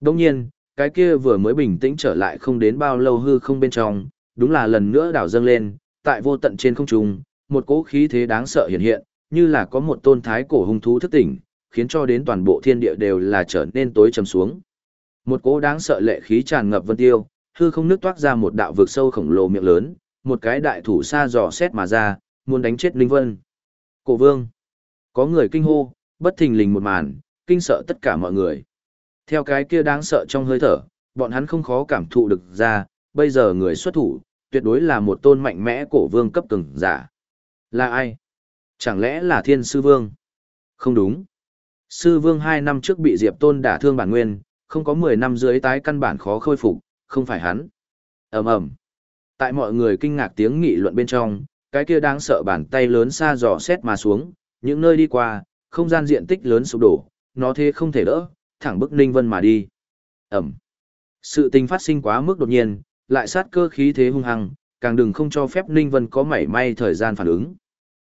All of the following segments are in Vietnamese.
Đông nhiên, cái kia vừa mới bình tĩnh trở lại không đến bao lâu hư không bên trong, đúng là lần nữa đảo dâng lên, tại vô tận trên không trung, một cỗ khí thế đáng sợ hiện hiện, như là có một tôn thái cổ hung thú thức tỉnh, khiến cho đến toàn bộ thiên địa đều là trở nên tối trầm xuống. Một cỗ đáng sợ lệ khí tràn ngập vân tiêu, hư không nước toát ra một đạo vực sâu khổng lồ miệng lớn, một cái đại thủ xa dò xét mà ra, muốn đánh chết Linh Vân. Cổ vương. Có người kinh hô, bất thình lình một màn, kinh sợ tất cả mọi người. Theo cái kia đáng sợ trong hơi thở, bọn hắn không khó cảm thụ được ra, bây giờ người xuất thủ, tuyệt đối là một tôn mạnh mẽ cổ vương cấp từng giả. Là ai? Chẳng lẽ là thiên sư vương? Không đúng. Sư vương hai năm trước bị Diệp Tôn đả thương bản nguyên, không có mười năm dưới tái căn bản khó khôi phục, không phải hắn. ầm ầm Tại mọi người kinh ngạc tiếng nghị luận bên trong, cái kia đáng sợ bàn tay lớn xa dò xét mà xuống, những nơi đi qua, không gian diện tích lớn sụp đổ, nó thế không thể đỡ, thẳng bức Ninh Vân mà đi. Ẩm. Sự tình phát sinh quá mức đột nhiên, lại sát cơ khí thế hung hăng, càng đừng không cho phép Ninh Vân có mảy may thời gian phản ứng.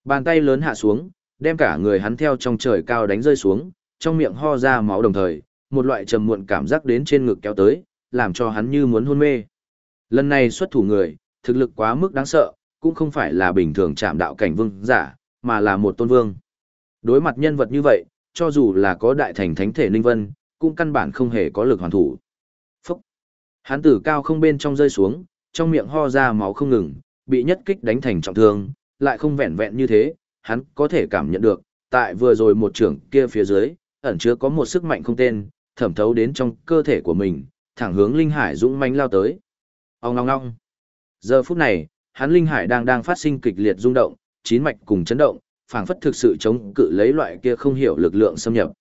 Bàn tay lớn hạ xuống, đem cả người hắn theo trong trời cao đánh rơi xuống, trong miệng ho ra máu đồng thời, một loại trầm muộn cảm giác đến trên ngực kéo tới, làm cho hắn như muốn hôn mê. Lần này xuất thủ người, thực lực quá mức đáng sợ, cũng không phải là bình thường chạm đạo cảnh vương giả, mà là một tôn vương. Đối mặt nhân vật như vậy, cho dù là có đại thành thánh thể Ninh Vân, cũng căn bản không hề có lực hoàn thủ. Phúc! Hắn tử cao không bên trong rơi xuống, trong miệng ho ra máu không ngừng, bị nhất kích đánh thành trọng thương, lại không vẹn vẹn như thế, hắn có thể cảm nhận được, tại vừa rồi một trưởng kia phía dưới, ẩn chứa có một sức mạnh không tên, thẩm thấu đến trong cơ thể của mình, thẳng hướng Linh Hải dũng mãnh lao tới. Ông ngong ngong. Giờ phút này, hắn Linh Hải đang đang phát sinh kịch liệt rung động, chín mạch cùng chấn động, phảng phất thực sự chống cự lấy loại kia không hiểu lực lượng xâm nhập.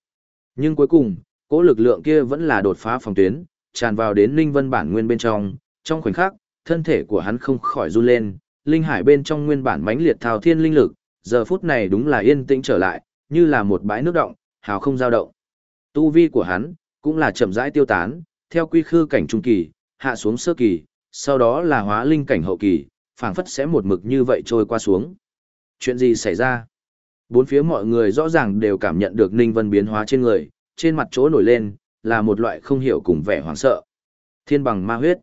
Nhưng cuối cùng, cỗ lực lượng kia vẫn là đột phá phòng tuyến, tràn vào đến Linh Vân bản nguyên bên trong, trong khoảnh khắc, thân thể của hắn không khỏi run lên, linh hải bên trong nguyên bản mãnh liệt thao thiên linh lực, giờ phút này đúng là yên tĩnh trở lại, như là một bãi nước động, hào không dao động. Tu vi của hắn cũng là chậm rãi tiêu tán, theo quy khư cảnh trung kỳ, hạ xuống sơ kỳ, sau đó là hóa linh cảnh hậu kỳ, phảng phất sẽ một mực như vậy trôi qua xuống. Chuyện gì xảy ra? Bốn phía mọi người rõ ràng đều cảm nhận được Ninh Vân biến hóa trên người, trên mặt chỗ nổi lên, là một loại không hiểu cùng vẻ hoảng sợ. Thiên bằng ma huyết.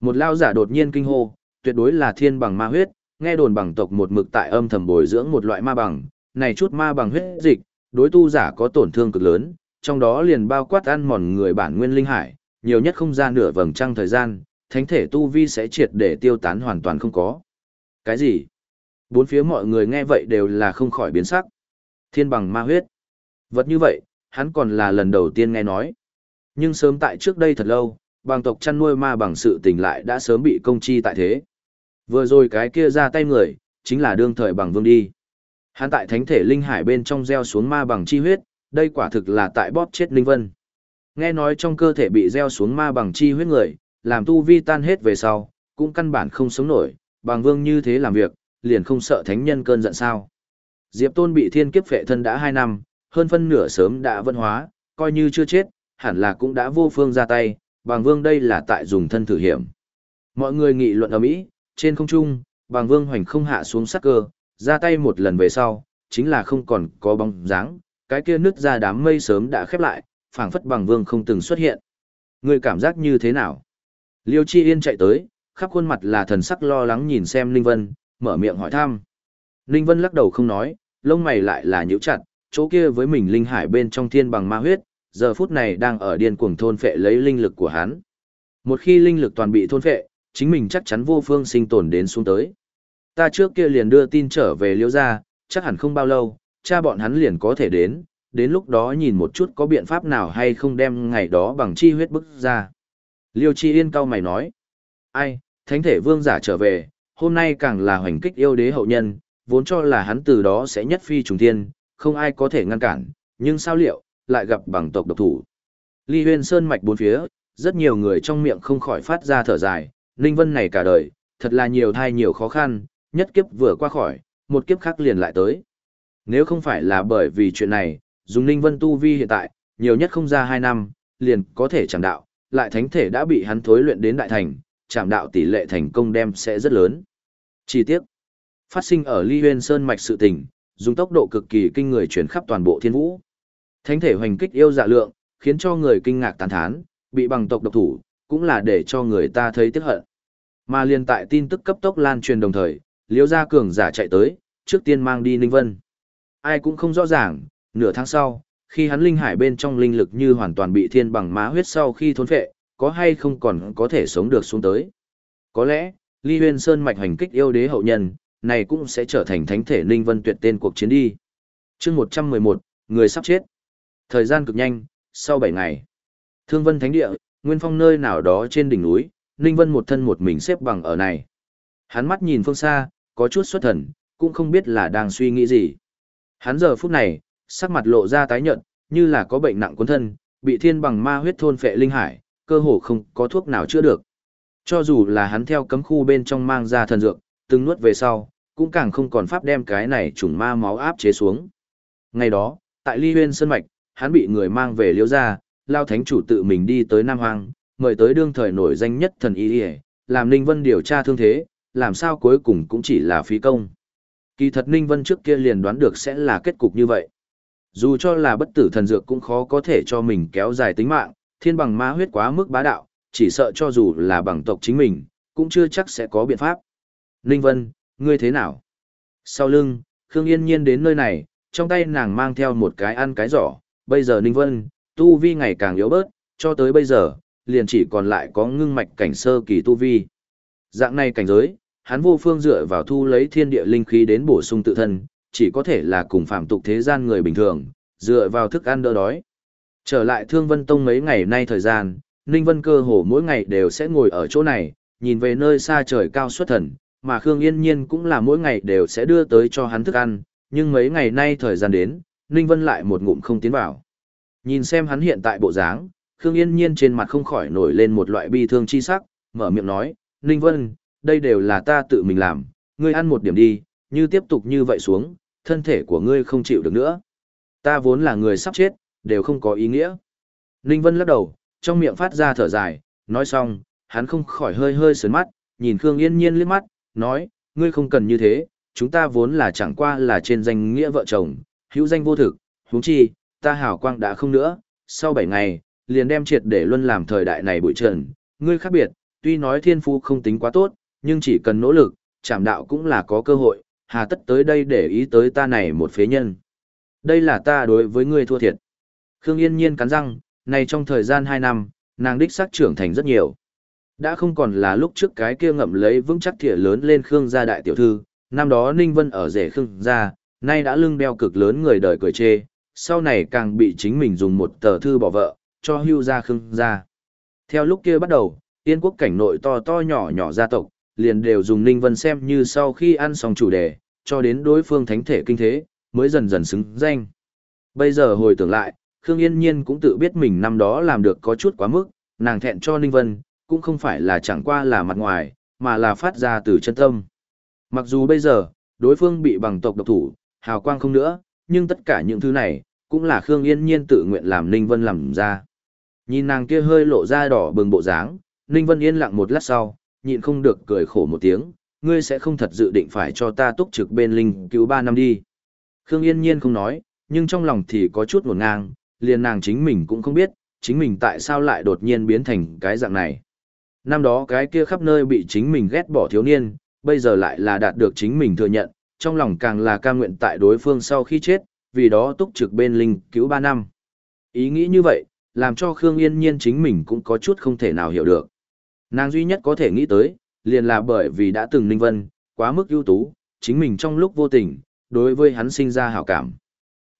Một lao giả đột nhiên kinh hô, tuyệt đối là thiên bằng ma huyết, nghe đồn bằng tộc một mực tại âm thầm bồi dưỡng một loại ma bằng, này chút ma bằng huyết dịch, đối tu giả có tổn thương cực lớn, trong đó liền bao quát ăn mòn người bản nguyên linh hải, nhiều nhất không ra nửa vầng trăng thời gian, thánh thể tu vi sẽ triệt để tiêu tán hoàn toàn không có. Cái gì? Bốn phía mọi người nghe vậy đều là không khỏi biến sắc. Thiên bằng ma huyết. Vật như vậy, hắn còn là lần đầu tiên nghe nói. Nhưng sớm tại trước đây thật lâu, bằng tộc chăn nuôi ma bằng sự tình lại đã sớm bị công chi tại thế. Vừa rồi cái kia ra tay người, chính là đương thời bằng vương đi. Hắn tại thánh thể linh hải bên trong gieo xuống ma bằng chi huyết, đây quả thực là tại bóp chết linh vân. Nghe nói trong cơ thể bị gieo xuống ma bằng chi huyết người, làm tu vi tan hết về sau, cũng căn bản không sống nổi, bằng vương như thế làm việc, liền không sợ thánh nhân cơn giận sao. Diệp Tôn bị thiên kiếp phệ thân đã 2 năm, hơn phân nửa sớm đã vân hóa, coi như chưa chết, hẳn là cũng đã vô phương ra tay, bằng vương đây là tại dùng thân thử hiểm. Mọi người nghị luận ở mỹ, trên không trung, bằng vương hoành không hạ xuống sắc cơ, ra tay một lần về sau, chính là không còn có bóng dáng, cái kia nứt ra đám mây sớm đã khép lại, phảng phất bằng vương không từng xuất hiện. Người cảm giác như thế nào? Liêu Chi Yên chạy tới, khắp khuôn mặt là thần sắc lo lắng nhìn xem Ninh Vân, mở miệng hỏi thăm. Ninh Vân lắc đầu không nói, lông mày lại là nhíu chặt, chỗ kia với mình linh hải bên trong thiên bằng ma huyết, giờ phút này đang ở điên cuồng thôn phệ lấy linh lực của hắn. Một khi linh lực toàn bị thôn phệ, chính mình chắc chắn vô phương sinh tồn đến xuống tới. Ta trước kia liền đưa tin trở về liễu gia, chắc hẳn không bao lâu, cha bọn hắn liền có thể đến, đến lúc đó nhìn một chút có biện pháp nào hay không đem ngày đó bằng chi huyết bức ra. Liêu Chi Yên cao mày nói, ai, thánh thể vương giả trở về, hôm nay càng là hoành kích yêu đế hậu nhân, vốn cho là hắn từ đó sẽ nhất phi trùng thiên, không ai có thể ngăn cản, nhưng sao liệu, lại gặp bằng tộc độc thủ. Ly huyên sơn mạch bốn phía, rất nhiều người trong miệng không khỏi phát ra thở dài, Ninh Vân này cả đời, thật là nhiều thai nhiều khó khăn, nhất kiếp vừa qua khỏi, một kiếp khác liền lại tới. Nếu không phải là bởi vì chuyện này, dùng Ninh Vân tu vi hiện tại, nhiều nhất không ra 2 năm, liền có thể chẳng đạo, lại thánh thể đã bị hắn thối luyện đến đại thành, chạm đạo tỷ lệ thành công đem sẽ rất lớn. Chi tiết Phát sinh ở Ly Huyên Sơn mạch sự tình, dùng tốc độ cực kỳ kinh người chuyển khắp toàn bộ thiên vũ. Thánh thể hoành kích yêu dạ lượng, khiến cho người kinh ngạc tán thán, bị bằng tộc độc thủ, cũng là để cho người ta thấy tiếc hận. Mà liên tại tin tức cấp tốc lan truyền đồng thời, Liễu Gia Cường giả chạy tới, trước tiên mang đi Ninh Vân. Ai cũng không rõ ràng, nửa tháng sau, khi hắn linh hải bên trong linh lực như hoàn toàn bị thiên bằng má huyết sau khi thôn phệ, có hay không còn có thể sống được xuống tới. Có lẽ, Ly Huyên Sơn mạch hành kích yêu đế hậu nhân, này cũng sẽ trở thành thánh thể Ninh Vân tuyệt tên cuộc chiến đi. chương 111, người sắp chết. Thời gian cực nhanh, sau 7 ngày. Thương Vân Thánh Địa, Nguyên Phong nơi nào đó trên đỉnh núi, Ninh Vân một thân một mình xếp bằng ở này. Hắn mắt nhìn phương xa, có chút xuất thần, cũng không biết là đang suy nghĩ gì. Hắn giờ phút này, sắc mặt lộ ra tái nhợt, như là có bệnh nặng cuốn thân, bị thiên bằng ma huyết thôn phệ linh hải, cơ hồ không có thuốc nào chữa được. Cho dù là hắn theo cấm khu bên trong mang ra thần dược, từng nuốt về sau, cũng càng không còn pháp đem cái này trùng ma máu áp chế xuống. Ngày đó, tại Ly Huyên Sơn Mạch, hắn bị người mang về liễu ra, lao thánh chủ tự mình đi tới Nam Hoang, mời tới đương thời nổi danh nhất thần y làm Ninh Vân điều tra thương thế, làm sao cuối cùng cũng chỉ là phí công. Kỳ thật Ninh Vân trước kia liền đoán được sẽ là kết cục như vậy. Dù cho là bất tử thần dược cũng khó có thể cho mình kéo dài tính mạng, thiên bằng ma huyết quá mức bá đạo, chỉ sợ cho dù là bằng tộc chính mình, cũng chưa chắc sẽ có biện pháp. Ninh Vân, ngươi thế nào? Sau lưng, Khương Yên Nhiên đến nơi này, trong tay nàng mang theo một cái ăn cái giỏ, bây giờ Ninh Vân, tu vi ngày càng yếu bớt, cho tới bây giờ, liền chỉ còn lại có ngưng mạch cảnh sơ kỳ tu vi. Dạng này cảnh giới, hắn vô phương dựa vào thu lấy thiên địa linh khí đến bổ sung tự thân, chỉ có thể là cùng phạm tục thế gian người bình thường, dựa vào thức ăn đỡ đói. Trở lại Thương Vân Tông mấy ngày nay thời gian, Ninh Vân cơ hồ mỗi ngày đều sẽ ngồi ở chỗ này, nhìn về nơi xa trời cao xuất thần, mà Khương Yên Nhiên cũng là mỗi ngày đều sẽ đưa tới cho hắn thức ăn, nhưng mấy ngày nay thời gian đến, Ninh Vân lại một ngụm không tiến vào. Nhìn xem hắn hiện tại bộ dáng, Khương Yên Nhiên trên mặt không khỏi nổi lên một loại bi thương chi sắc, mở miệng nói, Ninh Vân, đây đều là ta tự mình làm, ngươi ăn một điểm đi, như tiếp tục như vậy xuống, thân thể của ngươi không chịu được nữa. Ta vốn là người sắp chết, đều không có ý nghĩa. Ninh Vân lắc đầu, trong miệng phát ra thở dài, nói xong, hắn không khỏi hơi hơi sớn mắt, nhìn Khương Yên Nhiên liếc mắt, nói, ngươi không cần như thế, chúng ta vốn là chẳng qua là trên danh nghĩa vợ chồng, hữu danh vô thực, huống chi, ta hảo quang đã không nữa, sau 7 ngày, liền đem triệt để luân làm thời đại này bụi trần, ngươi khác biệt, tuy nói thiên phú không tính quá tốt, nhưng chỉ cần nỗ lực, chảm đạo cũng là có cơ hội, hà tất tới đây để ý tới ta này một phế nhân. Đây là ta đối với ngươi thua thiệt. Khương Yên Nhiên cắn răng, này trong thời gian 2 năm, nàng đích xác trưởng thành rất nhiều. Đã không còn là lúc trước cái kia ngậm lấy vững chắc thìa lớn lên Khương gia đại tiểu thư, năm đó Ninh Vân ở rể Khương gia, nay đã lưng đeo cực lớn người đời cười chê, sau này càng bị chính mình dùng một tờ thư bỏ vợ, cho hưu ra Khương gia. Theo lúc kia bắt đầu, tiên quốc cảnh nội to to nhỏ nhỏ gia tộc, liền đều dùng Ninh Vân xem như sau khi ăn xong chủ đề, cho đến đối phương thánh thể kinh thế, mới dần dần xứng danh. Bây giờ hồi tưởng lại, Khương Yên Nhiên cũng tự biết mình năm đó làm được có chút quá mức, nàng thẹn cho Ninh Vân, cũng không phải là chẳng qua là mặt ngoài, mà là phát ra từ chân tâm. Mặc dù bây giờ, đối phương bị bằng tộc độc thủ, hào quang không nữa, nhưng tất cả những thứ này, cũng là Khương Yên Nhiên tự nguyện làm Ninh Vân làm ra. Nhìn nàng kia hơi lộ ra đỏ bừng bộ dáng, Ninh Vân yên lặng một lát sau, nhịn không được cười khổ một tiếng, ngươi sẽ không thật dự định phải cho ta túc trực bên linh cứu ba năm đi. Khương Yên Nhiên không nói, nhưng trong lòng thì có chút ngổn ngang, liền nàng chính mình cũng không biết, chính mình tại sao lại đột nhiên biến thành cái dạng này. Năm đó cái kia khắp nơi bị chính mình ghét bỏ thiếu niên, bây giờ lại là đạt được chính mình thừa nhận, trong lòng càng là ca nguyện tại đối phương sau khi chết, vì đó túc trực bên linh cứu ba năm. Ý nghĩ như vậy, làm cho Khương Yên Nhiên chính mình cũng có chút không thể nào hiểu được. Nàng duy nhất có thể nghĩ tới, liền là bởi vì đã từng ninh vân, quá mức ưu tú, chính mình trong lúc vô tình, đối với hắn sinh ra hảo cảm.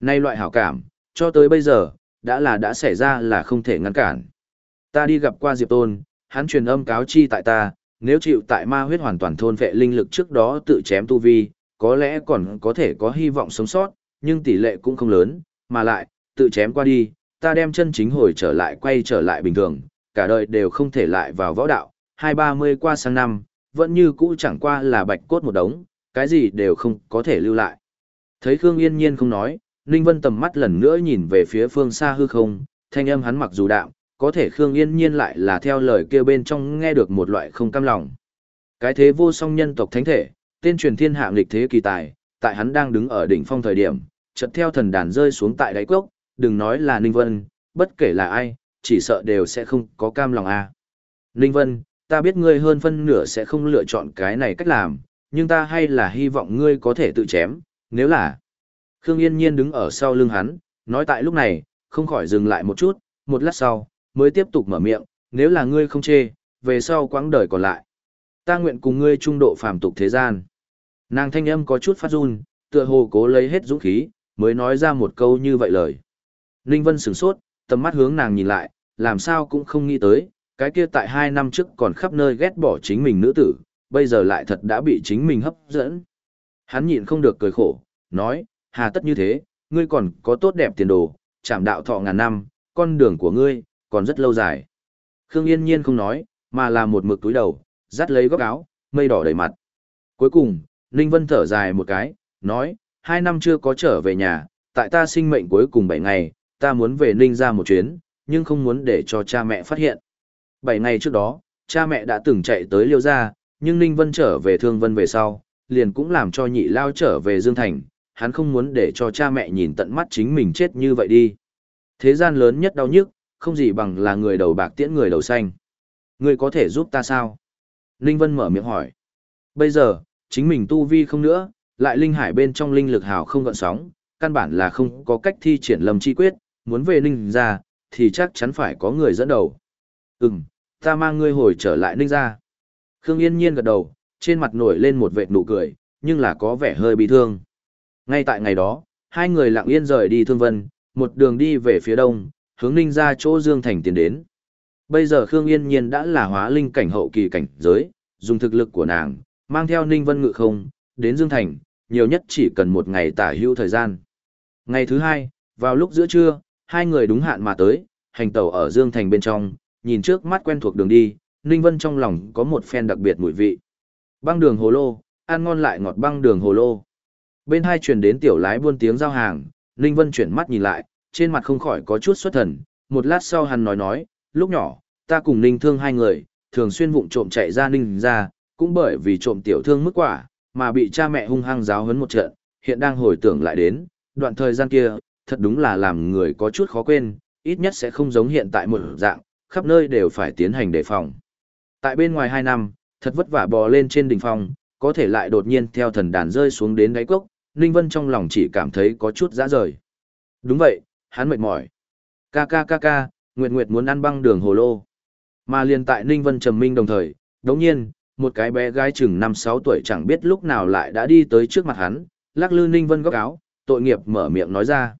Nay loại hảo cảm, cho tới bây giờ, đã là đã xảy ra là không thể ngăn cản. Ta đi gặp qua Diệp Tôn, hắn truyền âm cáo chi tại ta, nếu chịu tại ma huyết hoàn toàn thôn vệ linh lực trước đó tự chém tu vi, có lẽ còn có thể có hy vọng sống sót, nhưng tỷ lệ cũng không lớn, mà lại, tự chém qua đi, ta đem chân chính hồi trở lại quay trở lại bình thường, cả đời đều không thể lại vào võ đạo, hai ba mươi qua sang năm, vẫn như cũ chẳng qua là bạch cốt một đống, cái gì đều không có thể lưu lại. Thấy Khương Yên Nhiên không nói, Ninh Vân tầm mắt lần nữa nhìn về phía phương xa hư không, thanh âm hắn mặc dù đạm, có thể Khương Yên Nhiên lại là theo lời kia bên trong nghe được một loại không cam lòng. Cái thế vô song nhân tộc thánh thể, tên truyền thiên hạ nghịch thế kỳ tài, tại hắn đang đứng ở đỉnh phong thời điểm, chợt theo thần đàn rơi xuống tại đáy cốc, đừng nói là Ninh Vân, bất kể là ai, chỉ sợ đều sẽ không có cam lòng a. À. Ninh Vân, ta biết ngươi hơn phân nửa sẽ không lựa chọn cái này cách làm, nhưng ta hay là hy vọng ngươi có thể tự chém, nếu là... Khương Yên Nhiên đứng ở sau lưng hắn, nói tại lúc này, không khỏi dừng lại một chút, một lát sau, mới tiếp tục mở miệng, nếu là ngươi không chê, về sau quãng đời còn lại. Ta nguyện cùng ngươi trung độ phàm tục thế gian. Nàng thanh âm có chút phát run, tựa hồ cố lấy hết dũng khí, mới nói ra một câu như vậy lời. Ninh Vân sửng sốt, tầm mắt hướng nàng nhìn lại, làm sao cũng không nghĩ tới, cái kia tại hai năm trước còn khắp nơi ghét bỏ chính mình nữ tử, bây giờ lại thật đã bị chính mình hấp dẫn. Hắn nhịn không được cười khổ, nói, hà tất như thế, ngươi còn có tốt đẹp tiền đồ, chạm đạo thọ ngàn năm, con đường của ngươi, còn rất lâu dài. Khương Yên Nhiên không nói, mà là một mực túi đầu, dắt lấy góc áo, mây đỏ đầy mặt. Cuối cùng, Ninh Vân thở dài một cái, nói, hai năm chưa có trở về nhà, tại ta sinh mệnh cuối cùng bảy ngày, ta muốn về Ninh ra một chuyến, nhưng không muốn để cho cha mẹ phát hiện. Bảy ngày trước đó, cha mẹ đã từng chạy tới Liêu gia, nhưng Ninh Vân trở về Thương Vân về sau, liền cũng làm cho nhị lao trở về Dương Thành, hắn không muốn để cho cha mẹ nhìn tận mắt chính mình chết như vậy đi. Thế gian lớn nhất đau nhức, không gì bằng là người đầu bạc tiễn người đầu xanh. Ngươi có thể giúp ta sao? Ninh Vân mở miệng hỏi. Bây giờ, chính mình tu vi không nữa, lại linh hải bên trong linh lực hào không gợn sóng, căn bản là không có cách thi triển lầm chi quyết, muốn về ninh ra, thì chắc chắn phải có người dẫn đầu. Ừm, ta mang ngươi hồi trở lại ninh ra. Khương Yên Nhiên gật đầu, trên mặt nổi lên một vệt nụ cười, nhưng là có vẻ hơi bị thương. Ngay tại ngày đó, hai người lặng yên rời đi thương vân, một đường đi về phía đông, hướng ninh ra chỗ Dương Thành tiến đến. Bây giờ Khương Yên Nhiên đã là hóa linh cảnh hậu kỳ cảnh giới, dùng thực lực của nàng, mang theo ninh vân ngự không, đến Dương Thành, nhiều nhất chỉ cần một ngày tả hữu thời gian. Ngày thứ hai, vào lúc giữa trưa, hai người đúng hạn mà tới, hành tàu ở Dương Thành bên trong, nhìn trước mắt quen thuộc đường đi, Ninh Vân trong lòng có một phen đặc biệt mùi vị. Băng đường hồ lô, ăn ngon lại ngọt băng đường hồ lô. Bên hai truyền đến tiểu lái buôn tiếng giao hàng, Ninh Vân chuyển mắt nhìn lại, trên mặt không khỏi có chút xuất thần. Một lát sau hắn nói nói, lúc nhỏ, ta cùng Ninh thương hai người, thường xuyên vụng trộm chạy ra Ninh ra, cũng bởi vì trộm tiểu thương mức quả, mà bị cha mẹ hung hăng giáo huấn một trận, hiện đang hồi tưởng lại đến, đoạn thời gian kia, thật đúng là làm người có chút khó quên, ít nhất sẽ không giống hiện tại một dạng, khắp nơi đều phải tiến hành đề phòng. Tại bên ngoài 2 năm, thật vất vả bò lên trên đỉnh phong, có thể lại đột nhiên theo thần đàn rơi xuống đến đáy cốc, Ninh Vân trong lòng chỉ cảm thấy có chút dã rời. Đúng vậy, hắn mệt mỏi. Ca ca ca ca, Nguyệt Nguyệt muốn ăn băng đường hồ lô. Mà liền tại Ninh Vân trầm minh đồng thời, đống nhiên, một cái bé gái chừng 5-6 tuổi chẳng biết lúc nào lại đã đi tới trước mặt hắn, lắc lư Ninh Vân góc áo, tội nghiệp mở miệng nói ra.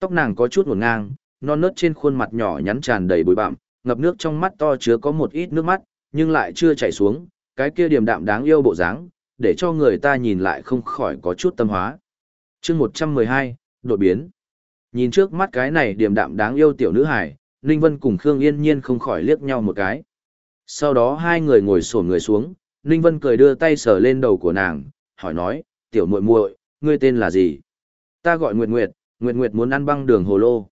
Tóc nàng có chút nguồn ngang, non nớt trên khuôn mặt nhỏ nhắn tràn đầy bụi bặm, ngập nước trong mắt to chứa có một ít nước mắt, nhưng lại chưa chảy xuống, cái kia điềm đạm đáng yêu bộ dáng, để cho người ta nhìn lại không khỏi có chút tâm hóa. chương 112, đột biến. Nhìn trước mắt cái này điềm đạm đáng yêu tiểu nữ hải, Ninh Vân cùng Khương Yên Nhiên không khỏi liếc nhau một cái. Sau đó hai người ngồi xổm người xuống, Ninh Vân cười đưa tay sờ lên đầu của nàng, hỏi nói, tiểu muội muội, ngươi tên là gì? Ta gọi Nguyệt Nguyệt, Nguyệt Nguyệt muốn ăn băng đường hồ lô.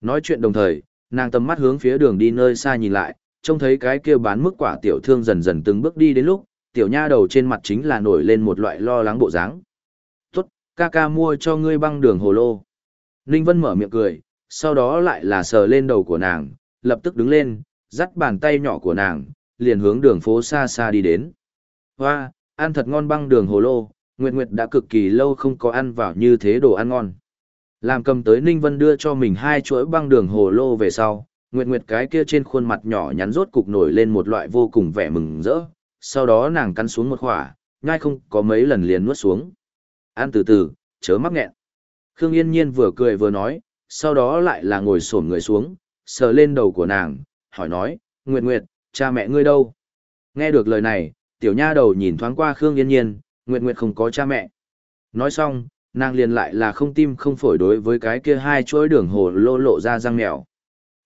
Nói chuyện đồng thời, nàng tầm mắt hướng phía đường đi nơi xa nhìn lại, trông thấy cái kia bán mức quả tiểu thương dần dần từng bước đi đến lúc, tiểu nha đầu trên mặt chính là nổi lên một loại lo lắng bộ dáng. Tốt, ca ca mua cho ngươi băng đường hồ lô. Ninh Vân mở miệng cười, sau đó lại là sờ lên đầu của nàng, lập tức đứng lên, dắt bàn tay nhỏ của nàng, liền hướng đường phố xa xa đi đến. Hoa, ăn thật ngon băng đường hồ lô, Nguyệt Nguyệt đã cực kỳ lâu không có ăn vào như thế đồ ăn ngon. Làm cầm tới Ninh Vân đưa cho mình hai chuỗi băng đường hồ lô về sau, Nguyệt Nguyệt cái kia trên khuôn mặt nhỏ nhắn rốt cục nổi lên một loại vô cùng vẻ mừng rỡ, sau đó nàng cắn xuống một khỏa, nhai không có mấy lần liền nuốt xuống. Ăn từ từ, chớ mắc nghẹn. Khương Yên Nhiên vừa cười vừa nói, sau đó lại là ngồi xổm người xuống, sờ lên đầu của nàng, hỏi nói, Nguyệt Nguyệt, cha mẹ ngươi đâu? Nghe được lời này, tiểu nha đầu nhìn thoáng qua Khương Yên Nhiên, Nguyệt Nguyệt không có cha mẹ. Nói xong, nàng liền lại là không tim không phổi đối với cái kia hai chuỗi đường hồ lô lộ ra răng mèo.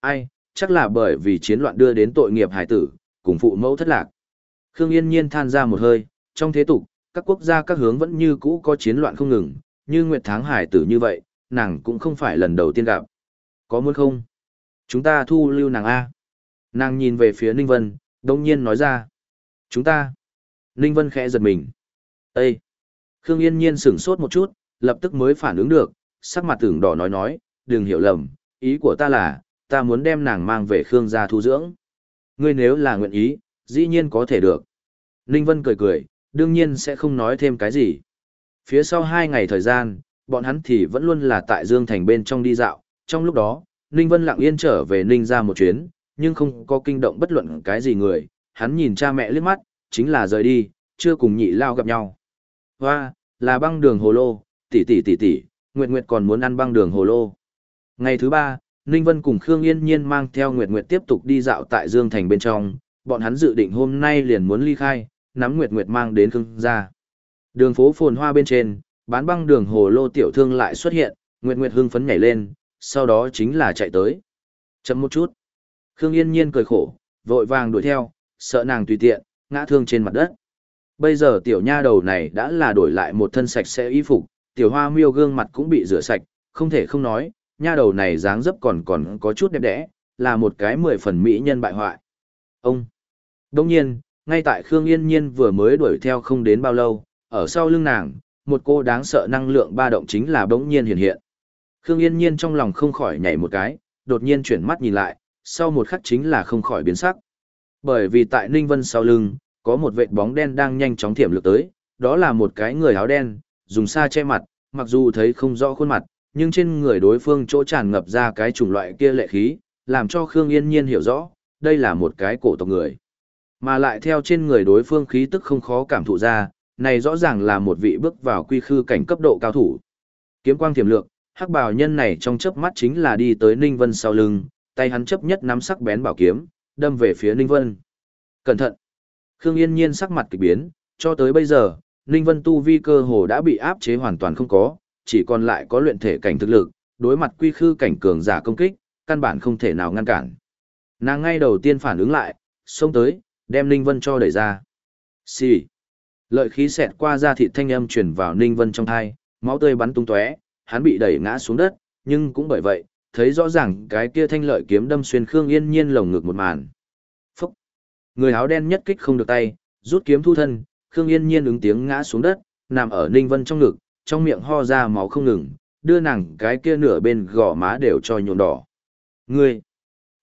Ai, chắc là bởi vì chiến loạn đưa đến tội nghiệp hải tử, cùng phụ mẫu thất lạc. Khương Yên Nhiên than ra một hơi, trong thế tục, các quốc gia các hướng vẫn như cũ có chiến loạn không ngừng, như Nguyệt Tháng hải tử như vậy, nàng cũng không phải lần đầu tiên gặp. Có muốn không? Chúng ta thu lưu nàng A. Nàng nhìn về phía Ninh Vân, đông nhiên nói ra. Chúng ta. Ninh Vân khẽ giật mình. Ê! Khương Yên Nhiên sửng sốt một chút, lập tức mới phản ứng được, sắc mặt tưởng đỏ nói nói, đừng hiểu lầm, ý của ta là, ta muốn đem nàng mang về Khương gia thu dưỡng. Ngươi nếu là nguyện ý, dĩ nhiên có thể được. Ninh Vân cười cười, đương nhiên sẽ không nói thêm cái gì. Phía sau hai ngày thời gian, bọn hắn thì vẫn luôn là tại Dương Thành bên trong đi dạo, trong lúc đó, Ninh Vân lặng yên trở về Ninh ra một chuyến, nhưng không có kinh động bất luận cái gì người, hắn nhìn cha mẹ liếc mắt, chính là rời đi, chưa cùng nhị lao gặp nhau. Hoa, là băng đường hồ lô, tỷ tỷ tỷ tỷ, Nguyệt Nguyệt còn muốn ăn băng đường hồ lô. Ngày thứ ba, Ninh Vân cùng Khương Yên Nhiên mang theo Nguyệt Nguyệt tiếp tục đi dạo tại Dương Thành bên trong, bọn hắn dự định hôm nay liền muốn ly khai, nắm Nguyệt Nguyệt mang đến Khương gia. Đường phố phồn hoa bên trên, bán băng đường hồ lô tiểu thương lại xuất hiện, Nguyệt Nguyệt hưng phấn nhảy lên, sau đó chính là chạy tới. Chậm một chút. Khương Yên Nhiên cười khổ, vội vàng đuổi theo, sợ nàng tùy tiện, ngã thương trên mặt đất. Bây giờ tiểu nha đầu này đã là đổi lại một thân sạch sẽ y phục, tiểu hoa miêu gương mặt cũng bị rửa sạch, không thể không nói, nha đầu này dáng dấp còn còn có chút đẹp đẽ, là một cái mười phần mỹ nhân bại hoại. Ông! Đông nhiên, ngay tại Khương Yên Nhiên vừa mới đuổi theo không đến bao lâu, ở sau lưng nàng, một cô đáng sợ năng lượng ba động chính là bỗng nhiên hiện hiện. Khương Yên Nhiên trong lòng không khỏi nhảy một cái, đột nhiên chuyển mắt nhìn lại, sau một khắc chính là không khỏi biến sắc. Bởi vì tại Ninh Vân sau lưng, có một vệt bóng đen đang nhanh chóng thiểm lược tới, đó là một cái người áo đen, dùng xa che mặt, mặc dù thấy không rõ khuôn mặt, nhưng trên người đối phương chỗ tràn ngập ra cái chủng loại kia lệ khí, làm cho Khương Yên Nhiên hiểu rõ, đây là một cái cổ tộc người. Mà lại theo trên người đối phương khí tức không khó cảm thụ ra, này rõ ràng là một vị bước vào quy khư cảnh cấp độ cao thủ. Kiếm quang tiềm lượng, hắc bào nhân này trong chớp mắt chính là đi tới Ninh Vân sau lưng, tay hắn chấp nhất nắm sắc bén bảo kiếm, đâm về phía Ninh Vân. Cẩn thận! Khương Yên Nhiên sắc mặt kỳ biến, cho tới bây giờ, Ninh Vân tu vi cơ hồ đã bị áp chế hoàn toàn không có, chỉ còn lại có luyện thể cảnh thực lực, đối mặt quy khư cảnh cường giả công kích, căn bản không thể nào ngăn cản. Nàng ngay đầu tiên phản ứng lại, xông tới, đem Ninh Vân cho đẩy ra. Xì. Lợi khí xẹt qua ra thịt thanh âm truyền vào Ninh Vân trong thai, máu tươi bắn tung tóe, hắn bị đẩy ngã xuống đất, nhưng cũng bởi vậy, thấy rõ ràng cái kia thanh lợi kiếm đâm xuyên Khương Yên Nhiên lồng ngực một màn. Phúc! Người áo đen nhất kích không được tay, rút kiếm thu thân, Khương Yên Nhiên ứng tiếng ngã xuống đất, nằm ở Ninh Vân trong ngực, trong miệng ho ra máu không ngừng, đưa nàng cái kia nửa bên gò má đều cho nhuộm đỏ. Ngươi!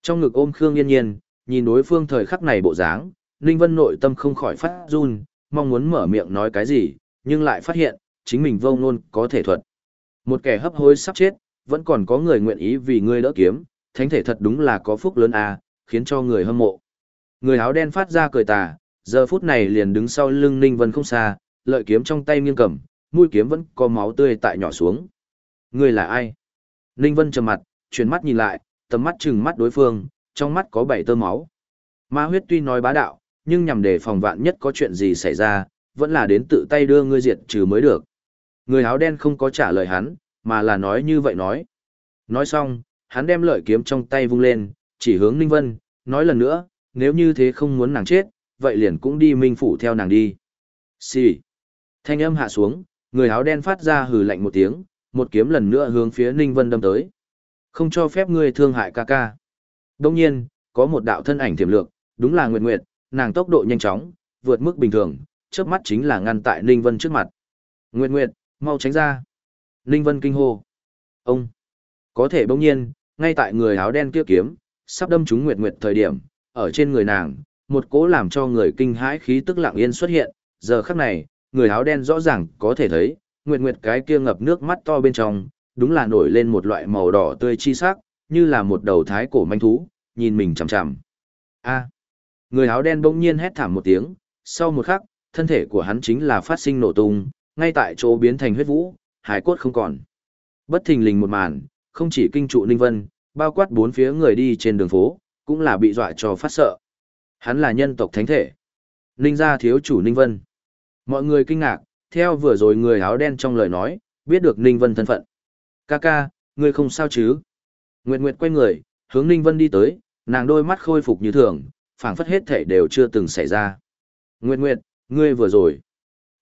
Trong ngực ôm Khương Yên Nhiên, nhìn đối phương thời khắc này bộ dáng, Ninh Vân nội tâm không khỏi phát run, mong muốn mở miệng nói cái gì, nhưng lại phát hiện, chính mình vô ngôn có thể thuật. Một kẻ hấp hối sắp chết, vẫn còn có người nguyện ý vì ngươi đỡ kiếm, thánh thể thật đúng là có phúc lớn à, khiến cho người hâm mộ. Người áo đen phát ra cười tà, giờ phút này liền đứng sau lưng Ninh Vân không xa, lợi kiếm trong tay nghiêng cầm, mũi kiếm vẫn có máu tươi tại nhỏ xuống. Ngươi là ai? Ninh Vân trầm mặt, chuyển mắt nhìn lại, tầm mắt chừng mắt đối phương, trong mắt có bảy tơ máu. Ma huyết tuy nói bá đạo, nhưng nhằm để phòng vạn nhất có chuyện gì xảy ra, vẫn là đến tự tay đưa ngươi diệt trừ mới được. Người áo đen không có trả lời hắn, mà là nói như vậy nói. Nói xong, hắn đem lợi kiếm trong tay vung lên, chỉ hướng Ninh Vân, nói lần nữa, nếu như thế không muốn nàng chết, vậy liền cũng đi minh phủ theo nàng đi. Xì. Thanh âm hạ xuống, người áo đen phát ra hừ lạnh một tiếng, một kiếm lần nữa hướng phía Ninh Vân đâm tới. Không cho phép ngươi thương hại ca ca. Đông nhiên, có một đạo thân ảnh tiềm lược, đúng là Nguyệt Nguyệt, nàng tốc độ nhanh chóng, vượt mức bình thường, chớp mắt chính là ngăn tại Ninh Vân trước mặt. Nguyệt Nguyệt, mau tránh ra. Ninh Vân kinh hô. Ông. Có thể bỗng nhiên, ngay tại người áo đen kia kiếm, sắp đâm trúng Nguyệt Nguyệt thời điểm, ở trên người nàng, một cỗ làm cho người kinh hãi khí tức lặng yên xuất hiện, giờ khắc này, người áo đen rõ ràng có thể thấy, Nguyệt Nguyệt cái kia ngập nước mắt to bên trong, đúng là nổi lên một loại màu đỏ tươi chi sắc, như là một đầu thái cổ manh thú, nhìn mình chằm chằm. A. À, người áo đen bỗng nhiên hét thảm một tiếng, sau một khắc, thân thể của hắn chính là phát sinh nổ tung, ngay tại chỗ biến thành huyết vũ, hải cốt không còn. Bất thình lình một màn, không chỉ kinh trụ Ninh Vân, bao quát bốn phía người đi trên đường phố, cũng là bị dọa cho phát sợ. Hắn là nhân tộc thánh thể. Ninh gia thiếu chủ Ninh Vân. Mọi người kinh ngạc, theo vừa rồi người áo đen trong lời nói, biết được Ninh Vân thân phận. Ca ca, ngươi không sao chứ? Nguyệt Nguyệt quay người, hướng Ninh Vân đi tới, nàng đôi mắt khôi phục như thường, phảng phất hết thể đều chưa từng xảy ra. Nguyệt Nguyệt, ngươi vừa rồi.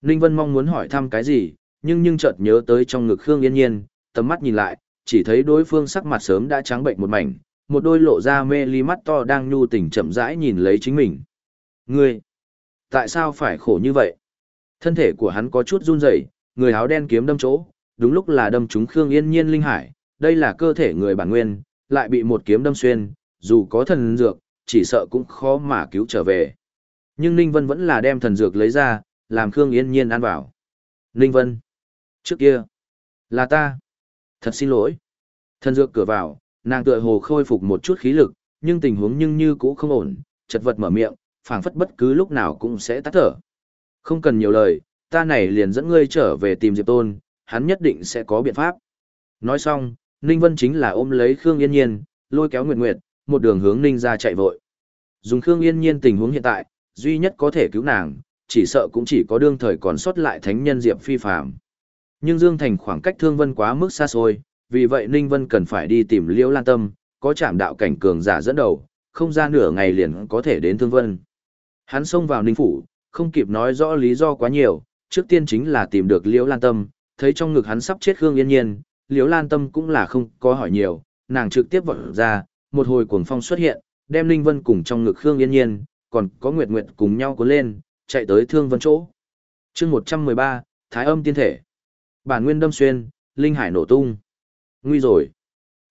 Ninh Vân mong muốn hỏi thăm cái gì, nhưng nhưng chợt nhớ tới trong ngực Khương Yên Nhiên, tầm mắt nhìn lại, chỉ thấy đối phương sắc mặt sớm đã trắng bệnh một mảnh, một đôi lộ ra mê ly mắt to đang nhu tình chậm rãi nhìn lấy chính mình. Ngươi, tại sao phải khổ như vậy? Thân thể của hắn có chút run rẩy, người áo đen kiếm đâm chỗ, đúng lúc là đâm trúng Khương Yên Nhiên linh hải, đây là cơ thể người bản nguyên, lại bị một kiếm đâm xuyên, dù có thần dược, chỉ sợ cũng khó mà cứu trở về. Nhưng Ninh Vân vẫn là đem thần dược lấy ra, làm Khương Yên Nhiên ăn vào. Ninh Vân. Trước kia. Là ta. Thật xin lỗi. Thần dược cửa vào, nàng tựa hồ khôi phục một chút khí lực, nhưng tình huống nhưng như cũ không ổn, chật vật mở miệng, phảng phất bất cứ lúc nào cũng sẽ tắt thở. Không cần nhiều lời, ta này liền dẫn ngươi trở về tìm Diệp Tôn, hắn nhất định sẽ có biện pháp. Nói xong, Ninh Vân chính là ôm lấy Khương Yên Nhiên, lôi kéo Nguyệt Nguyệt, một đường hướng Ninh ra chạy vội. Dùng Khương Yên Nhiên tình huống hiện tại, duy nhất có thể cứu nàng, chỉ sợ cũng chỉ có đương thời còn sót lại thánh nhân Diệp Phi Phàm. Nhưng Dương Thành khoảng cách Thương Vân quá mức xa xôi, vì vậy Ninh Vân cần phải đi tìm Liễu Lan Tâm, có chạm đạo cảnh cường giả dẫn đầu, không ra nửa ngày liền có thể đến Thương Vân. Hắn xông vào Ninh Phủ, không kịp nói rõ lý do quá nhiều, trước tiên chính là tìm được Liễu Lan Tâm, thấy trong ngực hắn sắp chết Khương Yên Nhiên, Liễu Lan Tâm cũng là không có hỏi nhiều, nàng trực tiếp vọt ra, một hồi cuồng phong xuất hiện, đem Ninh Vân cùng trong ngực Khương Yên Nhiên, còn có Nguyệt Nguyệt cùng nhau cuốn lên, chạy tới Thương Vân chỗ. Chương 113, Thái Âm tiên thể. Bản nguyên đâm xuyên, linh hải nổ tung. Nguy rồi.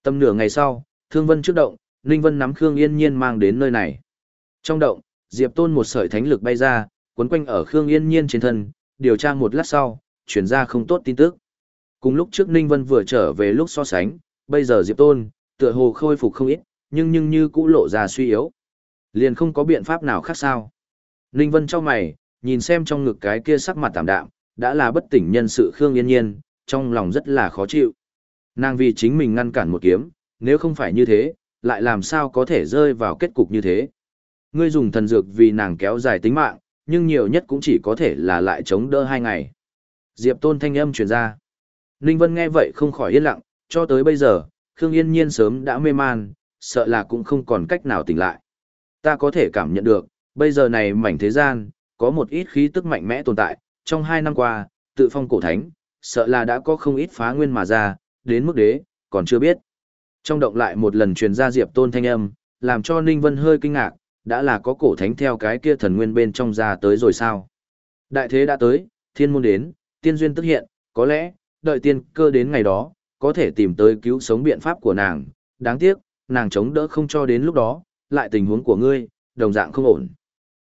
Tầm nửa ngày sau, Thương Vân trước động, Ninh Vân nắm Khương Yên Nhiên mang đến nơi này. Trong động, Diệp Tôn một sợi thánh lực bay ra, quấn quanh ở Khương Yên Nhiên trên thân, điều tra một lát sau, chuyển ra không tốt tin tức. Cùng lúc trước Ninh Vân vừa trở về lúc so sánh, bây giờ Diệp Tôn, tựa hồ khôi phục không ít, nhưng nhưng như cũ lộ ra suy yếu. Liền không có biện pháp nào khác sao. Ninh Vân cho mày, nhìn xem trong ngực cái kia sắc mặt tạm đạm, đã là bất tỉnh nhân sự Khương Yên Nhiên, trong lòng rất là khó chịu. Nàng vì chính mình ngăn cản một kiếm, nếu không phải như thế, lại làm sao có thể rơi vào kết cục như thế. Ngươi dùng thần dược vì nàng kéo dài tính mạng, nhưng nhiều nhất cũng chỉ có thể là lại chống đỡ hai ngày. Diệp Tôn thanh âm truyền ra. Ninh Vân nghe vậy không khỏi yên lặng, cho tới bây giờ, Khương Yên Nhiên sớm đã mê man, sợ là cũng không còn cách nào tỉnh lại. Ta có thể cảm nhận được, bây giờ này mảnh thế gian, có một ít khí tức mạnh mẽ tồn tại, trong hai năm qua, tự phong cổ thánh, sợ là đã có không ít phá nguyên mà ra, đến mức đế, còn chưa biết. Trong động lại một lần truyền ra Diệp Tôn thanh âm, làm cho Ninh Vân hơi kinh ngạc, đã là có cổ thánh theo cái kia thần nguyên bên trong ra tới rồi sao. Đại thế đã tới, thiên môn đến, tiên duyên tức hiện, có lẽ, đợi tiên cơ đến ngày đó, có thể tìm tới cứu sống biện pháp của nàng, đáng tiếc, nàng chống đỡ không cho đến lúc đó, lại tình huống của ngươi, đồng dạng không ổn.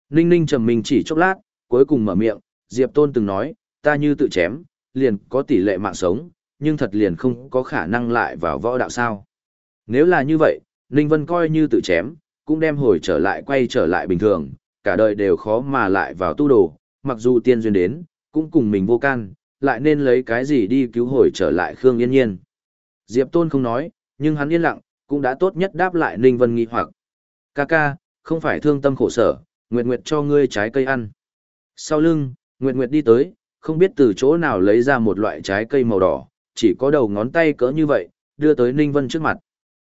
Ninh ninh trầm mình chỉ chốc lát, cuối cùng mở miệng, Diệp Tôn từng nói, ta như tự chém, liền có tỷ lệ mạng sống, nhưng thật liền không có khả năng lại vào võ đạo sao. Nếu là như vậy, Ninh Vân coi như tự chém, cũng đem hồi trở lại quay trở lại bình thường, cả đời đều khó mà lại vào tu đồ, mặc dù tiên duyên đến, cũng cùng mình vô can, lại nên lấy cái gì đi cứu hồi trở lại Khương Yên Nhiên. Diệp Tôn không nói, nhưng hắn yên lặng, cũng đã tốt nhất đáp lại Ninh Vân nghi hoặc. Ca ca, không phải thương tâm khổ sở, Nguyệt Nguyệt cho ngươi trái cây ăn. Sau lưng, Nguyệt Nguyệt đi tới, không biết từ chỗ nào lấy ra một loại trái cây màu đỏ, chỉ có đầu ngón tay cỡ như vậy, đưa tới Ninh Vân trước mặt.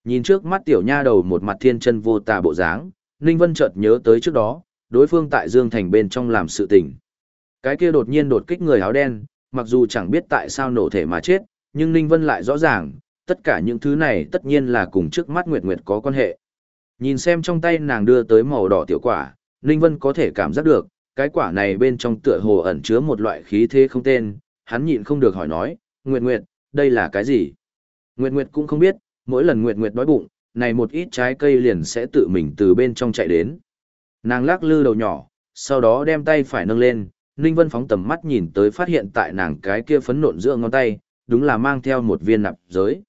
Nhìn trước mắt tiểu nha đầu một mặt thiên chân vô tà bộ dáng, Ninh Vân chợt nhớ tới trước đó, đối phương tại Dương Thành bên trong làm sự tình. Cái kia đột nhiên đột kích người áo đen, mặc dù chẳng biết tại sao nổ thể mà chết, nhưng Ninh Vân lại rõ ràng, tất cả những thứ này tất nhiên là cùng trước mắt Nguyệt Nguyệt có quan hệ. Nhìn xem trong tay nàng đưa tới màu đỏ tiểu quả, Ninh Vân có thể cảm giác được, cái quả này bên trong tựa hồ ẩn chứa một loại khí thế không tên, hắn nhịn không được hỏi nói, Nguyệt Nguyệt, đây là cái gì? Nguyệt Nguyệt cũng không biết, mỗi lần Nguyệt Nguyệt đói bụng, này một ít trái cây liền sẽ tự mình từ bên trong chạy đến. Nàng lắc lư đầu nhỏ, sau đó đem tay phải nâng lên, Ninh Vân phóng tầm mắt nhìn tới phát hiện tại nàng cái kia phấn nộn giữa ngón tay, đúng là mang theo một viên nạp giới.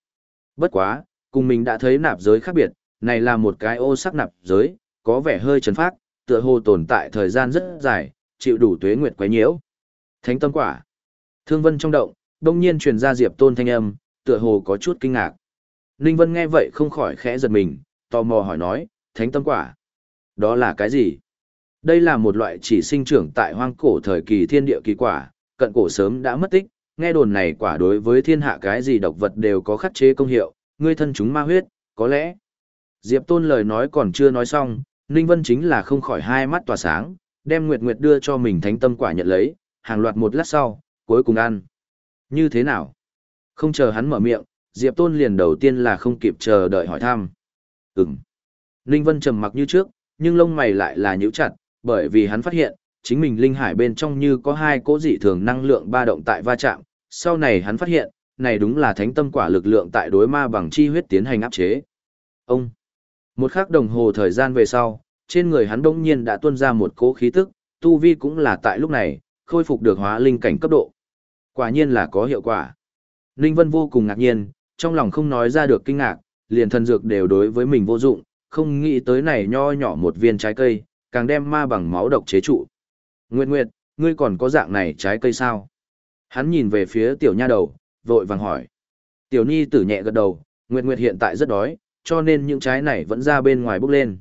Bất quá, cùng mình đã thấy nạp giới khác biệt, này là một cái ô sắc nạp giới, có vẻ hơi trấn phát, tựa hồ tồn tại thời gian rất dài, chịu đủ tuế nguyệt quấy nhiễu. Thánh tâm quả. Thương Vân trong động, đông nhiên truyền ra Diệp Tôn thanh âm, tựa hồ có chút kinh ngạc. Ninh Vân nghe vậy không khỏi khẽ giật mình, tò mò hỏi nói, thánh tâm quả. Đó là cái gì? Đây là một loại chỉ sinh trưởng tại hoang cổ thời kỳ thiên địa kỳ quả, cận cổ sớm đã mất tích, nghe đồn này quả đối với thiên hạ cái gì độc vật đều có khắc chế công hiệu, ngươi thân chúng ma huyết, có lẽ. Diệp Tôn lời nói còn chưa nói xong, Ninh Vân chính là không khỏi hai mắt tỏa sáng, đem Nguyệt Nguyệt đưa cho mình thánh tâm quả nhận lấy, hàng loạt một lát sau, cuối cùng ăn. Như thế nào? Không chờ hắn mở miệng, Diệp Tôn liền đầu tiên là không kịp chờ đợi hỏi thăm. Ừm. Ninh Vân trầm mặc như trước, nhưng lông mày lại là nhíu chặt, bởi vì hắn phát hiện, chính mình linh hải bên trong như có hai cỗ dị thường năng lượng ba động tại va chạm, sau này hắn phát hiện, này đúng là thánh tâm quả lực lượng tại đối ma bằng chi huyết tiến hành áp chế. Ông, một khắc đồng hồ thời gian về sau, trên người hắn đông nhiên đã tuôn ra một cỗ khí tức, tu vi cũng là tại lúc này, khôi phục được hóa linh cảnh cấp độ. Quả nhiên là có hiệu quả. Ninh Vân vô cùng ngạc nhiên, trong lòng không nói ra được kinh ngạc, liền thần dược đều đối với mình vô dụng, không nghĩ tới này nho nhỏ một viên trái cây, càng đem ma bằng máu độc chế trụ. Nguyệt Nguyệt, ngươi còn có dạng này trái cây sao? Hắn nhìn về phía tiểu nha đầu, vội vàng hỏi. Tiểu Nhi tử nhẹ gật đầu, Nguyệt Nguyệt hiện tại rất đói, cho nên những trái này vẫn ra bên ngoài bốc lên.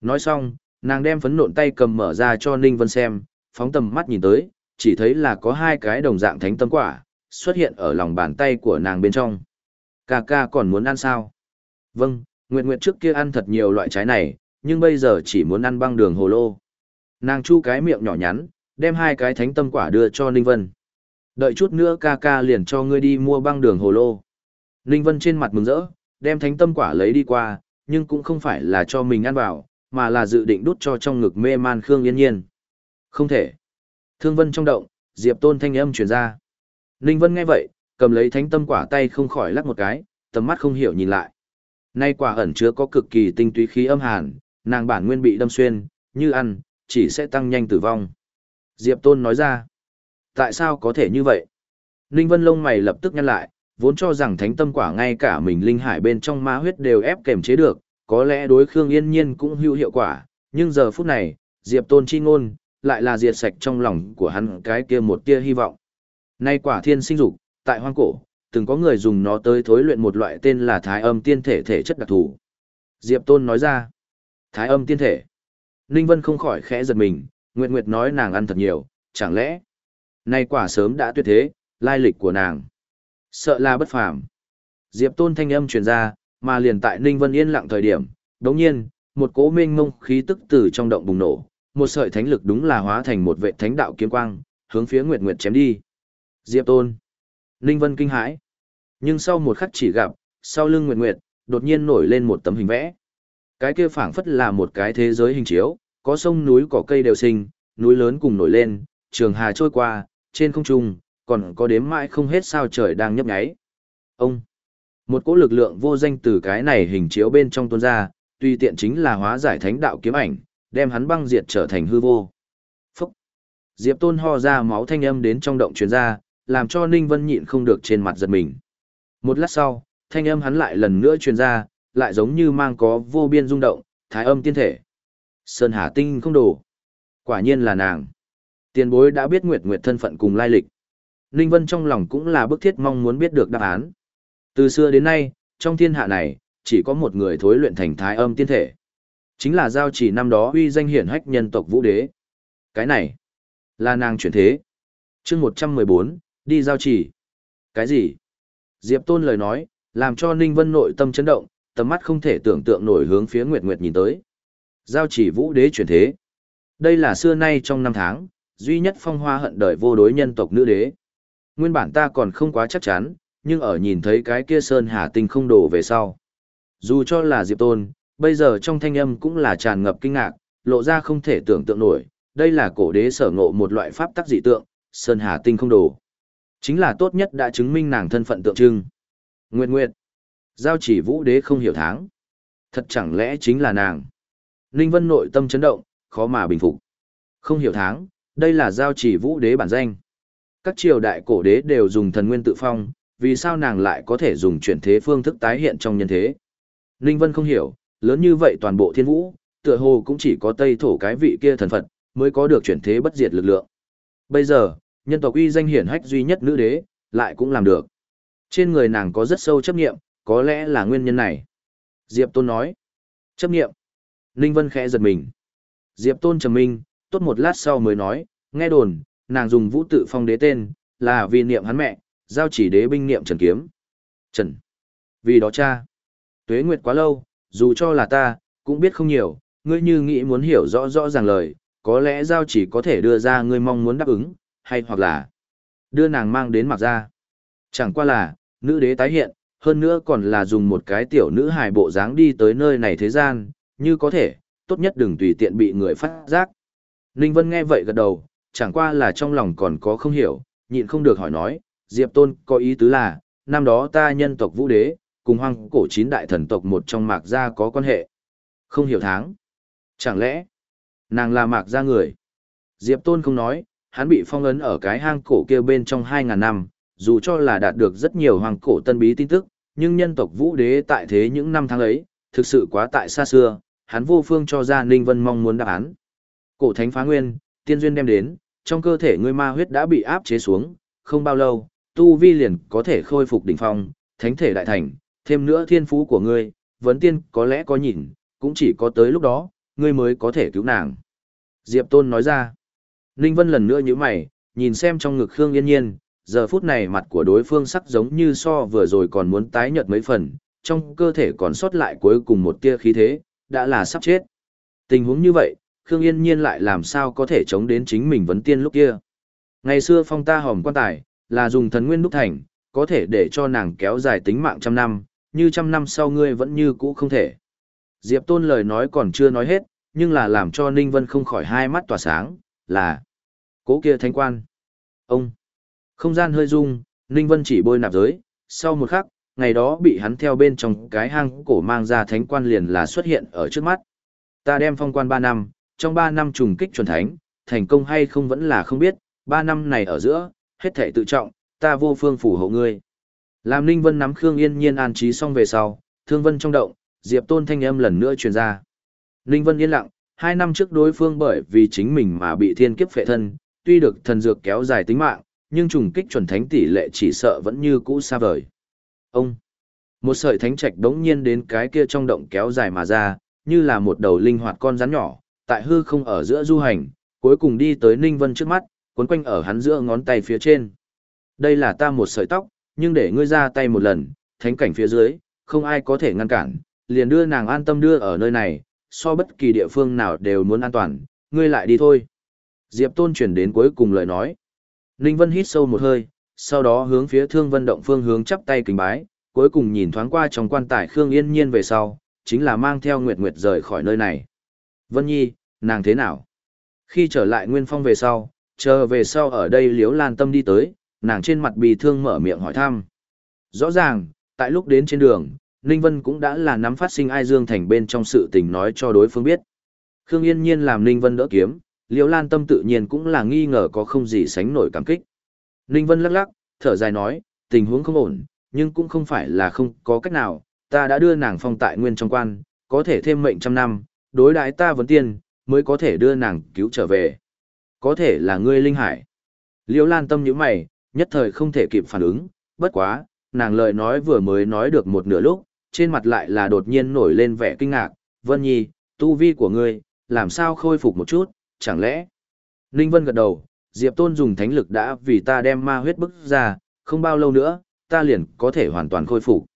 Nói xong, nàng đem phấn nộn tay cầm mở ra cho Ninh Vân xem, phóng tầm mắt nhìn tới, chỉ thấy là có hai cái đồng dạng thánh tâm quả, xuất hiện ở lòng bàn tay của nàng bên trong. Cà ca còn muốn ăn sao? Vâng, Nguyệt Nguyệt trước kia ăn thật nhiều loại trái này, nhưng bây giờ chỉ muốn ăn băng đường hồ lô. Nàng chu cái miệng nhỏ nhắn, đem hai cái thánh tâm quả đưa cho Ninh Vân. Đợi chút nữa ca ca liền cho ngươi đi mua băng đường hồ lô. Ninh Vân trên mặt mừng rỡ, đem thánh tâm quả lấy đi qua, nhưng cũng không phải là cho mình ăn vào, mà là dự định đút cho trong ngực mê man Khương Yên Nhiên. Không thể. Thương Vân trong động, Diệp Tôn thanh âm truyền ra. Ninh Vân nghe vậy, cầm lấy thánh tâm quả tay không khỏi lắc một cái, tầm mắt không hiểu nhìn lại. Nay quả ẩn chứa có cực kỳ tinh túy khí âm hàn, nàng bản nguyên bị đâm xuyên, như ăn, chỉ sẽ tăng nhanh tử vong. Diệp Tôn nói ra. Tại sao có thể như vậy? Ninh Vân lông mày lập tức nhăn lại, vốn cho rằng thánh tâm quả ngay cả mình linh hải bên trong ma huyết đều ép kềm chế được, có lẽ đối Khương Yên Nhiên cũng hữu hiệu quả, nhưng giờ phút này, Diệp Tôn chi ngôn, lại là diệt sạch trong lòng của hắn cái kia một tia hy vọng. Nay quả thiên sinh dục, tại hoang cổ, từng có người dùng nó tới thối luyện một loại tên là thái âm tiên thể thể chất đặc thù. Diệp Tôn nói ra, thái âm tiên thể. Ninh Vân không khỏi khẽ giật mình, Nguyệt Nguyệt nói nàng ăn thật nhiều, chẳng lẽ, nay quả sớm đã tuyệt thế, lai lịch của nàng. Sợ là bất phàm. Diệp Tôn thanh âm truyền ra, mà liền tại Ninh Vân yên lặng thời điểm, đột nhiên, một cỗ mênh mông khí tức từ trong động bùng nổ, một sợi thánh lực đúng là hóa thành một vệ thánh đạo kiếm quang, hướng phía Nguyệt Nguyệt chém đi. Diệp Tôn. Ninh Vân kinh hãi. Nhưng sau một khắc chỉ gặp, sau lưng Nguyệt Nguyệt, đột nhiên nổi lên một tấm hình vẽ. Cái kia phảng phất là một cái thế giới hình chiếu, có sông núi cỏ cây đều sinh, núi lớn cùng nổi lên, trường hà trôi qua, trên không trung, còn có đếm mãi không hết sao trời đang nhấp nháy. Ông, một cỗ lực lượng vô danh từ cái này hình chiếu bên trong tuôn ra, tuy tiện chính là hóa giải thánh đạo kiếm ảnh, đem hắn băng diệt trở thành hư vô. Phúc! Diệp Tôn ho ra máu thanh âm đến trong động truyền ra, làm cho Ninh Vân nhịn không được trên mặt giật mình. Một lát sau, thanh âm hắn lại lần nữa truyền ra, lại giống như mang có vô biên rung động, thái âm tiên thể. Sơn Hà Tinh không đủ. Quả nhiên là nàng. Tiền bối đã biết Nguyệt Nguyệt thân phận cùng lai lịch. Ninh Vân trong lòng cũng là bức thiết mong muốn biết được đáp án. Từ xưa đến nay, trong thiên hạ này, chỉ có một người thối luyện thành thái âm tiên thể. Chính là giao chỉ năm đó uy danh hiển hách nhân tộc vũ đế. Cái này, là nàng chuyển thế. chương 114, đi giao chỉ. Cái gì? Diệp Tôn lời nói, làm cho Ninh Vân nội tâm chấn động, tầm mắt không thể tưởng tượng nổi hướng phía Nguyệt Nguyệt nhìn tới. Giao chỉ vũ đế chuyển thế. Đây là xưa nay trong năm tháng, duy nhất phong hoa hận đời vô đối nhân tộc nữ đế. Nguyên bản ta còn không quá chắc chắn, nhưng ở nhìn thấy cái kia sơn hà tinh không đổ về sau. Dù cho là Diệp Tôn, bây giờ trong thanh âm cũng là tràn ngập kinh ngạc, lộ ra không thể tưởng tượng nổi, đây là cổ đế sở ngộ một loại pháp tắc dị tượng, sơn hà tinh không đổ. Chính là tốt nhất đã chứng minh nàng thân phận tượng trưng. Nguyệt Nguyệt, giao chỉ vũ đế không hiểu tháng. Thật chẳng lẽ chính là nàng. Ninh Vân nội tâm chấn động, khó mà bình phục. Không hiểu tháng, đây là giao chỉ vũ đế bản danh. Các triều đại cổ đế đều dùng thần nguyên tự phong, vì sao nàng lại có thể dùng chuyển thế phương thức tái hiện trong nhân thế. Ninh Vân không hiểu, lớn như vậy toàn bộ thiên vũ, tựa hồ cũng chỉ có Tây thổ cái vị kia thần Phật, mới có được chuyển thế bất diệt lực lượng. Bây giờ, nhân tộc uy danh hiển hách duy nhất nữ đế, lại cũng làm được. Trên người nàng có rất sâu chấp nghiệm, có lẽ là nguyên nhân này. Diệp Tôn nói. Chấp nghiệm. Ninh Vân khẽ giật mình. Diệp Tôn trầm minh, tốt một lát sau mới nói, nghe đồn, nàng dùng vũ tự phong đế tên, là vì niệm hắn mẹ, giao chỉ đế binh niệm Trần Kiếm. Trần. Vì đó cha. Tuế nguyệt quá lâu, dù cho là ta, cũng biết không nhiều, ngươi như nghĩ muốn hiểu rõ rõ ràng lời, có lẽ giao chỉ có thể đưa ra ngươi mong muốn đáp ứng, hay hoặc là đưa nàng mang đến mặc ra. Chẳng qua là, nữ đế tái hiện, hơn nữa còn là dùng một cái tiểu nữ hài bộ dáng đi tới nơi này thế gian, như có thể, tốt nhất đừng tùy tiện bị người phát giác. Ninh Vân nghe vậy gật đầu, chẳng qua là trong lòng còn có không hiểu, nhịn không được hỏi nói, Diệp Tôn có ý tứ là, năm đó ta nhân tộc vũ đế, cùng hoang cổ chín đại thần tộc một trong mạc gia có quan hệ. Không hiểu tháng. Chẳng lẽ, nàng là mạc gia người? Diệp Tôn không nói, hắn bị phong ấn ở cái hang cổ kia bên trong 2.000 năm, dù cho là đạt được rất nhiều hoàng cổ tân bí tin tức, nhưng nhân tộc vũ đế tại thế những năm tháng ấy, thực sự quá tại xa xưa, hắn vô phương cho ra Ninh Vân mong muốn đáp án. Cổ thánh phá nguyên, tiên duyên đem đến, trong cơ thể ngươi ma huyết đã bị áp chế xuống, không bao lâu, tu vi liền có thể khôi phục đỉnh phong, thánh thể đại thành, thêm nữa thiên phú của ngươi, vấn tiên có lẽ có nhìn, cũng chỉ có tới lúc đó, ngươi mới có thể cứu nàng. Diệp Tôn nói ra, Ninh Vân lần nữa như mày, nhìn xem trong ngực Khương Yên Nhiên, giờ phút này mặt của đối phương sắc giống như so vừa rồi còn muốn tái nhợt mấy phần, trong cơ thể còn sót lại cuối cùng một tia khí thế, đã là sắp chết. Tình huống như vậy, Khương Yên Nhiên lại làm sao có thể chống đến chính mình vấn tiên lúc kia. Ngày xưa phong ta hòm quan tài, là dùng thần nguyên đúc thành, có thể để cho nàng kéo dài tính mạng trăm năm, như trăm năm sau ngươi vẫn như cũ không thể. Diệp Tôn lời nói còn chưa nói hết, nhưng là làm cho Ninh Vân không khỏi hai mắt tỏa sáng, là cố kia thanh quan. Ông, không gian hơi rung, Ninh Vân chỉ bôi nạp giới, sau một khắc, ngày đó bị hắn theo bên trong cái hang cổ mang ra thánh quan liền là xuất hiện ở trước mắt. Ta đem phong quan 3 năm, trong 3 năm trùng kích chuẩn thánh, thành công hay không vẫn là không biết, 3 năm này ở giữa, hết thể tự trọng, ta vô phương phủ hộ ngươi. Làm Ninh Vân nắm Khương Yên Nhiên an trí xong về sau, Thương Vân trong động, Diệp Tôn thanh âm lần nữa truyền ra. Ninh Vân yên lặng, hai năm trước đối phương bởi vì chính mình mà bị thiên kiếp phệ thân, tuy được thần dược kéo dài tính mạng, nhưng trùng kích chuẩn thánh tỷ lệ chỉ sợ vẫn như cũ xa vời. Ông, một sợi thánh trạch đống nhiên đến cái kia trong động kéo dài mà ra, như là một đầu linh hoạt con rắn nhỏ, tại hư không ở giữa du hành, cuối cùng đi tới Ninh Vân trước mắt, cuốn quanh ở hắn giữa ngón tay phía trên. Đây là ta một sợi tóc, nhưng để ngươi ra tay một lần, thánh cảnh phía dưới, không ai có thể ngăn cản, liền đưa nàng an tâm đưa ở nơi này, so bất kỳ địa phương nào đều muốn an toàn, ngươi lại đi thôi. Diệp Tôn chuyển đến cuối cùng lời nói. Ninh Vân hít sâu một hơi, sau đó hướng phía Thương Vân động phương hướng chắp tay kính bái, cuối cùng nhìn thoáng qua trong quan tài Khương Yên Nhiên về sau, chính là mang theo Nguyệt Nguyệt rời khỏi nơi này. Vân Nhi, nàng thế nào? Khi trở lại Nguyên Phong về sau, chờ về sau ở đây Liễu Lan Tâm đi tới, nàng trên mặt bì thương mở miệng hỏi thăm. Rõ ràng, tại lúc đến trên đường, Ninh Vân cũng đã là nắm phát sinh ai Dương Thành bên trong sự tình nói cho đối phương biết. Khương Yên Nhiên làm Ninh Vân đỡ kiếm, Liễu Lan Tâm tự nhiên cũng là nghi ngờ có không gì sánh nổi cảm kích. Ninh Vân lắc lắc, thở dài nói, tình huống không ổn, nhưng cũng không phải là không có cách nào, ta đã đưa nàng phong tại nguyên trong quan, có thể thêm mệnh trăm năm, đối đãi ta vấn tiên, mới có thể đưa nàng cứu trở về. Có thể là ngươi linh hải. Liễu Lan Tâm nhíu mày, nhất thời không thể kịp phản ứng, bất quá, nàng lời nói vừa mới nói được một nửa lúc, trên mặt lại là đột nhiên nổi lên vẻ kinh ngạc, Vân Nhi, tu vi của ngươi, làm sao khôi phục một chút, chẳng lẽ? Ninh Vân gật đầu, Diệp Tôn dùng thánh lực đã vì ta đem ma huyết bức ra, không bao lâu nữa, ta liền có thể hoàn toàn khôi phục.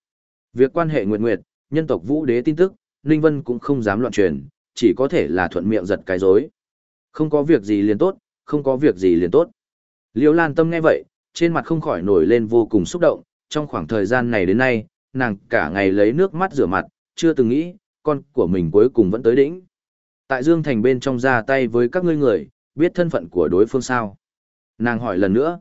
Việc quan hệ nguyệt nguyệt, nhân tộc vũ đế tin tức, Ninh Vân cũng không dám loạn truyền, chỉ có thể là thuận miệng giật cái dối. Không có việc gì liền tốt, không có việc gì liền tốt. Liễu Lan Tâm nghe vậy, trên mặt không khỏi nổi lên vô cùng xúc động, trong khoảng thời gian này đến nay, nàng cả ngày lấy nước mắt rửa mặt, chưa từng nghĩ, con của mình cuối cùng vẫn tới đỉnh. Tại Dương Thành bên trong ra tay với các ngươi người, biết thân phận của đối phương sao? Nàng hỏi lần nữa.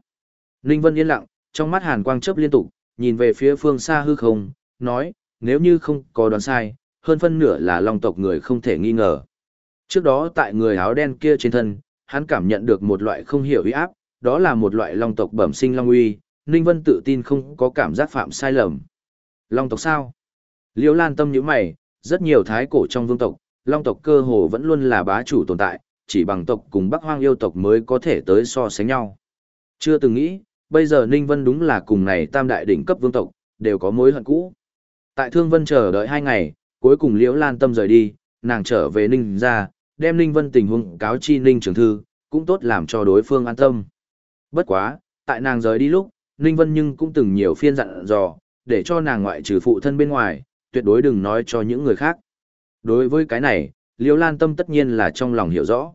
Ninh Vân yên lặng, trong mắt hàn quang chớp liên tục, nhìn về phía phương xa hư không, nói, nếu như không có đoán sai, hơn phân nửa là long tộc người không thể nghi ngờ. Trước đó tại người áo đen kia trên thân, hắn cảm nhận được một loại không hiểu uy áp, đó là một loại long tộc bẩm sinh long uy, Ninh Vân tự tin không có cảm giác phạm sai lầm. Long tộc sao? Liễu Lan tâm nhíu mày, rất nhiều thái cổ trong vương tộc, long tộc cơ hồ vẫn luôn là bá chủ tồn tại, chỉ bằng tộc cùng Bắc Hoang yêu tộc mới có thể tới so sánh nhau. Chưa từng nghĩ, bây giờ Ninh Vân đúng là cùng này tam đại đỉnh cấp vương tộc, đều có mối hận cũ. Tại Thương Vân chờ đợi hai ngày, cuối cùng Liễu Lan tâm rời đi, nàng trở về Ninh ra, đem Ninh Vân tình huống cáo chi Ninh trưởng thư, cũng tốt làm cho đối phương an tâm. Bất quá, tại nàng rời đi lúc, Ninh Vân nhưng cũng từng nhiều phiên dặn dò, để cho nàng ngoại trừ phụ thân bên ngoài, tuyệt đối đừng nói cho những người khác. Đối với cái này, Liễu Lan Tâm tất nhiên là trong lòng hiểu rõ.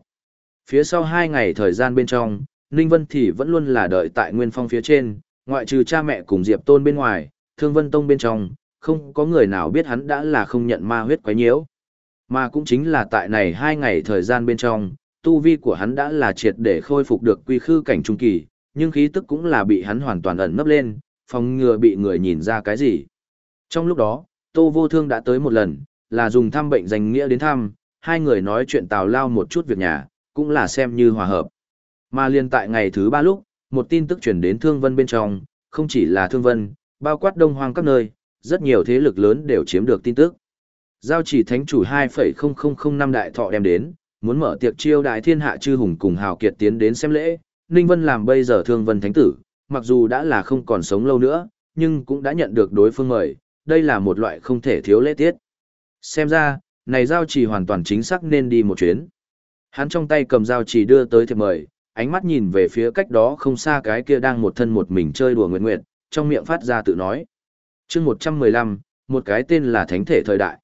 Phía sau hai ngày thời gian bên trong, Ninh Vân thì vẫn luôn là đợi tại Nguyên Phong phía trên, ngoại trừ cha mẹ cùng Diệp Tôn bên ngoài, Thương Vân Tông bên trong, không có người nào biết hắn đã là không nhận ma huyết quái nhiễu. Mà cũng chính là tại này hai ngày thời gian bên trong, tu vi của hắn đã là triệt để khôi phục được quy khư cảnh trung kỳ, nhưng khí tức cũng là bị hắn hoàn toàn ẩn nấp lên, phòng ngừa bị người nhìn ra cái gì. Trong lúc đó, Tô Vô Thương đã tới một lần, là dùng thăm bệnh danh nghĩa đến thăm, hai người nói chuyện tào lao một chút việc nhà, cũng là xem như hòa hợp. Mà liên tại ngày thứ ba lúc, một tin tức chuyển đến Thương Vân bên trong, không chỉ là Thương Vân, bao quát đông hoang các nơi, rất nhiều thế lực lớn đều chiếm được tin tức. Giao chỉ thánh chủ 2,0005 đại thọ đem đến, muốn mở tiệc chiêu đại thiên hạ chư hùng cùng hào kiệt tiến đến xem lễ, Ninh Vân làm bây giờ Thương Vân thánh tử, mặc dù đã là không còn sống lâu nữa, nhưng cũng đã nhận được đối phương mời, đây là một loại không thể thiếu lễ tiết. Xem ra, này giao chỉ hoàn toàn chính xác nên đi một chuyến. Hắn trong tay cầm giao chỉ đưa tới thiệp mời, ánh mắt nhìn về phía cách đó không xa cái kia đang một thân một mình chơi đùa nguyện nguyện, trong miệng phát ra tự nói. chương 115, một cái tên là Thánh thể thời đại.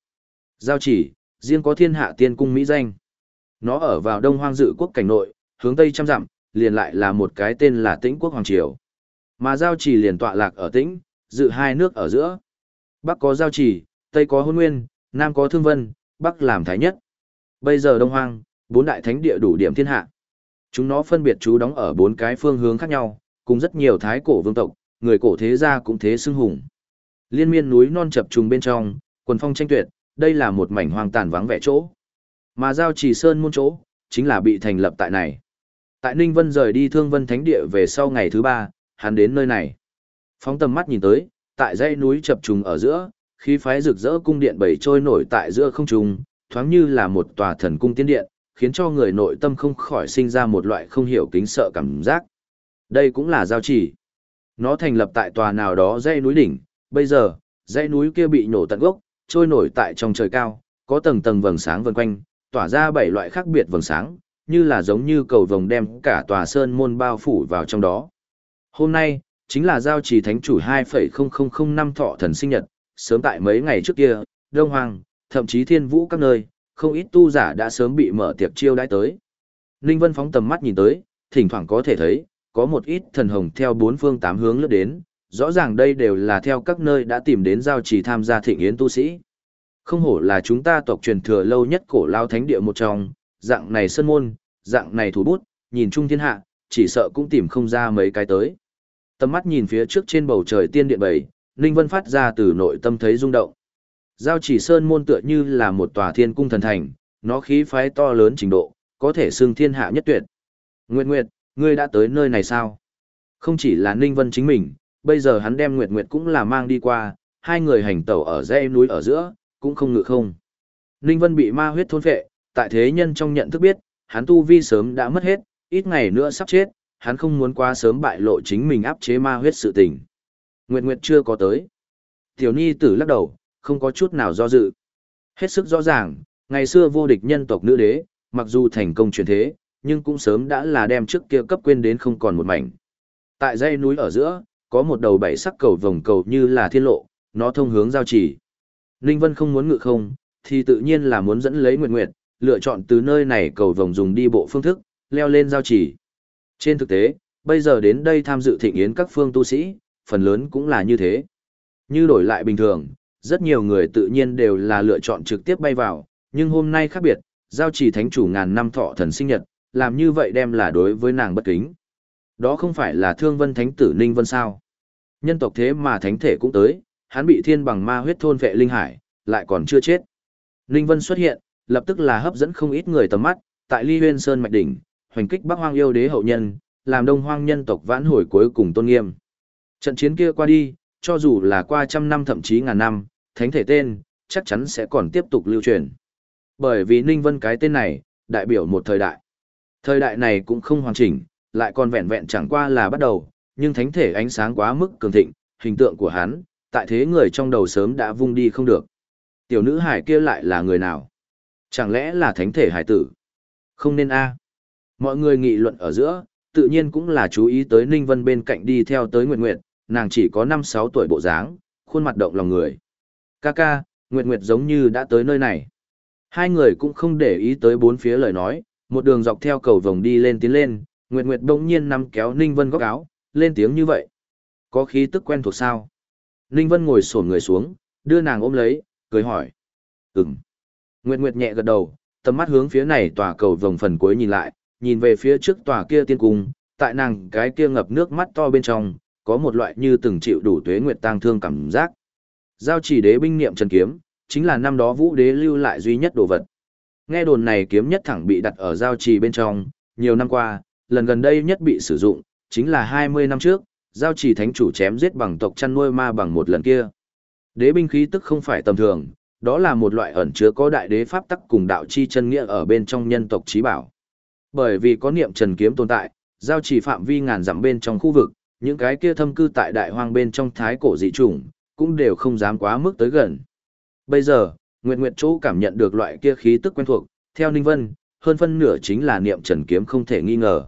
Giao chỉ, riêng có thiên hạ tiên cung Mỹ danh. Nó ở vào đông hoang dự quốc cảnh nội, hướng tây trăm dặm, liền lại là một cái tên là tĩnh quốc hoàng triều. Mà giao chỉ liền tọa lạc ở tĩnh, dự hai nước ở giữa. Bắc có giao chỉ, Tây có hôn nguyên, Nam có thương vân, Bắc làm thái nhất. Bây giờ đông hoang, bốn đại thánh địa đủ điểm thiên hạ. Chúng nó phân biệt chú đóng ở bốn cái phương hướng khác nhau, cùng rất nhiều thái cổ vương tộc, người cổ thế gia cũng thế xưng hùng. Liên miên núi non chập trùng bên trong, quần phong tranh tuyệt, đây là một mảnh hoang tàn vắng vẻ chỗ. Mà giao trì sơn môn chỗ, chính là bị thành lập tại này. Tại Ninh Vân rời đi Thương Vân Thánh Địa về sau ngày thứ ba, hắn đến nơi này. Phóng tầm mắt nhìn tới, tại dãy núi chập trùng ở giữa, khí phái rực rỡ cung điện bảy trôi nổi tại giữa không trung, thoáng như là một tòa thần cung tiên điện, khiến cho người nội tâm không khỏi sinh ra một loại không hiểu kính sợ cảm giác. Đây cũng là giao chỉ. Nó thành lập tại tòa nào đó dãy núi đỉnh, bây giờ, dãy núi kia bị nổ tận gốc, trôi nổi tại trong trời cao, có tầng tầng vầng sáng vần quanh, tỏa ra bảy loại khác biệt vầng sáng, như là giống như cầu vồng đem cả tòa sơn môn bao phủ vào trong đó. Hôm nay, chính là giao trì thánh chủ 2,0005 thọ thần sinh nhật, sớm tại mấy ngày trước kia, Đông Hoàng, thậm chí thiên vũ các nơi, không ít tu giả đã sớm bị mở tiệc chiêu đãi tới. Ninh Vân phóng tầm mắt nhìn tới, thỉnh thoảng có thể thấy, có một ít thần hồng theo bốn phương tám hướng lướt đến, rõ ràng đây đều là theo các nơi đã tìm đến giao trì tham gia thịnh yến tu sĩ. Không hổ là chúng ta tộc truyền thừa lâu nhất cổ lao thánh địa một trong, dạng này sơn môn, dạng này thủ bút, nhìn chung thiên hạ, chỉ sợ cũng tìm không ra mấy cái tới. Tầm mắt nhìn phía trước trên bầu trời tiên điện bảy, Ninh Vân phát ra từ nội tâm thấy rung động. Giao chỉ sơn môn tựa như là một tòa thiên cung thần thành, nó khí phái to lớn trình độ, có thể xưng thiên hạ nhất tuyệt. Nguyệt Nguyệt, ngươi đã tới nơi này sao? Không chỉ là Ninh Vân chính mình, bây giờ hắn đem Nguyệt Nguyệt cũng là mang đi qua, hai người hành tẩu ở dãy núi ở giữa, cũng không ngự không. Ninh Vân bị ma huyết thôn phệ, tại thế nhân trong nhận thức biết, hắn tu vi sớm đã mất hết, ít ngày nữa sắp chết, hắn không muốn quá sớm bại lộ chính mình áp chế ma huyết sự tình. Nguyệt Nguyệt chưa có tới. Tiểu Nhi tử lắc đầu, không có chút nào do dự. Hết sức rõ ràng, ngày xưa vô địch nhân tộc nữ đế, mặc dù thành công truyền thế, nhưng cũng sớm đã là đem trước kia cấp quên đến không còn một mảnh. Tại dãy núi ở giữa, có một đầu bảy sắc cầu vòng cầu như là thiên lộ, nó thông hướng giao chỉ. Ninh Vân không muốn ngự không, thì tự nhiên là muốn dẫn lấy Nguyệt Nguyệt, lựa chọn từ nơi này cầu vòng dùng đi bộ phương thức, leo lên giao chỉ. Trên thực tế, bây giờ đến đây tham dự thịnh yến các phương tu sĩ, phần lớn cũng là như thế. Như đổi lại bình thường, rất nhiều người tự nhiên đều là lựa chọn trực tiếp bay vào, nhưng hôm nay khác biệt, giao chỉ thánh chủ ngàn năm thọ thần sinh nhật, làm như vậy đem là đối với nàng bất kính. Đó không phải là thương vân thánh tử Ninh Vân sao. Nhân tộc thế mà thánh thể cũng tới, hắn bị thiên bằng ma huyết thôn vệ linh hải, lại còn chưa chết. Ninh Vân xuất hiện, lập tức là hấp dẫn không ít người tầm mắt, tại Ly Huyên Sơn mạch đỉnh, hoành kích Bắc Hoang yêu đế hậu nhân, làm Đông Hoang nhân tộc vãn hồi cuối cùng tôn nghiêm. Trận chiến kia qua đi, cho dù là qua trăm năm thậm chí ngàn năm, thánh thể tên, chắc chắn sẽ còn tiếp tục lưu truyền. Bởi vì Ninh Vân cái tên này, đại biểu một thời đại. Thời đại này cũng không hoàn chỉnh, lại còn vẹn vẹn chẳng qua là bắt đầu, nhưng thánh thể ánh sáng quá mức cường thịnh, hình tượng của hắn, tại thế người trong đầu sớm đã vung đi không được. Tiểu nữ hải kia lại là người nào? Chẳng lẽ là thánh thể hải tử? Không nên a. Mọi người nghị luận ở giữa, tự nhiên cũng là chú ý tới Ninh Vân bên cạnh đi theo tới Nguyệt Nguyệt, nàng chỉ có 5-6 tuổi bộ dáng, khuôn mặt động lòng người. Ca ca, Nguyệt Nguyệt giống như đã tới nơi này. Hai người cũng không để ý tới bốn phía lời nói, một đường dọc theo cầu vòng đi lên tiến lên, Nguyệt Nguyệt đông nhiên nắm kéo Ninh Vân góc áo, lên tiếng như vậy. Có khí tức quen thuộc sao? Ninh Vân ngồi xổm người xuống, đưa nàng ôm lấy, cười hỏi. Ừm. Nguyệt Nguyệt nhẹ gật đầu, tầm mắt hướng phía này tòa cầu vòng phần cuối nhìn lại, nhìn về phía trước tòa kia tiên cung, tại nàng cái kia ngập nước mắt to bên trong, có một loại như từng chịu đủ tuế nguyệt tang thương cảm giác. Giao chỉ đế binh niệm trần kiếm, chính là năm đó vũ đế lưu lại duy nhất đồ vật. Nghe đồn này kiếm nhất thẳng bị đặt ở giao trì bên trong, nhiều năm qua, lần gần đây nhất bị sử dụng, chính là 20 năm trước, giao trì thánh chủ chém giết bằng tộc chăn nuôi ma bằng một lần kia. Đế binh khí tức không phải tầm thường, đó là một loại ẩn chứa có đại đế pháp tắc cùng đạo chi chân nghĩa ở bên trong nhân tộc trí bảo. Bởi vì có niệm trần kiếm tồn tại, giao trì phạm vi ngàn dặm bên trong khu vực, những cái kia thâm cư tại đại hoang bên trong thái cổ dị chủng, cũng đều không dám quá mức tới gần. Bây giờ, Nguyệt Nguyệt Chỗ cảm nhận được loại kia khí tức quen thuộc, theo Ninh Vân, hơn phân nửa chính là niệm trần kiếm không thể nghi ngờ.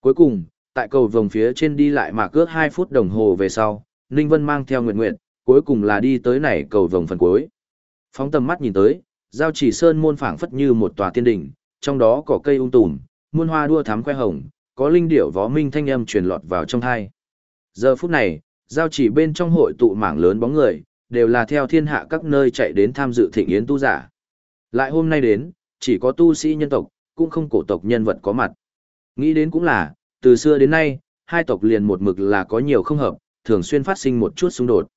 Cuối cùng, tại cầu vòng phía trên đi lại mà cước 2 phút đồng hồ về sau, Ninh Vân mang theo Nguyệt Nguyệt, cuối cùng là đi tới này cầu vòng phần cuối. Phóng tầm mắt nhìn tới, giao chỉ sơn môn phảng phất như một tòa tiên đỉnh, trong đó có cây ung tùm, muôn hoa đua thắm khoe hồng, có linh điểu vó minh thanh âm truyền lọt vào trong thai. Giờ phút này, giao chỉ bên trong hội tụ mảng lớn bóng người, đều là theo thiên hạ các nơi chạy đến tham dự thịnh yến tu giả. Lại hôm nay đến, chỉ có tu sĩ nhân tộc, cũng không cổ tộc nhân vật có mặt. Nghĩ đến cũng là, từ xưa đến nay, hai tộc liền một mực là có nhiều không hợp, thường xuyên phát sinh một chút xung đột.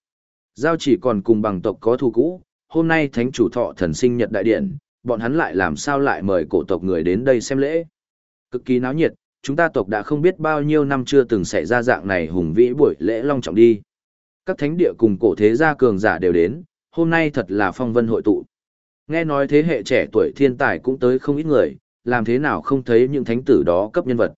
Giao chỉ còn cùng bằng tộc có thù cũ, hôm nay thánh chủ thọ thần sinh nhật đại điện, bọn hắn lại làm sao lại mời cổ tộc người đến đây xem lễ. Cực kỳ náo nhiệt, chúng ta tộc đã không biết bao nhiêu năm chưa từng xảy ra dạng này hùng vĩ buổi lễ long trọng đi. Các thánh địa cùng cổ thế gia cường giả đều đến, hôm nay thật là phong vân hội tụ. Nghe nói thế hệ trẻ tuổi thiên tài cũng tới không ít người, làm thế nào không thấy những thánh tử đó cấp nhân vật.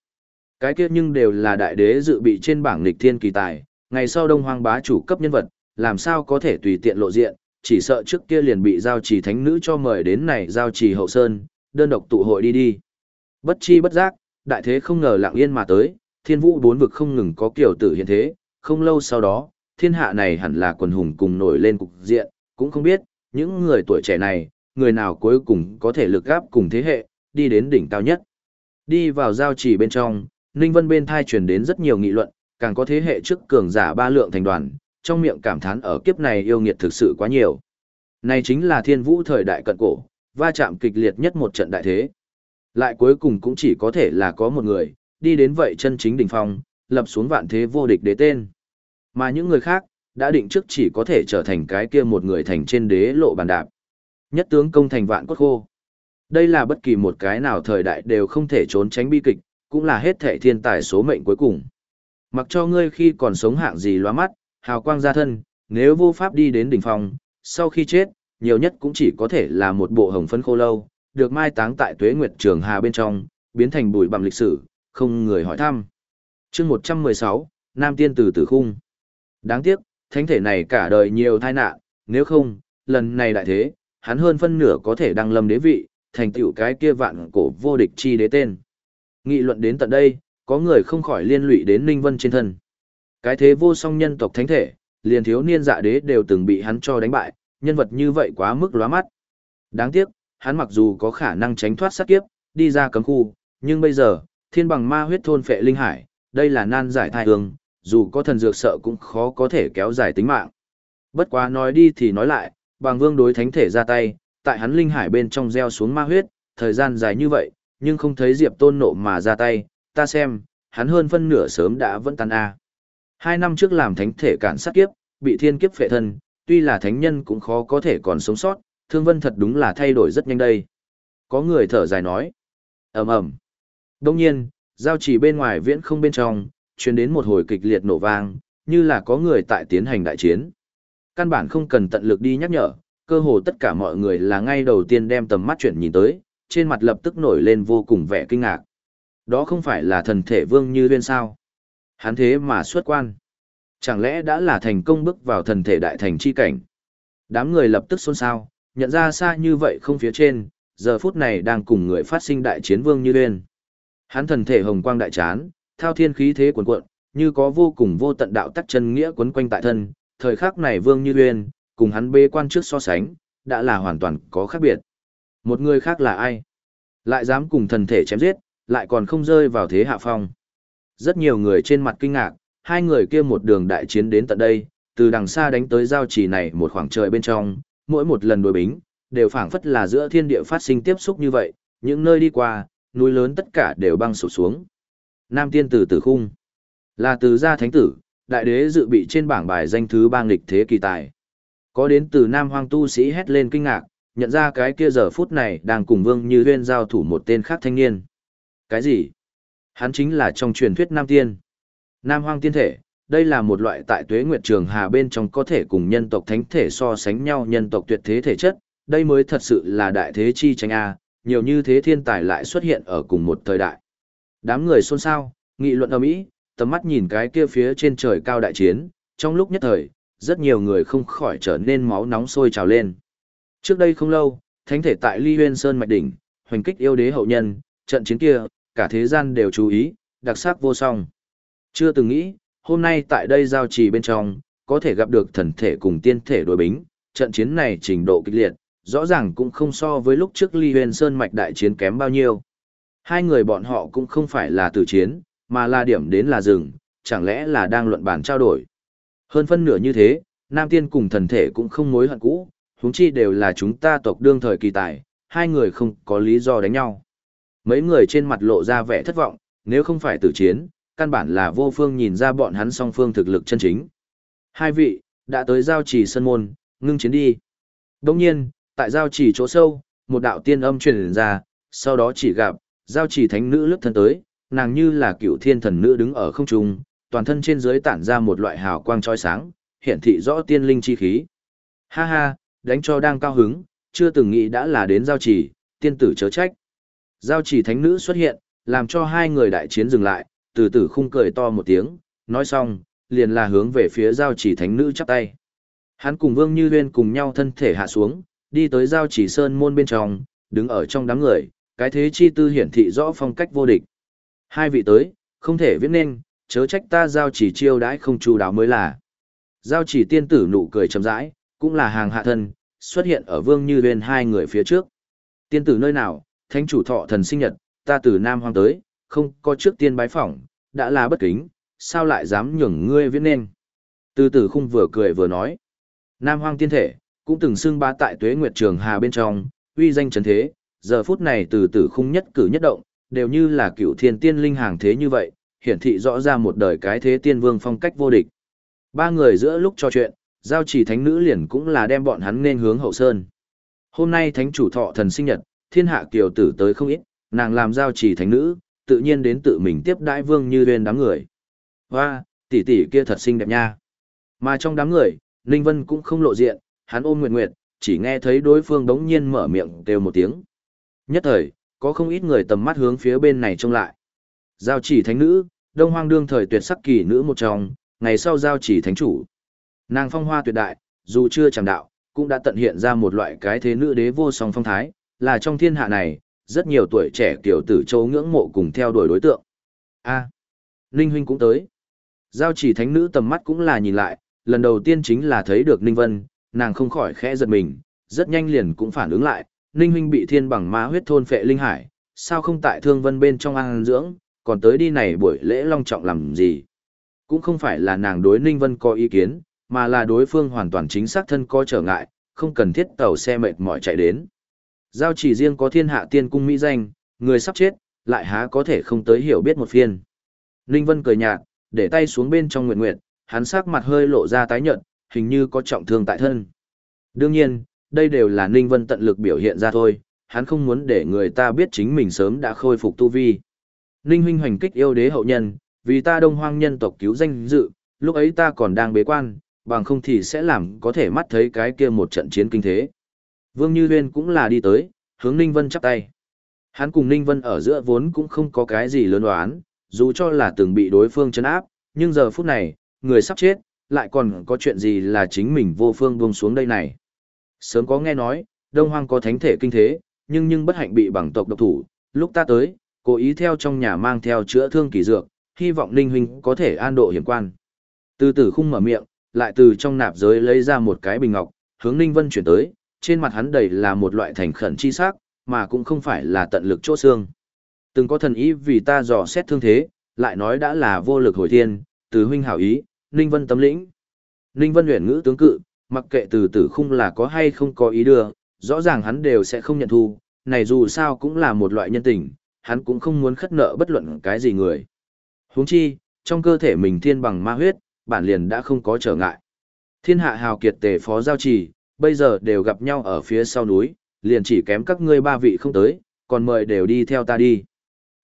Cái kia nhưng đều là đại đế dự bị trên bảng lịch thiên kỳ tài, ngày sau đông hoang bá chủ cấp nhân vật, làm sao có thể tùy tiện lộ diện, chỉ sợ trước kia liền bị giao trì thánh nữ cho mời đến này giao trì hậu sơn, đơn độc tụ hội đi đi. Bất chi bất giác, đại thế không ngờ lặng yên mà tới, thiên vũ bốn vực không ngừng có kiểu tử hiện thế, không lâu sau đó, thiên hạ này hẳn là quần hùng cùng nổi lên cục diện, cũng không biết, những người tuổi trẻ này, người nào cuối cùng có thể lực gáp cùng thế hệ, đi đến đỉnh cao nhất. Đi vào giao chỉ bên trong, Ninh Vân bên thai truyền đến rất nhiều nghị luận, càng có thế hệ trước cường giả ba lượng thành đoàn, trong miệng cảm thán ở kiếp này yêu nghiệt thực sự quá nhiều. Này chính là thiên vũ thời đại cận cổ, va chạm kịch liệt nhất một trận đại thế. Lại cuối cùng cũng chỉ có thể là có một người, đi đến vậy chân chính đỉnh phong, lập xuống vạn thế vô địch đế tên. Mà những người khác, đã định trước chỉ có thể trở thành cái kia một người thành trên đế lộ bàn đạp. Nhất tướng công thành vạn cốt khô. Đây là bất kỳ một cái nào thời đại đều không thể trốn tránh bi kịch, cũng là hết thể thiên tài số mệnh cuối cùng. Mặc cho ngươi khi còn sống hạng gì loa mắt, hào quang gia thân, nếu vô pháp đi đến đỉnh phong, sau khi chết, nhiều nhất cũng chỉ có thể là một bộ hồng phấn khô lâu, được mai táng tại tuế nguyệt trường hà bên trong, biến thành bụi bặm lịch sử, không người hỏi thăm. chương 116, Nam Tiên Tử Tử Khung. Đáng tiếc, thánh thể này cả đời nhiều tai nạn, nếu không, lần này đại thế, hắn hơn phân nửa có thể đăng lâm đế vị, thành tựu cái kia vạn cổ vô địch chi đế tên. Nghị luận đến tận đây, có người không khỏi liên lụy đến Ninh Vân trên thân. Cái thế vô song nhân tộc thánh thể, liền thiếu niên dạ đế đều từng bị hắn cho đánh bại, nhân vật như vậy quá mức lóa mắt. Đáng tiếc, hắn mặc dù có khả năng tránh thoát sát kiếp, đi ra cấm khu, nhưng bây giờ, thiên bằng ma huyết thôn phệ linh hải, đây là nan giải thai hương, dù có thần dược sợ cũng khó có thể kéo dài tính mạng. Bất quá nói đi thì nói lại, bằng vương đối thánh thể ra tay, tại hắn linh hải bên trong gieo xuống ma huyết, thời gian dài như vậy, nhưng không thấy Diệp Tôn nộ mà ra tay, ta xem, hắn hơn phân nửa sớm đã vẫn tan a. Hai năm trước làm thánh thể cản sát kiếp, bị thiên kiếp phệ thân, tuy là thánh nhân cũng khó có thể còn sống sót, thương vân thật đúng là thay đổi rất nhanh đây. Có người thở dài nói. ầm ầm Đông nhiên, giao chỉ bên ngoài viễn không bên trong, truyền đến một hồi kịch liệt nổ vang, như là có người tại tiến hành đại chiến. Căn bản không cần tận lực đi nhắc nhở, cơ hồ tất cả mọi người là ngay đầu tiên đem tầm mắt chuyển nhìn tới, trên mặt lập tức nổi lên vô cùng vẻ kinh ngạc. Đó không phải là thần thể vương như huyên sao. Hắn thế mà xuất quan. Chẳng lẽ đã là thành công bước vào thần thể đại thành chi cảnh? Đám người lập tức xôn xao, nhận ra xa như vậy không phía trên, giờ phút này đang cùng người phát sinh đại chiến vương như viên. Hắn thần thể hồng quang đại chán, thao thiên khí thế cuồn cuộn, như có vô cùng vô tận đạo tắc chân nghĩa quấn quanh tại thân, thời khắc này Vương Như Uyên, cùng hắn bê quan trước so sánh, đã là hoàn toàn có khác biệt. Một người khác là ai? Lại dám cùng thần thể chém giết, lại còn không rơi vào thế hạ phong. Rất nhiều người trên mặt kinh ngạc, hai người kia một đường đại chiến đến tận đây, từ đằng xa đánh tới giao chỉ này một khoảng trời bên trong, mỗi một lần đối bính, đều phảng phất là giữa thiên địa phát sinh tiếp xúc như vậy, những nơi đi qua, núi lớn tất cả đều băng sụp xuống. Nam tiên tử tử khung, là từ gia thánh tử, đại đế dự bị trên bảng bài danh thứ ba nghịch thế kỳ tài. Có đến từ Nam Hoang tu sĩ hét lên kinh ngạc, nhận ra cái kia giờ phút này đang cùng Vương Như Huyên giao thủ một tên khác thanh niên. Cái gì? Hắn chính là trong truyền thuyết Nam Tiên. Nam Hoang Tiên Thể, đây là một loại tại tuế nguyệt trường hà bên trong có thể cùng nhân tộc thánh thể so sánh nhau nhân tộc tuyệt thế thể chất, đây mới thật sự là đại thế chi tranh A, nhiều như thế thiên tài lại xuất hiện ở cùng một thời đại. Đám người xôn xao, nghị luận âm ỉ tầm mắt nhìn cái kia phía trên trời cao đại chiến, trong lúc nhất thời, rất nhiều người không khỏi trở nên máu nóng sôi trào lên. Trước đây không lâu, thánh thể tại Ly Huyên Sơn mạch đỉnh, hoành kích yêu đế hậu nhân, trận chiến kia, cả thế gian đều chú ý, đặc sắc vô song. Chưa từng nghĩ, hôm nay tại đây giao trì bên trong, có thể gặp được thần thể cùng tiên thể đối bính, trận chiến này trình độ kịch liệt, rõ ràng cũng không so với lúc trước Ly Huyền Sơn mạch đại chiến kém bao nhiêu. Hai người bọn họ cũng không phải là tử chiến, mà là điểm đến là rừng, chẳng lẽ là đang luận bàn trao đổi. Hơn phân nửa như thế, Nam Tiên cùng thần thể cũng không mối hận cũ, huống chi đều là chúng ta tộc đương thời kỳ tài, hai người không có lý do đánh nhau. Mấy người trên mặt lộ ra vẻ thất vọng, nếu không phải tử chiến, căn bản là vô phương nhìn ra bọn hắn song phương thực lực chân chính. Hai vị, đã tới giao trì sân môn, ngưng chiến đi. Đồng nhiên, tại giao trì chỗ sâu, một đạo tiên âm truyền ra, sau đó chỉ gặp, giao trì thánh nữ lướt thân tới, nàng như là cựu thiên thần nữ đứng ở không trung, toàn thân trên dưới tản ra một loại hào quang chói sáng, hiện thị rõ tiên linh chi khí. Ha ha, đánh cho đang cao hứng, chưa từng nghĩ đã là đến giao trì, tiên tử chớ trách. Giao trì thánh nữ xuất hiện, làm cho hai người đại chiến dừng lại, từ từ khung cười to một tiếng, nói xong, liền là hướng về phía giao chỉ thánh nữ chắp tay. Hắn cùng Vương Như Huyên cùng nhau thân thể hạ xuống, đi tới giao chỉ sơn môn bên trong, đứng ở trong đám người, cái thế chi tư hiển thị rõ phong cách vô địch. Hai vị tới, không thể viết nên, chớ trách ta giao chỉ chiêu đãi không chu đáo mới là. Giao chỉ tiên tử nụ cười chậm rãi, cũng là hàng hạ thân, xuất hiện ở Vương Như Huyên hai người phía trước. Tiên tử nơi nào, thánh chủ thọ thần sinh nhật, ta từ Nam Hoang tới, không có trước tiên bái phỏng, đã là bất kính, sao lại dám nhường ngươi viết nên. Từ tử khung vừa cười vừa nói. Nam hoang tiên thể, cũng từng xưng bá tại tuế nguyệt trường hà bên trong, uy danh chấn thế, giờ phút này từ tử khung nhất cử nhất động, đều như là cựu thiên tiên linh hàng thế như vậy, hiển thị rõ ra một đời cái thế tiên vương phong cách vô địch. Ba người giữa lúc trò chuyện, giao chỉ thánh nữ liền cũng là đem bọn hắn nên hướng hậu sơn. Hôm nay thánh chủ thọ thần sinh nhật, thiên hạ kiều tử tới không ít, nàng làm giao chỉ thánh nữ, tự nhiên đến tự mình tiếp đãi Vương Như Uyên đám người. Hoa, tỷ tỷ kia thật xinh đẹp nha. Mà trong đám người, Ninh Vân cũng không lộ diện, hắn ôm Nguyệt Nguyệt, chỉ nghe thấy đối phương đống nhiên mở miệng kêu một tiếng. Nhất thời, có không ít người tầm mắt hướng phía bên này trông lại. Giao chỉ thánh nữ, đông hoang đương thời tuyệt sắc kỳ nữ một trong, ngày sau giao chỉ thánh chủ. Nàng phong hoa tuyệt đại, dù chưa chẳng đạo, cũng đã tận hiện ra một loại cái thế nữ đế vô song phong thái, là trong thiên hạ này, rất nhiều tuổi trẻ tiểu tử châu ngưỡng mộ cùng theo đuổi đối tượng. A, à, Ninh huynh cũng tới. Giao chỉ thánh nữ tầm mắt cũng là nhìn lại, lần đầu tiên chính là thấy được Ninh Vân, nàng không khỏi khẽ giật mình, rất nhanh liền cũng phản ứng lại, Ninh huynh bị thiên bằng ma huyết thôn phệ linh hải, sao không tại thương vân bên trong ăn dưỡng, còn tới đi này buổi lễ long trọng làm gì. Cũng không phải là nàng đối Ninh Vân có ý kiến, mà là đối phương hoàn toàn chính xác thân có trở ngại, không cần thiết tàu xe mệt mỏi chạy đến. Giao chỉ riêng có thiên hạ tiên cung mỹ danh, người sắp chết, lại há có thể không tới hiểu biết một phiên. Ninh Vân cười nhạt, để tay xuống bên trong nguyện nguyện, hắn sắc mặt hơi lộ ra tái nhợt, hình như có trọng thương tại thân. Đương nhiên, đây đều là Ninh Vân tận lực biểu hiện ra thôi, hắn không muốn để người ta biết chính mình sớm đã khôi phục tu vi. Ninh huynh hoành kích yêu đế hậu nhân, vì ta đông hoang nhân tộc cứu danh dự, lúc ấy ta còn đang bế quan, bằng không thì sẽ làm có thể mắt thấy cái kia một trận chiến kinh thế. Vương Như Huyên cũng là đi tới, hướng Ninh Vân chắp tay. Hắn cùng Ninh Vân ở giữa vốn cũng không có cái gì lớn đoán, dù cho là từng bị đối phương chấn áp, nhưng giờ phút này, người sắp chết, lại còn có chuyện gì là chính mình vô phương buông xuống đây này. Sớm có nghe nói, Đông Hoang có thánh thể kinh thế, nhưng nhưng bất hạnh bị bằng tộc độc thủ, lúc ta tới, cố ý theo trong nhà mang theo chữa thương kỳ dược, hy vọng Ninh Huynh có thể an độ hiểm quan. Từ từ khung mở miệng, lại từ trong nạp giới lấy ra một cái bình ngọc, hướng Ninh Vân chuyển tới, trên mặt hắn đầy là một loại thành khẩn chi sắc, mà cũng không phải là tận lực chỗ xương. Từng có thần ý vì ta dò xét thương thế, lại nói đã là vô lực hồi thiên, từ huynh hảo ý, Ninh Vân tấm lĩnh. Ninh Vân huyền ngữ tướng cự, mặc kệ từ tử khung là có hay không có ý đưa, rõ ràng hắn đều sẽ không nhận thu, này dù sao cũng là một loại nhân tình, hắn cũng không muốn khất nợ bất luận cái gì người. huống chi, trong cơ thể mình thiên bằng ma huyết, bản liền đã không có trở ngại. Thiên hạ hào kiệt tề phó giao trì, bây giờ đều gặp nhau ở phía sau núi, liền chỉ kém các ngươi ba vị không tới, còn mời đều đi theo ta đi.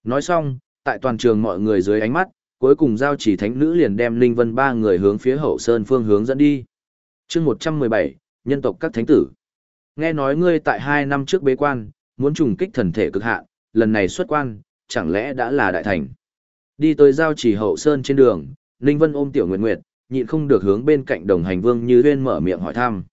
Nói xong, tại toàn trường mọi người dưới ánh mắt, cuối cùng giao chỉ thánh nữ liền đem Linh Vân ba người hướng phía hậu sơn phương hướng dẫn đi. chương 117, nhân tộc các thánh tử. Nghe nói ngươi tại hai năm trước bế quan, muốn trùng kích thần thể cực hạn, lần này xuất quan, chẳng lẽ đã là đại thành. Đi tới giao chỉ hậu sơn trên đường, Linh Vân ôm Tiểu Nguyệt Nguyệt, nhịn không được hướng bên cạnh đồng hành vương như huyên mở miệng hỏi thăm.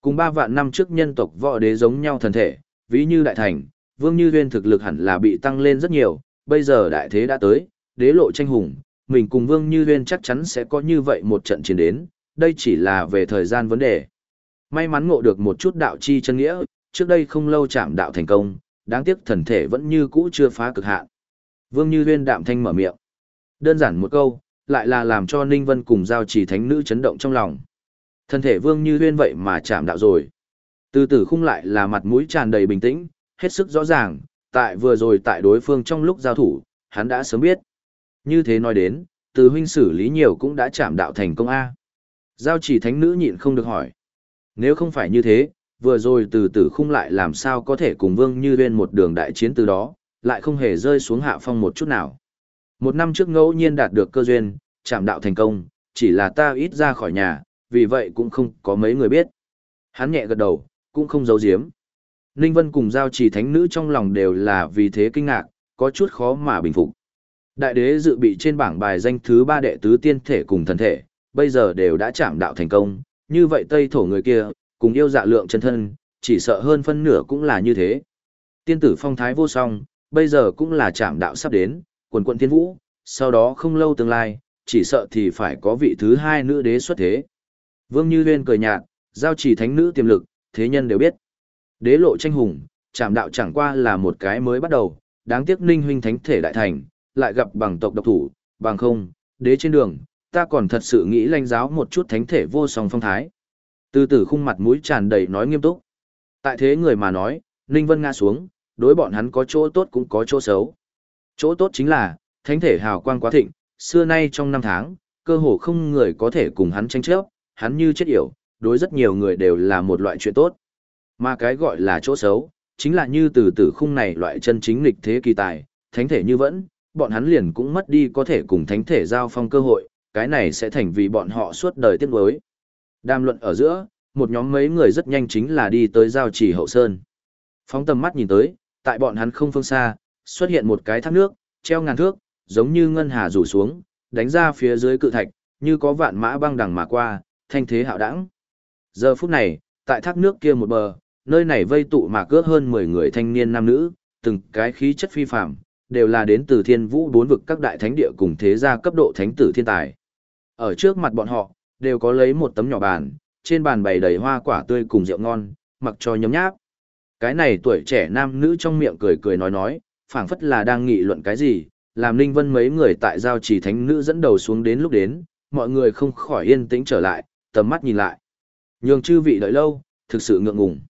Cùng ba vạn năm trước nhân tộc võ đế giống nhau thần thể, ví như đại thành, vương như huyên thực lực hẳn là bị tăng lên rất nhiều, bây giờ đại thế đã tới, đế lộ tranh hùng, mình cùng vương như huyên chắc chắn sẽ có như vậy một trận chiến đến, đây chỉ là về thời gian vấn đề. May mắn ngộ được một chút đạo chi chân nghĩa, trước đây không lâu chạm đạo thành công, đáng tiếc thần thể vẫn như cũ chưa phá cực hạn. Vương Như Huyên đạm thanh mở miệng. Đơn giản một câu, lại là làm cho Ninh Vân cùng giao chỉ thánh nữ chấn động trong lòng. Thân thể Vương Như Huyên vậy mà chạm đạo rồi. Từ tử khung lại là mặt mũi tràn đầy bình tĩnh, hết sức rõ ràng, tại vừa rồi tại đối phương trong lúc giao thủ, hắn đã sớm biết. Như thế nói đến, từ huynh xử lý nhiều cũng đã chạm đạo thành công A. Giao chỉ thánh nữ nhịn không được hỏi. Nếu không phải như thế, vừa rồi từ tử khung lại làm sao có thể cùng Vương Như Huyên một đường đại chiến từ đó, lại không hề rơi xuống hạ phong một chút nào. Một năm trước ngẫu nhiên đạt được cơ duyên, chạm đạo thành công, chỉ là ta ít ra khỏi nhà, vì vậy cũng không có mấy người biết. Hắn nhẹ gật đầu, cũng không giấu giếm. Ninh Vân cùng giao trì thánh nữ trong lòng đều là vì thế kinh ngạc, có chút khó mà bình phục. Đại đế dự bị trên bảng bài danh thứ ba đệ tứ tiên thể cùng thần thể, bây giờ đều đã chạm đạo thành công, như vậy Tây thổ người kia, cùng yêu dạ lượng chân thân, chỉ sợ hơn phân nửa cũng là như thế. Tiên tử phong thái vô song, bây giờ cũng là chạm đạo sắp đến, quần quận thiên vũ, sau đó không lâu tương lai, chỉ sợ thì phải có vị thứ hai nữ đế xuất thế. Vương Như Huyên cười nhạt, giao chỉ thánh nữ tiềm lực, thế nhân đều biết. Đế lộ tranh hùng, chạm đạo chẳng qua là một cái mới bắt đầu, đáng tiếc ninh huynh thánh thể đại thành, lại gặp bằng tộc độc thủ, bằng không, đế trên đường, ta còn thật sự nghĩ lãnh giáo một chút thánh thể vô song phong thái. Từ từ khung mặt mũi tràn đầy nói nghiêm túc. Tại thế người mà nói, Ninh Vân ngã xuống, đối bọn hắn có chỗ tốt cũng có chỗ xấu. Chỗ tốt chính là, thánh thể hào quang quá thịnh, xưa nay trong năm tháng, cơ hồ không người có thể cùng hắn tranh chấp, hắn như chết yểu, đối rất nhiều người đều là một loại chuyện tốt. Mà cái gọi là chỗ xấu, chính là như từ tử khung này loại chân chính lịch thế kỳ tài, thánh thể như vẫn, bọn hắn liền cũng mất đi có thể cùng thánh thể giao phong cơ hội, cái này sẽ thành vì bọn họ suốt đời tiếc nuối. Đàm luận ở giữa, một nhóm mấy người rất nhanh chính là đi tới giao trì hậu sơn. Phóng tầm mắt nhìn tới, tại bọn hắn không phương xa, xuất hiện một cái thác nước, treo ngàn thước, giống như ngân hà rủ xuống, đánh ra phía dưới cự thạch, như có vạn mã băng đằng mà qua, thanh thế hạo đẳng. Giờ phút này, tại thác nước kia một bờ, nơi này vây tụ mà cướp hơn 10 người thanh niên nam nữ, từng cái khí chất phi phàm, đều là đến từ thiên vũ bốn vực các đại thánh địa cùng thế gia cấp độ thánh tử thiên tài. Ở trước mặt bọn họ, đều có lấy một tấm nhỏ bàn, trên bàn bày đầy hoa quả tươi cùng rượu ngon, mặc cho nhấm nháp. Cái này tuổi trẻ nam nữ trong miệng cười cười nói nói, phảng phất là đang nghị luận cái gì, làm Ninh Vân mấy người tại giao trì thánh nữ dẫn đầu xuống đến lúc đến, mọi người không khỏi yên tĩnh trở lại, tầm mắt nhìn lại. Nhường chư vị đợi lâu, thực sự ngượng ngùng.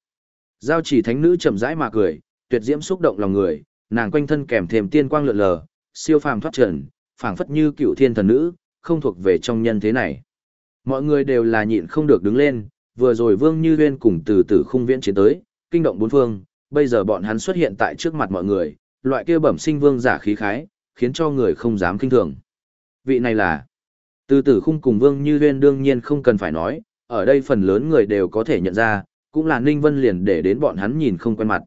Giao chỉ thánh nữ chậm rãi mà cười, tuyệt diễm xúc động lòng người, nàng quanh thân kèm thêm tiên quang lượn lờ, siêu phàm thoát trần, phảng phất như cựu thiên thần nữ, không thuộc về trong nhân thế này. Mọi người đều là nhịn không được đứng lên, vừa rồi Vương Như Uyên cùng từ từ khung viễn chiến tới, kinh động bốn phương, bây giờ bọn hắn xuất hiện tại trước mặt mọi người, loại kia bẩm sinh vương giả khí khái, khiến cho người không dám kinh thường. Vị này là từ tử khung cùng Vương Như Huyên đương nhiên không cần phải nói, ở đây phần lớn người đều có thể nhận ra, cũng là Ninh Vân liền để đến bọn hắn nhìn không quen mặt.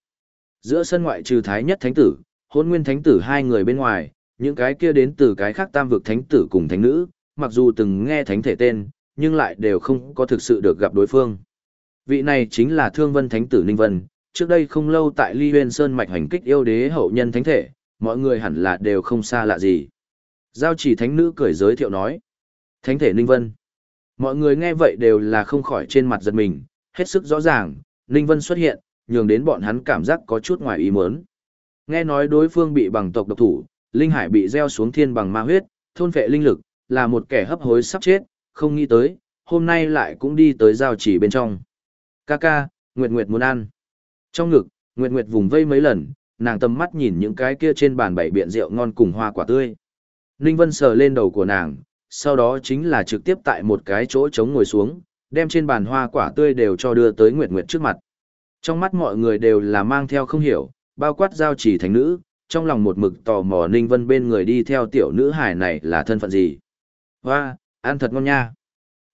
Giữa sân ngoại trừ Thái Nhất Thánh Tử, Hôn Nguyên Thánh Tử hai người bên ngoài, những cái kia đến từ cái khác tam vực Thánh Tử cùng Thánh Nữ, mặc dù từng nghe Thánh Thể tên, nhưng lại đều không có thực sự được gặp đối phương. Vị này chính là Thương Vân Thánh Tử Ninh Vân, trước đây không lâu tại Ly Huyên Sơn mạch hành kích yêu đế hậu nhân Thánh Thể, mọi người hẳn là đều không xa lạ gì. Giao chỉ Thánh Nữ cười giới thiệu nói. Thánh Thể Ninh Vân. Mọi người nghe vậy đều là không khỏi trên mặt giật mình, hết sức rõ ràng, Ninh Vân xuất hiện, nhường đến bọn hắn cảm giác có chút ngoài ý muốn. Nghe nói đối phương bị bằng tộc độc thủ, Linh Hải bị gieo xuống thiên bằng ma huyết, thôn phệ linh lực, là một kẻ hấp hối sắp chết, không nghĩ tới, hôm nay lại cũng đi tới giao chỉ bên trong. Ca ca, Nguyệt Nguyệt muốn ăn. Trong ngực, Nguyệt Nguyệt vùng vây mấy lần, nàng tầm mắt nhìn những cái kia trên bàn bảy biện rượu ngon cùng hoa quả tươi. Ninh Vân sờ lên đầu của nàng, sau đó chính là trực tiếp tại một cái chỗ trống ngồi xuống, đem trên bàn hoa quả tươi đều cho đưa tới Nguyệt Nguyệt trước mặt. Trong mắt mọi người đều là mang theo không hiểu, bao quát giao chỉ thánh nữ, trong lòng một mực tò mò Ninh Vân bên người đi theo tiểu nữ Hải này là thân phận gì. Hoa, ăn thật ngon nha.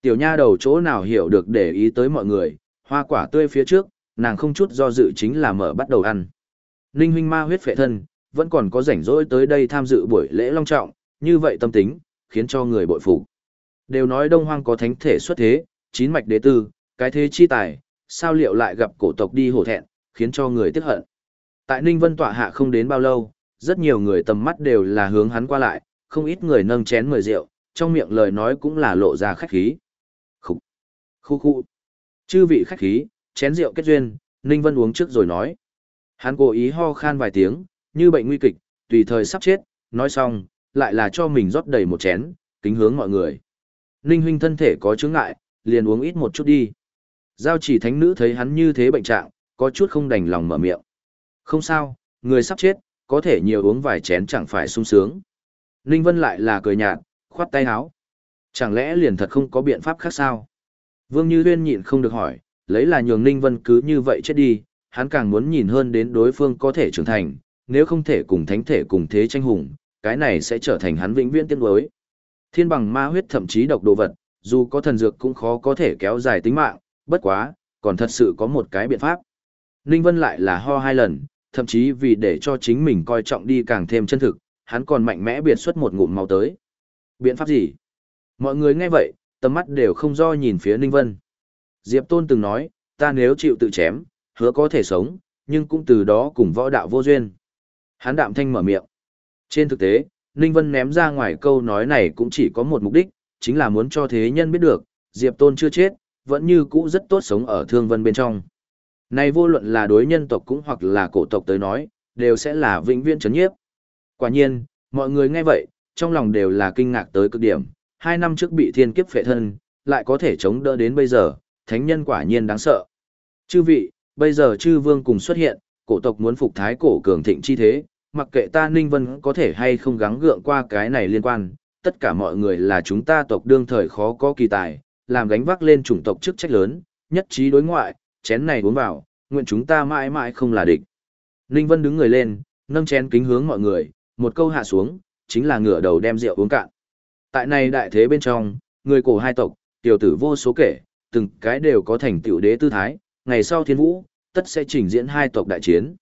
Tiểu nha đầu chỗ nào hiểu được để ý tới mọi người, hoa quả tươi phía trước, nàng không chút do dự chính là mở bắt đầu ăn. Ninh huynh ma huyết phệ thân, vẫn còn có rảnh rỗi tới đây tham dự buổi lễ long trọng, như vậy tâm tính, khiến cho người bội phục. Đều nói Đông Hoang có thánh thể xuất thế, chín mạch đế tư, cái thế chi tài, sao liệu lại gặp cổ tộc đi hổ thẹn, khiến cho người tiếc hận. Tại Ninh Vân tọa hạ không đến bao lâu, rất nhiều người tầm mắt đều là hướng hắn qua lại, không ít người nâng chén mời rượu, trong miệng lời nói cũng là lộ ra khách khí. Khúc, khu khu, chư vị khách khí, chén rượu kết duyên, Ninh Vân uống trước rồi nói. Hắn cố ý ho khan vài tiếng, như bệnh nguy kịch, tùy thời sắp chết, nói xong, lại là cho mình rót đầy một chén, kính hướng mọi người. Ninh huynh thân thể có chứng ngại, liền uống ít một chút đi. Giao chỉ thánh nữ thấy hắn như thế bệnh trạng, có chút không đành lòng mở miệng. Không sao, người sắp chết, có thể nhiều uống vài chén chẳng phải sung sướng. Ninh Vân lại là cười nhạt, khoát tay áo. Chẳng lẽ liền thật không có biện pháp khác sao? Vương Như Huyên nhịn không được hỏi, lấy là nhường Ninh Vân cứ như vậy chết đi, hắn càng muốn nhìn hơn đến đối phương có thể trưởng thành, nếu không thể cùng thánh thể cùng thế tranh hùng, cái này sẽ trở thành hắn vĩnh viễn tiên đối. Thiên bằng ma huyết thậm chí độc đồ vật, dù có thần dược cũng khó có thể kéo dài tính mạng, bất quá, còn thật sự có một cái biện pháp. Ninh Vân lại là ho hai lần, thậm chí vì để cho chính mình coi trọng đi càng thêm chân thực, hắn còn mạnh mẽ biệt xuất một ngụm máu tới. Biện pháp gì? Mọi người nghe vậy, tầm mắt đều không do nhìn phía Ninh Vân. Diệp Tôn từng nói, ta nếu chịu tự chém, hứa có thể sống, nhưng cũng từ đó cùng võ đạo vô duyên. Hắn đạm thanh mở miệng. Trên thực tế, Ninh Vân ném ra ngoài câu nói này cũng chỉ có một mục đích, chính là muốn cho thế nhân biết được, Diệp Tôn chưa chết, vẫn như cũ rất tốt sống ở thương vân bên trong. Này vô luận là đối nhân tộc cũng hoặc là cổ tộc tới nói, đều sẽ là vĩnh viễn chấn nhiếp. Quả nhiên, mọi người nghe vậy, trong lòng đều là kinh ngạc tới cực điểm, hai năm trước bị thiên kiếp phệ thân, lại có thể chống đỡ đến bây giờ, thánh nhân quả nhiên đáng sợ. Chư vị, bây giờ chư vương cùng xuất hiện, cổ tộc muốn phục thái cổ cường thịnh chi thế, mặc kệ ta Ninh Vân có thể hay không gắng gượng qua cái này liên quan, tất cả mọi người là chúng ta tộc đương thời khó có kỳ tài, làm gánh vác lên chủng tộc chức trách lớn, nhất trí đối ngoại, chén này uống vào, nguyện chúng ta mãi mãi không là địch. Ninh Vân đứng người lên, nâng chén kính hướng mọi người, một câu hạ xuống, chính là ngửa đầu đem rượu uống cạn. Tại này đại thế bên trong, người cổ hai tộc, tiểu tử vô số kể, từng cái đều có thành tiểu đế tư thái, ngày sau thiên vũ, tất sẽ trình diễn hai tộc đại chiến.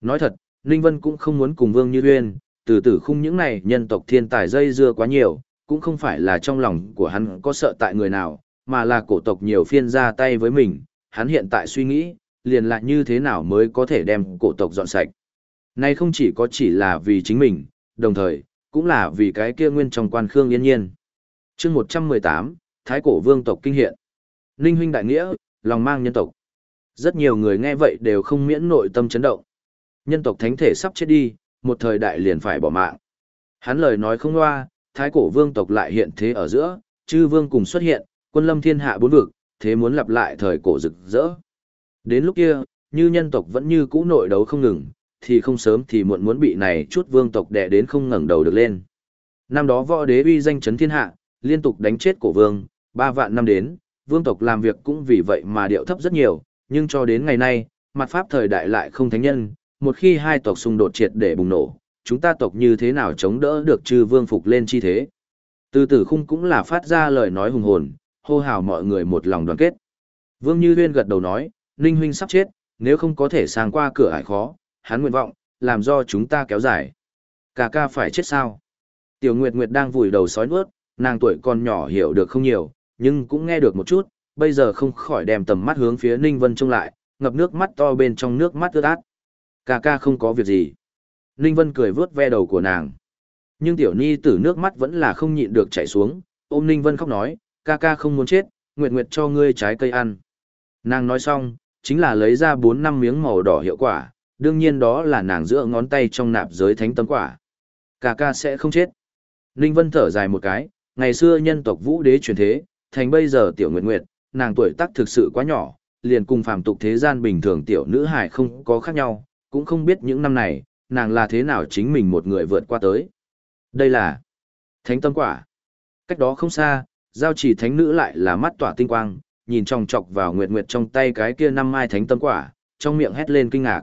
Nói thật, Ninh Vân cũng không muốn cùng Vương Như Uyên, từ tử khung những này nhân tộc thiên tài dây dưa quá nhiều, cũng không phải là trong lòng của hắn có sợ tại người nào, mà là cổ tộc nhiều phiên ra tay với mình, hắn hiện tại suy nghĩ, liền lại như thế nào mới có thể đem cổ tộc dọn sạch. Nay không chỉ có chỉ là vì chính mình, đồng thời, cũng là vì cái kia nguyên trong quan khương yên nhiên. chương 118, Thái cổ vương tộc kinh hiện. Ninh huynh đại nghĩa, lòng mang nhân tộc. Rất nhiều người nghe vậy đều không miễn nội tâm chấn động. Nhân tộc thánh thể sắp chết đi, một thời đại liền phải bỏ mạng. Hắn lời nói không loa, thái cổ vương tộc lại hiện thế ở giữa, chư vương cùng xuất hiện, quân lâm thiên hạ bốn vực, thế muốn lặp lại thời cổ rực rỡ. Đến lúc kia, như nhân tộc vẫn như cũ nội đấu không ngừng, thì không sớm thì muộn muốn bị này chút vương tộc đè đến không ngẩng đầu được lên. Năm đó võ đế uy danh chấn thiên hạ, liên tục đánh chết cổ vương, ba vạn năm đến, vương tộc làm việc cũng vì vậy mà điệu thấp rất nhiều, nhưng cho đến ngày nay, mặt pháp thời đại lại không thánh nhân, một khi hai tộc xung đột triệt để bùng nổ, chúng ta tộc như thế nào chống đỡ được chư vương phục lên chi thế. Từ tử khung cũng là phát ra lời nói hùng hồn, hô hào mọi người một lòng đoàn kết. Vương Như Huyên gật đầu nói, Ninh Huynh sắp chết, nếu không có thể sang qua cửa ải khó, hắn nguyện vọng, làm do chúng ta kéo dài. Cả ca phải chết sao? Tiểu Nguyệt Nguyệt đang vùi đầu sói nuốt, nàng tuổi còn nhỏ hiểu được không nhiều, nhưng cũng nghe được một chút, bây giờ không khỏi đem tầm mắt hướng phía Ninh Vân trông lại, ngập nước mắt to bên trong nước mắt ướt át. Ca ca không có việc gì. Ninh Vân cười vớt ve đầu của nàng. Nhưng tiểu ni tử nước mắt vẫn là không nhịn được chảy xuống, ôm Ninh Vân khóc nói, ca ca không muốn chết, Nguyệt Nguyệt cho ngươi trái cây ăn. Nàng nói xong, chính là lấy ra bốn năm miếng màu đỏ hiệu quả, đương nhiên đó là nàng giữa ngón tay trong nạp giới thánh tâm quả. Ca ca sẽ không chết. Ninh Vân thở dài một cái, ngày xưa nhân tộc vũ đế truyền thế, thành bây giờ tiểu nguyệt nguyệt, nàng tuổi tác thực sự quá nhỏ, liền cùng phàm tục thế gian bình thường tiểu nữ hài không có khác nhau, cũng không biết những năm này, nàng là thế nào chính mình một người vượt qua tới. Đây là thánh tâm quả. Cách đó không xa, giao chỉ thánh nữ lại là mắt tỏa tinh quang, nhìn chòng chọc vào nguyệt nguyệt trong tay cái kia năm mai thánh tâm quả, trong miệng hét lên kinh ngạc.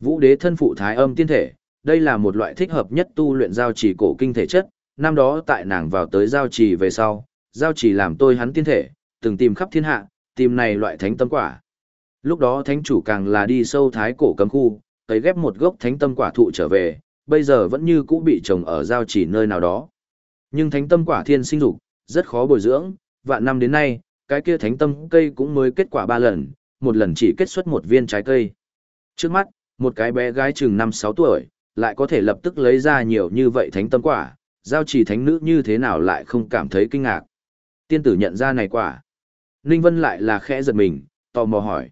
Vũ đế thân phụ thái âm tiên thể, đây là một loại thích hợp nhất tu luyện giao trì cổ kinh thể chất, năm đó tại nàng vào tới giao trì về sau, giao trì làm tôi hắn tiên thể, từng tìm khắp thiên hạ, tìm này loại thánh tâm quả. Lúc đó thánh chủ càng là đi sâu thái cổ cấm khu, cấy ghép một gốc thánh tâm quả thụ trở về, bây giờ vẫn như cũ bị trồng ở giao chỉ nơi nào đó. Nhưng thánh tâm quả thiên sinh dục, rất khó bồi dưỡng, vạn năm đến nay, cái kia thánh tâm cây cũng mới kết quả ba lần, một lần chỉ kết xuất một viên trái cây. Trước mắt, một cái bé gái chừng 5-6 tuổi, lại có thể lập tức lấy ra nhiều như vậy thánh tâm quả, giao chỉ thánh nữ như thế nào lại không cảm thấy kinh ngạc. Tiên tử nhận ra này quả. Ninh Vân lại là khẽ giật mình, tò mò hỏi.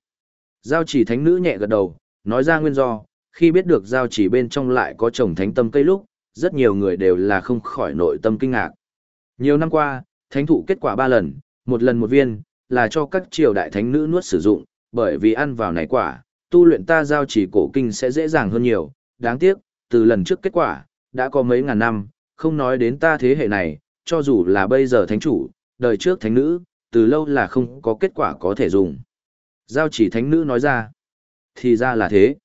Giao chỉ thánh nữ nhẹ gật đầu, nói ra nguyên do, khi biết được giao chỉ bên trong lại có trồng thánh tâm cây lúc, rất nhiều người đều là không khỏi nội tâm kinh ngạc. Nhiều năm qua, thánh thụ kết quả ba lần, một lần một viên, là cho các triều đại thánh nữ nuốt sử dụng, bởi vì ăn vào này quả, tu luyện ta giao chỉ cổ kinh sẽ dễ dàng hơn nhiều, đáng tiếc, từ lần trước kết quả, đã có mấy ngàn năm, không nói đến ta thế hệ này, cho dù là bây giờ thánh chủ, đời trước thánh nữ, từ lâu là không có kết quả có thể dùng. Giao chỉ thánh nữ nói ra, thì ra là thế.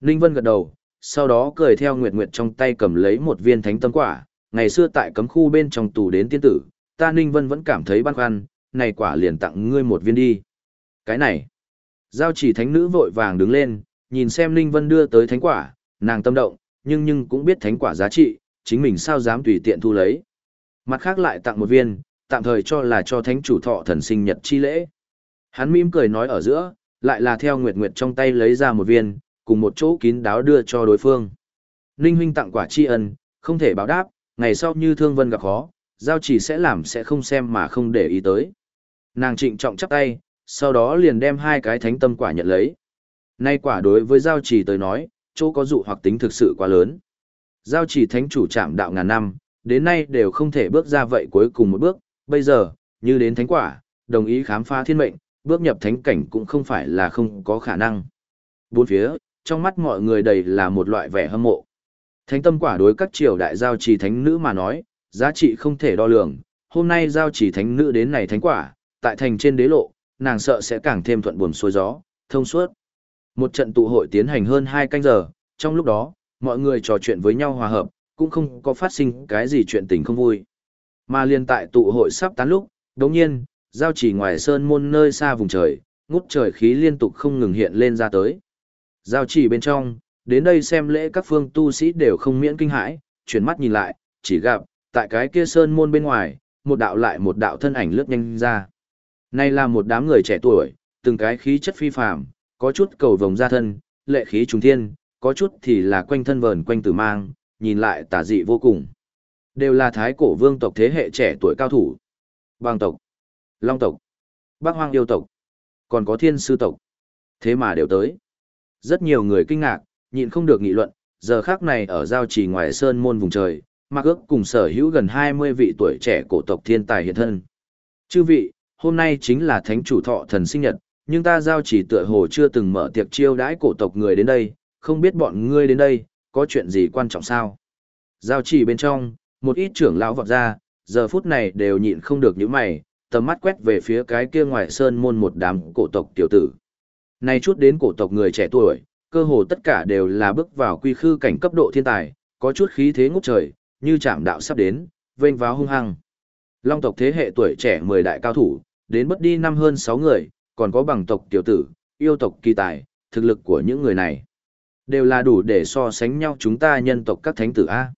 Ninh Vân gật đầu, sau đó cười theo Nguyệt Nguyệt trong tay cầm lấy một viên thánh tâm quả, ngày xưa tại cấm khu bên trong tù đến tiên tử, ta Ninh Vân vẫn cảm thấy băn khoăn, này quả liền tặng ngươi một viên đi. Cái này, giao chỉ thánh nữ vội vàng đứng lên, nhìn xem Ninh Vân đưa tới thánh quả, nàng tâm động, nhưng nhưng cũng biết thánh quả giá trị, chính mình sao dám tùy tiện thu lấy. Mặt khác lại tặng một viên, tạm thời cho là cho thánh chủ thọ thần sinh nhật chi lễ. Hắn mỉm cười nói ở giữa, lại là theo Nguyệt Nguyệt trong tay lấy ra một viên, cùng một chỗ kín đáo đưa cho đối phương. Ninh huynh tặng quả tri ân, không thể báo đáp, ngày sau như thương vân gặp khó, giao chỉ sẽ làm sẽ không xem mà không để ý tới. Nàng trịnh trọng chắp tay, sau đó liền đem hai cái thánh tâm quả nhận lấy. Nay quả đối với giao chỉ tới nói, chỗ có dụ hoặc tính thực sự quá lớn. Giao chỉ thánh chủ trạm đạo ngàn năm, đến nay đều không thể bước ra vậy cuối cùng một bước, bây giờ, như đến thánh quả, đồng ý khám phá thiên mệnh, bước nhập thánh cảnh cũng không phải là không có khả năng. Bốn phía, trong mắt mọi người đầy là một loại vẻ hâm mộ. Thánh tâm quả đối các triều đại giao trì thánh nữ mà nói, giá trị không thể đo lường, hôm nay giao trì thánh nữ đến này thánh quả, tại thành trên đế lộ, nàng sợ sẽ càng thêm thuận buồm xuôi gió, thông suốt. Một trận tụ hội tiến hành hơn 2 canh giờ, trong lúc đó, mọi người trò chuyện với nhau hòa hợp, cũng không có phát sinh cái gì chuyện tình không vui. Mà liên tại tụ hội sắp tán lúc, đồng nhiên, giao chỉ ngoài sơn môn nơi xa vùng trời, ngút trời khí liên tục không ngừng hiện lên ra tới. Giao chỉ bên trong, đến đây xem lễ các phương tu sĩ đều không miễn kinh hãi, chuyển mắt nhìn lại, chỉ gặp, tại cái kia sơn môn bên ngoài, một đạo lại một đạo thân ảnh lướt nhanh ra. Này là một đám người trẻ tuổi, từng cái khí chất phi phàm, có chút cầu vồng ra thân, lệ khí trùng thiên, có chút thì là quanh thân vờn quanh tử mang, nhìn lại tả dị vô cùng. Đều là thái cổ vương tộc thế hệ trẻ tuổi cao thủ. Bang tộc, long tộc, bác hoang yêu tộc, còn có thiên sư tộc. Thế mà đều tới. Rất nhiều người kinh ngạc, nhịn không được nghị luận, giờ khác này ở giao trì ngoài sơn môn vùng trời, mặc ước cùng sở hữu gần 20 vị tuổi trẻ cổ tộc thiên tài hiện thân. Chư vị, hôm nay chính là thánh chủ thọ thần sinh nhật, nhưng ta giao chỉ tựa hồ chưa từng mở tiệc chiêu đãi cổ tộc người đến đây, không biết bọn ngươi đến đây, có chuyện gì quan trọng sao? Giao chỉ bên trong, một ít trưởng lão vọt ra, giờ phút này đều nhịn không được những mày, tầm mắt quét về phía cái kia ngoài sơn môn một đám cổ tộc tiểu tử. Nay chút đến cổ tộc người trẻ tuổi, cơ hồ tất cả đều là bước vào quy khư cảnh cấp độ thiên tài, có chút khí thế ngút trời, như chạm đạo sắp đến, vênh váo hung hăng. Long tộc thế hệ tuổi trẻ 10 đại cao thủ, đến bất đi năm hơn 6 người, còn có bằng tộc tiểu tử, yêu tộc kỳ tài, thực lực của những người này. Đều là đủ để so sánh nhau chúng ta nhân tộc các thánh tử A.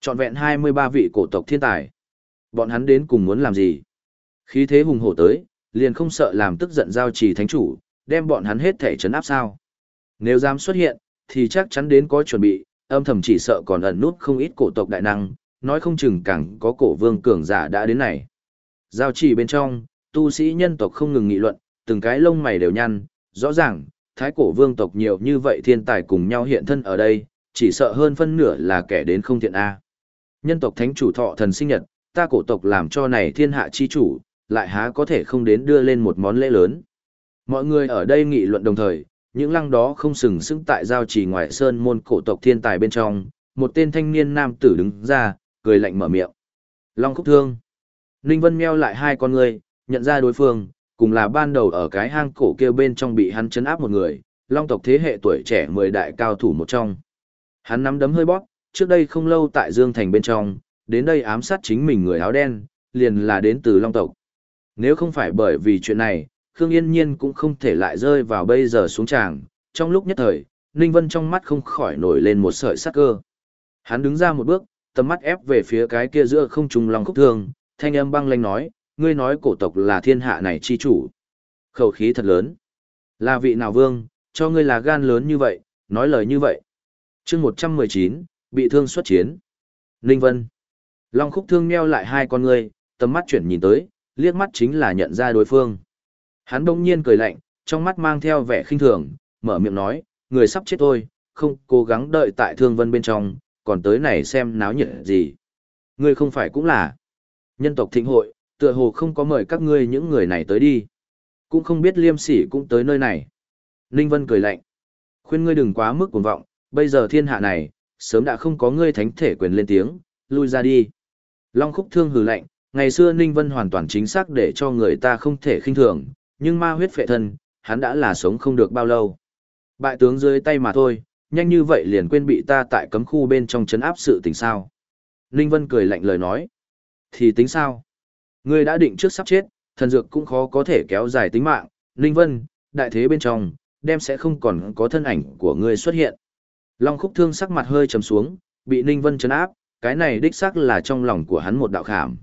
Chọn vẹn 23 vị cổ tộc thiên tài. Bọn hắn đến cùng muốn làm gì? Khí thế hùng hổ tới, liền không sợ làm tức giận giao trì thánh chủ, đem bọn hắn hết thể trấn áp sao. Nếu dám xuất hiện, thì chắc chắn đến có chuẩn bị, âm thầm chỉ sợ còn ẩn nút không ít cổ tộc đại năng, nói không chừng càng có cổ vương cường giả đã đến này. Giao trì bên trong, tu sĩ nhân tộc không ngừng nghị luận, từng cái lông mày đều nhăn, rõ ràng, thái cổ vương tộc nhiều như vậy thiên tài cùng nhau hiện thân ở đây, chỉ sợ hơn phân nửa là kẻ đến không thiện A. Nhân tộc thánh chủ thọ thần sinh nhật, ta cổ tộc làm cho này thiên hạ chi chủ, lại há có thể không đến đưa lên một món lễ lớn. Mọi người ở đây nghị luận đồng thời, những lăng đó không sừng sững tại giao trì ngoại sơn môn cổ tộc thiên tài bên trong, một tên thanh niên nam tử đứng ra, cười lạnh mở miệng. Long khúc thương. Ninh Vân meo lại hai con người, nhận ra đối phương, cùng là ban đầu ở cái hang cổ kia bên trong bị hắn chấn áp một người, long tộc thế hệ tuổi trẻ mười đại cao thủ một trong. Hắn nắm đấm hơi bóp, trước đây không lâu tại Dương Thành bên trong, đến đây ám sát chính mình người áo đen, liền là đến từ long tộc. Nếu không phải bởi vì chuyện này, Khương Yên Nhiên cũng không thể lại rơi vào bây giờ xuống tràng, trong lúc nhất thời, Ninh Vân trong mắt không khỏi nổi lên một sợi sắc cơ. Hắn đứng ra một bước, tầm mắt ép về phía cái kia giữa không trùng lòng khúc thương, thanh âm băng lanh nói, ngươi nói cổ tộc là thiên hạ này chi chủ. Khẩu khí thật lớn. Là vị nào vương, cho ngươi là gan lớn như vậy, nói lời như vậy. chương 119, bị thương xuất chiến. Ninh Vân. Long khúc thương meo lại hai con ngươi, tầm mắt chuyển nhìn tới, liếc mắt chính là nhận ra đối phương. Hắn đông nhiên cười lạnh, trong mắt mang theo vẻ khinh thường, mở miệng nói, người sắp chết thôi, không cố gắng đợi tại thương vân bên trong, còn tới này xem náo nhiệt gì. Ngươi không phải cũng là nhân tộc thịnh hội, tựa hồ không có mời các ngươi những người này tới đi. Cũng không biết liêm sỉ cũng tới nơi này. Ninh Vân cười lạnh. Khuyên ngươi đừng quá mức cuồng vọng, bây giờ thiên hạ này, sớm đã không có ngươi thánh thể quyền lên tiếng, lui ra đi. Long khúc thương hừ lạnh, ngày xưa Ninh Vân hoàn toàn chính xác để cho người ta không thể khinh thường, nhưng ma huyết phệ thân, hắn đã là sống không được bao lâu. Bại tướng dưới tay mà thôi, nhanh như vậy liền quên bị ta tại cấm khu bên trong chấn áp sự tình sao. Ninh Vân cười lạnh lời nói. Thì tính sao? Ngươi đã định trước sắp chết, thần dược cũng khó có thể kéo dài tính mạng. Ninh Vân, đại thế bên trong, đem sẽ không còn có thân ảnh của ngươi xuất hiện. Long khúc thương sắc mặt hơi trầm xuống, bị Ninh Vân chấn áp, cái này đích xác là trong lòng của hắn một đạo khảm.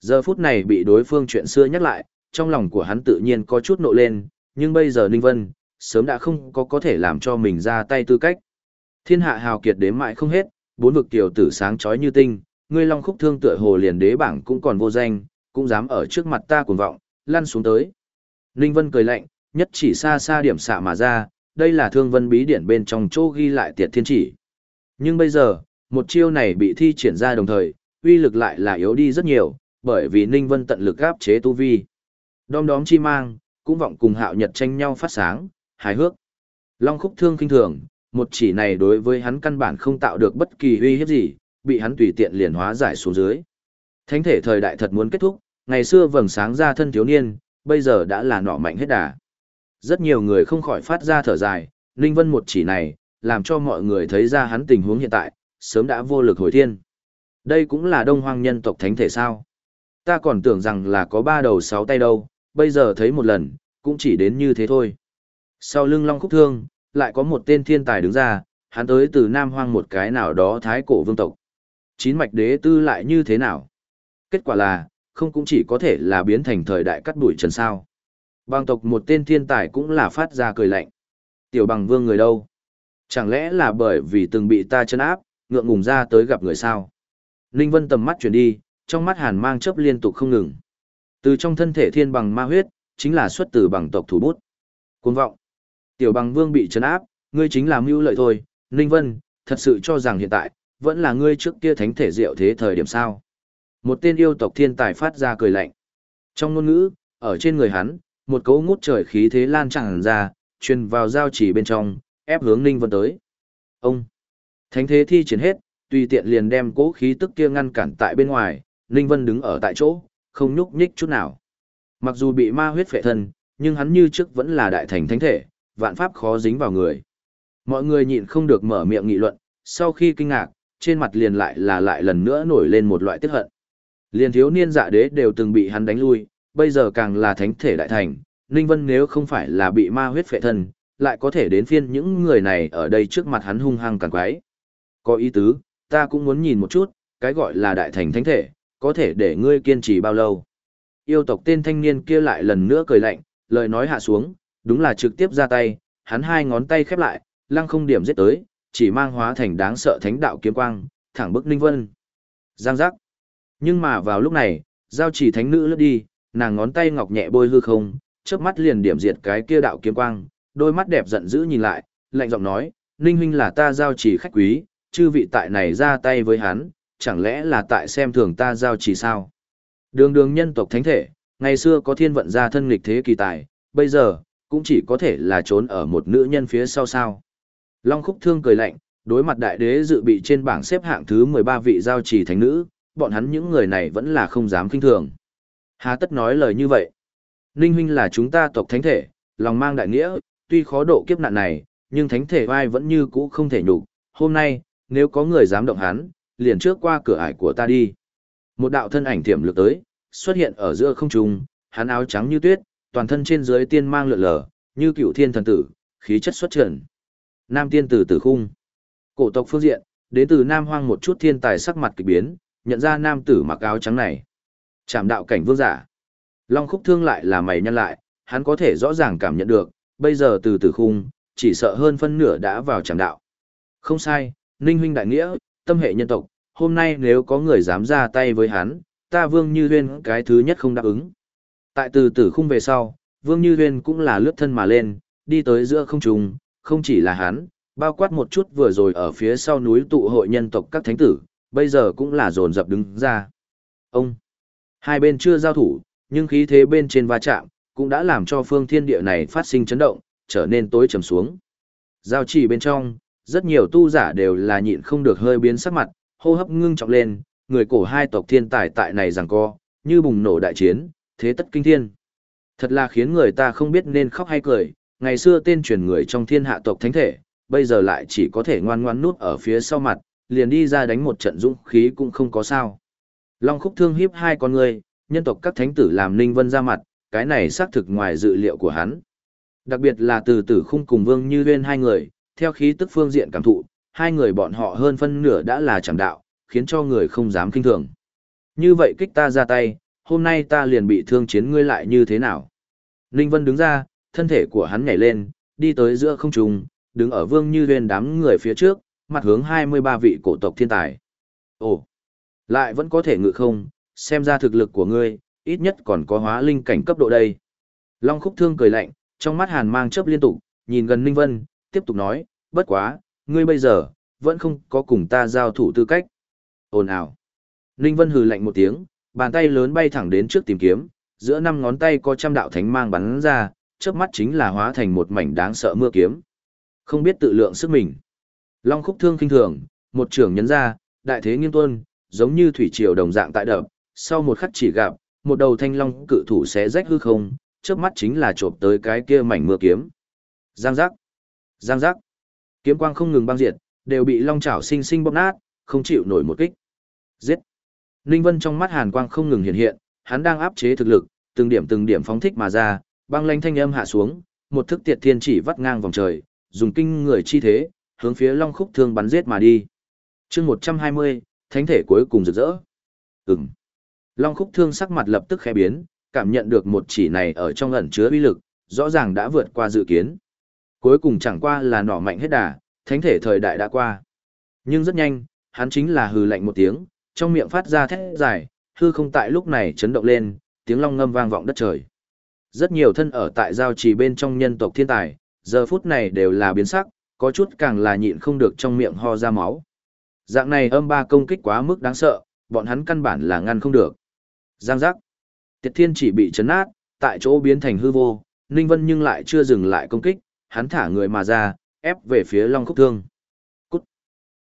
Giờ phút này bị đối phương chuyện xưa nhắc lại, trong lòng của hắn tự nhiên có chút nộ lên, nhưng bây giờ Ninh Vân, sớm đã không có có thể làm cho mình ra tay tư cách. Thiên hạ hào kiệt đếm mãi không hết, bốn vực tiểu tử sáng chói như tinh, ngươi long khúc thương tựa hồ liền đế bảng cũng còn vô danh, cũng dám ở trước mặt ta cuồng vọng, lăn xuống tới. Ninh Vân cười lạnh, nhất chỉ xa xa điểm xạ mà ra, đây là thương vân bí điển bên trong chỗ ghi lại tiệt thiên chỉ. Nhưng bây giờ, một chiêu này bị thi triển ra đồng thời, uy lực lại là yếu đi rất nhiều, bởi vì Ninh Vân tận lực áp chế tu vi. Đom đóm chi mang, cũng vọng cùng hạo nhật tranh nhau phát sáng, hài hước. Long khúc thương kinh thường, một chỉ này đối với hắn căn bản không tạo được bất kỳ uy hiếp gì, bị hắn tùy tiện liền hóa giải xuống dưới. Thánh thể thời đại thật muốn kết thúc, ngày xưa vầng sáng ra thân thiếu niên, bây giờ đã là nọ mạnh hết đà. Rất nhiều người không khỏi phát ra thở dài, Ninh Vân một chỉ này, làm cho mọi người thấy ra hắn tình huống hiện tại, sớm đã vô lực hồi thiên. Đây cũng là đông hoang nhân tộc thánh thể sao. Ta còn tưởng rằng là có ba đầu sáu tay đâu, bây giờ thấy một lần, cũng chỉ đến như thế thôi. Sau lưng Long Khúc Thương, lại có một tên thiên tài đứng ra, hắn tới từ Nam Hoang một cái nào đó thái cổ vương tộc. Chín mạch đế tư lại như thế nào? Kết quả là, không cũng chỉ có thể là biến thành thời đại cắt đuổi trần sao. Bang tộc một tên thiên tài cũng là phát ra cười lạnh. Tiểu bằng vương người đâu? Chẳng lẽ là bởi vì từng bị ta chân áp, ngượng ngùng ra tới gặp người sao? Ninh Vân tầm mắt chuyển đi, trong mắt hàn mang chớp liên tục không ngừng. Từ trong thân thể thiên bằng ma huyết, chính là xuất từ bằng tộc thủ bút. Cuồng vọng. Tiểu bằng vương bị trấn áp, ngươi chính là mưu lợi thôi, Ninh Vân, thật sự cho rằng hiện tại, vẫn là ngươi trước kia thánh thể diệu thế thời điểm sao. Một tên yêu tộc thiên tài phát ra cười lạnh. Trong ngôn ngữ, ở trên người hắn, một cấu ngút trời khí thế lan tràn ra, truyền vào giao chỉ bên trong, ép hướng Ninh Vân tới. Ông! Thánh thế thi triển hết, tùy tiện liền đem cố khí tức kia ngăn cản tại bên ngoài, Ninh Vân đứng ở tại chỗ, không nhúc nhích chút nào. Mặc dù bị ma huyết phệ thân, nhưng hắn như trước vẫn là đại thành thánh thể, vạn pháp khó dính vào người. Mọi người nhịn không được mở miệng nghị luận, sau khi kinh ngạc, trên mặt liền lại là lại lần nữa nổi lên một loại tức hận. Liền thiếu niên dạ đế đều từng bị hắn đánh lui, bây giờ càng là thánh thể đại thành, Ninh Vân nếu không phải là bị ma huyết phệ thân, lại có thể đến phiên những người này ở đây trước mặt hắn hung hăng càng quái. Có ý tứ, ta cũng muốn nhìn một chút, cái gọi là đại thành thánh thể, có thể để ngươi kiên trì bao lâu. Yêu tộc tên thanh niên kia lại lần nữa cười lạnh, lời nói hạ xuống, đúng là trực tiếp ra tay, hắn hai ngón tay khép lại, lăng không điểm giết tới, chỉ mang hóa thành đáng sợ thánh đạo kiếm quang, thẳng bức Ninh Vân. Giang giác. Nhưng mà vào lúc này, giao chỉ thánh nữ lướt đi, nàng ngón tay ngọc nhẹ bôi hư không, chớp mắt liền điểm diệt cái kia đạo kiếm quang, đôi mắt đẹp giận dữ nhìn lại, lạnh giọng nói, Ninh huynh là ta giao chỉ khách quý, chư vị tại này ra tay với hắn, chẳng lẽ là tại xem thường ta giao chỉ sao? Đường đường nhân tộc thánh thể, ngày xưa có thiên vận gia thân nghịch thế kỳ tài, bây giờ, cũng chỉ có thể là trốn ở một nữ nhân phía sau sao. Long khúc thương cười lạnh, đối mặt đại đế dự bị trên bảng xếp hạng thứ 13 vị giao chỉ thánh nữ, bọn hắn những người này vẫn là không dám kinh thường. Hà tất nói lời như vậy. Ninh huynh là chúng ta tộc thánh thể, lòng mang đại nghĩa, tuy khó độ kiếp nạn này, nhưng thánh thể vai vẫn như cũ không thể nhục. Hôm nay, nếu có người dám động hắn, liền trước qua cửa ải của ta đi. Một đạo thân ảnh tiềm lực tới, xuất hiện ở giữa không trung, hắn áo trắng như tuyết, toàn thân trên dưới tiên mang lượn lờ, như cựu thiên thần tử, khí chất xuất trần. Nam tiên tử tử khung. Cổ tộc phương diện, đến từ Nam Hoang một chút thiên tài sắc mặt kỳ biến, nhận ra nam tử mặc áo trắng này. Trảm đạo cảnh vương giả. Long khúc thương lại là mày nhăn lại, hắn có thể rõ ràng cảm nhận được, bây giờ từ tử khung, chỉ sợ hơn phân nửa đã vào trảm đạo. Không sai, Ninh huynh đại nghĩa, tâm hệ nhân tộc, hôm nay nếu có người dám ra tay với hắn, ta Vương Như Huyên cái thứ nhất không đáp ứng. Tại từ tử khung về sau, Vương Như Huyên cũng là lướt thân mà lên, đi tới giữa không trung, không chỉ là hắn, bao quát một chút vừa rồi ở phía sau núi tụ hội nhân tộc các thánh tử, bây giờ cũng là dồn dập đứng ra. Ông, hai bên chưa giao thủ, nhưng khí thế bên trên va chạm, cũng đã làm cho phương thiên địa này phát sinh chấn động, trở nên tối trầm xuống. Giao chỉ bên trong, rất nhiều tu giả đều là nhịn không được hơi biến sắc mặt, hô hấp ngưng trọng lên, người cổ hai tộc thiên tài tại này rằng co, như bùng nổ đại chiến, thế tất kinh thiên. Thật là khiến người ta không biết nên khóc hay cười, ngày xưa tên truyền người trong thiên hạ tộc thánh thể, bây giờ lại chỉ có thể ngoan ngoan nút ở phía sau mặt, liền đi ra đánh một trận dũng khí cũng không có sao. Long khúc thương hiếp hai con người, nhân tộc các thánh tử làm Ninh Vân ra mặt, cái này xác thực ngoài dự liệu của hắn. Đặc biệt là từ tử khung cùng vương như huyên hai người, theo khí tức phương diện cảm thụ, hai người bọn họ hơn phân nửa đã là chẳng đạo, khiến cho người không dám kinh thường. Như vậy kích ta ra tay, hôm nay ta liền bị thương chiến ngươi lại như thế nào? Ninh Vân đứng ra, thân thể của hắn nhảy lên, đi tới giữa không trung, đứng ở vương như huyền đám người phía trước, mặt hướng 23 vị cổ tộc thiên tài. Ồ, lại vẫn có thể ngự không, xem ra thực lực của ngươi, ít nhất còn có hóa linh cảnh cấp độ đây. Long khúc thương cười lạnh, trong mắt hàn mang chớp liên tục, nhìn gần Ninh Vân, tiếp tục nói, bất quá, ngươi bây giờ, vẫn không có cùng ta giao thủ tư cách. Ồn ào. Ninh Vân hừ lạnh một tiếng, bàn tay lớn bay thẳng đến trước tìm kiếm, giữa năm ngón tay có trăm đạo thánh mang bắn ra, chớp mắt chính là hóa thành một mảnh đáng sợ mưa kiếm. Không biết tự lượng sức mình. Long khúc thương kinh thường, một trưởng nhấn ra, đại thế nghiêng tuân, giống như thủy triều đồng dạng tại đập, sau một khắc chỉ gặp, một đầu thanh long cự thủ xé rách hư không, chớp mắt chính là chộp tới cái kia mảnh mưa kiếm. Giang giác, giang giác, kiếm quang không ngừng băng diệt, đều bị long chảo sinh sinh bóp nát, không chịu nổi một kích. Giết. Ninh Vân trong mắt hàn quang không ngừng hiện hiện, hắn đang áp chế thực lực, từng điểm từng điểm phóng thích mà ra, băng lanh thanh âm hạ xuống, một thức tiệt thiên chỉ vắt ngang vòng trời, dùng kinh người chi thế, hướng phía long khúc thương bắn giết mà đi. chương 120, thánh thể cuối cùng rực rỡ. Ừm. Long khúc thương sắc mặt lập tức khẽ biến, cảm nhận được một chỉ này ở trong ẩn chứa uy lực, rõ ràng đã vượt qua dự kiến. Cuối cùng chẳng qua là nỏ mạnh hết đà, thánh thể thời đại đã qua. Nhưng rất nhanh, hắn chính là hừ lạnh một tiếng, trong miệng phát ra thét dài, hư không tại lúc này chấn động lên, tiếng long ngâm vang vọng đất trời. Rất nhiều thân ở tại giao trì bên trong nhân tộc thiên tài, giờ phút này đều là biến sắc, có chút càng là nhịn không được trong miệng ho ra máu. Dạng này âm ba công kích quá mức đáng sợ, bọn hắn căn bản là ngăn không được. Giang giác. Tiệt thiên chỉ bị chấn nát, tại chỗ biến thành hư vô, Ninh Vân nhưng lại chưa dừng lại công kích, hắn thả người mà ra, ép về phía Long Khúc Thương. Cút.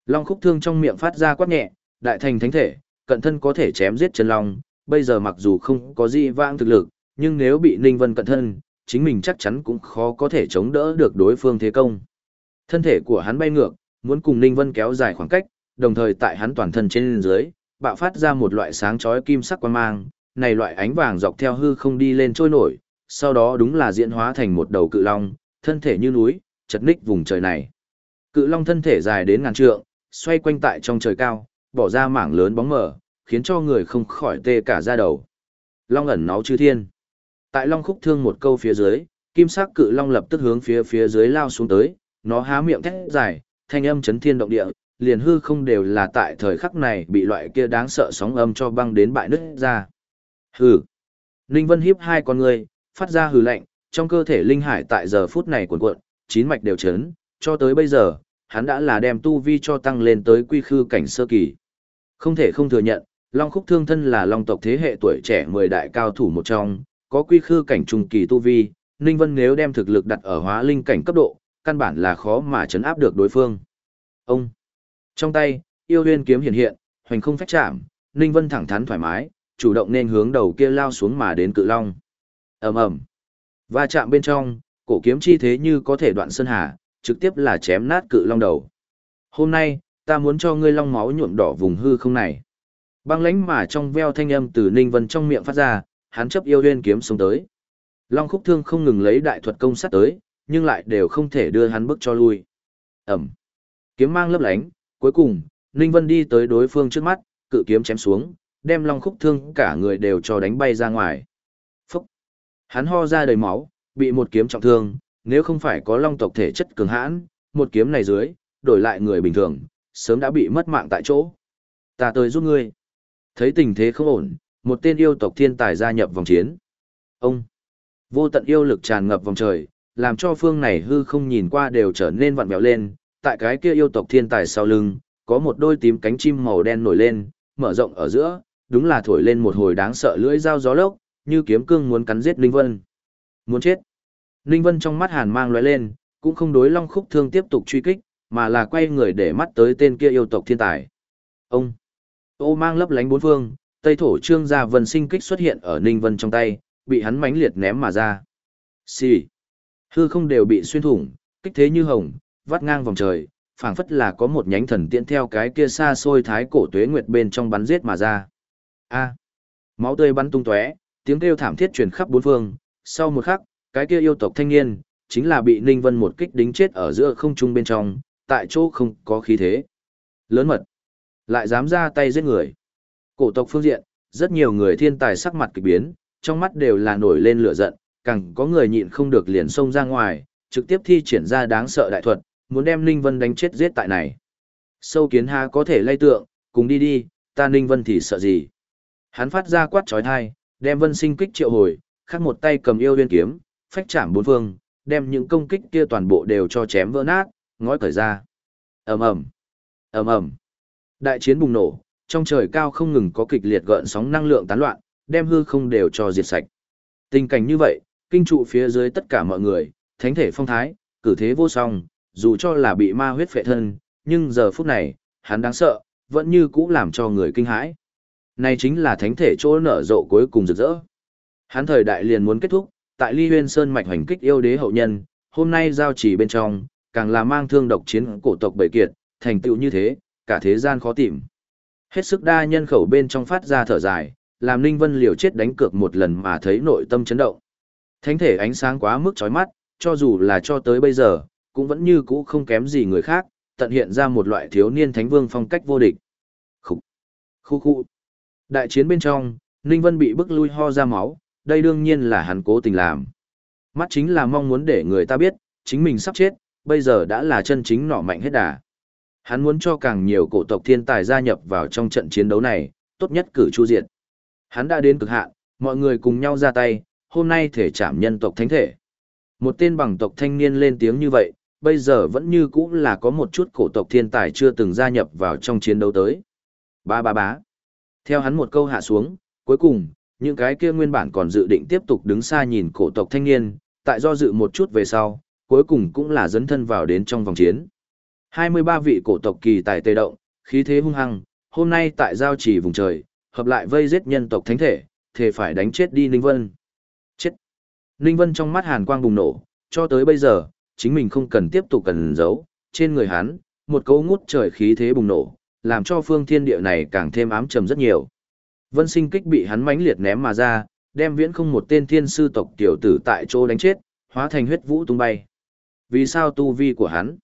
Long Khúc Thương trong miệng phát ra quát nhẹ, đại thành thánh thể, cận thân có thể chém giết chân long, bây giờ mặc dù không có gì vãng thực lực, nhưng nếu bị Ninh Vân cận thân, chính mình chắc chắn cũng khó có thể chống đỡ được đối phương thế công. Thân thể của hắn bay ngược, muốn cùng Ninh Vân kéo dài khoảng cách, đồng thời tại hắn toàn thân trên dưới, bạo phát ra một loại sáng chói kim sắc quang mang, này loại ánh vàng dọc theo hư không đi lên trôi nổi, sau đó đúng là diễn hóa thành một đầu cự long, thân thể như núi, chật ních vùng trời này. Cự long thân thể dài đến ngàn trượng, xoay quanh tại trong trời cao, bỏ ra mảng lớn bóng mờ, khiến cho người không khỏi tê cả da đầu. Long ẩn náu chư thiên. Tại long khúc thương một câu phía dưới, kim sắc cự long lập tức hướng phía phía dưới lao xuống tới, nó há miệng thét dài, thanh âm chấn thiên động địa, liền hư không đều là tại thời khắc này bị loại kia đáng sợ sóng âm cho băng đến bại nứt ra. Hừ. Ninh Vân hiếp hai con người, phát ra hừ lạnh, trong cơ thể linh hải tại giờ phút này cuộn cuộn, chín mạch đều chấn, cho tới bây giờ, hắn đã là đem tu vi cho tăng lên tới quy khư cảnh sơ kỳ. Không thể không thừa nhận, Long Khúc Thương Thân là Long tộc thế hệ tuổi trẻ 10 đại cao thủ một trong, có quy khư cảnh trung kỳ tu vi, Ninh Vân nếu đem thực lực đặt ở hóa linh cảnh cấp độ, căn bản là khó mà chấn áp được đối phương. Ông. Trong tay, yêu huyên kiếm hiện hiện, hoành không phách chạm, Ninh Vân thẳng thắn thoải mái, chủ động nên hướng đầu kia lao xuống mà đến cự long. ầm ầm Va chạm bên trong, cổ kiếm chi thế như có thể đoạn sơn hà, trực tiếp là chém nát cự long đầu. Hôm nay, ta muốn cho ngươi long máu nhuộm đỏ vùng hư không này. Băng lãnh mà trong veo thanh âm từ Ninh Vân trong miệng phát ra, hắn chấp yêu duyên kiếm xuống tới. Long khúc thương không ngừng lấy đại thuật công sát tới, nhưng lại đều không thể đưa hắn bước cho lui. Ẩm. Kiếm mang lấp lánh, cuối cùng, Ninh Vân đi tới đối phương trước mắt, cự kiếm chém xuống, đem long khúc thương cả người đều cho đánh bay ra ngoài. Hắn ho ra đầy máu, bị một kiếm trọng thương, nếu không phải có long tộc thể chất cường hãn, một kiếm này dưới, đổi lại người bình thường, sớm đã bị mất mạng tại chỗ. Ta tới giúp ngươi. Thấy tình thế không ổn, một tên yêu tộc thiên tài gia nhập vòng chiến. Ông! Vô tận yêu lực tràn ngập vòng trời, làm cho phương này hư không nhìn qua đều trở nên vặn vẹo lên, tại cái kia yêu tộc thiên tài sau lưng, có một đôi tím cánh chim màu đen nổi lên, mở rộng ở giữa, đúng là thổi lên một hồi đáng sợ lưỡi dao gió lốc, như kiếm cương muốn cắn giết Ninh Vân. Muốn chết. Ninh Vân trong mắt hàn mang lóe lên, cũng không đối Long Khúc Thương tiếp tục truy kích, mà là quay người để mắt tới tên kia yêu tộc thiên tài. Ông. Ô mang lấp lánh bốn phương, Tây thổ trương gia vân sinh kích xuất hiện ở Ninh Vân trong tay, bị hắn mãnh liệt ném mà ra. Xì. Hư không đều bị xuyên thủng, kích thế như hồng, vắt ngang vòng trời, phảng phất là có một nhánh thần tiễn theo cái kia xa xôi thái cổ tuế nguyệt bên trong bắn giết mà ra. A. Máu tươi bắn tung tóe, tiếng kêu thảm thiết truyền khắp bốn phương, sau một khắc, cái kia yêu tộc thanh niên chính là bị Ninh Vân một kích đính chết ở giữa không trung bên trong, tại chỗ không có khí thế. Lớn mật, lại dám ra tay giết người. Cổ tộc phương diện, rất nhiều người thiên tài sắc mặt kỳ biến, trong mắt đều là nổi lên lửa giận, càng có người nhịn không được liền xông ra ngoài, trực tiếp thi triển ra đáng sợ đại thuật, muốn đem Ninh Vân đánh chết giết tại này. Sâu kiến ha có thể lay tượng, cùng đi đi, ta Ninh Vân thì sợ gì. Hắn phát ra quát trói thai, đem Vân sinh kích triệu hồi, khắc một tay cầm yêu liên kiếm, phách chạm bốn phương, đem những công kích kia toàn bộ đều cho chém vỡ nát, ngói cởi ra. ầm ầm, ầm ầm, đại chiến bùng nổ, trong trời cao không ngừng có kịch liệt gợn sóng năng lượng tán loạn, đem hư không đều cho diệt sạch. Tình cảnh như vậy, kinh trụ phía dưới tất cả mọi người, thánh thể phong thái, cử thế vô song, dù cho là bị ma huyết phệ thân, nhưng giờ phút này, hắn đáng sợ, vẫn như cũ làm cho người kinh hãi. Này chính là thánh thể chỗ nở rộ cuối cùng rực rỡ. Hắn thời đại liền muốn kết thúc, tại Ly Huyên Sơn mạch hành kích yêu đế hậu nhân, hôm nay giao chỉ bên trong, càng là mang thương độc chiến cổ tộc bảy kiệt, thành tựu như thế, cả thế gian khó tìm. Hết sức đa nhân khẩu bên trong phát ra thở dài, làm Ninh Vân liều chết đánh cược một lần mà thấy nội tâm chấn động. Thánh thể ánh sáng quá mức chói mắt, cho dù là cho tới bây giờ, cũng vẫn như cũ không kém gì người khác, tận hiện ra một loại thiếu niên thánh vương phong cách vô địch. Khúc, khu khu. Đại chiến bên trong, Ninh Vân bị bức lui ho ra máu, đây đương nhiên là hắn cố tình làm. Mắt chính là mong muốn để người ta biết, chính mình sắp chết, bây giờ đã là chân chính nọ mạnh hết đà. Hắn muốn cho càng nhiều cổ tộc thiên tài gia nhập vào trong trận chiến đấu này, tốt nhất cử chu diệt. Hắn đã đến cực hạn, mọi người cùng nhau ra tay, hôm nay thể chạm nhân tộc thánh thể. Một tên bằng tộc thanh niên lên tiếng như vậy, bây giờ vẫn như cũ là có một chút cổ tộc thiên tài chưa từng gia nhập vào trong chiến đấu tới. Ba ba bá. Theo hắn một câu hạ xuống, cuối cùng, những cái kia nguyên bản còn dự định tiếp tục đứng xa nhìn cổ tộc thanh niên, tại do dự một chút về sau, cuối cùng cũng là dấn thân vào đến trong vòng chiến. 23 vị cổ tộc kỳ tài tề động, khí thế hung hăng, hôm nay tại giao chỉ vùng trời, hợp lại vây giết nhân tộc thánh thể, thể phải đánh chết đi Ninh Vân. Chết! Ninh Vân trong mắt hàn quang bùng nổ, cho tới bây giờ, chính mình không cần tiếp tục cần giấu, trên người hắn, một cấu ngút trời khí thế bùng nổ, làm cho phương thiên địa này càng thêm ám trầm rất nhiều. Vân sinh kích bị hắn mãnh liệt ném mà ra, đem viễn không một tên thiên sư tộc tiểu tử tại chỗ đánh chết, hóa thành huyết vũ tung bay. Vì sao tu vi của hắn?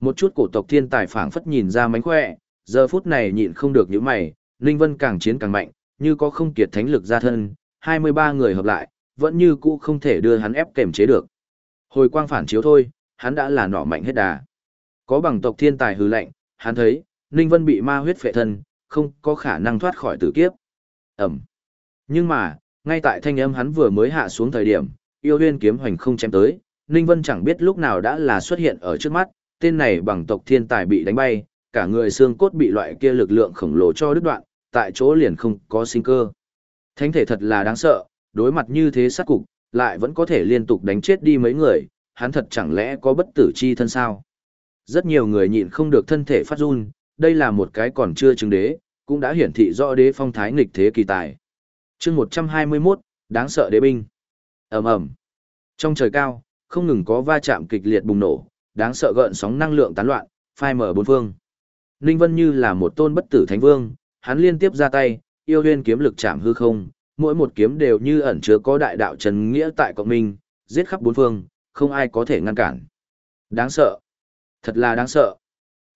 Một chút cổ tộc thiên tài phảng phất nhìn ra mánh khỏe, giờ phút này nhịn không được những mày, Ninh Vân càng chiến càng mạnh, như có không kiệt thánh lực ra thân, 23 người hợp lại, vẫn như cũ không thể đưa hắn ép kềm chế được. Hồi quang phản chiếu thôi, hắn đã là nọ mạnh hết đà. Có bằng tộc thiên tài hư lệnh, hắn thấy, Ninh Vân bị ma huyết phệ thân, không có khả năng thoát khỏi tử kiếp. Ẩm. Nhưng mà, ngay tại thanh âm hắn vừa mới hạ xuống thời điểm, yêu huyên kiếm hoành không chém tới, Ninh Vân chẳng biết lúc nào đã là xuất hiện ở trước mắt, tên này bằng tộc thiên tài bị đánh bay, cả người xương cốt bị loại kia lực lượng khổng lồ cho đứt đoạn, tại chỗ liền không có sinh cơ. Thánh thể thật là đáng sợ, đối mặt như thế sát cục, lại vẫn có thể liên tục đánh chết đi mấy người, hắn thật chẳng lẽ có bất tử chi thân sao? Rất nhiều người nhịn không được thân thể phát run, đây là một cái còn chưa chứng đế, cũng đã hiển thị rõ đế phong thái nghịch thế kỳ tài. chương 121, đáng sợ đế binh. ầm ầm Trong trời cao, không ngừng có va chạm kịch liệt bùng nổ, đáng sợ gợn sóng năng lượng tán loạn, phai mở bốn phương. Ninh Vân như là một tôn bất tử thánh vương, hắn liên tiếp ra tay, yêu huyên kiếm lực chạm hư không, mỗi một kiếm đều như ẩn chứa có đại đạo trần nghĩa tại cộng minh, giết khắp bốn phương, không ai có thể ngăn cản. Đáng sợ. Thật là đáng sợ.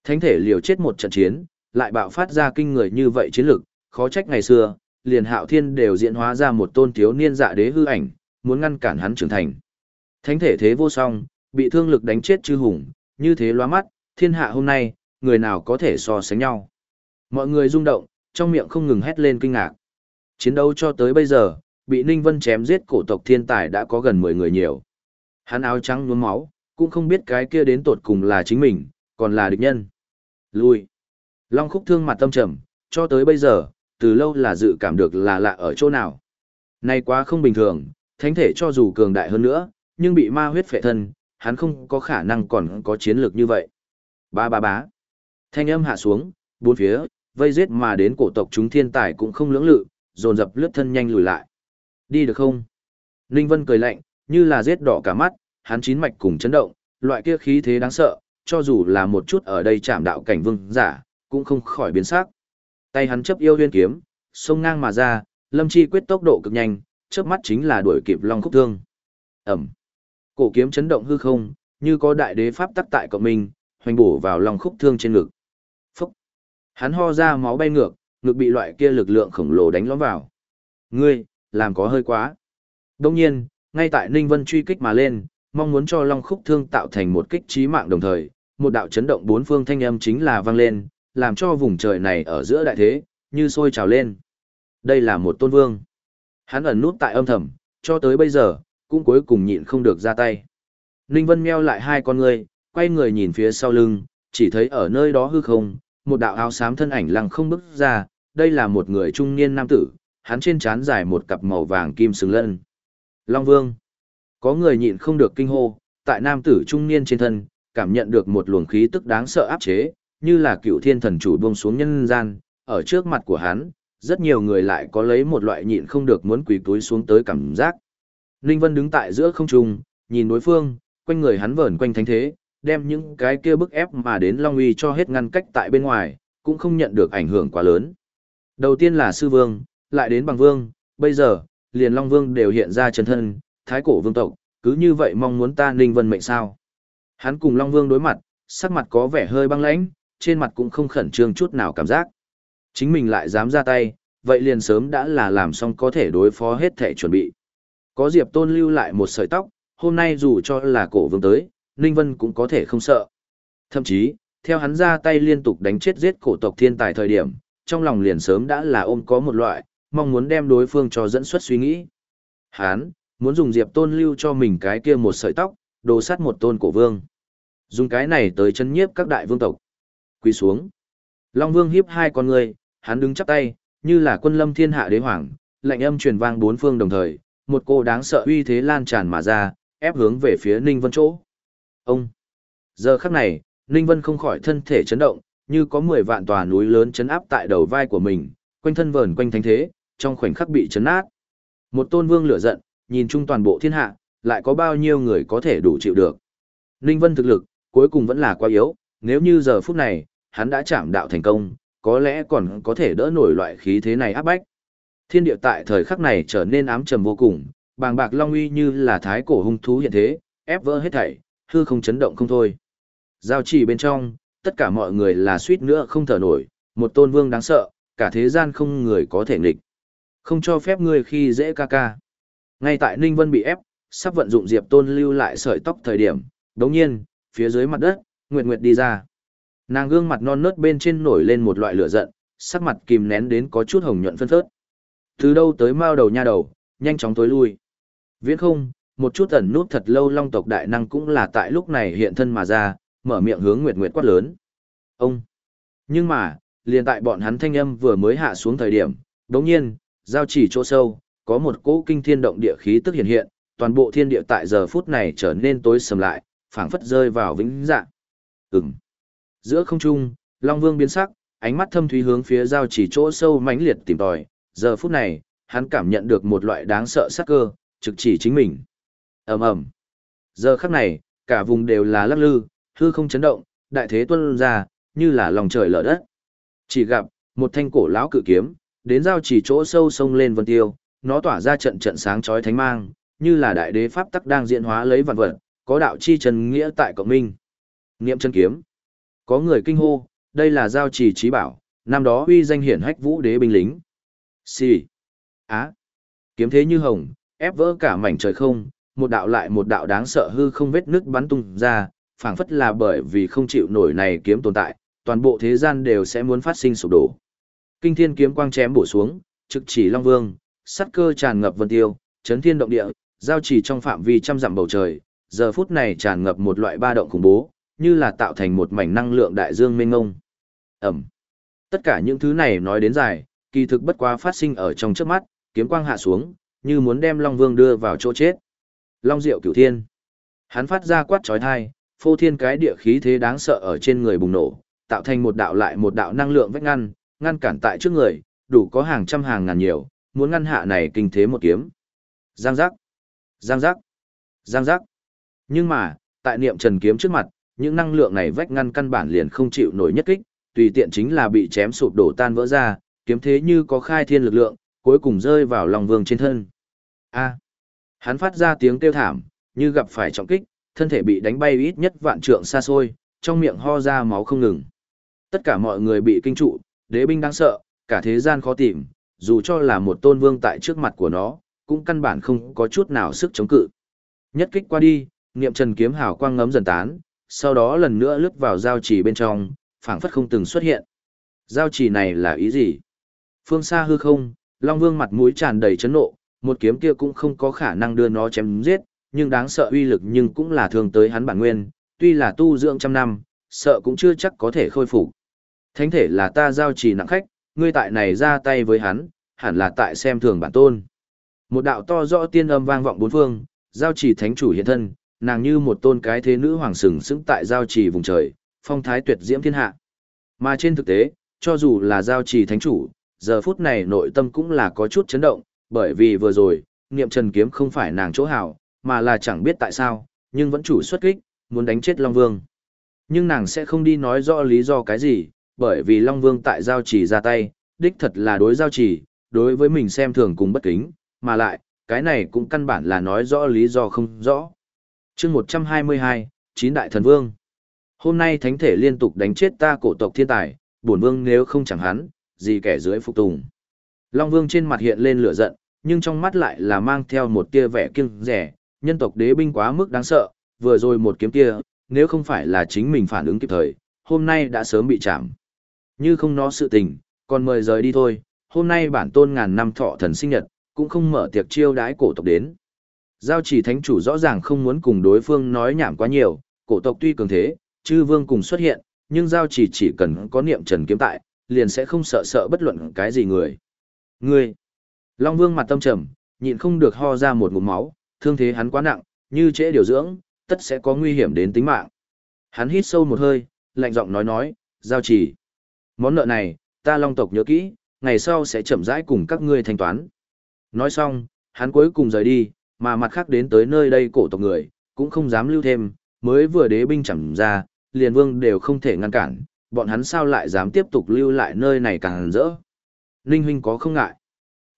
Thánh thể liều chết một trận chiến, lại bạo phát ra kinh người như vậy chiến lực, khó trách ngày xưa, liền hạo thiên đều diễn hóa ra một tôn thiếu niên dạ đế hư ảnh, muốn ngăn cản hắn trưởng thành. Thánh thể thế vô song, bị thương lực đánh chết chư hùng, như thế loa mắt, thiên hạ hôm nay, người nào có thể so sánh nhau. Mọi người rung động, trong miệng không ngừng hét lên kinh ngạc. Chiến đấu cho tới bây giờ, bị Ninh Vân chém giết cổ tộc thiên tài đã có gần 10 người nhiều. Hắn áo trắng nhuốm máu, cũng không biết cái kia đến tột cùng là chính mình, còn là địch nhân. Lui. Long khúc thương mặt tâm trầm, cho tới bây giờ, từ lâu là dự cảm được là lạ ở chỗ nào. Này quá không bình thường, thánh thể cho dù cường đại hơn nữa, nhưng bị ma huyết phệ thân, hắn không có khả năng còn có chiến lược như vậy. Ba ba bá. Thanh âm hạ xuống, bốn phía, vây giết mà đến cổ tộc chúng thiên tài cũng không lưỡng lự, dồn dập lướt thân nhanh lùi lại. Đi được không? Ninh Vân cười lạnh, như là giết đỏ cả mắt, hắn chín mạch cùng chấn động, loại kia khí thế đáng sợ, cho dù là một chút ở đây chạm đạo cảnh vương giả, cũng không khỏi biến sắc. Tay hắn chấp yêu huyên kiếm, sông ngang mà ra, Lâm Chi quyết tốc độ cực nhanh, chớp mắt chính là đuổi kịp Long Khúc Thương. Ẩm. Cổ kiếm chấn động hư không, như có đại đế pháp tắc tại cộng mình, hoành bổ vào Long Khúc Thương trên ngực. Phúc. Hắn ho ra máu bay ngược, ngực bị loại kia lực lượng khổng lồ đánh lõm vào. Ngươi, làm có hơi quá. Đông nhiên, ngay tại Ninh Vân truy kích mà lên, mong muốn cho Long Khúc Thương tạo thành một kích trí mạng đồng thời, một đạo chấn động bốn phương thanh âm chính là vang lên, làm cho vùng trời này ở giữa đại thế, như sôi trào lên. Đây là một tôn vương. Hắn ẩn nút tại âm thầm, cho tới bây giờ, cũng cuối cùng nhịn không được ra tay. Ninh Vân meo lại hai con người, quay người nhìn phía sau lưng, chỉ thấy ở nơi đó hư không, một đạo áo xám thân ảnh lăng không bước ra, đây là một người trung niên nam tử, hắn trên trán dài một cặp màu vàng kim sừng lân. Long Vương. Có người nhịn không được kinh hô, tại nam tử trung niên trên thân, cảm nhận được một luồng khí tức đáng sợ áp chế, như là cựu thiên thần chủ buông xuống nhân gian, ở trước mặt của hắn, rất nhiều người lại có lấy một loại nhịn không được muốn quỳ túi xuống tới cảm giác. Ninh Vân đứng tại giữa không trung, nhìn đối phương, quanh người hắn vờn quanh thánh thế, đem những cái kia bức ép mà đến Long Uy cho hết ngăn cách tại bên ngoài, cũng không nhận được ảnh hưởng quá lớn. Đầu tiên là sư vương, lại đến bằng vương, bây giờ, liền Long Vương đều hiện ra chân thân, thái cổ vương tộc, cứ như vậy mong muốn ta Ninh Vân mệnh sao. Hắn cùng Long Vương đối mặt, sắc mặt có vẻ hơi băng lãnh, trên mặt cũng không khẩn trương chút nào cảm giác. Chính mình lại dám ra tay, vậy liền sớm đã là làm xong có thể đối phó hết thể chuẩn bị. Có Diệp Tôn lưu lại một sợi tóc, hôm nay dù cho là cổ vương tới, Ninh Vân cũng có thể không sợ. Thậm chí, theo hắn ra tay liên tục đánh chết giết cổ tộc thiên tài thời điểm, trong lòng liền sớm đã là ôm có một loại, mong muốn đem đối phương cho dẫn xuất suy nghĩ. Hắn, muốn dùng Diệp Tôn lưu cho mình cái kia một sợi tóc, đồ sát một tôn cổ vương. Dùng cái này tới chân nhiếp các đại vương tộc. Quỳ xuống. Long Vương hiếp hai con người, hắn đứng chắp tay, như là quân lâm thiên hạ đế hoàng, lạnh âm truyền vang bốn phương đồng thời, một cô đáng sợ uy thế lan tràn mà ra, ép hướng về phía Ninh Vân chỗ. Ông! Giờ khắc này, Ninh Vân không khỏi thân thể chấn động, như có 10 vạn tòa núi lớn chấn áp tại đầu vai của mình, quanh thân vờn quanh thánh thế, trong khoảnh khắc bị chấn nát. Một tôn vương lửa giận, nhìn chung toàn bộ thiên hạ, lại có bao nhiêu người có thể đủ chịu được. Ninh Vân thực lực, cuối cùng vẫn là quá yếu, nếu như giờ phút này, hắn đã chạm đạo thành công, có lẽ còn có thể đỡ nổi loại khí thế này áp bách. Thiên địa tại thời khắc này trở nên ám trầm vô cùng, bàng bạc long uy như là thái cổ hung thú hiện thế, ép vỡ hết thảy, hư không chấn động không thôi. Giao chỉ bên trong, tất cả mọi người là suýt nữa không thở nổi, một tôn vương đáng sợ, cả thế gian không người có thể nghịch. Không cho phép ngươi khi dễ ca ca. Ngay tại Ninh Vân bị ép, sắp vận dụng Diệp Tôn lưu lại sợi tóc thời điểm, đồng nhiên, phía dưới mặt đất, Nguyệt Nguyệt đi ra. Nàng gương mặt non nớt bên trên nổi lên một loại lửa giận, sắc mặt kìm nén đến có chút hồng nhuận phân phớt. Từ đâu tới mao đầu nha đầu, nhanh chóng tối lui. Viễn không, một chút ẩn nút thật lâu long tộc đại năng cũng là tại lúc này hiện thân mà ra, mở miệng hướng Nguyệt Nguyệt quát lớn. Ông! Nhưng mà, liền tại bọn hắn thanh âm vừa mới hạ xuống thời điểm, đồng nhiên, giao chỉ chỗ sâu, có một cỗ kinh thiên động địa khí tức hiện hiện, toàn bộ thiên địa tại giờ phút này trở nên tối sầm lại, phảng phất rơi vào vĩnh dạng. Ừm. Giữa không trung, Long Vương biến sắc, ánh mắt thâm thúy hướng phía giao chỉ chỗ sâu mãnh liệt tìm tòi, giờ phút này, hắn cảm nhận được một loại đáng sợ sắc cơ, trực chỉ chính mình. ầm ầm. Giờ khắc này, cả vùng đều là lắc lư, hư không chấn động, đại thế tuôn ra, như là lòng trời lở đất. Chỉ gặp, một thanh cổ lão cự kiếm, đến giao chỉ chỗ sâu sông lên vân tiêu, nó tỏa ra trận trận sáng chói thánh mang, như là đại đế pháp tắc đang diễn hóa lấy vạn vật, có đạo chi trần nghĩa tại cộng minh. Niệm chân kiếm. Có người kinh hô, đây là giao chỉ trí bảo, năm đó uy danh hiển hách vũ đế binh lính. Xì. Á. Kiếm thế như hồng, ép vỡ cả mảnh trời không, một đạo lại một đạo đáng sợ hư không vết nước bắn tung ra, phảng phất là bởi vì không chịu nổi này kiếm tồn tại, toàn bộ thế gian đều sẽ muốn phát sinh sụp đổ. Kinh thiên kiếm quang chém bổ xuống, trực chỉ Long Vương, sắt cơ tràn ngập vân tiêu, chấn thiên động địa, giao chỉ trong phạm vi trăm dặm bầu trời, giờ phút này tràn ngập một loại ba động khủng bố, như là tạo thành một mảnh năng lượng đại dương mênh mông. Ẩm. Tất cả những thứ này nói đến dài, kỳ thực bất quá phát sinh ở trong trước mắt, kiếm quang hạ xuống, như muốn đem Long Vương đưa vào chỗ chết. Long Diệu Cửu Thiên. Hắn phát ra quát chói tai, phô thiên cái địa khí thế đáng sợ ở trên người bùng nổ, tạo thành một đạo lại một đạo năng lượng vách ngăn, ngăn cản tại trước người, đủ có hàng trăm hàng ngàn nhiều, muốn ngăn hạ này kinh thế một kiếm. Giang giác, giang giác, giang giác. Nhưng mà, tại niệm trần kiếm trước mặt, những năng lượng này vách ngăn căn bản liền không chịu nổi nhất kích, tùy tiện chính là bị chém sụp đổ tan vỡ ra, kiếm thế như có khai thiên lực lượng, cuối cùng rơi vào lòng vương trên thân. A. hắn phát ra tiếng kêu thảm, như gặp phải trọng kích, thân thể bị đánh bay ít nhất vạn trượng xa xôi, trong miệng ho ra máu không ngừng. Tất cả mọi người bị kinh trụ, đế binh đáng sợ, cả thế gian khó tìm, dù cho là một tôn vương tại trước mặt của nó, cũng căn bản không có chút nào sức chống cự. Nhất kích qua đi, niệm trần kiếm hào quang ngấm dần tán, sau đó lần nữa lướt vào giao trì bên trong, phảng phất không từng xuất hiện. Giao trì này là ý gì? Phương xa hư không, Long Vương mặt mũi tràn đầy chấn nộ, một kiếm kia cũng không có khả năng đưa nó chém giết, nhưng đáng sợ uy lực nhưng cũng là thường tới hắn bản nguyên, tuy là tu dưỡng trăm năm, sợ cũng chưa chắc có thể khôi phục. Thánh thể là ta giao trì nặng khách, ngươi tại này ra tay với hắn, hẳn là tại xem thường bản tôn. Một đạo to rõ tiên âm vang vọng bốn phương, giao trì thánh chủ hiện thân, nàng như một tôn cái thế nữ hoàng sừng sững tại giao trì vùng trời, phong thái tuyệt diễm thiên hạ. Mà trên thực tế, cho dù là giao trì thánh chủ, giờ phút này nội tâm cũng là có chút chấn động, bởi vì vừa rồi, niệm trần kiếm không phải nàng chỗ hảo, mà là chẳng biết tại sao, nhưng vẫn chủ xuất kích, muốn đánh chết Long Vương. Nhưng nàng sẽ không đi nói rõ lý do cái gì, bởi vì Long Vương tại giao trì ra tay, đích thật là đối giao trì, đối với mình xem thường cùng bất kính, mà lại, cái này cũng căn bản là nói rõ lý do không rõ chương 122, Chín Đại Thần Vương Hôm nay thánh thể liên tục đánh chết ta cổ tộc thiên tài, bổn vương nếu không chẳng hắn, gì kẻ dưới phục tùng. Long Vương trên mặt hiện lên lửa giận, nhưng trong mắt lại là mang theo một tia vẻ kiêng rẻ, nhân tộc đế binh quá mức đáng sợ, vừa rồi một kiếm kia, nếu không phải là chính mình phản ứng kịp thời, hôm nay đã sớm bị chạm. Như không nó sự tình, còn mời rời đi thôi, hôm nay bản tôn ngàn năm thọ thần sinh nhật, cũng không mở tiệc chiêu đái cổ tộc đến. Giao chỉ thánh chủ rõ ràng không muốn cùng đối phương nói nhảm quá nhiều, cổ tộc tuy cường thế, chư vương cùng xuất hiện, nhưng giao chỉ chỉ cần có niệm trần kiếm tại, liền sẽ không sợ sợ bất luận cái gì người. Người! Long vương mặt tâm trầm, nhịn không được ho ra một ngụm máu, thương thế hắn quá nặng, như trễ điều dưỡng, tất sẽ có nguy hiểm đến tính mạng. Hắn hít sâu một hơi, lạnh giọng nói nói, giao chỉ. Món nợ này, ta long tộc nhớ kỹ, ngày sau sẽ chậm rãi cùng các ngươi thanh toán. Nói xong, hắn cuối cùng rời đi, mà mặt khác đến tới nơi đây cổ tộc người, cũng không dám lưu thêm, mới vừa đế binh chẳng ra, liền vương đều không thể ngăn cản, bọn hắn sao lại dám tiếp tục lưu lại nơi này càng rỡ. Ninh huynh có không ngại.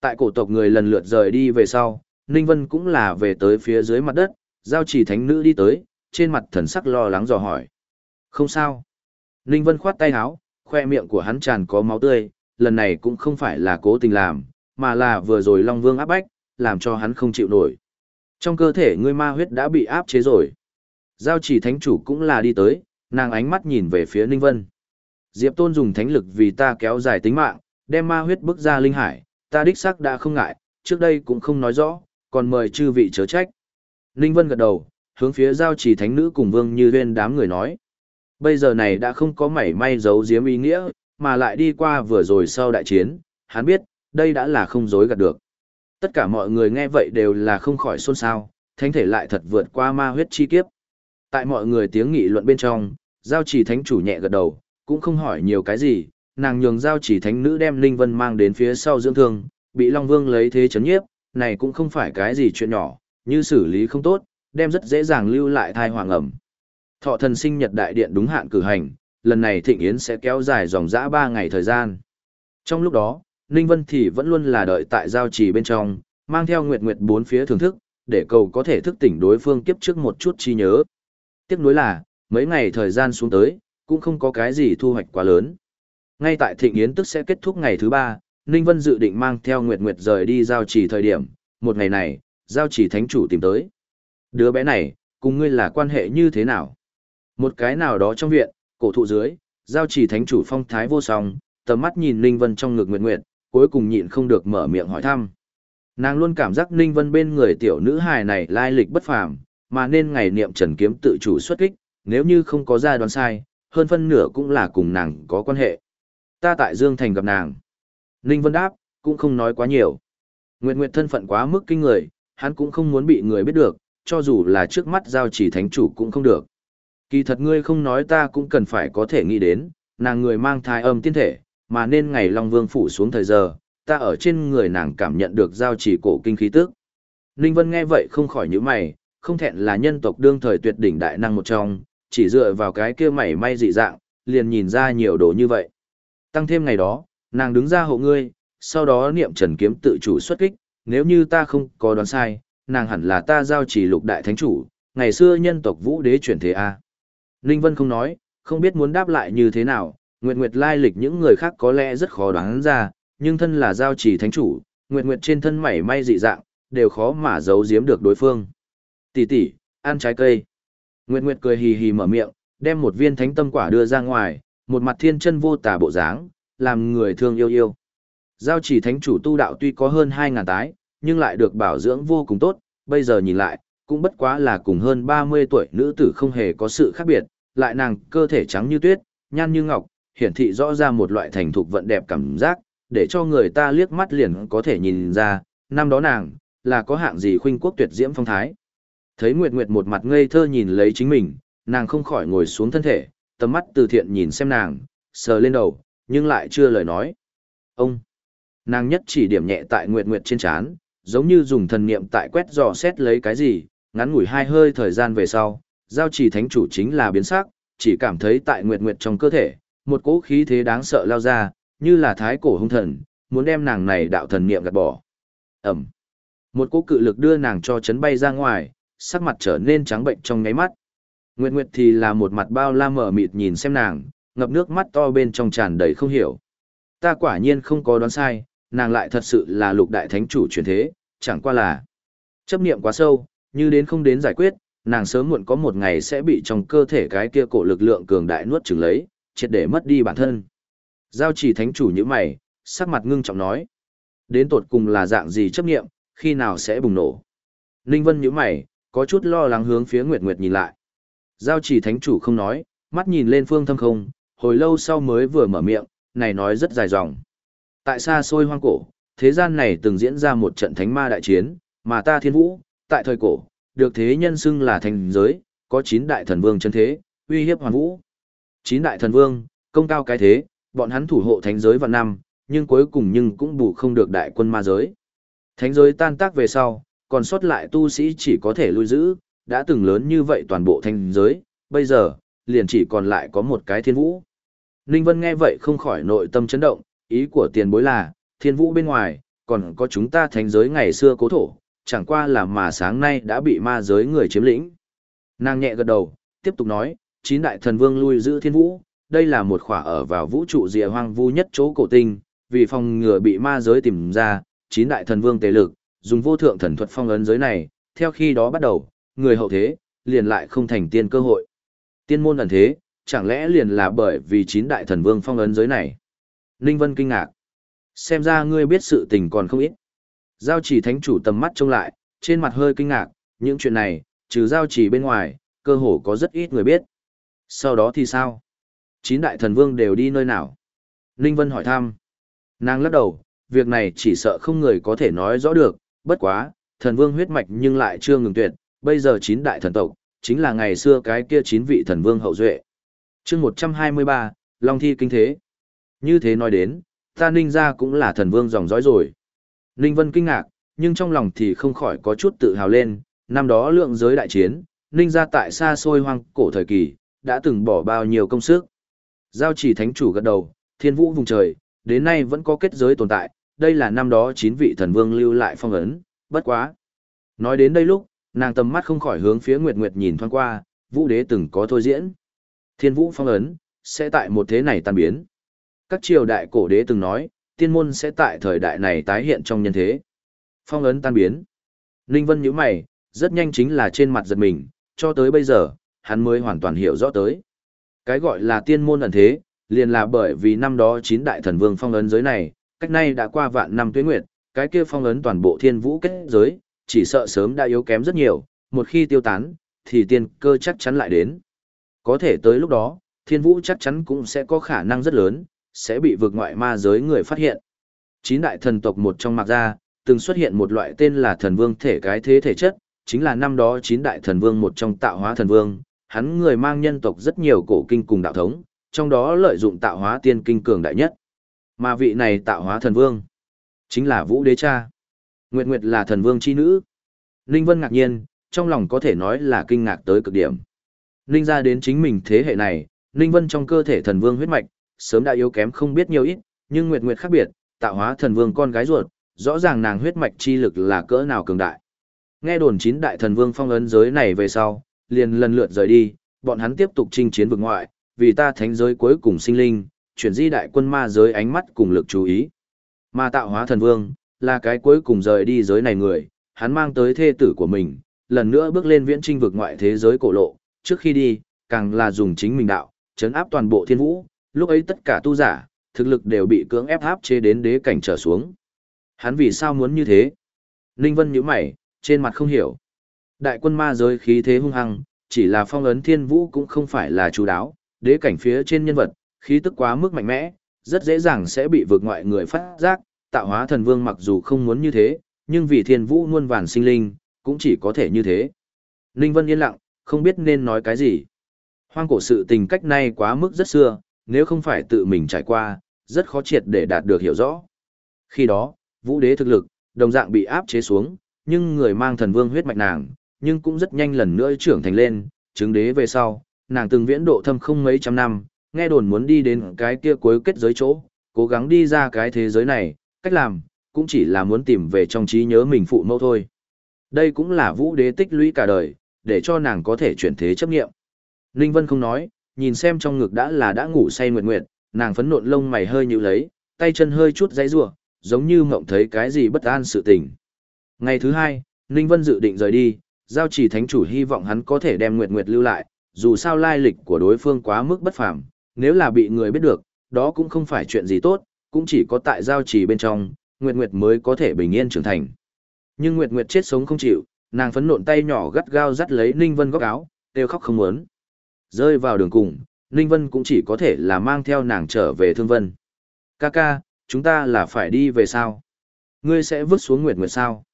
Tại cổ tộc người lần lượt rời đi về sau, Ninh Vân cũng là về tới phía dưới mặt đất, giao chỉ thánh nữ đi tới, trên mặt thần sắc lo lắng dò hỏi. Không sao. Ninh Vân khoát tay áo, khoe miệng của hắn tràn có máu tươi, lần này cũng không phải là cố tình làm, mà là vừa rồi Long Vương áp bách, làm cho hắn không chịu nổi. Trong cơ thể ngươi ma huyết đã bị áp chế rồi. Giao chỉ thánh chủ cũng là đi tới, nàng ánh mắt nhìn về phía Ninh Vân. Diệp Tôn dùng thánh lực vì ta kéo dài tính mạng, đem ma huyết bức ra linh hải, ta đích xác đã không ngại, trước đây cũng không nói rõ, còn mời chư vị chớ trách. Ninh Vân gật đầu, hướng phía giao chỉ thánh nữ cùng Vương Như Huyên đám người nói. Bây giờ này đã không có mảy may giấu giếm ý nghĩa, mà lại đi qua vừa rồi sau đại chiến, hắn biết, đây đã là không dối gạt được. Tất cả mọi người nghe vậy đều là không khỏi xôn xao, thánh thể lại thật vượt qua ma huyết chi kiếp. Tại mọi người tiếng nghị luận bên trong, giao chỉ thánh chủ nhẹ gật đầu, cũng không hỏi nhiều cái gì, nàng nhường giao chỉ thánh nữ đem Linh Vân mang đến phía sau dưỡng thương, bị Long Vương lấy thế chấn nhiếp, này cũng không phải cái gì chuyện nhỏ, như xử lý không tốt, đem rất dễ dàng lưu lại thai hoàng ẩm. Thọ thần sinh nhật đại điện đúng hạn cử hành, lần này thịnh yến sẽ kéo dài dòng dã 3 ngày thời gian. Trong lúc đó, Ninh Vân thì vẫn luôn là đợi tại giao trì bên trong, mang theo nguyệt nguyệt bốn phía thưởng thức, để cầu có thể thức tỉnh đối phương kiếp trước một chút chi nhớ. Tiếc nuối là, mấy ngày thời gian xuống tới, cũng không có cái gì thu hoạch quá lớn. Ngay tại thịnh yến tức sẽ kết thúc ngày thứ ba, Ninh Vân dự định mang theo Nguyệt Nguyệt rời đi giao trì thời điểm, một ngày này, giao trì thánh chủ tìm tới. Đứa bé này, cùng ngươi là quan hệ như thế nào? Một cái nào đó trong viện, cổ thụ dưới, giao trì thánh chủ phong thái vô song, tầm mắt nhìn Ninh Vân trong ngực Nguyệt Nguyệt, cuối cùng nhịn không được mở miệng hỏi thăm. Nàng luôn cảm giác Ninh Vân bên người tiểu nữ hài này lai lịch bất phàm, mà nên ngày niệm trần kiếm tự chủ xuất kích, nếu như không có ra đoán sai, hơn phân nửa cũng là cùng nàng có quan hệ. Ta tại Dương Thành gặp nàng. Ninh Vân đáp, cũng không nói quá nhiều. Nguyệt Nguyệt thân phận quá mức kinh người, hắn cũng không muốn bị người biết được, cho dù là trước mắt giao chỉ thánh chủ cũng không được. Kỳ thật ngươi không nói ta cũng cần phải có thể nghĩ đến, nàng người mang thai âm tiên thể, mà nên ngày Long Vương phủ xuống thời giờ, ta ở trên người nàng cảm nhận được giao chỉ cổ kinh khí tức. Ninh Vân nghe vậy không khỏi nhíu mày, không thẹn là nhân tộc đương thời tuyệt đỉnh đại năng một trong, chỉ dựa vào cái kia mảy may dị dạng, liền nhìn ra nhiều đồ như vậy. Tăng thêm ngày đó, nàng đứng ra hộ ngươi, sau đó niệm trần kiếm tự chủ xuất kích, nếu như ta không có đoán sai, nàng hẳn là ta giao chỉ lục đại thánh chủ, ngày xưa nhân tộc vũ đế chuyển thế A. Ninh Vân không nói, không biết muốn đáp lại như thế nào, Nguyệt Nguyệt lai lịch những người khác có lẽ rất khó đoán ra, nhưng thân là giao chỉ thánh chủ, Nguyệt Nguyệt trên thân mảy may dị dạng, đều khó mà giấu giếm được đối phương. Tỷ tỷ, ăn trái cây. Nguyệt Nguyệt cười hì hì mở miệng, đem một viên thánh tâm quả đưa ra ngoài, một mặt thiên chân vô tả bộ dáng, làm người thương yêu yêu. Giao chỉ thánh chủ tu đạo tuy có hơn 2.000 tái, nhưng lại được bảo dưỡng vô cùng tốt, bây giờ nhìn lại, cũng bất quá là cùng hơn 30 tuổi nữ tử không hề có sự khác biệt, lại nàng cơ thể trắng như tuyết, nhan như ngọc, hiển thị rõ ra một loại thành thục vận đẹp cảm giác, để cho người ta liếc mắt liền có thể nhìn ra, năm đó nàng, là có hạng gì khuynh quốc tuyệt diễm phong thái. Thấy Nguyệt Nguyệt một mặt ngây thơ nhìn lấy chính mình, nàng không khỏi ngồi xuống thân thể, tầm mắt từ thiện nhìn xem nàng, sờ lên đầu, nhưng lại chưa lời nói. Ông! Nàng nhất chỉ điểm nhẹ tại Nguyệt Nguyệt trên chán, giống như dùng thần niệm tại quét dò xét lấy cái gì, ngắn ngủi hai hơi thời gian về sau, giao chỉ thánh chủ chính là biến sắc, chỉ cảm thấy tại Nguyệt Nguyệt trong cơ thể, một cỗ khí thế đáng sợ lao ra, như là thái cổ hung thần, muốn đem nàng này đạo thần niệm gạt bỏ. Ẩm! Một cỗ cự lực đưa nàng cho chấn bay ra ngoài, sắc mặt trở nên trắng bệnh trong ngáy mắt. Nguyệt Nguyệt thì là một mặt bao la mở mịt nhìn xem nàng, ngập nước mắt to bên trong tràn đầy không hiểu. Ta quả nhiên không có đoán sai, nàng lại thật sự là lục đại thánh chủ truyền thế, chẳng qua là chấp niệm quá sâu, như đến không đến giải quyết, nàng sớm muộn có một ngày sẽ bị trong cơ thể cái kia cổ lực lượng cường đại nuốt chửng lấy, triệt để mất đi bản thân. Giao chỉ thánh chủ như mày, sắc mặt ngưng trọng nói. Đến tột cùng là dạng gì chấp niệm, khi nào sẽ bùng nổ. Ninh Vân như mày, có chút lo lắng hướng phía Nguyệt Nguyệt nhìn lại. Giao chỉ thánh chủ không nói, mắt nhìn lên phương thâm không, hồi lâu sau mới vừa mở miệng, này nói rất dài dòng. Tại xa xôi hoang cổ, thế gian này từng diễn ra một trận thánh ma đại chiến, mà ta thiên vũ, tại thời cổ, được thế nhân xưng là thành giới, có chín đại thần vương chân thế, uy hiếp hoàn vũ. Chín đại thần vương, công cao cái thế, bọn hắn thủ hộ thánh giới vạn năm, nhưng cuối cùng nhưng cũng bù không được đại quân ma giới. Thánh giới tan tác về sau, còn sót lại tu sĩ chỉ có thể lui giữ, đã từng lớn như vậy toàn bộ thánh giới, bây giờ, liền chỉ còn lại có một cái thiên vũ. Ninh Vân nghe vậy không khỏi nội tâm chấn động, ý của tiền bối là, thiên vũ bên ngoài, còn có chúng ta thánh giới ngày xưa cố thổ, chẳng qua là mà sáng nay đã bị ma giới người chiếm lĩnh. Nàng nhẹ gật đầu, tiếp tục nói, chín đại thần vương lui giữ thiên vũ, đây là một khỏa ở vào vũ trụ rìa hoang vu nhất chỗ cổ tinh, vì phòng ngừa bị ma giới tìm ra, chín đại thần vương tế lực, dùng vô thượng thần thuật phong ấn giới này, theo khi đó bắt đầu, người hậu thế, liền lại không thành tiên cơ hội. Tiên môn ẩn thế, chẳng lẽ liền là bởi vì chín đại thần vương phong ấn giới này? Ninh Vân kinh ngạc. Xem ra ngươi biết sự tình còn không ít. Giao chỉ thánh chủ tầm mắt trông lại, trên mặt hơi kinh ngạc, những chuyện này, trừ giao chỉ bên ngoài, cơ hồ có rất ít người biết. Sau đó thì sao? Chín đại thần vương đều đi nơi nào? Ninh Vân hỏi thăm. Nàng lắc đầu, việc này chỉ sợ không người có thể nói rõ được, bất quá, thần vương huyết mạch nhưng lại chưa ngừng tuyệt, bây giờ chín đại thần tộc, chính là ngày xưa cái kia chín vị thần vương hậu duệ. chương 123, Long Thi Kinh Thế. Như thế nói đến, ta ninh ra cũng là thần vương dòng dõi rồi. Ninh Vân kinh ngạc, nhưng trong lòng thì không khỏi có chút tự hào lên, năm đó lượng giới đại chiến, Ninh gia tại xa xôi hoang cổ thời kỳ, đã từng bỏ bao nhiêu công sức. Giao chỉ thánh chủ gật đầu, thiên vũ vùng trời, đến nay vẫn có kết giới tồn tại, đây là năm đó chín vị thần vương lưu lại phong ấn, bất quá. Nói đến đây lúc, nàng tầm mắt không khỏi hướng phía Nguyệt Nguyệt nhìn thoáng qua, vũ đế từng có thôi diễn. Thiên vũ phong ấn, sẽ tại một thế này tan biến. Các triều đại cổ đế từng nói, tiên môn sẽ tại thời đại này tái hiện trong nhân thế. Phong ấn tan biến. Ninh Vân nhíu mày, rất nhanh chính là trên mặt giật mình, cho tới bây giờ, hắn mới hoàn toàn hiểu rõ tới. Cái gọi là tiên môn ẩn thế, liền là bởi vì năm đó chín đại thần vương phong ấn giới này, cách nay đã qua vạn năm tuế nguyệt, cái kia phong ấn toàn bộ thiên vũ kết giới, chỉ sợ sớm đã yếu kém rất nhiều, một khi tiêu tán, thì tiên cơ chắc chắn lại đến. Có thể tới lúc đó, thiên vũ chắc chắn cũng sẽ có khả năng rất lớn, sẽ bị vượt ngoại ma giới người phát hiện. Chín đại thần tộc một trong mạc gia, từng xuất hiện một loại tên là thần vương thể cái thế thể chất, chính là năm đó chín đại thần vương một trong tạo hóa thần vương, hắn người mang nhân tộc rất nhiều cổ kinh cùng đạo thống, trong đó lợi dụng tạo hóa tiên kinh cường đại nhất. Mà vị này tạo hóa thần vương, chính là Vũ Đế Cha. Nguyệt Nguyệt là thần vương chi nữ. Ninh Vân ngạc nhiên, trong lòng có thể nói là kinh ngạc tới cực điểm. Ninh ra đến chính mình thế hệ này, Ninh Vân trong cơ thể thần vương huyết mạch, sớm đã yếu kém không biết nhiều ít, nhưng Nguyệt Nguyệt khác biệt, tạo hóa thần vương con gái ruột, rõ ràng nàng huyết mạch chi lực là cỡ nào cường đại. Nghe đồn chín đại thần vương phong ấn giới này về sau, liền lần lượt rời đi, bọn hắn tiếp tục chinh chiến vực ngoại, vì ta thánh giới cuối cùng sinh linh, chuyển di đại quân ma giới ánh mắt cùng lực chú ý. ma tạo hóa thần vương, là cái cuối cùng rời đi giới này người, hắn mang tới thê tử của mình, lần nữa bước lên viễn trinh vực ngoại thế giới cổ lộ, trước khi đi, càng là dùng chính mình đạo, chấn áp toàn bộ thiên vũ, lúc ấy tất cả tu giả, thực lực đều bị cưỡng ép áp chế đến đế cảnh trở xuống. Hắn vì sao muốn như thế? Ninh Vân nhíu mày, trên mặt không hiểu. Đại quân ma giới khí thế hung hăng, chỉ là phong ấn thiên vũ cũng không phải là chú đáo, đế cảnh phía trên nhân vật, khí tức quá mức mạnh mẽ, rất dễ dàng sẽ bị vượt ngoại người phát giác, tạo hóa thần vương mặc dù không muốn như thế, nhưng vì thiên vũ muôn vàn sinh linh, cũng chỉ có thể như thế. Ninh Vân yên lặng, không biết nên nói cái gì. Hoang cổ sự tình cách này quá mức rất xưa, nếu không phải tự mình trải qua, rất khó triệt để đạt được hiểu rõ. Khi đó, vũ đế thực lực, đồng dạng bị áp chế xuống, nhưng người mang thần vương huyết mạch nàng, nhưng cũng rất nhanh lần nữa trưởng thành lên, chứng đế về sau, nàng từng viễn độ thâm không mấy trăm năm, nghe đồn muốn đi đến cái kia cuối kết giới chỗ, cố gắng đi ra cái thế giới này, cách làm, cũng chỉ là muốn tìm về trong trí nhớ mình phụ mẫu thôi. Đây cũng là vũ đế tích lũy cả đời, để cho nàng có thể chuyển thế chấp nghiệm. Ninh Vân không nói, nhìn xem trong ngực đã là đã ngủ say nguyệt nguyệt, nàng phấn nộn lông mày hơi nhíu lấy, tay chân hơi chút dãy rủa, giống như mộng thấy cái gì bất an sự tình. Ngày thứ hai, Ninh Vân dự định rời đi, giao chỉ thánh chủ hy vọng hắn có thể đem Nguyệt Nguyệt lưu lại, dù sao lai lịch của đối phương quá mức bất phàm, nếu là bị người biết được, đó cũng không phải chuyện gì tốt, cũng chỉ có tại giao chỉ bên trong, Nguyệt Nguyệt mới có thể bình yên trưởng thành. Nhưng Nguyệt Nguyệt chết sống không chịu, nàng phấn nộn tay nhỏ gắt gao dắt lấy Ninh Vân góc áo, đều khóc không muốn. Rơi vào đường cùng, Ninh Vân cũng chỉ có thể là mang theo nàng trở về Thương Vân. Ca ca, chúng ta là phải đi về sao? Ngươi sẽ vứt xuống Nguyệt Nguyệt sao?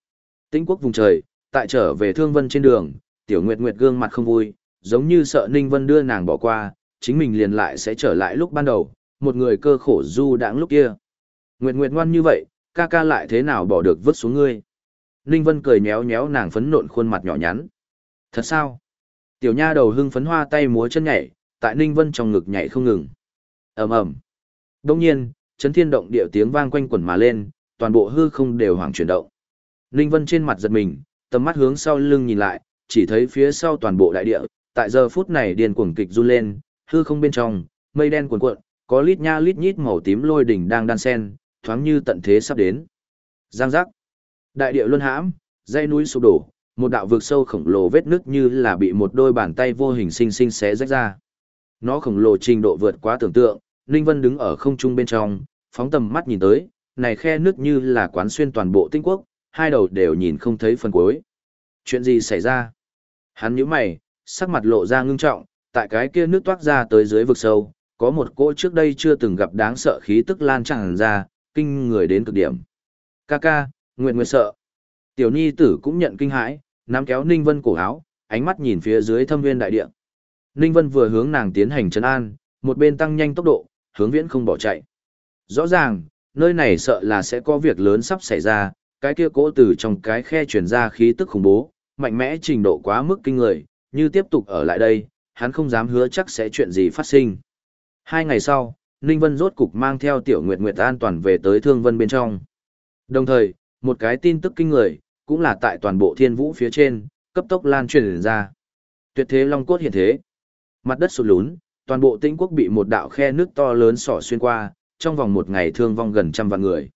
Tĩnh quốc vùng trời, tại trở về Thương Vân trên đường, Tiểu Nguyệt Nguyệt gương mặt không vui, giống như sợ Ninh Vân đưa nàng bỏ qua, chính mình liền lại sẽ trở lại lúc ban đầu, một người cơ khổ du đãng lúc kia. Nguyệt Nguyệt ngoan như vậy, ca ca lại thế nào bỏ được vứt xuống ngươi? Ninh Vân cười nhéo nhéo nàng phấn nộn khuôn mặt nhỏ nhắn. Thật sao? Tiểu nha đầu hưng phấn hoa tay múa chân nhảy, tại Ninh Vân trong ngực nhảy không ngừng. ầm ầm. Đông nhiên, chấn thiên động địa tiếng vang quanh quẩn mà lên, toàn bộ hư không đều hoảng chuyển động. Ninh Vân trên mặt giật mình, tầm mắt hướng sau lưng nhìn lại, chỉ thấy phía sau toàn bộ đại địa, tại giờ phút này điên cuồng kịch run lên, hư không bên trong, mây đen cuồn cuộn, có lít nha lít nhít màu tím lôi đỉnh đang đan sen, thoáng như tận thế sắp đến. Giang giác. Đại địa luân hãm, dãy núi sụp đổ, một đạo vực sâu khổng lồ vết nứt như là bị một đôi bàn tay vô hình sinh sinh xé rách ra. Nó khổng lồ trình độ vượt quá tưởng tượng, Ninh Vân đứng ở không trung bên trong, phóng tầm mắt nhìn tới, này khe nước như là quán xuyên toàn bộ tinh quốc, hai đầu đều nhìn không thấy phần cuối. Chuyện gì xảy ra? Hắn nhíu mày, sắc mặt lộ ra ngưng trọng, tại cái kia nước toát ra tới dưới vực sâu, có một cỗ trước đây chưa từng gặp đáng sợ khí tức lan tràn ra, kinh người đến cực điểm. Ca ca, Nguyệt Nguyệt sợ. Tiểu Nhi tử cũng nhận kinh hãi, nắm kéo Ninh Vân cổ áo, ánh mắt nhìn phía dưới thâm viên đại địa. Ninh Vân vừa hướng nàng tiến hành trấn an, một bên tăng nhanh tốc độ, hướng viễn không bỏ chạy. Rõ ràng, nơi này sợ là sẽ có việc lớn sắp xảy ra, cái kia cỗ từ trong cái khe truyền ra khí tức khủng bố, mạnh mẽ trình độ quá mức kinh người, như tiếp tục ở lại đây, hắn không dám hứa chắc sẽ chuyện gì phát sinh. Hai ngày sau, Ninh Vân rốt cục mang theo Tiểu Nguyệt Nguyệt an toàn về tới Thương Vân bên trong. Đồng thời, một cái tin tức kinh người, cũng là tại toàn bộ thiên vũ phía trên, cấp tốc lan truyền ra. Tuyệt thế long cốt hiện thế. Mặt đất sụt lún, toàn bộ tĩnh quốc bị một đạo khe nước to lớn sỏ xuyên qua, trong vòng một ngày thương vong gần trăm vạn người.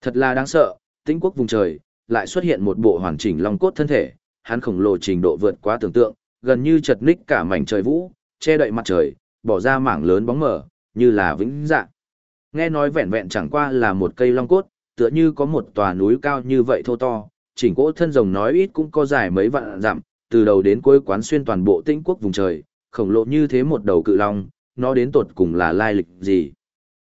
Thật là đáng sợ, tĩnh quốc vùng trời, lại xuất hiện một bộ hoàn chỉnh long cốt thân thể, hắn khổng lồ trình độ vượt quá tưởng tượng, gần như chật ních cả mảnh trời vũ, che đậy mặt trời, bỏ ra mảng lớn bóng mờ, như là vĩnh dạng. Nghe nói vẹn vẹn chẳng qua là một cây long cốt, tựa như có một tòa núi cao như vậy thô to, chỉnh cỗ thân rồng nói ít cũng có dài mấy vạn dặm, từ đầu đến cuối quán xuyên toàn bộ tĩnh quốc vùng trời, khổng lồ như thế một đầu cự long, nó đến tột cùng là lai lịch gì.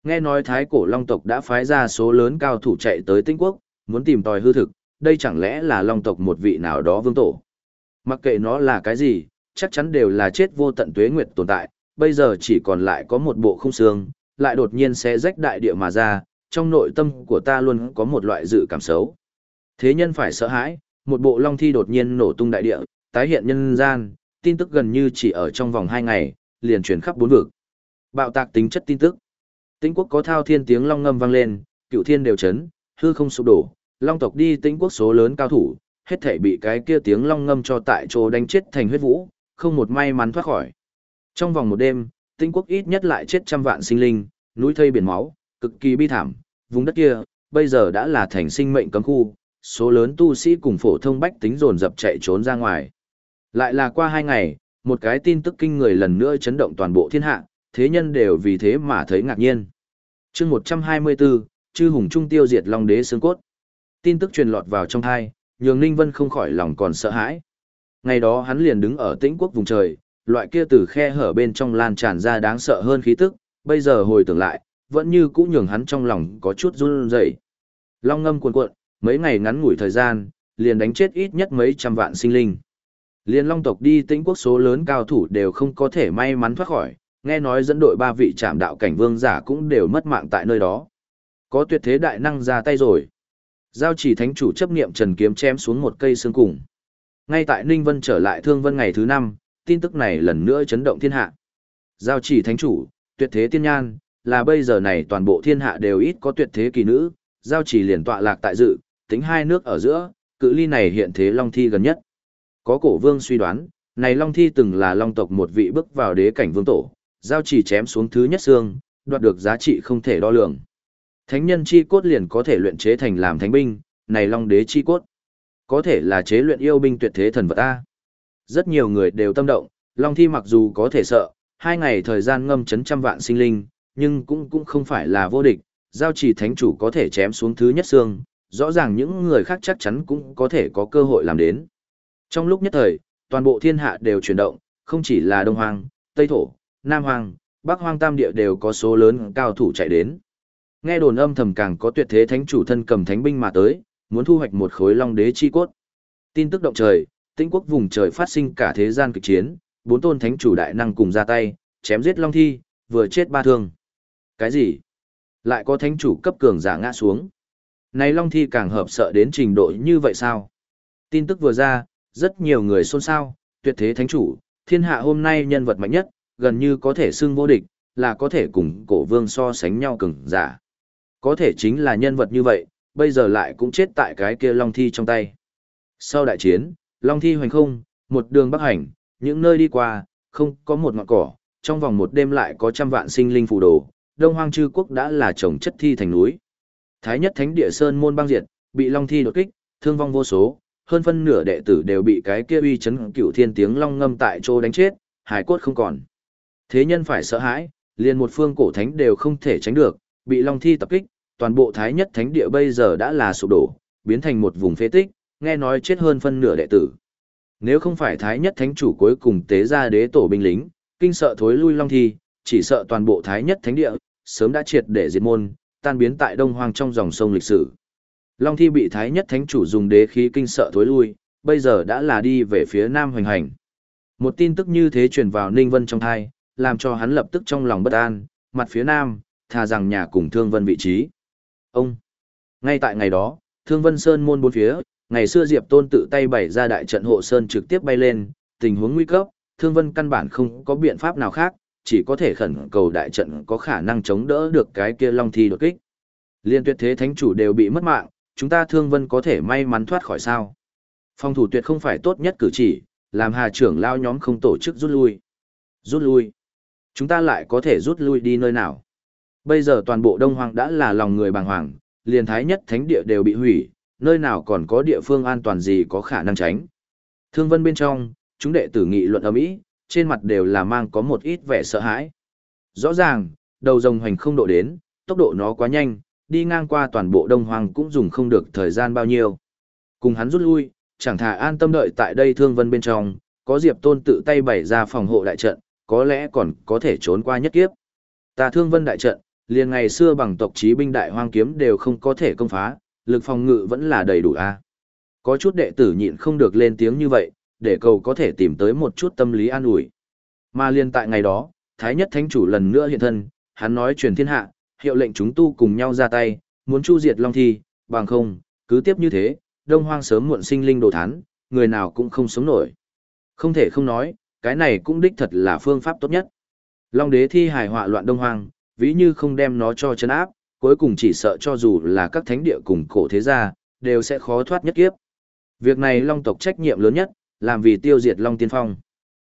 Nghe nói thái cổ long tộc đã phái ra số lớn cao thủ chạy tới tĩnh quốc, muốn tìm tòi hư thực, đây chẳng lẽ là long tộc một vị nào đó vương tổ. Mặc kệ nó là cái gì, chắc chắn đều là chết vô tận tuế nguyệt tồn tại, bây giờ chỉ còn lại có một bộ không xương, lại đột nhiên sẽ rách đại địa mà ra, trong nội tâm của ta luôn có một loại dự cảm xấu. Thế nhân phải sợ hãi, một bộ long thi đột nhiên nổ tung đại địa, tái hiện nhân gian, tin tức gần như chỉ ở trong vòng 2 ngày, liền truyền khắp bốn vực. Bạo tạc tính chất tin tức. Tĩnh quốc có thao thiên tiếng long ngâm vang lên, cựu thiên đều chấn, hư không sụp đổ, long tộc đi tĩnh quốc số lớn cao thủ, hết thể bị cái kia tiếng long ngâm cho tại chỗ đánh chết thành huyết vũ, không một may mắn thoát khỏi. Trong vòng một đêm, tĩnh quốc ít nhất lại chết trăm vạn sinh linh, núi thây biển máu, cực kỳ bi thảm, vùng đất kia, bây giờ đã là thành sinh mệnh cấm khu, số lớn tu sĩ cùng phổ thông bách tính dồn dập chạy trốn ra ngoài. Lại là qua hai ngày, một cái tin tức kinh người lần nữa chấn động toàn bộ thiên hạ, thế nhân đều vì thế mà thấy ngạc nhiên. chương 124, chư hùng trung tiêu diệt long đế xương cốt. Tin tức truyền lọt vào trong thai, nhường Ninh Vân không khỏi lòng còn sợ hãi. Ngày đó hắn liền đứng ở tĩnh quốc vùng trời, loại kia từ khe hở bên trong lan tràn ra đáng sợ hơn khí tức, bây giờ hồi tưởng lại, vẫn như cũ nhường hắn trong lòng có chút run rẩy. Long ngâm cuồn cuộn, mấy ngày ngắn ngủi thời gian, liền đánh chết ít nhất mấy trăm vạn sinh linh. Liên long tộc đi tĩnh quốc số lớn cao thủ đều không có thể may mắn thoát khỏi, nghe nói dẫn đội ba vị trạm đạo cảnh vương giả cũng đều mất mạng tại nơi đó. Có tuyệt thế đại năng ra tay rồi. Giao chỉ thánh chủ chấp niệm trần kiếm chém xuống một cây xương cùng. Ngay tại Ninh Vân trở lại thương vân ngày thứ năm, tin tức này lần nữa chấn động thiên hạ. Giao chỉ thánh chủ, tuyệt thế tiên nhan, là bây giờ này toàn bộ thiên hạ đều ít có tuyệt thế kỳ nữ, giao chỉ liền tọa lạc tại dự, tính hai nước ở giữa, cự ly này hiện thế long thi gần nhất. Có cổ vương suy đoán, này long thi từng là long tộc một vị bước vào đế cảnh vương tổ, giao chỉ chém xuống thứ nhất xương, đoạt được giá trị không thể đo lường. Thánh nhân chi cốt liền có thể luyện chế thành làm thánh binh, này long đế chi cốt. Có thể là chế luyện yêu binh tuyệt thế thần vật A. Rất nhiều người đều tâm động, long thi mặc dù có thể sợ, hai ngày thời gian ngâm chấn trăm vạn sinh linh, nhưng cũng cũng không phải là vô địch, giao chỉ thánh chủ có thể chém xuống thứ nhất xương, rõ ràng những người khác chắc chắn cũng có thể có cơ hội làm đến. Trong lúc nhất thời, toàn bộ thiên hạ đều chuyển động, không chỉ là Đông Hoang, Tây Thổ, Nam Hoang, Bắc Hoang Tam Địa đều có số lớn cao thủ chạy đến. Nghe đồn âm thầm càng có tuyệt thế thánh chủ thân cầm thánh binh mà tới, muốn thu hoạch một khối long đế chi cốt. Tin tức động trời, tinh quốc vùng trời phát sinh cả thế gian kịch chiến, bốn tôn thánh chủ đại năng cùng ra tay, chém giết long thi, vừa chết ba thương. Cái gì? Lại có thánh chủ cấp cường giả ngã xuống. Này long thi càng hợp sợ đến trình độ như vậy sao? Tin tức vừa ra, rất nhiều người xôn xao, tuyệt thế thánh chủ, thiên hạ hôm nay nhân vật mạnh nhất, gần như có thể xưng vô địch, là có thể cùng cổ vương so sánh nhau cường giả. Có thể chính là nhân vật như vậy, bây giờ lại cũng chết tại cái kia long thi trong tay. Sau đại chiến, long thi hoành không, một đường bắc hành, những nơi đi qua, không có một ngọn cỏ, trong vòng một đêm lại có trăm vạn sinh linh phù đồ, đông hoang Trư quốc đã là trồng chất thi thành núi. Thái nhất thánh địa sơn môn băng diệt, bị long thi đột kích, thương vong vô số, hơn phân nửa đệ tử đều bị cái kia uy chấn cửu thiên tiếng long ngâm tại chỗ đánh chết, hải cốt không còn. Thế nhân phải sợ hãi, liền một phương cổ thánh đều không thể tránh được, bị long thi tập kích, toàn bộ thái nhất thánh địa bây giờ đã là sụp đổ, biến thành một vùng phế tích, nghe nói chết hơn phân nửa đệ tử. Nếu không phải thái nhất thánh chủ cuối cùng tế ra đế tổ binh lính, kinh sợ thối lui long thi, chỉ sợ toàn bộ thái nhất thánh địa, sớm đã triệt để diệt môn, tan biến tại đông hoang trong dòng sông lịch sử. Long thi bị thái nhất thánh chủ dùng đế khí kinh sợ thối lui, bây giờ đã là đi về phía nam hoành hành. Một tin tức như thế truyền vào Ninh Vân trong thai, làm cho hắn lập tức trong lòng bất an, mặt phía nam, thà rằng nhà cùng Thương Vân vị trí. Ông! Ngay tại ngày đó, Thương Vân Sơn môn bốn phía, ngày xưa Diệp Tôn tự tay bày ra đại trận hộ sơn trực tiếp bay lên, tình huống nguy cấp, Thương Vân căn bản không có biện pháp nào khác, chỉ có thể khẩn cầu đại trận có khả năng chống đỡ được cái kia long thi đột kích. Liên tuyệt thế thánh chủ đều bị mất mạng, chúng ta Thương Vân có thể may mắn thoát khỏi sao? Phòng thủ tuyệt không phải tốt nhất cử chỉ, làm Hà trưởng lao nhóm không tổ chức rút lui. Rút lui. Chúng ta lại có thể rút lui đi nơi nào? Bây giờ toàn bộ Đông Hoàng đã là lòng người bàng hoàng, liền thái nhất thánh địa đều bị hủy, nơi nào còn có địa phương an toàn gì có khả năng tránh. Thương vân bên trong, chúng đệ tử nghị luận ầm ĩ, trên mặt đều là mang có một ít vẻ sợ hãi. Rõ ràng, đầu rồng hành không độ đến, tốc độ nó quá nhanh, đi ngang qua toàn bộ Đông Hoàng cũng dùng không được thời gian bao nhiêu. Cùng hắn rút lui, chẳng thà an tâm đợi tại đây thương vân bên trong, có Diệp Tôn tự tay bày ra phòng hộ đại trận, có lẽ còn có thể trốn qua nhất kiếp. Ta thương vân đại trận, liền ngày xưa bằng tộc chí binh đại hoang kiếm đều không có thể công phá, lực phòng ngự vẫn là đầy đủ a. Có chút đệ tử nhịn không được lên tiếng như vậy, để cầu có thể tìm tới một chút tâm lý an ủi. Mà liền tại ngày đó, Thái Nhất Thánh Chủ lần nữa hiện thân, hắn nói truyền thiên hạ, hiệu lệnh chúng tu cùng nhau ra tay, muốn chu diệt Long Thi, bằng không, cứ tiếp như thế, đông hoang sớm muộn sinh linh đồ thán, người nào cũng không sống nổi. Không thể không nói, cái này cũng đích thật là phương pháp tốt nhất. Long đế thi hài họa loạn đông hoang, ví như không đem nó cho chân áp, cuối cùng chỉ sợ cho dù là các thánh địa cùng cổ thế gia, đều sẽ khó thoát nhất kiếp. Việc này Long tộc trách nhiệm lớn nhất, làm vì tiêu diệt Long Tiên Phong.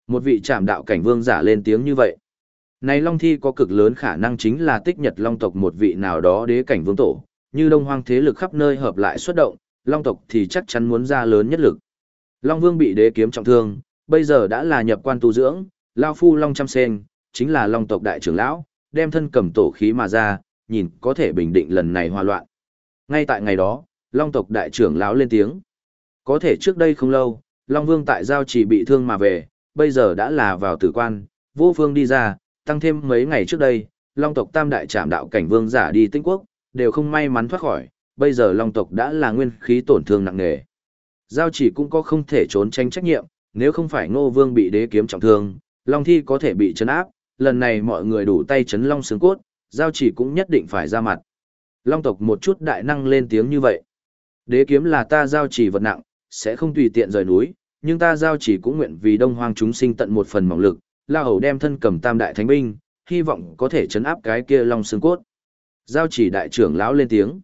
Một vị trạm đạo cảnh vương giả lên tiếng như vậy. Này Long Thi có cực lớn khả năng chính là tích nhật Long tộc một vị nào đó đế cảnh vương tổ, như đông hoang thế lực khắp nơi hợp lại xuất động, Long tộc thì chắc chắn muốn ra lớn nhất lực. Long Vương bị đế kiếm trọng thương, bây giờ đã là nhập quan tu dưỡng, Lao Phu Long Trăm Sen, chính là Long tộc đại trưởng lão, đem thân cầm tổ khí mà ra, nhìn có thể bình định lần này hòa loạn. Ngay tại ngày đó, Long tộc đại trưởng lão lên tiếng. Có thể trước đây không lâu, Long Vương tại giao chỉ bị thương mà về, bây giờ đã là vào tử quan, vô phương đi ra, tăng thêm mấy ngày trước đây, Long tộc tam đại trảm đạo cảnh vương giả đi tinh quốc, đều không may mắn thoát khỏi, bây giờ Long tộc đã là nguyên khí tổn thương nặng nề. Giao chỉ cũng có không thể trốn tránh trách nhiệm, nếu không phải Ngô Vương bị đế kiếm trọng thương, Long thi có thể bị chấn áp, lần này mọi người đủ tay chấn Long xương cốt, giao chỉ cũng nhất định phải ra mặt. Long tộc một chút đại năng lên tiếng như vậy. Đế kiếm là ta giao chỉ vật nặng, sẽ không tùy tiện rời núi, nhưng ta giao chỉ cũng nguyện vì đông hoang chúng sinh tận một phần mỏng lực, la hầu đem thân cầm tam đại thánh binh, hy vọng có thể chấn áp cái kia long xương cốt. Giao chỉ đại trưởng lão lên tiếng.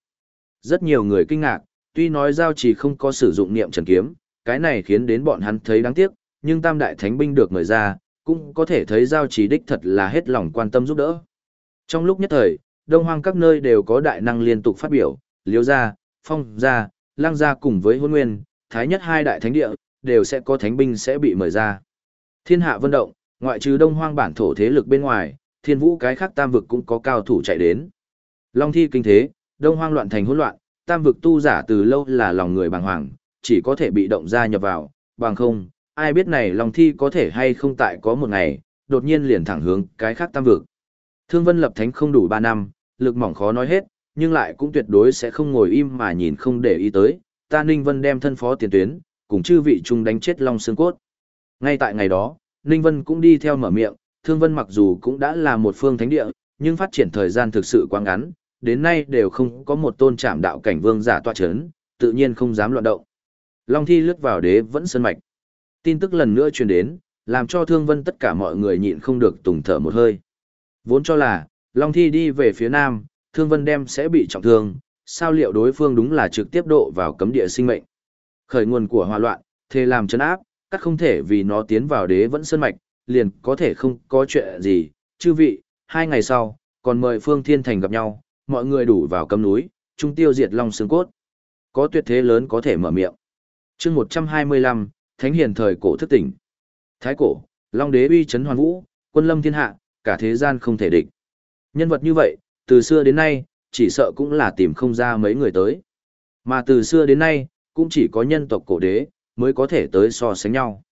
Rất nhiều người kinh ngạc, tuy nói giao chỉ không có sử dụng niệm trần kiếm, cái này khiến đến bọn hắn thấy đáng tiếc, nhưng tam đại thánh binh được mời ra, cũng có thể thấy giao trì đích thật là hết lòng quan tâm giúp đỡ. Trong lúc nhất thời, đông hoang các nơi đều có đại năng liên tục phát biểu, liêu gia, phong gia, lang gia cùng với hôn nguyên, thái nhất hai đại thánh địa, đều sẽ có thánh binh sẽ bị mời ra. Thiên hạ vận động, ngoại trừ đông hoang bản thổ thế lực bên ngoài, thiên vũ cái khác tam vực cũng có cao thủ chạy đến. Long thi kinh thế, đông hoang loạn thành hỗn loạn, tam vực tu giả từ lâu là lòng người bàng hoàng, chỉ có thể bị động ra nhập vào, bằng không, ai biết này long thi có thể hay không tại có một ngày, đột nhiên liền thẳng hướng cái khác tam vực. Thương Vân lập thánh không đủ 3 năm, lực mỏng khó nói hết, nhưng lại cũng tuyệt đối sẽ không ngồi im mà nhìn không để ý tới, ta Ninh Vân đem thân phó tiền tuyến, cùng chư vị chung đánh chết long xương cốt. Ngay tại ngày đó, Ninh Vân cũng đi theo mở miệng, Thương Vân mặc dù cũng đã là một phương thánh địa, nhưng phát triển thời gian thực sự quá ngắn, đến nay đều không có một tôn trạm đạo cảnh vương giả tọa chấn, tự nhiên không dám loạn động. Long thi lướt vào đế vẫn sơn mạch. Tin tức lần nữa truyền đến, làm cho Thương Vân tất cả mọi người nhịn không được tùng thở một hơi. Vốn cho là, Long thi đi về phía nam, Thương Vân đem sẽ bị trọng thương, sao liệu đối phương đúng là trực tiếp độ vào cấm địa sinh mệnh. Khởi nguồn của hòa loạn, thề làm chấn áp, các không thể vì nó tiến vào đế vẫn sơn mạch, liền có thể không có chuyện gì, chư vị, hai ngày sau, còn mời Phương Thiên Thành gặp nhau, mọi người đủ vào cấm núi, trung tiêu diệt long xương cốt. Có tuyệt thế lớn có thể mở miệng. chương 125, Thánh Hiền thời cổ thức tỉnh. Thái cổ, Long đế uy chấn hoàn vũ, quân lâm thiên hạ, cả thế gian không thể địch. Nhân vật như vậy, từ xưa đến nay, chỉ sợ cũng là tìm không ra mấy người tới. Mà từ xưa đến nay, cũng chỉ có nhân tộc cổ đế, mới có thể tới so sánh nhau.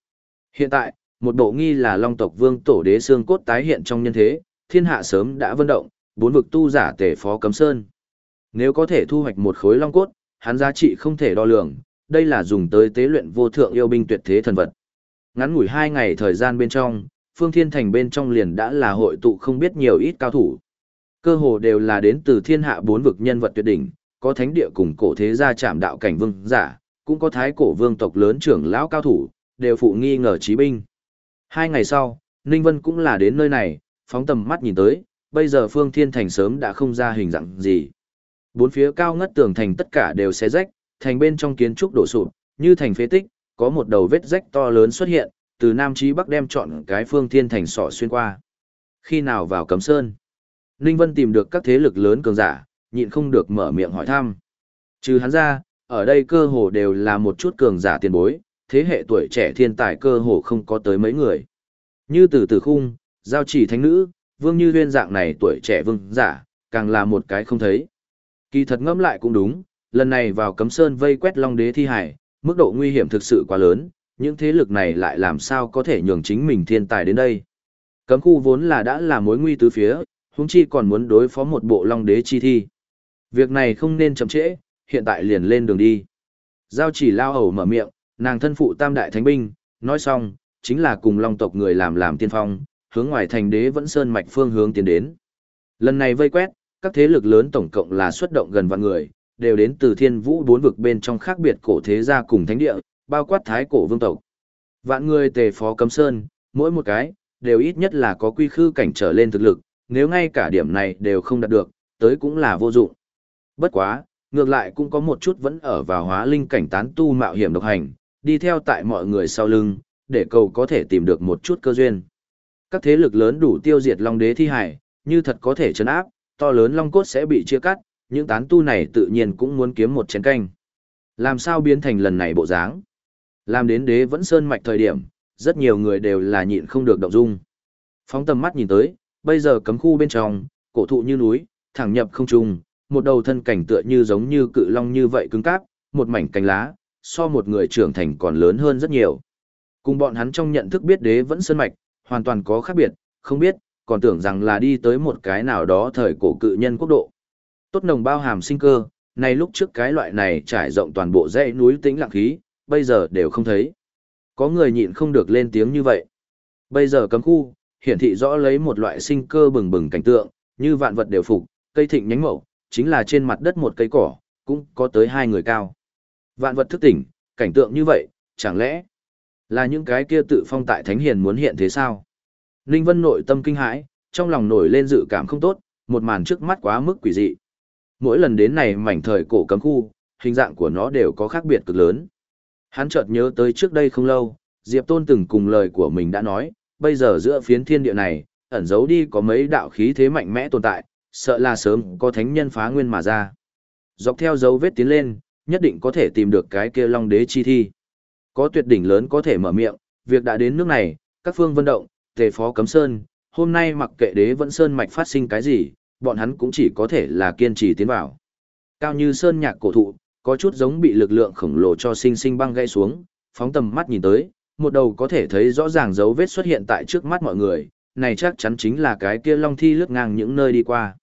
Hiện tại, một bộ nghi là long tộc vương tổ đế xương cốt tái hiện trong nhân thế, thiên hạ sớm đã vân động, bốn vực tu giả tể phó cấm sơn. Nếu có thể thu hoạch một khối long cốt, hắn giá trị không thể đo lường, đây là dùng tới tế luyện vô thượng yêu binh tuyệt thế thần vật. Ngắn ngủi hai ngày thời gian bên trong, phương thiên thành bên trong liền đã là hội tụ không biết nhiều ít cao thủ. Cơ hồ đều là đến từ thiên hạ bốn vực nhân vật tuyệt đỉnh, có thánh địa cùng cổ thế gia chạm đạo cảnh vương giả, cũng có thái cổ vương tộc lớn trưởng lão cao thủ, đều phụ nghi ngờ trí binh. Hai ngày sau, Ninh Vân cũng là đến nơi này, phóng tầm mắt nhìn tới, bây giờ phương thiên thành sớm đã không ra hình dạng gì. Bốn phía cao ngất tường thành tất cả đều xé rách, thành bên trong kiến trúc đổ sụp, như thành phế tích, có một đầu vết rách to lớn xuất hiện, từ nam chí bắc đem chọn cái phương thiên thành sọ xuyên qua. Khi nào vào cấm sơn? Ninh Vân tìm được các thế lực lớn cường giả, nhịn không được mở miệng hỏi thăm. Trừ hắn ra, ở đây cơ hồ đều là một chút cường giả tiền bối, thế hệ tuổi trẻ thiên tài cơ hồ không có tới mấy người. Như tử tử khung, giao chỉ thánh nữ, vương như huyên dạng này tuổi trẻ vương giả, càng là một cái không thấy. Kỳ thật ngẫm lại cũng đúng, lần này vào cấm sơn vây quét long đế thi hải, mức độ nguy hiểm thực sự quá lớn, những thế lực này lại làm sao có thể nhường chính mình thiên tài đến đây. Cấm khu vốn là đã là mối nguy tứ phía, huống chi còn muốn đối phó một bộ long đế chi thi. Việc này không nên chậm trễ, hiện tại liền lên đường đi. Giao chỉ lao hầu mở miệng, nàng thân phụ tam đại thánh binh, nói xong, chính là cùng long tộc người làm làm tiên phong, hướng ngoài thành đế vẫn sơn mạch phương hướng tiến đến. Lần này vây quét, các thế lực lớn tổng cộng là xuất động gần vạn người, đều đến từ thiên vũ bốn vực bên trong khác biệt cổ thế gia cùng thánh địa, bao quát thái cổ vương tộc. Vạn người tề phó cấm sơn, mỗi một cái, đều ít nhất là có quy khư cảnh trở lên thực lực, nếu ngay cả điểm này đều không đạt được, tới cũng là vô dụng. Bất quá, ngược lại cũng có một chút vẫn ở vào hóa linh cảnh tán tu mạo hiểm độc hành, đi theo tại mọi người sau lưng, để cầu có thể tìm được một chút cơ duyên. Các thế lực lớn đủ tiêu diệt Long Đế thi hải, như thật có thể chấn áp, to lớn Long cốt sẽ bị chia cắt, những tán tu này tự nhiên cũng muốn kiếm một chén canh. Làm sao biến thành lần này bộ dáng? Làm đến đế vẫn sơn mạch thời điểm, rất nhiều người đều là nhịn không được động dung. Phóng tầm mắt nhìn tới, bây giờ cấm khu bên trong, cổ thụ như núi, thẳng nhập không trung, một đầu thân cảnh tựa như giống như cự long như vậy cứng cáp, một mảnh cánh lá, so một người trưởng thành còn lớn hơn rất nhiều. Cùng bọn hắn trong nhận thức biết đế vẫn sơn mạch, hoàn toàn có khác biệt, không biết, còn tưởng rằng là đi tới một cái nào đó thời cổ cự nhân quốc độ. Tốt nồng bao hàm sinh cơ, nay lúc trước cái loại này trải rộng toàn bộ dãy núi tĩnh lặng khí, bây giờ đều không thấy. Có người nhịn không được lên tiếng như vậy. Bây giờ cấm khu, hiển thị rõ lấy một loại sinh cơ bừng bừng cảnh tượng, như vạn vật đều phục, cây thịnh nhánh mậu, chính là trên mặt đất một cây cỏ, cũng có tới hai người cao. Vạn vật thức tỉnh, cảnh tượng như vậy, chẳng lẽ là những cái kia tự phong tại thánh hiền muốn hiện thế sao? Ninh Vân nội tâm kinh hãi, trong lòng nổi lên dự cảm không tốt, một màn trước mắt quá mức quỷ dị. Mỗi lần đến này mảnh thời cổ cấm khu, hình dạng của nó đều có khác biệt cực lớn. Hắn chợt nhớ tới trước đây không lâu, Diệp Tôn từng cùng lời của mình đã nói, bây giờ giữa phiến thiên địa này, ẩn giấu đi có mấy đạo khí thế mạnh mẽ tồn tại, sợ là sớm có thánh nhân phá nguyên mà ra. Dọc theo dấu vết tiến lên, nhất định có thể tìm được cái kia long đế chi thi. Có tuyệt đỉnh lớn có thể mở miệng, việc đã đến nước này, các phương vận động, tề phó cấm sơn, hôm nay mặc kệ đế vẫn sơn mạch phát sinh cái gì, bọn hắn cũng chỉ có thể là kiên trì tiến vào. Cao như sơn nhạc cổ thụ, có chút giống bị lực lượng khổng lồ cho sinh sinh băng gãy xuống, phóng tầm mắt nhìn tới, một đầu có thể thấy rõ ràng dấu vết xuất hiện tại trước mắt mọi người, này chắc chắn chính là cái kia long thi lướt ngang những nơi đi qua.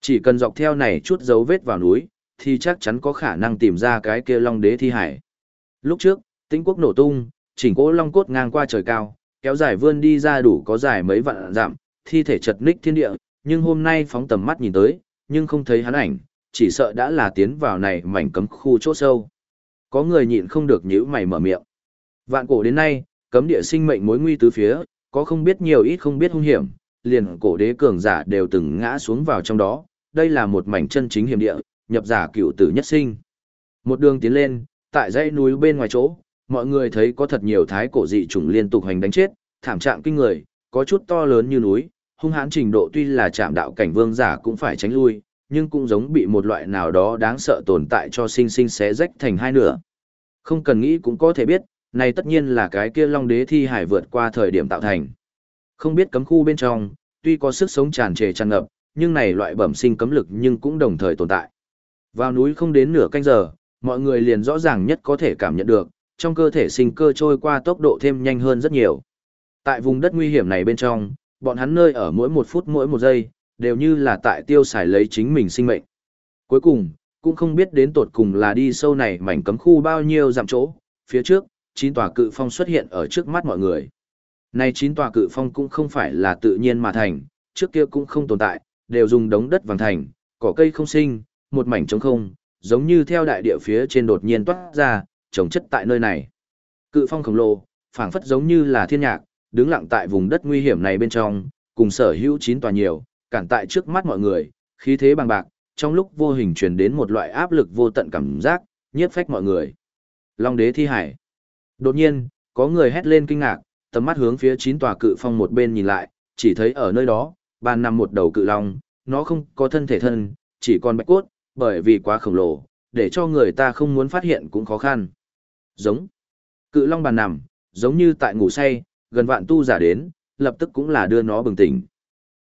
Chỉ cần dọc theo này chút dấu vết vào núi, thì chắc chắn có khả năng tìm ra cái kia long đế thi hải. Lúc trước, tĩnh quốc nổ tung, chỉnh cỗ long cốt ngang qua trời cao, kéo dài vươn đi ra đủ có dài mấy vạn dặm, thi thể chật ních thiên địa, nhưng hôm nay phóng tầm mắt nhìn tới, nhưng không thấy hắn ảnh, chỉ sợ đã là tiến vào này mảnh cấm khu chỗ sâu. Có người nhịn không được nhíu mày mở miệng. Vạn cổ đến nay, cấm địa sinh mệnh mối nguy tứ phía, có không biết nhiều ít không biết hung hiểm, liền cổ đế cường giả đều từng ngã xuống vào trong đó, đây là một mảnh chân chính hiểm địa, nhập giả cựu tử nhất sinh. Một đường tiến lên, tại dãy núi bên ngoài chỗ, mọi người thấy có thật nhiều thái cổ dị trùng liên tục hành đánh chết, thảm trạng kinh người, có chút to lớn như núi, hung hãn trình độ tuy là chạm đạo cảnh vương giả cũng phải tránh lui, nhưng cũng giống bị một loại nào đó đáng sợ tồn tại cho sinh sinh xé rách thành hai nửa. Không cần nghĩ cũng có thể biết, này tất nhiên là cái kia long đế thi hải vượt qua thời điểm tạo thành. Không biết cấm khu bên trong, tuy có sức sống tràn trề tràn ngập, nhưng này loại bẩm sinh cấm lực nhưng cũng đồng thời tồn tại. Vào núi không đến nửa canh giờ, mọi người liền rõ ràng nhất có thể cảm nhận được, trong cơ thể sinh cơ trôi qua tốc độ thêm nhanh hơn rất nhiều. Tại vùng đất nguy hiểm này bên trong, bọn hắn nơi ở mỗi một phút mỗi một giây, đều như là tại tiêu xài lấy chính mình sinh mệnh. Cuối cùng, cũng không biết đến tột cùng là đi sâu này mảnh cấm khu bao nhiêu dặm chỗ, phía trước, chín tòa cự phong xuất hiện ở trước mắt mọi người. Này chín tòa cự phong cũng không phải là tự nhiên mà thành, trước kia cũng không tồn tại, đều dùng đống đất vàng thành, cỏ cây không sinh, một mảnh trống không, giống như theo đại địa phía trên đột nhiên toát ra, trồng chất tại nơi này. Cự phong khổng lồ, phảng phất giống như là thiên nhạc, đứng lặng tại vùng đất nguy hiểm này bên trong, cùng sở hữu chín tòa nhiều, cản tại trước mắt mọi người, khí thế bằng bạc, trong lúc vô hình truyền đến một loại áp lực vô tận cảm giác, nhiếp phách mọi người. Long đế thi hải. Đột nhiên, có người hét lên kinh ngạc, tầm mắt hướng phía chín tòa cự phong một bên nhìn lại, chỉ thấy ở nơi đó, bàn nằm một đầu cự long, nó không có thân thể thân, chỉ còn bạch cốt, bởi vì quá khổng lồ, để cho người ta không muốn phát hiện cũng khó khăn. Giống. Cự long bàn nằm, giống như tại ngủ say, gần vạn tu giả đến, lập tức cũng là đưa nó bừng tỉnh.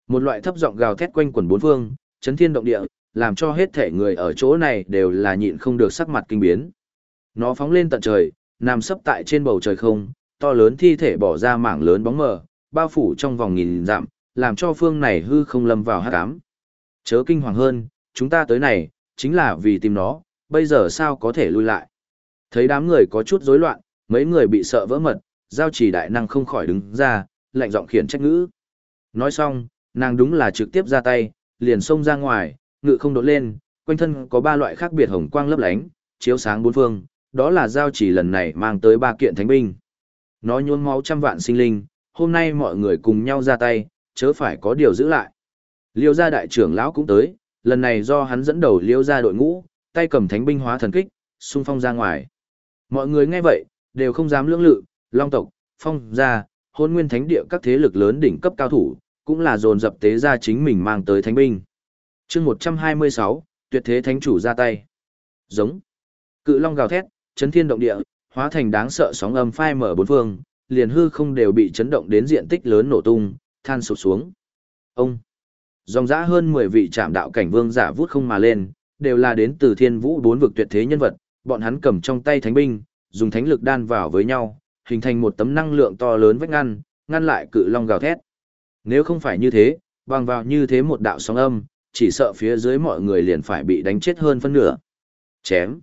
Một loại thấp giọng gào thét quanh quần bốn phương, chấn thiên động địa, làm cho hết thể người ở chỗ này đều là nhịn không được sắc mặt kinh biến. Nó phóng lên tận trời, nằm sấp tại trên bầu trời không, to lớn thi thể bỏ ra mảng lớn bóng mờ, bao phủ trong vòng nghìn dặm, làm cho phương này hư không lâm vào hát ám. Chớ kinh hoàng hơn, chúng ta tới này, chính là vì tìm nó, bây giờ sao có thể lui lại. Thấy đám người có chút rối loạn, mấy người bị sợ vỡ mật, giao chỉ đại năng không khỏi đứng ra, lạnh giọng khiển trách ngữ. Nói xong, nàng đúng là trực tiếp ra tay, liền xông ra ngoài, ngự không đột lên, quanh thân có ba loại khác biệt hồng quang lấp lánh, chiếu sáng bốn phương, đó là giao chỉ lần này mang tới ba kiện thánh binh. Nó nhuôn máu trăm vạn sinh linh, hôm nay mọi người cùng nhau ra tay, chớ phải có điều giữ lại. Liêu gia đại trưởng lão cũng tới, lần này do hắn dẫn đầu liêu gia đội ngũ, tay cầm thánh binh hóa thần kích, xung phong ra ngoài. Mọi người nghe vậy, đều không dám lưỡng lự, long tộc, phong gia, hôn nguyên thánh địa các thế lực lớn đỉnh cấp cao thủ, cũng là dồn dập tế ra chính mình mang tới thánh binh. chương 126, tuyệt thế thánh chủ ra tay. Giống. Cự long gào thét, chấn thiên động địa, hóa thành đáng sợ sóng âm phai mở bốn phương, liền hư không đều bị chấn động đến diện tích lớn nổ tung, than sụp xuống. Ông. Dòng dã hơn 10 vị trạm đạo cảnh vương giả vút không mà lên, đều là đến từ thiên vũ bốn vực tuyệt thế nhân vật, bọn hắn cầm trong tay thánh binh, dùng thánh lực đan vào với nhau, hình thành một tấm năng lượng to lớn vách ngăn, ngăn lại cự long gào thét. Nếu không phải như thế, bằng vào như thế một đạo sóng âm, chỉ sợ phía dưới mọi người liền phải bị đánh chết hơn phân nửa. Chém.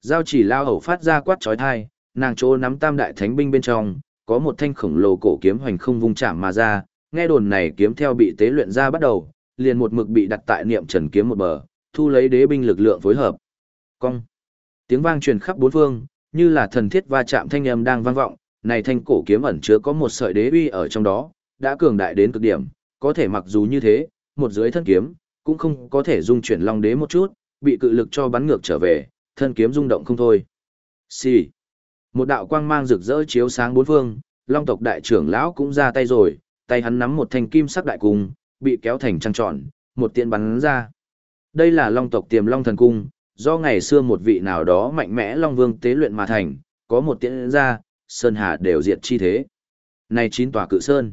Giao chỉ lao hầu phát ra quát trói thai, nàng chỗ nắm tam đại thánh binh bên trong, có một thanh khổng lồ cổ kiếm hoành không vung chạm mà ra, nghe đồn này kiếm theo bị tế luyện ra bắt đầu, liền một mực bị đặt tại niệm trần kiếm một bờ, thu lấy đế binh lực lượng phối hợp. Cong. Tiếng vang truyền khắp bốn phương, như là thần thiết va chạm thanh âm đang vang vọng, này thanh cổ kiếm ẩn chứa có một sợi đế uy ở trong đó, đã cường đại đến cực điểm, có thể mặc dù như thế, một dưới thân kiếm, cũng không có thể dung chuyển long đế một chút, bị cự lực cho bắn ngược trở về, thân kiếm rung động không thôi. Xì. Một đạo quang mang rực rỡ chiếu sáng bốn phương, long tộc đại trưởng lão cũng ra tay rồi, tay hắn nắm một thanh kim sắc đại cung, bị kéo thành trăng tròn, một tiện bắn ra. Đây là long tộc tiềm long thần cung, do ngày xưa một vị nào đó mạnh mẽ long vương tế luyện mà thành, có một tiễn ra, sơn hà đều diệt chi thế. Này chín tòa cự sơn.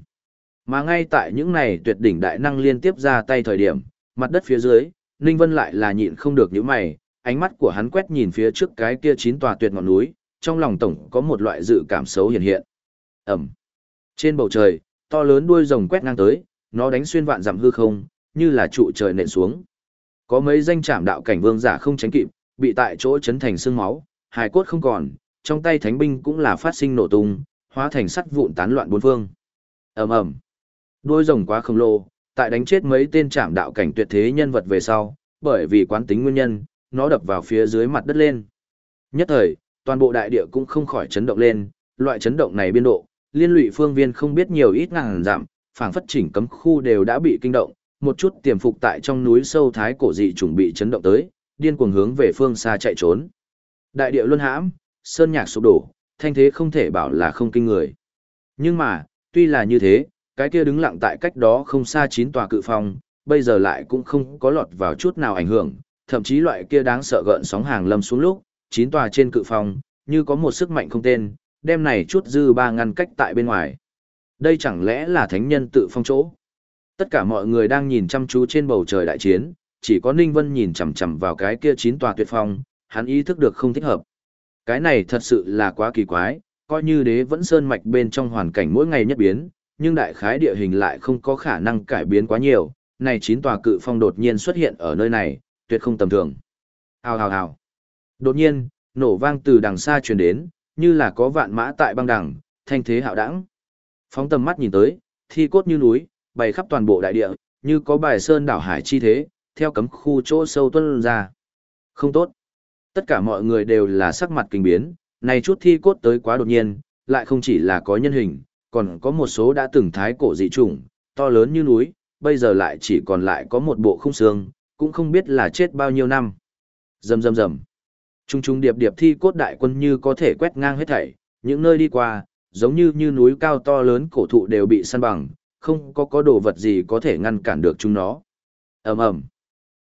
Mà ngay tại những này tuyệt đỉnh đại năng liên tiếp ra tay thời điểm, mặt đất phía dưới, Ninh Vân lại là nhịn không được những mày, ánh mắt của hắn quét nhìn phía trước cái kia chín tòa tuyệt ngọn núi, trong lòng tổng có một loại dự cảm xấu hiện hiện. Ẩm. Trên bầu trời, to lớn đuôi rồng quét ngang tới, nó đánh xuyên vạn dặm hư không, như là trụ trời nện xuống. Có mấy danh trảm đạo cảnh vương giả không tránh kịp, bị tại chỗ chấn thành xương máu, hài cốt không còn, trong tay thánh binh cũng là phát sinh nổ tung, hóa thành sắt vụn tán loạn bốn phương. Ầm ầm. Đuôi rồng quá khổng lồ, tại đánh chết mấy tên trảm đạo cảnh tuyệt thế nhân vật về sau, bởi vì quán tính nguyên nhân, nó đập vào phía dưới mặt đất lên. Nhất thời, toàn bộ đại địa cũng không khỏi chấn động lên, loại chấn động này biên độ, liên lụy phương viên không biết nhiều ít ngàn giảm, phảng phất chỉnh cấm khu đều đã bị kinh động, một chút tiềm phục tại trong núi sâu thái cổ dị chuẩn bị chấn động tới, điên cuồng hướng về phương xa chạy trốn. Đại địa luân hãm, sơn nhạc sụp đổ, thanh thế không thể bảo là không kinh người. Nhưng mà, tuy là như thế, cái kia đứng lặng tại cách đó không xa chín tòa cự phong, bây giờ lại cũng không có lọt vào chút nào ảnh hưởng, thậm chí loại kia đáng sợ gợn sóng hàng lâm xuống lúc, chín tòa trên cự phong, như có một sức mạnh không tên, đem này chút dư ba ngăn cách tại bên ngoài. Đây chẳng lẽ là thánh nhân tự phong chỗ? Tất cả mọi người đang nhìn chăm chú trên bầu trời đại chiến, chỉ có Ninh Vân nhìn chằm chằm vào cái kia chín tòa tuyệt phong, hắn ý thức được không thích hợp. Cái này thật sự là quá kỳ quái, coi như đế vẫn sơn mạch bên trong hoàn cảnh mỗi ngày nhất biến, nhưng đại khái địa hình lại không có khả năng cải biến quá nhiều, này chín tòa cự phong đột nhiên xuất hiện ở nơi này, tuyệt không tầm thường. Hào hào hào. Đột nhiên, nổ vang từ đằng xa truyền đến, như là có vạn mã tại băng đằng, thanh thế hạo đẳng. Phóng tầm mắt nhìn tới, thi cốt như núi, bày khắp toàn bộ đại địa, như có bài sơn đảo hải chi thế, theo cấm khu chỗ sâu tuân ra. Không tốt. Tất cả mọi người đều là sắc mặt kinh biến, Này chút thi cốt tới quá đột nhiên, lại không chỉ là có nhân hình, còn có một số đã từng thái cổ dị trùng, to lớn như núi, bây giờ lại chỉ còn lại có một bộ khung xương, cũng không biết là chết bao nhiêu năm. Rầm rầm rầm. Trung trung điệp điệp thi cốt đại quân như có thể quét ngang hết thảy, những nơi đi qua, giống như như núi cao to lớn cổ thụ đều bị săn bằng, không có có đồ vật gì có thể ngăn cản được chúng nó. Ầm ầm.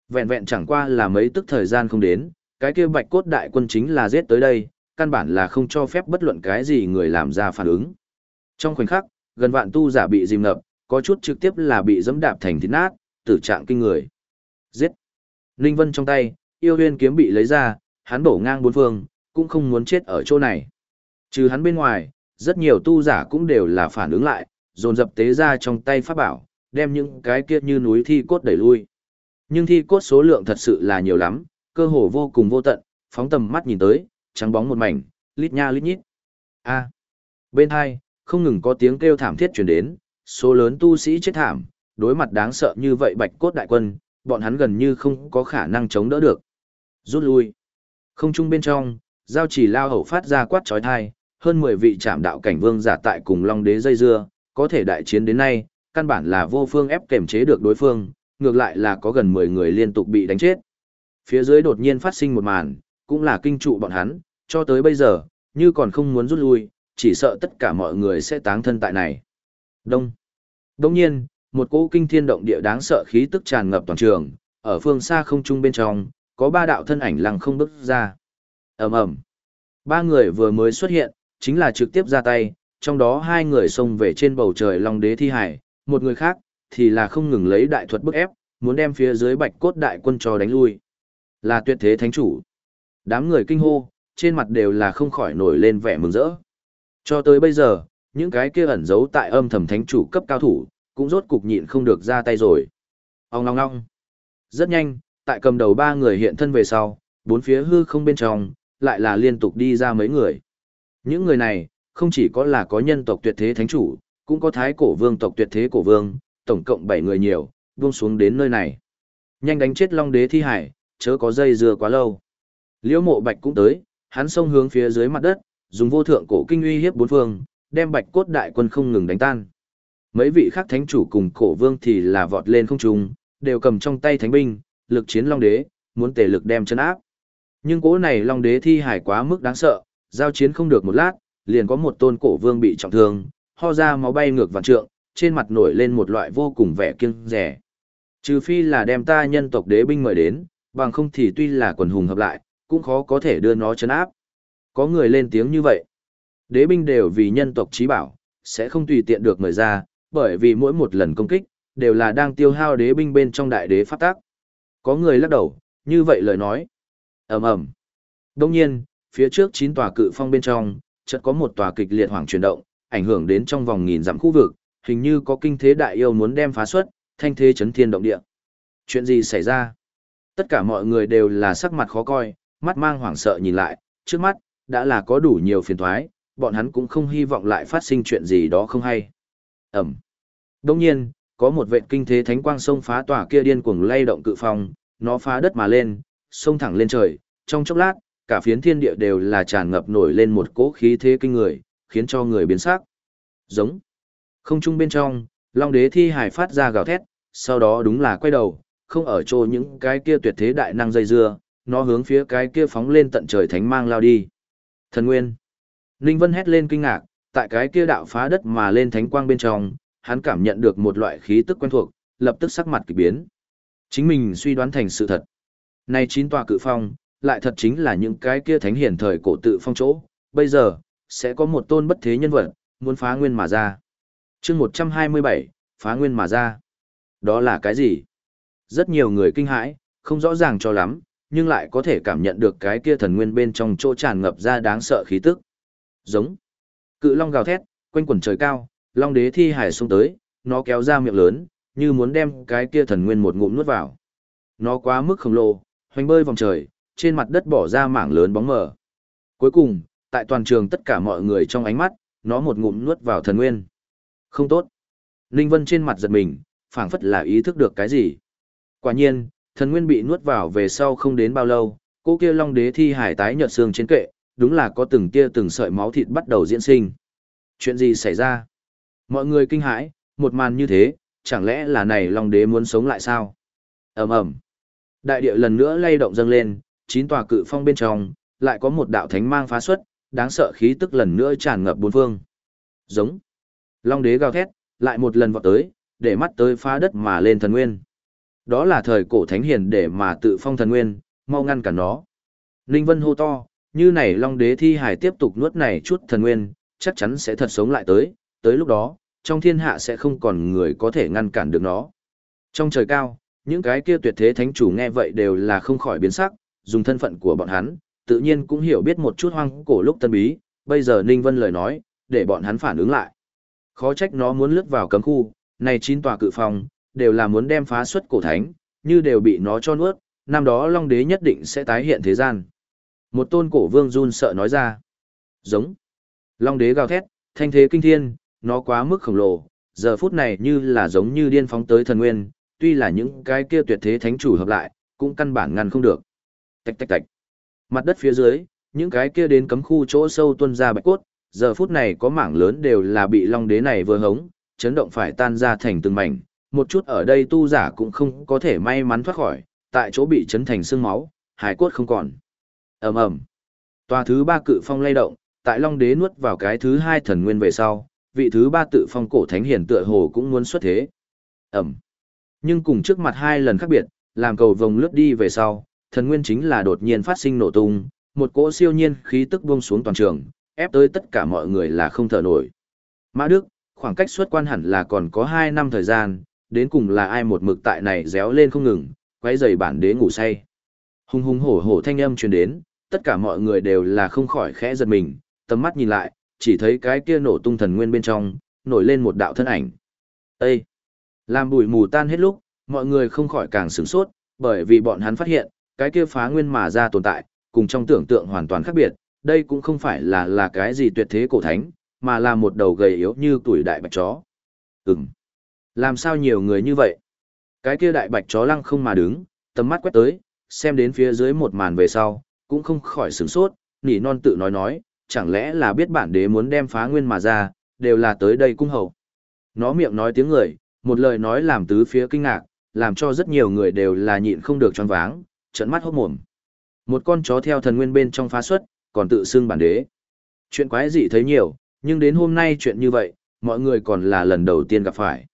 Vẹn vẹn chẳng qua là mấy tức thời gian không đến, cái kia bạch cốt đại quân chính là giết tới đây, căn bản là không cho phép bất luận cái gì người làm ra phản ứng. Trong khoảnh khắc, gần vạn tu giả bị dìm ngập, có chút trực tiếp là bị dẫm đạp thành thịt nát, tử trạng kinh người. Giết! linh Vân trong tay, yêu huyên kiếm bị lấy ra, hắn bổ ngang bốn phương, cũng không muốn chết ở chỗ này. Trừ hắn bên ngoài, rất nhiều tu giả cũng đều là phản ứng lại, dồn dập tế ra trong tay pháp bảo, đem những cái kia như núi thi cốt đẩy lui. Nhưng thi cốt số lượng thật sự là nhiều lắm, cơ hồ vô cùng vô tận, phóng tầm mắt nhìn tới, trắng bóng một mảnh, lít nha lít nhít. A. Bên hai, không ngừng có tiếng kêu thảm thiết truyền đến, số lớn tu sĩ chết thảm, đối mặt đáng sợ như vậy bạch cốt đại quân, bọn hắn gần như không có khả năng chống đỡ được. Rút lui. Không trung bên trong, giao chỉ lao hậu phát ra quát trói thai, hơn 10 vị trạm đạo cảnh vương giả tại cùng Long Đế dây dưa, có thể đại chiến đến nay, căn bản là vô phương ép kềm chế được đối phương, ngược lại là có gần 10 người liên tục bị đánh chết. Phía dưới đột nhiên phát sinh một màn, cũng là kinh trụ bọn hắn, cho tới bây giờ, như còn không muốn rút lui, chỉ sợ tất cả mọi người sẽ táng thân tại này. Đông. Đông nhiên, một cỗ kinh thiên động địa đáng sợ khí tức tràn ngập toàn trường, ở phương xa không trung bên trong, có ba đạo thân ảnh lăng không bước ra. ầm ầm, Ba người vừa mới xuất hiện, chính là trực tiếp ra tay, trong đó hai người xông về trên bầu trời Long Đế thi hải, một người khác thì là không ngừng lấy đại thuật bức ép, muốn đem phía dưới Bạch Cốt đại quân cho đánh lui. Là tuyệt thế thánh chủ. Đám người kinh hô, trên mặt đều là không khỏi nổi lên vẻ mừng rỡ. Cho tới bây giờ, những cái kia ẩn giấu tại âm thầm thánh chủ cấp cao thủ, cũng rốt cục nhịn không được ra tay rồi. Ông ngong ngong. Rất nhanh, tại cầm đầu ba người hiện thân về sau, bốn phía hư không bên trong, lại là liên tục đi ra mấy người. Những người này, không chỉ có là có nhân tộc tuyệt thế thánh chủ, cũng có thái cổ vương tộc tuyệt thế cổ vương, tổng cộng 7 người nhiều, buông xuống đến nơi này. Nhanh đánh chết long đế thi hải, chớ có dây dưa quá lâu. Liễu mộ bạch cũng tới, hắn xông hướng phía dưới mặt đất, dùng vô thượng cổ kinh uy hiếp bốn phương, đem bạch cốt đại quân không ngừng đánh tan. Mấy vị khác thánh chủ cùng cổ vương thì là vọt lên không trung, đều cầm trong tay thánh binh, lực chiến long đế, muốn tề lực đem chân áp. Nhưng cỗ này long đế thi hải quá mức đáng sợ, giao chiến không được một lát, liền có một tôn cổ vương bị trọng thương, ho ra máu bay ngược vạn trượng, trên mặt nổi lên một loại vô cùng vẻ kiêng rẻ. Trừ phi là đem ta nhân tộc đế binh mời đến, bằng không thì tuy là quần hùng hợp lại, cũng khó có thể đưa nó chấn áp. Có người lên tiếng như vậy. Đế binh đều vì nhân tộc trí bảo, sẽ không tùy tiện được mời ra, bởi vì mỗi một lần công kích, đều là đang tiêu hao đế binh bên trong đại đế pháp tác. Có người lắc đầu, như vậy lời nói. ầm ầm. Đông nhiên, phía trước chín tòa cự phong bên trong, chợt có một tòa kịch liệt hoảng chuyển động, ảnh hưởng đến trong vòng nghìn dặm khu vực, hình như có kinh thế đại yêu muốn đem phá xuất, thanh thế chấn thiên động địa. Chuyện gì xảy ra? Tất cả mọi người đều là sắc mặt khó coi, mắt mang hoảng sợ nhìn lại, trước mắt, đã là có đủ nhiều phiền thoái, bọn hắn cũng không hy vọng lại phát sinh chuyện gì đó không hay. Ẩm. Đông nhiên, có một vệ kinh thế thánh quang sông phá tòa kia điên cuồng lay động cự phong, nó phá đất mà lên, sông thẳng lên trời, trong chốc lát, cả phiến thiên địa đều là tràn ngập nổi lên một cỗ khí thế kinh người, khiến cho người biến sắc. Giống. Không trung bên trong, Long Đế thi hải phát ra gào thét, sau đó đúng là quay đầu, không ở chỗ những cái kia tuyệt thế đại năng dây dưa, nó hướng phía cái kia phóng lên tận trời thánh mang lao đi. Thần Nguyên. Ninh Vân hét lên kinh ngạc, tại cái kia đạo phá đất mà lên thánh quang bên trong, hắn cảm nhận được một loại khí tức quen thuộc, lập tức sắc mặt kỳ biến. Chính mình suy đoán thành sự thật. Nay chín tòa cự phong, lại thật chính là những cái kia thánh hiển thời cổ tự phong chỗ, bây giờ, sẽ có một tôn bất thế nhân vật, muốn phá nguyên mà ra. chương 127, phá nguyên mà ra. Đó là cái gì? Rất nhiều người kinh hãi, không rõ ràng cho lắm, nhưng lại có thể cảm nhận được cái kia thần nguyên bên trong chỗ tràn ngập ra đáng sợ khí tức. Giống. Cự long gào thét, quanh quần trời cao, long đế thi hải xuống tới, nó kéo ra miệng lớn, như muốn đem cái kia thần nguyên một ngụm nuốt vào. Nó quá mức khổng lồ, hoành bơi vòng trời, trên mặt đất bỏ ra mảng lớn bóng mờ. Cuối cùng, tại toàn trường tất cả mọi người trong ánh mắt, nó một ngụm nuốt vào thần nguyên. Không tốt. Ninh Vân trên mặt giật mình, phảng phất là ý thức được cái gì. Quả nhiên, thần nguyên bị nuốt vào về sau không đến bao lâu, cô kia long đế thi hải tái nhợt xương trên kệ, đúng là có từng tia từng sợi máu thịt bắt đầu diễn sinh. Chuyện gì xảy ra? Mọi người kinh hãi, một màn như thế, chẳng lẽ là này Long Đế muốn sống lại sao? ầm ầm, Đại địa lần nữa lay động dâng lên, chín tòa cự phong bên trong, lại có một đạo thánh mang phá xuất, đáng sợ khí tức lần nữa tràn ngập bốn phương. Giống. Long Đế gào thét, lại một lần vọt tới, để mắt tới phá đất mà lên thần nguyên. Đó là thời cổ thánh hiền để mà tự phong thần nguyên, mau ngăn cản nó. Ninh Vân hô to, như này Long Đế thi hải tiếp tục nuốt này chút thần nguyên, chắc chắn sẽ thật sống lại tới, tới lúc đó, trong thiên hạ sẽ không còn người có thể ngăn cản được nó. Trong trời cao, những cái kia tuyệt thế thánh chủ nghe vậy đều là không khỏi biến sắc, dùng thân phận của bọn hắn, tự nhiên cũng hiểu biết một chút hoang cổ lúc tân bí, bây giờ Ninh Vân lời nói, để bọn hắn phản ứng lại. Khó trách nó muốn lướt vào cấm khu, này chín tòa cự phòng, đều là muốn đem phá xuất cổ thánh, như đều bị nó cho nuốt, năm đó Long Đế nhất định sẽ tái hiện thế gian. Một tôn cổ vương run sợ nói ra. Giống. Long Đế gào thét, thanh thế kinh thiên, nó quá mức khổng lồ, giờ phút này như là giống như điên phóng tới thần nguyên, tuy là những cái kia tuyệt thế thánh chủ hợp lại, cũng căn bản ngăn không được. Tạch tạch tạch. Mặt đất phía dưới, những cái kia đến cấm khu chỗ sâu tuôn ra bạch cốt, giờ phút này có mảng lớn đều là bị long đế này vừa hống, chấn động phải tan ra thành từng mảnh, một chút ở đây tu giả cũng không có thể may mắn thoát khỏi, tại chỗ bị chấn thành xương máu, hải cốt không còn. ầm ầm, Tòa thứ ba cự phong lay động, tại long đế nuốt vào cái thứ hai thần nguyên về sau, vị thứ ba tự phong cổ thánh hiển tựa hồ cũng muốn xuất thế. ầm, Nhưng cùng trước mặt hai lần khác biệt, làm cầu vồng lướt đi về sau, thần nguyên chính là đột nhiên phát sinh nổ tung, một cỗ siêu nhiên khí tức buông xuống toàn trường, ép tới tất cả mọi người là không thở nổi. Mã Đức, khoảng cách xuất quan hẳn là còn có 2 năm thời gian, đến cùng là ai một mực tại này réo lên không ngừng, quấy rầy bản đế ngủ say. Hùng hùng hổ hổ thanh âm truyền đến, tất cả mọi người đều là không khỏi khẽ giật mình, tầm mắt nhìn lại, chỉ thấy cái kia nổ tung thần nguyên bên trong, nổi lên một đạo thân ảnh. Ê! Làm bụi mù tan hết lúc, mọi người không khỏi càng sửng sốt, bởi vì bọn hắn phát hiện, cái kia phá nguyên mà ra tồn tại, cùng trong tưởng tượng hoàn toàn khác biệt, đây cũng không phải là là cái gì tuyệt thế cổ thánh, mà là một đầu gầy yếu như tuổi đại bạch chó. Ừm. Làm sao nhiều người như vậy? Cái kia đại bạch chó lăng không mà đứng, tầm mắt quét tới, xem đến phía dưới một màn về sau, cũng không khỏi sửng sốt, nỉ non tự nói nói, chẳng lẽ là biết bản đế muốn đem phá nguyên mà ra, đều là tới đây cung hầu. Nó miệng nói tiếng người, một lời nói làm tứ phía kinh ngạc, làm cho rất nhiều người đều là nhịn không được choáng váng, trận mắt hốt mồm. Một con chó theo thần nguyên bên trong phá xuất, còn tự xưng bản đế. Chuyện quái dị thấy nhiều, nhưng đến hôm nay chuyện như vậy, mọi người còn là lần đầu tiên gặp phải.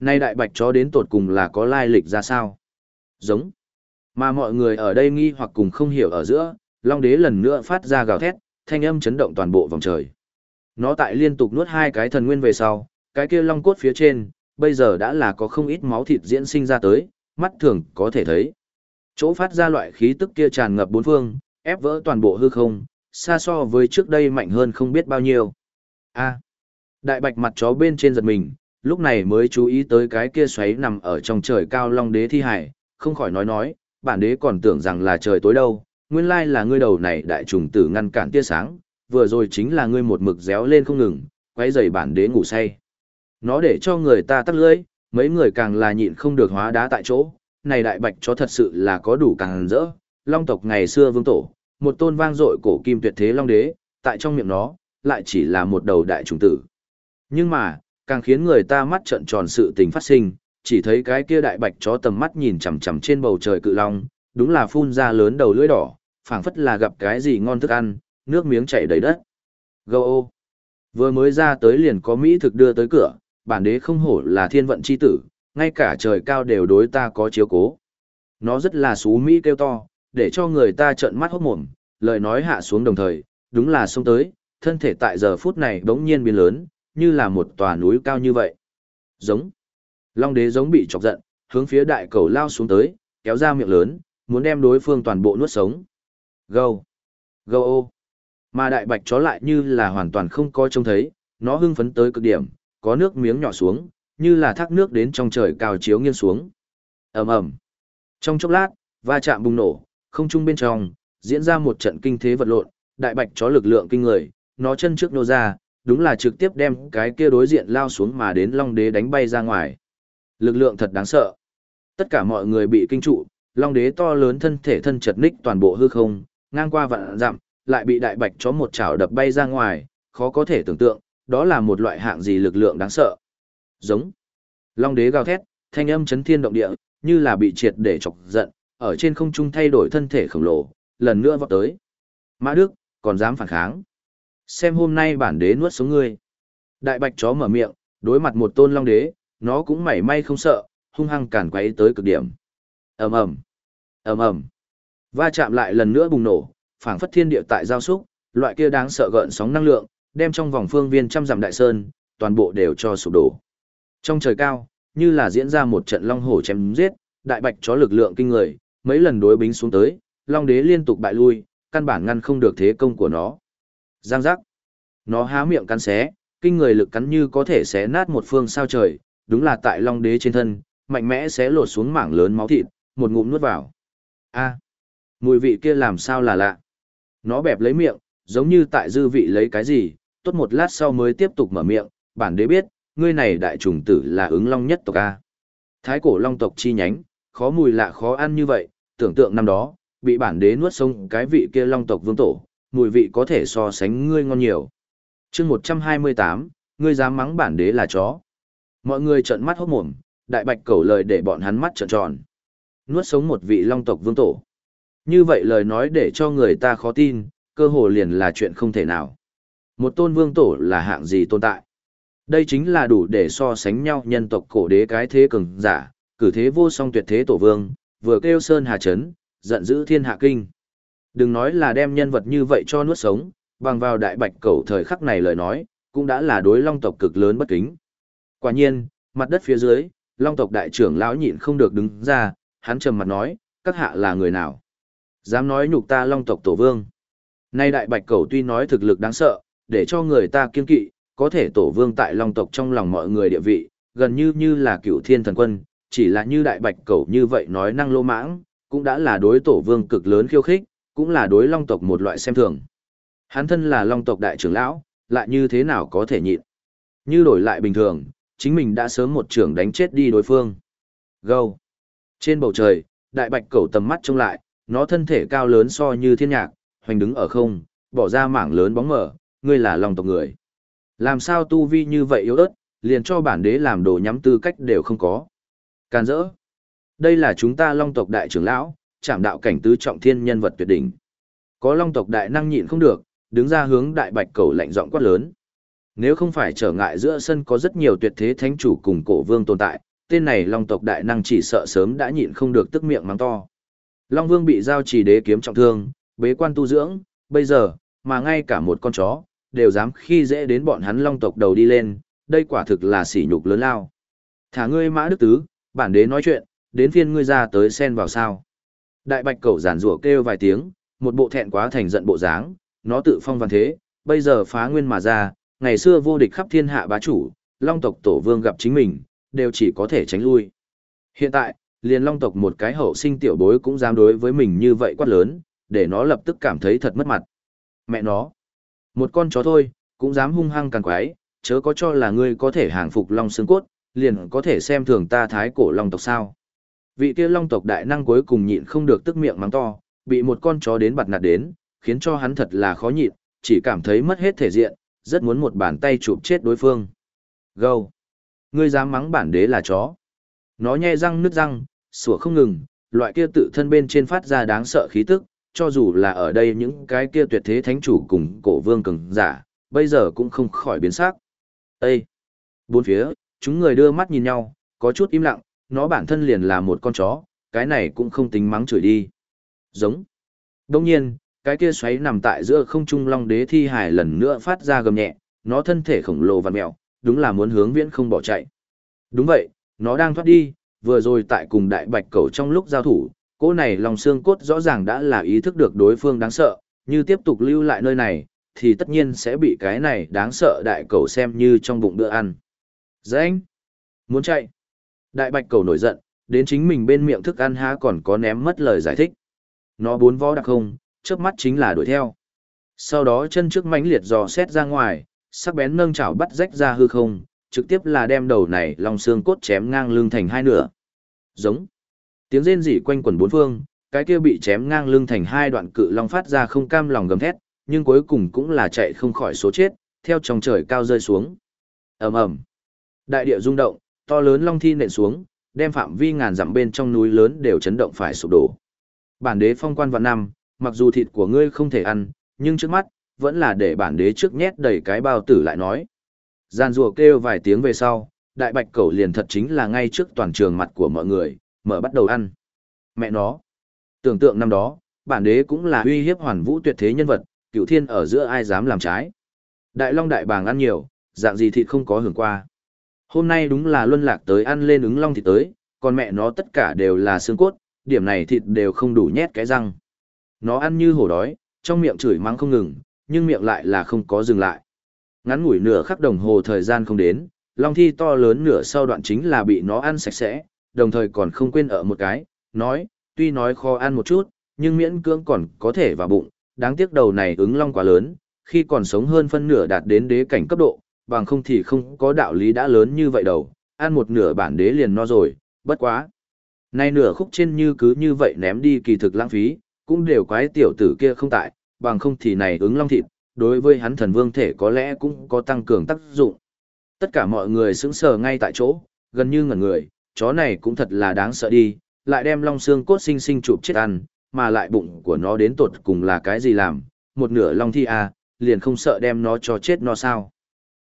Nay đại bạch chó đến tột cùng là có lai lịch ra sao? Giống. Mà mọi người ở đây nghi hoặc cùng không hiểu ở giữa, Long đế lần nữa phát ra gào thét, thanh âm chấn động toàn bộ vòng trời. Nó tại liên tục nuốt hai cái thần nguyên về sau, cái kia long cốt phía trên, bây giờ đã là có không ít máu thịt diễn sinh ra tới, mắt thường có thể thấy. Chỗ phát ra loại khí tức kia tràn ngập bốn phương, ép vỡ toàn bộ hư không, xa so với trước đây mạnh hơn không biết bao nhiêu. A. đại bạch mặt chó bên trên giật mình, lúc này mới chú ý tới cái kia xoáy nằm ở trong trời cao long đế thi hải, không khỏi nói nói, bản đế còn tưởng rằng là trời tối đâu, nguyên lai là ngươi đầu này đại trùng tử ngăn cản tia sáng, vừa rồi chính là ngươi một mực réo lên không ngừng, quấy rầy bản đế ngủ say. Nó để cho người ta tắt lưỡi, mấy người càng là nhịn không được hóa đá tại chỗ, này đại bạch chó thật sự là có đủ càng rỡ, long tộc ngày xưa vương tổ, một tôn vang dội cổ kim tuyệt thế long đế, tại trong miệng nó, lại chỉ là một đầu đại trùng tử. Nhưng mà, càng khiến người ta mắt trợn tròn sự tình phát sinh, chỉ thấy cái kia đại bạch chó tầm mắt nhìn chằm chằm trên bầu trời cự long, đúng là phun ra lớn đầu lưỡi đỏ, phảng phất là gặp cái gì ngon thức ăn, nước miếng chảy đầy đất. Gâu ô! Vừa mới ra tới liền có Mỹ thực đưa tới cửa, bản đế không hổ là thiên vận chi tử, ngay cả trời cao đều đối ta có chiếu cố. Nó rất là xú Mỹ kêu to, để cho người ta trợn mắt hốt mồm, lời nói hạ xuống đồng thời, đúng là xông tới, thân thể tại giờ phút này bỗng nhiên biến lớn, như là một tòa núi cao như vậy. Giống. Long đế giống bị chọc giận, hướng phía đại cầu lao xuống tới, kéo ra miệng lớn, muốn đem đối phương toàn bộ nuốt sống. Gâu. Gâu ô. Mà đại bạch chó lại như là hoàn toàn không coi trông thấy, nó hưng phấn tới cực điểm, có nước miếng nhỏ xuống, như là thác nước đến trong trời cao chiếu nghiêng xuống. ầm ầm. Trong chốc lát, va chạm bùng nổ, không trung bên trong, diễn ra một trận kinh thế vật lộn, đại bạch chó lực lượng kinh người, nó chân trước nô ra, đúng là trực tiếp đem cái kia đối diện lao xuống mà đến Long Đế đánh bay ra ngoài. Lực lượng thật đáng sợ. Tất cả mọi người bị kinh trụ, Long Đế to lớn thân thể thân chật ních toàn bộ hư không, ngang qua vạn dặm, lại bị đại bạch chó một chảo đập bay ra ngoài, khó có thể tưởng tượng, đó là một loại hạng gì lực lượng đáng sợ. Giống. Long đế gào thét, thanh âm chấn thiên động địa, như là bị triệt để chọc giận, ở trên không trung thay đổi thân thể khổng lồ, lần nữa vọt tới. Mã Đức, còn dám phản kháng. Xem hôm nay bản đế nuốt sống ngươi. Đại bạch chó mở miệng, đối mặt một tôn long đế, nó cũng mảy may không sợ, hung hăng cản quấy tới cực điểm. ầm ầm, ầm ầm, va chạm lại lần nữa bùng nổ, phảng phất thiên địa tại giao xúc, loại kia đáng sợ gợn sóng năng lượng, đem trong vòng phương viên trăm dặm đại sơn, toàn bộ đều cho sụp đổ. Trong trời cao, như là diễn ra một trận long hổ chém giết, đại bạch chó lực lượng kinh người, mấy lần đối bính xuống tới, long đế liên tục bại lui, căn bản ngăn không được thế công của nó. Giang giác. Nó há miệng cắn xé, kinh người lực cắn như có thể xé nát một phương sao trời, đúng là tại long đế trên thân, mạnh mẽ xé lột xuống mảng lớn máu thịt, một ngụm nuốt vào. A, mùi vị kia làm sao là lạ. Nó bẹp lấy miệng, giống như tại dư vị lấy cái gì, tốt một lát sau mới tiếp tục mở miệng, bản đế biết, ngươi này đại trùng tử là ứng long nhất tộc A. Thái cổ long tộc chi nhánh, khó mùi lạ khó ăn như vậy, tưởng tượng năm đó, bị bản đế nuốt sống cái vị kia long tộc vương tổ, mùi vị có thể so sánh ngươi ngon nhiều. chương 128, ngươi dám mắng bản đế là chó. Mọi người trợn mắt hốt mồm, đại bạch cầu lời để bọn hắn mắt trợn tròn. Nuốt sống một vị long tộc vương tổ. Như vậy lời nói để cho người ta khó tin, cơ hồ liền là chuyện không thể nào. Một tôn vương tổ là hạng gì tồn tại? Đây chính là đủ để so sánh nhau nhân tộc cổ đế cái thế cường giả, cử thế vô song tuyệt thế tổ vương, vừa kêu sơn hà chấn, giận dữ thiên hạ kinh. Đừng nói là đem nhân vật như vậy cho nuốt sống, bằng vào đại bạch cầu thời khắc này lời nói, cũng đã là đối long tộc cực lớn bất kính. Quả nhiên, mặt đất phía dưới, long tộc đại trưởng lão nhịn không được đứng ra, hắn trầm mặt nói, các hạ là người nào? Dám nói nhục ta long tộc tổ vương. Nay đại bạch cầu tuy nói thực lực đáng sợ, để cho người ta kiên kỵ, có thể tổ vương tại long tộc trong lòng mọi người địa vị, gần như như là cựu thiên thần quân, chỉ là như đại bạch cầu như vậy nói năng lô mãng, cũng đã là đối tổ vương cực lớn khiêu khích, cũng là đối long tộc một loại xem thường. Hắn thân là long tộc đại trưởng lão, lại như thế nào có thể nhịn. Như đổi lại bình thường, chính mình đã sớm một trưởng đánh chết đi đối phương. Gâu. Trên bầu trời, đại bạch cầu tầm mắt trông lại, nó thân thể cao lớn so như thiên nhạc, hoành đứng ở không, bỏ ra mảng lớn bóng mở, ngươi là long tộc người. Làm sao tu vi như vậy yếu ớt, liền cho bản đế làm đồ nhắm tư cách đều không có. Can dỡ. Đây là chúng ta long tộc đại trưởng lão, chạm đạo cảnh tứ trọng thiên nhân vật tuyệt đỉnh. Có long tộc đại năng nhịn không được, đứng ra hướng đại bạch cầu lạnh giọng quát lớn. Nếu không phải trở ngại giữa sân có rất nhiều tuyệt thế thánh chủ cùng cổ vương tồn tại, tên này long tộc đại năng chỉ sợ sớm đã nhịn không được tức miệng mắng to. Long vương bị giao chỉ đế kiếm trọng thương, bế quan tu dưỡng, bây giờ, mà ngay cả một con chó, đều dám khi dễ đến bọn hắn long tộc đầu đi lên, đây quả thực là sỉ nhục lớn lao. Thả ngươi mã đức tứ, bản đế nói chuyện, đến phiên ngươi ra tới xen vào sao. Đại bạch cẩu giản rủa kêu vài tiếng, một bộ thẹn quá thành giận bộ dáng, nó tự phong văn thế, bây giờ phá nguyên mà ra, ngày xưa vô địch khắp thiên hạ bá chủ, long tộc tổ vương gặp chính mình, đều chỉ có thể tránh lui. Hiện tại, liền long tộc một cái hậu sinh tiểu bối cũng dám đối với mình như vậy quát lớn, để nó lập tức cảm thấy thật mất mặt. Mẹ nó, một con chó thôi, cũng dám hung hăng càng quái, chớ có cho là ngươi có thể hàng phục long xương cốt, liền có thể xem thường ta thái cổ long tộc sao. Vị kia long tộc đại năng cuối cùng nhịn không được tức miệng mắng to, bị một con chó đến bặt nạt đến, khiến cho hắn thật là khó nhịn, chỉ cảm thấy mất hết thể diện, rất muốn một bàn tay chụp chết đối phương. Gâu! Ngươi dám mắng bản đế là chó. Nó nhe răng nứt răng, sủa không ngừng, loại kia tự thân bên trên phát ra đáng sợ khí tức, cho dù là ở đây những cái kia tuyệt thế thánh chủ cùng cổ vương cường giả, bây giờ cũng không khỏi biến sắc. Ê! Bốn phía, chúng người đưa mắt nhìn nhau, có chút im lặng, nó bản thân liền là một con chó, cái này cũng không tính mắng chửi đi. Giống. Đông nhiên, cái kia xoáy nằm tại giữa không trung long đế thi hải lần nữa phát ra gầm nhẹ, nó thân thể khổng lồ và mẹo, đúng là muốn hướng viễn không bỏ chạy. Đúng vậy, nó đang thoát đi, vừa rồi tại cùng đại bạch cầu trong lúc giao thủ, cỗ này lòng xương cốt rõ ràng đã là ý thức được đối phương đáng sợ, như tiếp tục lưu lại nơi này, thì tất nhiên sẽ bị cái này đáng sợ đại cầu xem như trong bụng bữa ăn. Dãnh! Muốn chạy! Đại bạch cầu nổi giận, đến chính mình bên miệng thức ăn há còn có ném mất lời giải thích. Nó bốn vó đặc không, trước mắt chính là đuổi theo. Sau đó chân trước mãnh liệt dò xét ra ngoài, sắc bén nâng chảo bắt rách ra hư không, trực tiếp là đem đầu này lòng xương cốt chém ngang lưng thành hai nửa. Giống. Tiếng rên rỉ quanh quần bốn phương, cái kia bị chém ngang lưng thành hai đoạn cự long phát ra không cam lòng gầm thét, nhưng cuối cùng cũng là chạy không khỏi số chết, theo trong trời cao rơi xuống. ầm ầm, Đại địa rung động, to lớn long thi nện xuống, đem phạm vi ngàn dặm bên trong núi lớn đều chấn động phải sụp đổ. Bản đế phong quan vạn năm, mặc dù thịt của ngươi không thể ăn, nhưng trước mắt, vẫn là để bản đế trước nhét đầy cái bao tử lại nói. Gian rùa kêu vài tiếng về sau, đại bạch cẩu liền thật chính là ngay trước toàn trường mặt của mọi người, mở bắt đầu ăn. Mẹ nó. Tưởng tượng năm đó, bản đế cũng là uy hiếp hoàn vũ tuyệt thế nhân vật, cựu thiên ở giữa ai dám làm trái. Đại long đại bàng ăn nhiều, dạng gì thịt không có hưởng qua. Hôm nay đúng là luân lạc tới ăn lên ứng long thịt tới, còn mẹ nó tất cả đều là xương cốt, điểm này thịt đều không đủ nhét cái răng. Nó ăn như hổ đói, trong miệng chửi mắng không ngừng, nhưng miệng lại là không có dừng lại. Ngắn ngủi nửa khắc đồng hồ thời gian không đến, long thi to lớn nửa sau đoạn chính là bị nó ăn sạch sẽ, đồng thời còn không quên ở một cái, nói, tuy nói khó ăn một chút, nhưng miễn cưỡng còn có thể vào bụng, đáng tiếc đầu này ứng long quá lớn, khi còn sống hơn phân nửa đạt đến đế cảnh cấp độ, bằng không thì không có đạo lý đã lớn như vậy đâu, ăn một nửa bản đế liền no rồi, bất quá. Nay nửa khúc trên như cứ như vậy ném đi kỳ thực lãng phí, cũng đều quái tiểu tử kia không tại, bằng không thì này ứng long thịt, đối với hắn thần vương thể có lẽ cũng có tăng cường tác dụng. Tất cả mọi người sững sờ ngay tại chỗ, gần như ngẩn người, chó này cũng thật là đáng sợ đi, lại đem long xương cốt sinh sinh chụp chết ăn, mà lại bụng của nó đến tột cùng là cái gì làm, một nửa long thi à, liền không sợ đem nó cho chết nó sao.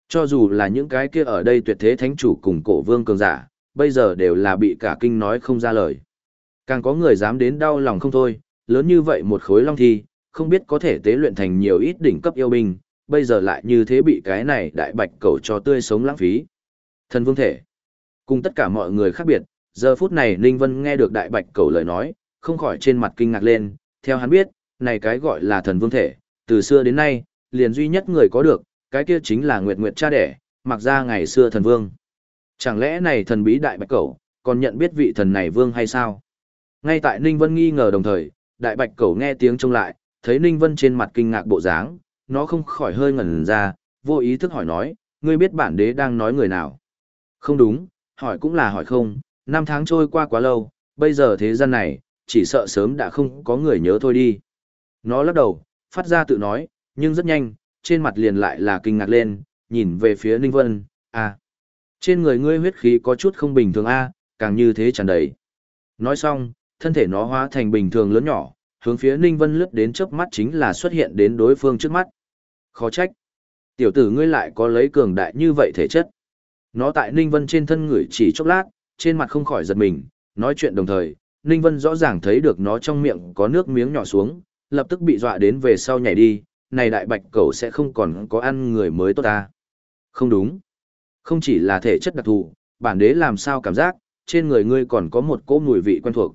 Cho dù là những cái kia ở đây tuyệt thế thánh chủ cùng cổ vương cường giả, bây giờ đều là bị cả kinh nói không ra lời. Càng có người dám đến đau lòng không thôi, lớn như vậy một khối long thi, không biết có thể tế luyện thành nhiều ít đỉnh cấp yêu binh, bây giờ lại như thế bị cái này đại bạch cầu cho tươi sống lãng phí. Thần vương thể. Cùng tất cả mọi người khác biệt, giờ phút này Ninh Vân nghe được đại bạch cầu lời nói, không khỏi trên mặt kinh ngạc lên, theo hắn biết, này cái gọi là thần vương thể, từ xưa đến nay, liền duy nhất người có được, cái kia chính là Nguyệt Nguyệt cha đẻ, mặc ra ngày xưa thần vương. Chẳng lẽ này thần bí đại bạch cầu, còn nhận biết vị thần này vương hay sao? Ngay tại Ninh Vân nghi ngờ đồng thời, đại bạch cầu nghe tiếng trông lại, thấy Ninh Vân trên mặt kinh ngạc bộ dáng, nó không khỏi hơi ngẩn ra, vô ý thức hỏi nói, ngươi biết bản đế đang nói người nào? Không đúng, hỏi cũng là hỏi không, năm tháng trôi qua quá lâu, bây giờ thế gian này, chỉ sợ sớm đã không có người nhớ thôi đi. Nó lắc đầu, phát ra tự nói, nhưng rất nhanh, trên mặt liền lại là kinh ngạc lên, nhìn về phía Ninh Vân, à. Trên người ngươi huyết khí có chút không bình thường a, càng như thế tràn đầy. Nói xong, thân thể nó hóa thành bình thường lớn nhỏ, hướng phía Ninh Vân lướt đến chớp mắt chính là xuất hiện đến đối phương trước mắt. Khó trách. Tiểu tử ngươi lại có lấy cường đại như vậy thể chất. Nó tại Ninh Vân trên thân người chỉ chốc lát, trên mặt không khỏi giật mình, nói chuyện đồng thời, Ninh Vân rõ ràng thấy được nó trong miệng có nước miếng nhỏ xuống, lập tức bị dọa đến về sau nhảy đi, này đại bạch cẩu sẽ không còn có ăn người mới tốt ta. Không đúng. Không chỉ là thể chất đặc thù, bản đế làm sao cảm giác, trên người ngươi còn có một cỗ mùi vị quen thuộc.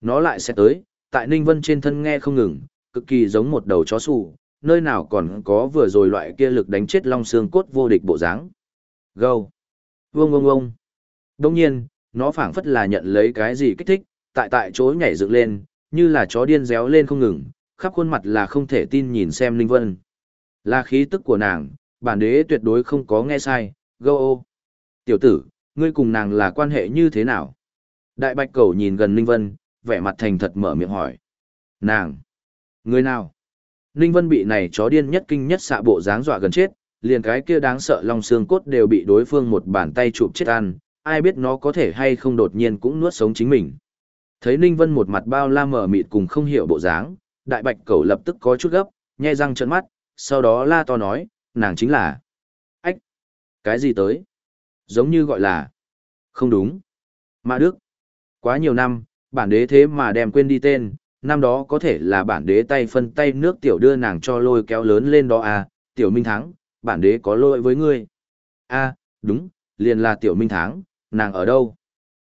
Nó lại sẽ tới, tại Ninh Vân trên thân nghe không ngừng, cực kỳ giống một đầu chó sù, nơi nào còn có vừa rồi loại kia lực đánh chết long xương cốt vô địch bộ dáng. Gâu. Vông vông vông. Đông nhiên, nó phảng phất là nhận lấy cái gì kích thích, tại tại chỗ nhảy dựng lên, như là chó điên réo lên không ngừng, khắp khuôn mặt là không thể tin nhìn xem Linh Vân. Là khí tức của nàng, bản đế tuyệt đối không có nghe sai, gâu ô. Tiểu tử, ngươi cùng nàng là quan hệ như thế nào? Đại bạch cầu nhìn gần Linh Vân, vẻ mặt thành thật mở miệng hỏi. Nàng! Người nào? Ninh Vân bị này chó điên nhất kinh nhất xạ bộ dáng dọa gần chết, liền cái kia đáng sợ lòng xương cốt đều bị đối phương một bàn tay chụp chết ăn, ai biết nó có thể hay không đột nhiên cũng nuốt sống chính mình. Thấy Ninh Vân một mặt bao la mở mịt cùng không hiểu bộ dáng, đại bạch cẩu lập tức có chút gấp, nhe răng trợn mắt, sau đó la to nói, nàng chính là... Ách! Cái gì tới? Giống như gọi là... Không đúng. Mã Đức. Quá nhiều năm, bản đế thế mà đem quên đi tên, năm đó có thể là bản đế tay phân tay nước tiểu đưa nàng cho lôi kéo lớn lên đó à, tiểu minh thắng, bản đế có lỗi với ngươi. a à, đúng, liền là tiểu minh thắng, nàng ở đâu?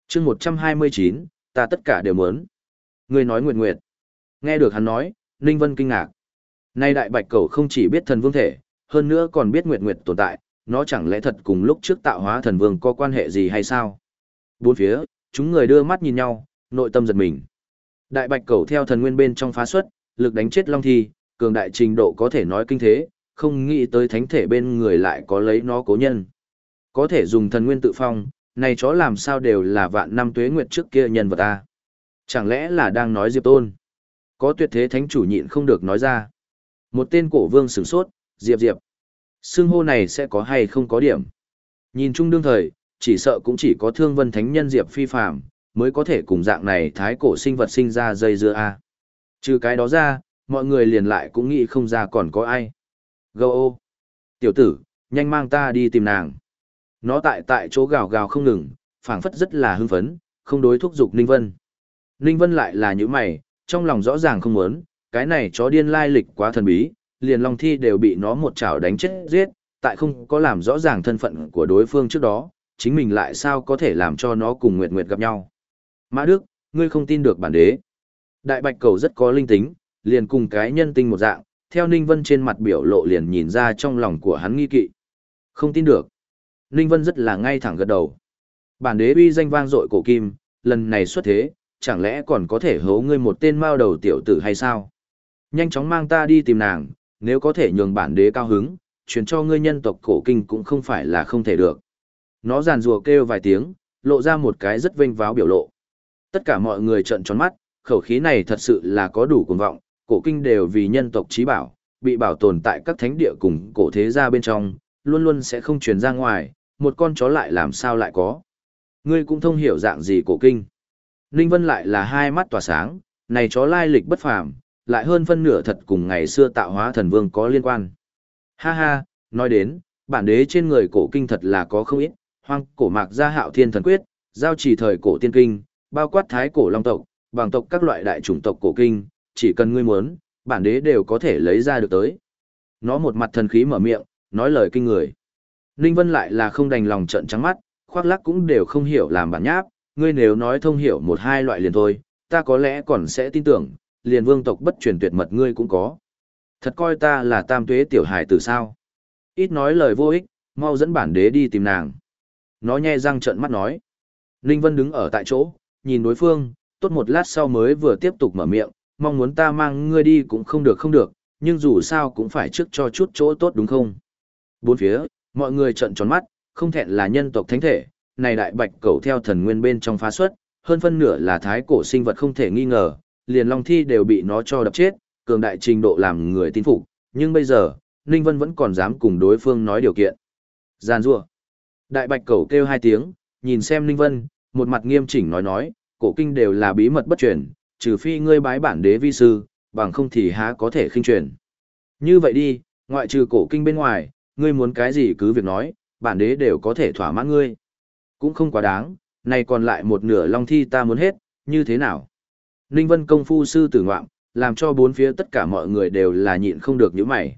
chương một trăm hai mươi chín ta tất cả đều muốn. Ngươi nói nguyệt nguyệt. Nghe được hắn nói, Ninh Vân kinh ngạc. Nay đại bạch cầu không chỉ biết thần vương thể, hơn nữa còn biết nguyệt nguyệt tồn tại, nó chẳng lẽ thật cùng lúc trước tạo hóa thần vương có quan hệ gì hay sao? Bốn phía, chúng người đưa mắt nhìn nhau, nội tâm giật mình. Đại bạch cầu theo thần nguyên bên trong phá xuất, lực đánh chết long thi, cường đại trình độ có thể nói kinh thế, không nghĩ tới thánh thể bên người lại có lấy nó cố nhân. Có thể dùng thần nguyên tự phong, này chó làm sao đều là vạn năm tuế nguyệt trước kia nhân vật ta. Chẳng lẽ là đang nói Diệp Tôn? Có tuyệt thế thánh chủ nhịn không được nói ra. Một tên cổ vương sửng sốt, Diệp Diệp. Xưng hô này sẽ có hay không có điểm. Nhìn chung đương thời, chỉ sợ cũng chỉ có thương vân thánh nhân Diệp phi phạm, mới có thể cùng dạng này thái cổ sinh vật sinh ra dây dưa A. Trừ cái đó ra, mọi người liền lại cũng nghĩ không ra còn có ai. Gâu ô! Tiểu tử, nhanh mang ta đi tìm nàng. Nó tại tại chỗ gào gào không ngừng, phảng phất rất là hưng phấn, không đối thúc giục Ninh Vân. Ninh Vân lại là những mày, trong lòng rõ ràng không muốn, cái này chó điên lai lịch quá thần bí, liền Long Thi đều bị nó một chảo đánh chết giết, tại không có làm rõ ràng thân phận của đối phương trước đó, chính mình lại sao có thể làm cho nó cùng Nguyệt Nguyệt gặp nhau. Mã Đức, ngươi không tin được bản đế. Đại bạch cầu rất có linh tính, liền cùng cái nhân tinh một dạng, theo Ninh Vân trên mặt biểu lộ liền nhìn ra trong lòng của hắn nghi kỵ. Không tin được. Ninh Vân rất là ngay thẳng gật đầu. Bản đế uy danh vang dội cổ kim, lần này xuất thế, chẳng lẽ còn có thể hấu ngươi một tên mao đầu tiểu tử hay sao? Nhanh chóng mang ta đi tìm nàng, nếu có thể nhường bản đế cao hứng, truyền cho ngươi nhân tộc cổ kinh cũng không phải là không thể được. Nó giàn rùa kêu vài tiếng, lộ ra một cái rất vinh váo biểu lộ. Tất cả mọi người trợn tròn mắt, khẩu khí này thật sự là có đủ cuồng vọng, cổ kinh đều vì nhân tộc trí bảo, bị bảo tồn tại các thánh địa cùng cổ thế gia bên trong, luôn luôn sẽ không truyền ra ngoài, một con chó lại làm sao lại có. Ngươi cũng thông hiểu dạng gì cổ kinh. Ninh Vân lại là hai mắt tỏa sáng, này chó lai lịch bất phàm, lại hơn phân nửa thật cùng ngày xưa tạo hóa thần vương có liên quan. Ha ha, nói đến, bản đế trên người cổ kinh thật là có không ít, hoang cổ mạc gia hạo thiên thần quyết, giao chỉ thời cổ tiên kinh, bao quát thái cổ long tộc, bằng tộc các loại đại chủng tộc cổ kinh, chỉ cần ngươi muốn, bản đế đều có thể lấy ra được tới. Nó một mặt thần khí mở miệng, nói lời kinh người. Ninh Vân lại là không đành lòng trợn trắng mắt, khoác lắc cũng đều không hiểu làm bản nháp, ngươi nếu nói thông hiểu một hai loại liền thôi, ta có lẽ còn sẽ tin tưởng, liền vương tộc bất truyền tuyệt mật ngươi cũng có. Thật coi ta là tam tuế tiểu hài từ sao. Ít nói lời vô ích, mau dẫn bản đế đi tìm nàng. Nó nhe răng trợn mắt nói. Ninh Vân đứng ở tại chỗ, nhìn đối phương, tốt một lát sau mới vừa tiếp tục mở miệng, mong muốn ta mang ngươi đi cũng không được không được, nhưng dù sao cũng phải trước cho chút chỗ tốt đúng không? Bốn phía, mọi người trợn tròn mắt, không thẹn là nhân tộc thánh thể, này đại bạch cầu theo thần nguyên bên trong phá xuất, hơn phân nửa là thái cổ sinh vật không thể nghi ngờ, liền long thi đều bị nó cho đập chết, cường đại trình độ làm người tin phục, nhưng bây giờ, Ninh Vân vẫn còn dám cùng đối phương nói điều kiện. Giàn rua. Đại bạch cầu kêu hai tiếng, nhìn xem Ninh Vân, một mặt nghiêm chỉnh nói nói, cổ kinh đều là bí mật bất truyền, trừ phi ngươi bái bản đế vi sư, bằng không thì há có thể khinh truyền. Như vậy đi, ngoại trừ cổ kinh bên ngoài, ngươi muốn cái gì cứ việc nói, bản đế đều có thể thỏa mãn ngươi. Cũng không quá đáng, này còn lại một nửa long thi ta muốn hết, như thế nào? Ninh Vân công phu sư tử ngoạm, làm cho bốn phía tất cả mọi người đều là nhịn không được những mày.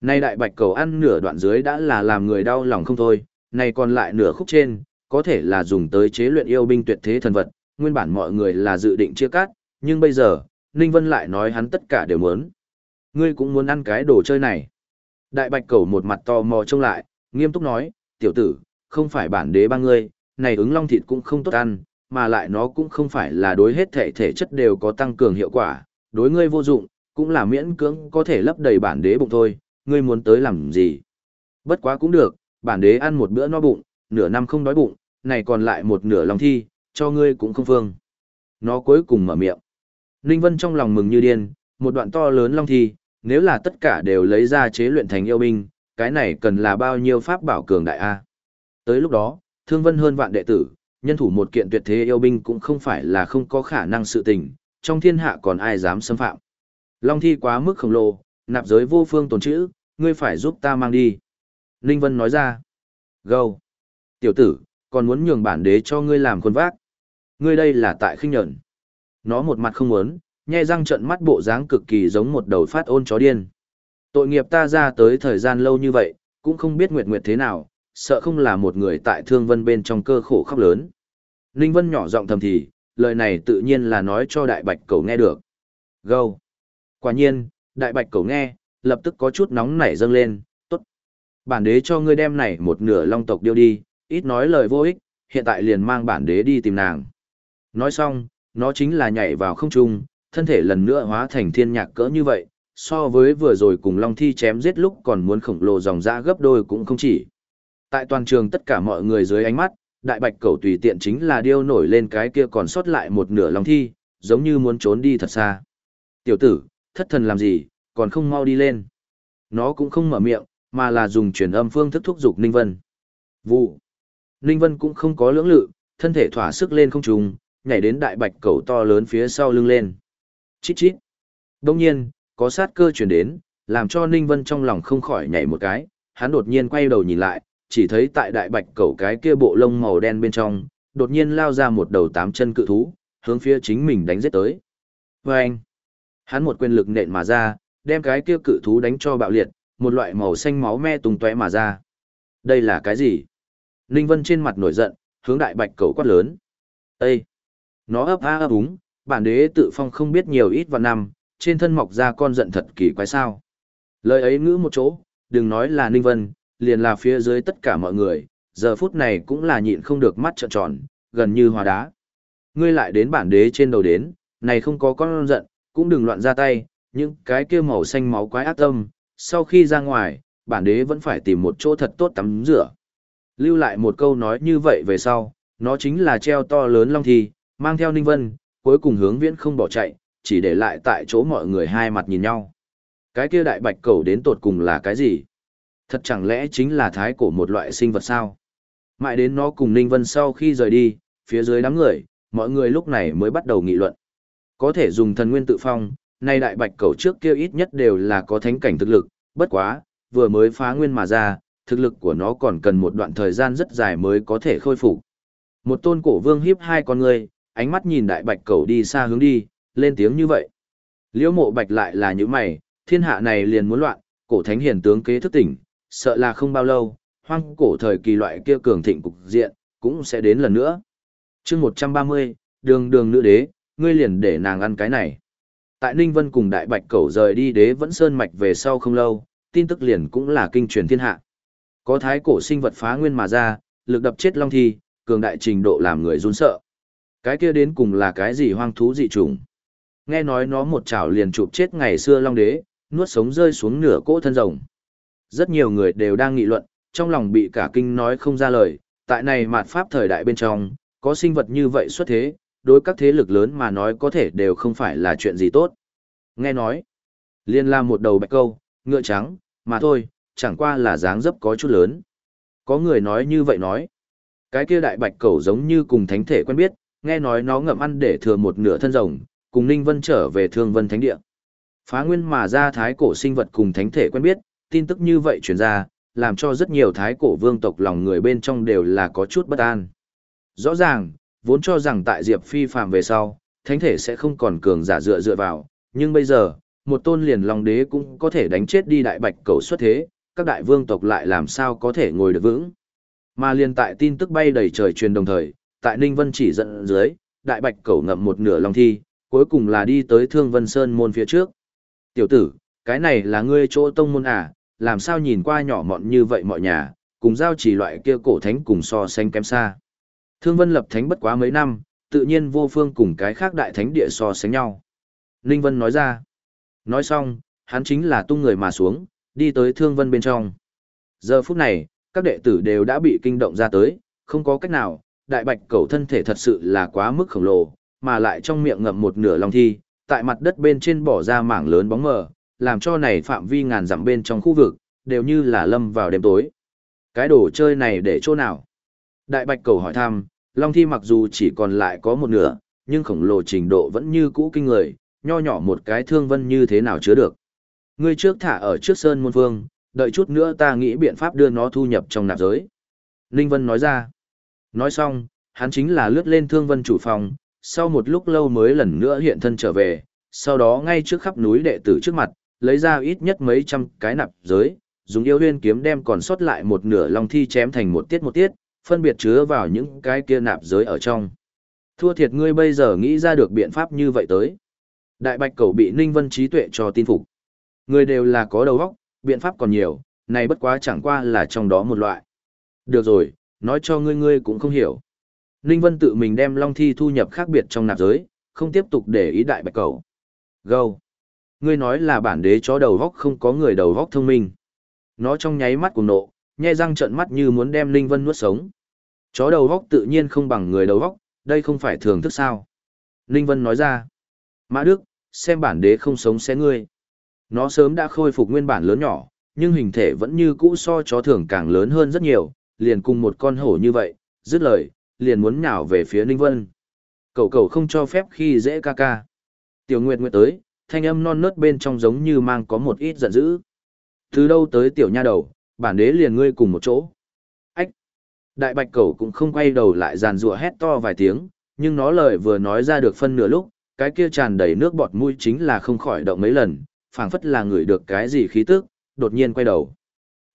Nay đại bạch cầu ăn nửa đoạn dưới đã là làm người đau lòng không thôi, này còn lại nửa khúc trên, có thể là dùng tới chế luyện yêu binh tuyệt thế thần vật, nguyên bản mọi người là dự định chia cắt, nhưng bây giờ, Ninh Vân lại nói hắn tất cả đều muốn. Ngươi cũng muốn ăn cái đồ chơi này. Đại bạch cầu một mặt to mò trông lại, nghiêm túc nói, tiểu tử, không phải bản đế ba ngươi, này ứng long thịt cũng không tốt ăn, mà lại nó cũng không phải là đối hết thể thể chất đều có tăng cường hiệu quả, đối ngươi vô dụng, cũng là miễn cưỡng có thể lấp đầy bản đế bụng thôi, ngươi muốn tới làm gì. Bất quá cũng được, bản đế ăn một bữa no bụng, nửa năm không đói bụng, này còn lại một nửa long thi, cho ngươi cũng không phương. Nó cuối cùng mở miệng. Ninh Vân trong lòng mừng như điên, một đoạn to lớn long thi, nếu là tất cả đều lấy ra chế luyện thành yêu binh, cái này cần là bao nhiêu pháp bảo cường đại A. Tới lúc đó, thương vân hơn vạn đệ tử, nhân thủ một kiện tuyệt thế yêu binh cũng không phải là không có khả năng sự tình, trong thiên hạ còn ai dám xâm phạm. Long thi quá mức khổng lồ, nạp giới vô phương tồn chữ, ngươi phải giúp ta mang đi. Ninh Vân nói ra. Gâu. Tiểu tử, còn muốn nhường bản đế cho ngươi làm quân vác. Ngươi đây là tại khinh nhẫn. Nó một mặt không muốn, nhe răng trận mắt bộ dáng cực kỳ giống một đầu phát ôn chó điên. Tội nghiệp ta ra tới thời gian lâu như vậy, cũng không biết nguyệt nguyệt thế nào, sợ không là một người tại thương vân bên trong cơ khổ khóc lớn. Ninh Vân nhỏ giọng thầm thì, lời này tự nhiên là nói cho đại bạch cầu nghe được. Gâu. Quả nhiên, đại bạch cầu nghe, lập tức có chút nóng nảy dâng lên, tốt. Bản đế cho ngươi đem này một nửa long tộc điêu đi, ít nói lời vô ích, hiện tại liền mang bản đế đi tìm nàng. Nói xong, nó chính là nhảy vào không trung, thân thể lần nữa hóa thành thiên nhạc cỡ như vậy, so với vừa rồi cùng Long Thi chém giết lúc còn muốn khổng lồ dòng ra gấp đôi cũng không chỉ. Tại toàn trường tất cả mọi người dưới ánh mắt, đại bạch cầu tùy tiện chính là điêu nổi lên cái kia còn sót lại một nửa Long Thi, giống như muốn trốn đi thật xa. Tiểu tử, thất thần làm gì, còn không mau đi lên. Nó cũng không mở miệng, mà là dùng truyền âm phương thức thúc giục Ninh Vân. Vụ. Ninh Vân cũng không có lưỡng lự, thân thể thỏa sức lên không trùng, nhảy đến đại bạch cầu to lớn phía sau lưng lên. Chít chít. Đông nhiên, có sát cơ chuyển đến, làm cho Ninh Vân trong lòng không khỏi nhảy một cái, hắn đột nhiên quay đầu nhìn lại, chỉ thấy tại đại bạch cầu cái kia bộ lông màu đen bên trong, đột nhiên lao ra một đầu tám chân cự thú, hướng phía chính mình đánh giết tới. Vâng! anh, hắn một quyền lực nện mà ra, đem cái kia cự thú đánh cho bạo liệt, một loại màu xanh máu me tung tóe mà ra. Đây là cái gì? Ninh Vân trên mặt nổi giận, hướng đại bạch cầu quát lớn. Ê! Nó ấp a ấp úng, bản đế tự phong không biết nhiều ít vào năm, trên thân mọc ra con giận thật kỳ quái sao. Lời ấy ngữ một chỗ, đừng nói là Ninh Vân, liền là phía dưới tất cả mọi người, giờ phút này cũng là nhịn không được mắt trợn tròn, gần như hòa đá. Ngươi lại đến bản đế trên đầu đến, này không có con giận, cũng đừng loạn ra tay, những cái kia màu xanh máu quái ác tâm, sau khi ra ngoài, bản đế vẫn phải tìm một chỗ thật tốt tắm rửa. Lưu lại một câu nói như vậy về sau, nó chính là treo to lớn long thi, mang theo Ninh Vân, cuối cùng hướng viễn không bỏ chạy, chỉ để lại tại chỗ mọi người hai mặt nhìn nhau. Cái kia đại bạch cầu đến tột cùng là cái gì? Thật chẳng lẽ chính là thái cổ một loại sinh vật sao? Mãi đến nó cùng Ninh Vân sau khi rời đi, phía dưới đám người, mọi người lúc này mới bắt đầu nghị luận. Có thể dùng thần nguyên tự phong, nay đại bạch cầu trước kia ít nhất đều là có thánh cảnh thực lực, bất quá, vừa mới phá nguyên mà ra, thực lực của nó còn cần một đoạn thời gian rất dài mới có thể khôi phục. Một tôn cổ vương hiếp hai con người, ánh mắt nhìn đại bạch cầu đi xa hướng đi, lên tiếng như vậy. Liễu mộ bạch lại là những mày, thiên hạ này liền muốn loạn, cổ thánh hiền tướng kế thức tỉnh, sợ là không bao lâu, hoang cổ thời kỳ loại kia cường thịnh cục diện, cũng sẽ đến lần nữa. chương 130, đường đường nữ đế, ngươi liền để nàng ăn cái này. Tại Ninh Vân cùng Đại Bạch Cẩu rời đi đế vẫn sơn mạch về sau không lâu, tin tức liền cũng là kinh truyền thiên hạ. Có thái cổ sinh vật phá nguyên mà ra, lực đập chết long thi, cường đại trình độ làm người run sợ. Cái kia đến cùng là cái gì hoang thú dị trùng? Nghe nói nó một chảo liền chụp chết ngày xưa long đế, nuốt sống rơi xuống nửa cỗ thân rồng. Rất nhiều người đều đang nghị luận, trong lòng bị cả kinh nói không ra lời, tại này mạt pháp thời đại bên trong, có sinh vật như vậy xuất thế, đối các thế lực lớn mà nói có thể đều không phải là chuyện gì tốt. Nghe nói, liên la một đầu bạch câu, ngựa trắng, mà thôi, chẳng qua là dáng dấp có chút lớn. Có người nói như vậy nói, cái kia đại bạch cầu giống như cùng thánh thể quen biết, nghe nói nó ngậm ăn để thừa một nửa thân rồng, cùng Ninh Vân trở về Thương Vân Thánh Địa. Phá nguyên mà ra thái cổ sinh vật cùng thánh thể quen biết, tin tức như vậy truyền ra, làm cho rất nhiều thái cổ vương tộc lòng người bên trong đều là có chút bất an. Rõ ràng, vốn cho rằng tại Diệp Phi phàm về sau, thánh thể sẽ không còn cường giả dựa dựa vào, nhưng bây giờ, một tôn liền long đế cũng có thể đánh chết đi đại bạch cầu xuất thế, các đại vương tộc lại làm sao có thể ngồi được vững. Mà liền tại tin tức bay đầy trời truyền đồng thời, tại Ninh Vân chỉ dẫn dưới, đại bạch cẩu ngậm một nửa long thi, cuối cùng là đi tới Thương Vân Sơn môn phía trước. Tiểu tử, cái này là ngươi chỗ tông môn à, làm sao nhìn qua nhỏ mọn như vậy mọi nhà, cùng giao chỉ loại kia cổ thánh cùng so sánh kém xa. Thương Vân lập thánh bất quá mấy năm, tự nhiên vô phương cùng cái khác đại thánh địa so sánh nhau. Ninh Vân nói ra. Nói xong, hắn chính là tung người mà xuống, đi tới Thương Vân bên trong. Giờ phút này, các đệ tử đều đã bị kinh động ra tới, không có cách nào, đại bạch cầu thân thể thật sự là quá mức khổng lồ, mà lại trong miệng ngậm một nửa long thi, tại mặt đất bên trên bỏ ra mảng lớn bóng mờ, làm cho này phạm vi ngàn dặm bên trong khu vực, đều như là lâm vào đêm tối. Cái đồ chơi này để chỗ nào? Đại bạch cầu hỏi thăm, long thi mặc dù chỉ còn lại có một nửa, nhưng khổng lồ trình độ vẫn như cũ kinh người, nho nhỏ một cái thương vân như thế nào chứa được. Ngươi trước thả ở trước sơn môn phương, đợi chút nữa ta nghĩ biện pháp đưa nó thu nhập trong nạp giới. Ninh Vân nói ra. Nói xong, hắn chính là lướt lên thương vân chủ phòng, sau một lúc lâu mới lần nữa hiện thân trở về, sau đó ngay trước khắp núi đệ tử trước mặt, lấy ra ít nhất mấy trăm cái nạp giới, dùng yêu huyên kiếm đem còn sót lại một nửa long thi chém thành một tiết một tiết, phân biệt chứa vào những cái kia nạp giới ở trong. Thua thiệt ngươi bây giờ nghĩ ra được biện pháp như vậy tới. Đại bạch cầu bị Ninh Vân trí tuệ cho tin phục. Người đều là có đầu óc, biện pháp còn nhiều, này bất quá chẳng qua là trong đó một loại. Được rồi, nói cho ngươi ngươi cũng không hiểu. Ninh Vân tự mình đem Long Thi thu nhập khác biệt trong nạp giới, không tiếp tục để ý đại bạch cầu. Gâu. Ngươi nói là bản đế chó đầu vóc không có người đầu vóc thông minh. Nó trong nháy mắt cùng nộ, nhe răng trợn mắt như muốn đem Ninh Vân nuốt sống. Chó đầu vóc tự nhiên không bằng người đầu vóc, đây không phải thường thức sao. Ninh Vân nói ra. Mã Đức, xem bản đế không sống sẽ ngươi. Nó sớm đã khôi phục nguyên bản lớn nhỏ, nhưng hình thể vẫn như cũ so chó thường càng lớn hơn rất nhiều, liền cùng một con hổ như vậy, dứt lời, liền muốn nhào về phía Ninh Vân. Cậu cậu không cho phép khi dễ ca ca. Tiểu Nguyệt Nguyệt tới, thanh âm non nớt bên trong giống như mang có một ít giận dữ. Từ đâu tới tiểu nha đầu, bản đế liền ngươi cùng một chỗ. Ách! Đại bạch cậu cũng không quay đầu lại giàn rủa hét to vài tiếng, nhưng nó lời vừa nói ra được phân nửa lúc, cái kia tràn đầy nước bọt mũi chính là không khỏi động mấy lần, phảng phất là người được cái gì khí tức, đột nhiên quay đầu.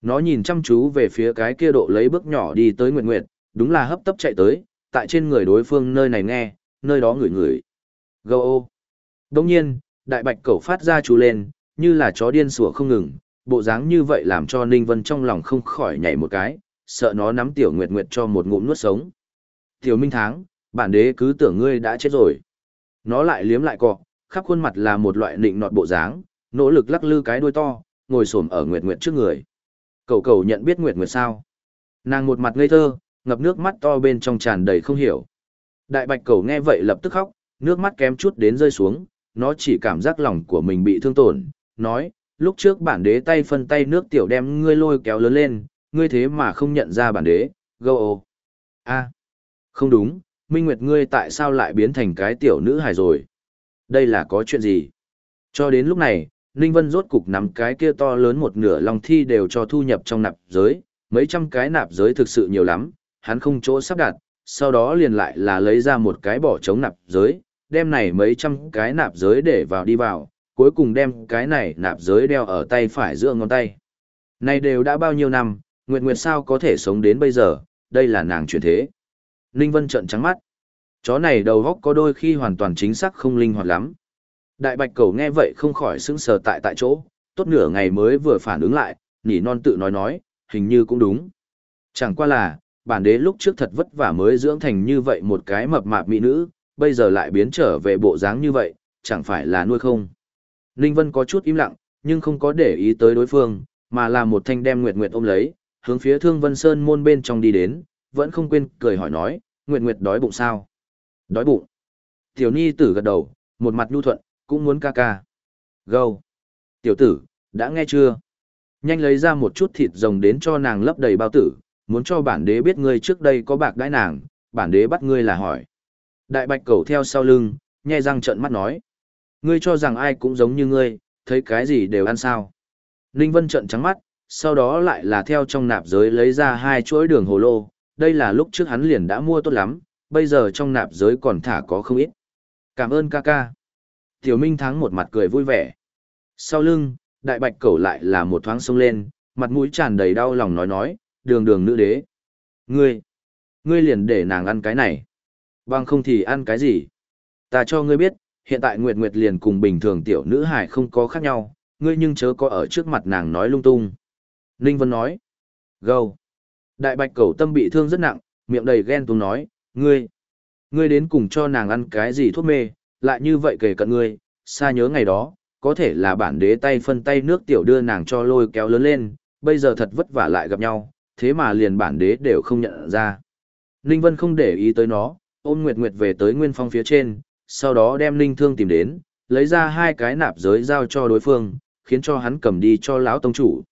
Nó nhìn chăm chú về phía cái kia độ lấy bước nhỏ đi tới Nguyệt Nguyệt, đúng là hấp tấp chạy tới, tại trên người đối phương nơi này nghe, nơi đó ngửi ngửi. Gâu ô! Đông nhiên, đại bạch cẩu phát ra chú lên, như là chó điên sủa không ngừng, bộ dáng như vậy làm cho Ninh Vân trong lòng không khỏi nhảy một cái, sợ nó nắm tiểu nguyệt nguyệt cho một ngụm nuốt sống. Tiểu Minh Tháng, bản đế cứ tưởng ngươi đã chết rồi. Nó lại liếm lại cọ, khắp khuôn mặt là một loại nịnh nọt bộ dáng, nỗ lực lắc lư cái đuôi to, ngồi xổm ở Nguyệt Nguyệt trước người. Cầu cầu nhận biết Nguyệt Nguyệt sao? Nàng một mặt ngây thơ, ngập nước mắt to bên trong tràn đầy không hiểu. Đại bạch cầu nghe vậy lập tức khóc, nước mắt kém chút đến rơi xuống, nó chỉ cảm giác lòng của mình bị thương tổn, nói, lúc trước bản đế tay phân tay nước tiểu đem ngươi lôi kéo lớn lên, ngươi thế mà không nhận ra bản đế, gâu ô. a không đúng, Minh Nguyệt ngươi tại sao lại biến thành cái tiểu nữ hài rồi? Đây là có chuyện gì? Cho đến lúc này, Ninh Vân rốt cục nắm cái kia to lớn một nửa lòng thi đều cho thu nhập trong nạp giới, mấy trăm cái nạp giới thực sự nhiều lắm, hắn không chỗ sắp đặt, sau đó liền lại là lấy ra một cái bỏ trống nạp giới, đem này mấy trăm cái nạp giới để vào đi vào, cuối cùng đem cái này nạp giới đeo ở tay phải giữa ngón tay. Này đều đã bao nhiêu năm, Nguyệt Nguyệt sao có thể sống đến bây giờ, đây là nàng chuyển thế. Ninh Vân trợn trắng mắt. Chó này đầu góc có đôi khi hoàn toàn chính xác không linh hoạt lắm. Đại bạch cầu nghe vậy không khỏi sững sờ tại tại chỗ, tốt nửa ngày mới vừa phản ứng lại, nỉ non tự nói nói, hình như cũng đúng. Chẳng qua là, bản đế lúc trước thật vất vả mới dưỡng thành như vậy một cái mập mạp mỹ nữ, bây giờ lại biến trở về bộ dáng như vậy, chẳng phải là nuôi không. Ninh Vân có chút im lặng, nhưng không có để ý tới đối phương, mà là một thanh đem Nguyệt Nguyệt ôm lấy, hướng phía Thương Vân Sơn môn bên trong đi đến, vẫn không quên cười hỏi nói, Nguyệt Nguyệt đói bụng sao? Đói bụng. Tiểu Ni tử gật đầu, một mặt nhu thuận, cũng muốn ca ca. Gâu. Tiểu tử, đã nghe chưa? Nhanh lấy ra một chút thịt rồng đến cho nàng lấp đầy bao tử, muốn cho bản đế biết ngươi trước đây có bạc đãi nàng, bản đế bắt ngươi là hỏi. Đại bạch cầu theo sau lưng, nhe răng trợn mắt nói. Ngươi cho rằng ai cũng giống như ngươi, thấy cái gì đều ăn sao. Ninh Vân trợn trắng mắt, sau đó lại là theo trong nạp giới lấy ra hai chuỗi đường hồ lô, đây là lúc trước hắn liền đã mua tốt lắm, bây giờ trong nạp giới còn thả có không ít. Cảm ơn ca ca. Tiểu Minh Thắng một mặt cười vui vẻ. Sau lưng, đại bạch cẩu lại là một thoáng sông lên, mặt mũi tràn đầy đau lòng nói nói, đường đường nữ đế. Ngươi, ngươi liền để nàng ăn cái này. Bằng không thì ăn cái gì? Ta cho ngươi biết, hiện tại Nguyệt Nguyệt liền cùng bình thường tiểu nữ hải không có khác nhau, ngươi nhưng chớ có ở trước mặt nàng nói lung tung. Ninh Vân nói. Gâu. Đại bạch cẩu tâm bị thương rất nặng, miệng đầy ghen tuông nói, ngươi, ngươi đến cùng cho nàng ăn cái gì thuốc mê, lại như vậy kể cận ngươi, xa nhớ ngày đó, có thể là bản đế tay phân tay nước tiểu đưa nàng cho lôi kéo lớn lên, bây giờ thật vất vả lại gặp nhau, thế mà liền bản đế đều không nhận ra. Ninh Vân không để ý tới nó, ôm Nguyệt Nguyệt về tới Nguyên Phong phía trên, sau đó đem Ninh Thương tìm đến, lấy ra hai cái nạp giới giao cho đối phương, khiến cho hắn cầm đi cho lão tông chủ.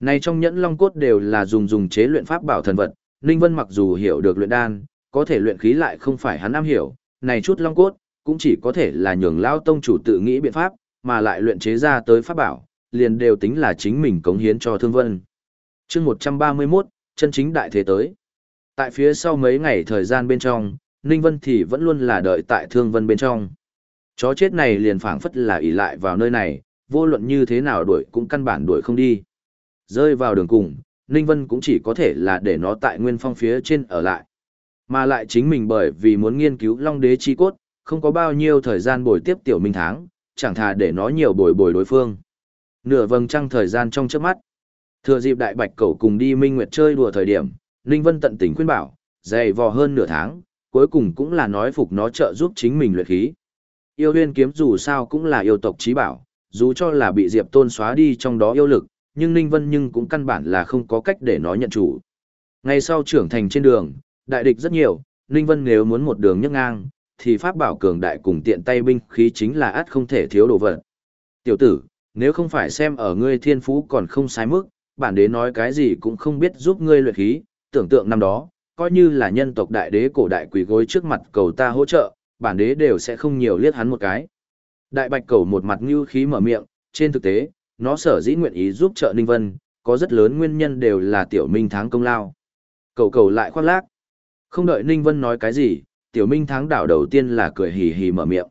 Này trong nhẫn long cốt đều là dùng dùng chế luyện pháp bảo thần vật, Ninh Vân mặc dù hiểu được luyện đan, có thể luyện khí lại không phải hắn am hiểu, này chút long cốt, cũng chỉ có thể là nhường lão tông chủ tự nghĩ biện pháp, mà lại luyện chế ra tới pháp bảo, liền đều tính là chính mình cống hiến cho Thương Vân. chương 131, chân chính đại thế tới. Tại phía sau mấy ngày thời gian bên trong, Ninh Vân thì vẫn luôn là đợi tại Thương Vân bên trong. Chó chết này liền phảng phất là ỷ lại vào nơi này, vô luận như thế nào đuổi cũng căn bản đuổi không đi. Rơi vào đường cùng, Ninh Vân cũng chỉ có thể là để nó tại nguyên phong phía trên ở lại. Mà lại chính mình bởi vì muốn nghiên cứu Long Đế chi cốt, không có bao nhiêu thời gian bồi tiếp tiểu minh tháng, chẳng thà để nó nhiều bồi bồi đối phương. Nửa vầng trăng thời gian trong trước mắt. Thừa dịp đại bạch cầu cùng đi minh nguyệt chơi đùa thời điểm, Ninh Vân tận tình khuyên bảo, dày vò hơn nửa tháng, cuối cùng cũng là nói phục nó trợ giúp chính mình luyện khí. Yêu huyên kiếm dù sao cũng là yêu tộc trí bảo, dù cho là bị Diệp Tôn xóa đi trong đó yêu lực, nhưng Ninh Vân nhưng cũng căn bản là không có cách để nó nhận chủ. Ngay sau trưởng thành trên đường, đại địch rất nhiều, Ninh Vân nếu muốn một đường nhấc ngang, thì pháp bảo cường đại cùng tiện tay binh khí chính là át không thể thiếu đồ vật. Tiểu tử, Nếu không phải xem ở ngươi thiên phú còn không sai mức, bản đế nói cái gì cũng không biết giúp ngươi luyện khí, tưởng tượng năm đó, coi như là nhân tộc đại đế cổ đại quỷ gối trước mặt cầu ta hỗ trợ, bản đế đều sẽ không nhiều liếc hắn một cái. Đại bạch cầu một mặt như khí mở miệng, trên thực tế, nó sở dĩ nguyện ý giúp trợ Ninh Vân, có rất lớn nguyên nhân đều là tiểu minh tháng công lao. Cầu cầu lại khoác lác. Không đợi Ninh Vân nói cái gì, tiểu minh tháng đảo đầu tiên là cười hì hì mở miệng.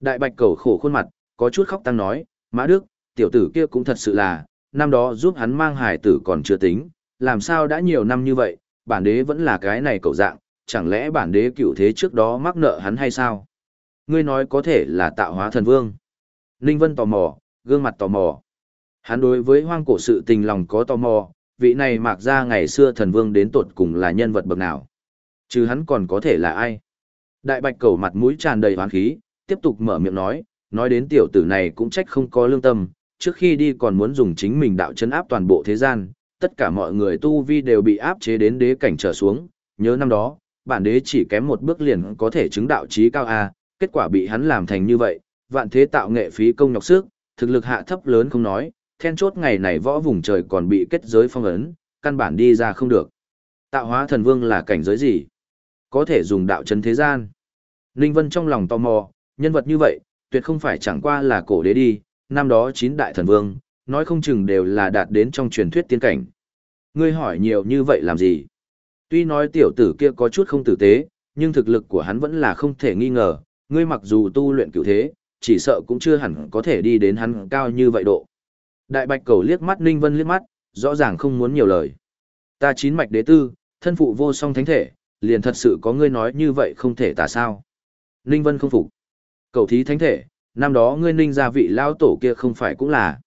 Đại bạch cầu khổ khuôn mặt, có chút khóc tăng nói, Mã Đức, tiểu tử kia cũng thật sự là, năm đó giúp hắn mang hải tử còn chưa tính, làm sao đã nhiều năm như vậy, bản đế vẫn là cái này cầu dạng, chẳng lẽ bản đế cựu thế trước đó mắc nợ hắn hay sao? Ngươi nói có thể là tạo hóa thần vương. Ninh Vân tò mò, gương mặt tò mò. Hắn đối với hoang cổ sự tình lòng có tò mò, vị này mạc ra ngày xưa thần vương đến tột cùng là nhân vật bậc nào. Chứ hắn còn có thể là ai? Đại bạch cầu mặt mũi tràn đầy hoán khí, tiếp tục mở miệng nói, nói đến tiểu tử này cũng trách không có lương tâm, trước khi đi còn muốn dùng chính mình đạo chấn áp toàn bộ thế gian, tất cả mọi người tu vi đều bị áp chế đến đế cảnh trở xuống, nhớ năm đó, bản đế chỉ kém một bước liền có thể chứng đạo trí cao A, kết quả bị hắn làm thành như vậy, vạn thế tạo nghệ phí công nhọc sức, thực lực hạ thấp lớn không nói, then chốt ngày này võ vùng trời còn bị kết giới phong ấn, căn bản đi ra không được. Tạo hóa thần vương là cảnh giới gì? Có thể dùng đạo chấn thế gian. Ninh Vân trong lòng tò mò, nhân vật như vậy, tuyệt không phải chẳng qua là cổ đế đi, năm đó chín đại thần vương, nói không chừng đều là đạt đến trong truyền thuyết tiên cảnh. Ngươi hỏi nhiều như vậy làm gì? Tuy nói tiểu tử kia có chút không tử tế, nhưng thực lực của hắn vẫn là không thể nghi ngờ, ngươi mặc dù tu luyện cửu thế, chỉ sợ cũng chưa hẳn có thể đi đến hắn cao như vậy độ. Đại bạch cầu liếc mắt Ninh Vân liếc mắt, rõ ràng không muốn nhiều lời. Ta chín mạch đế tư, thân phụ vô song thánh thể, liền thật sự có ngươi nói như vậy không thể tả sao. Ninh Vân không phục. Cầu thí thánh thể, năm đó ngươi ninh gia vị lao tổ kia không phải cũng là.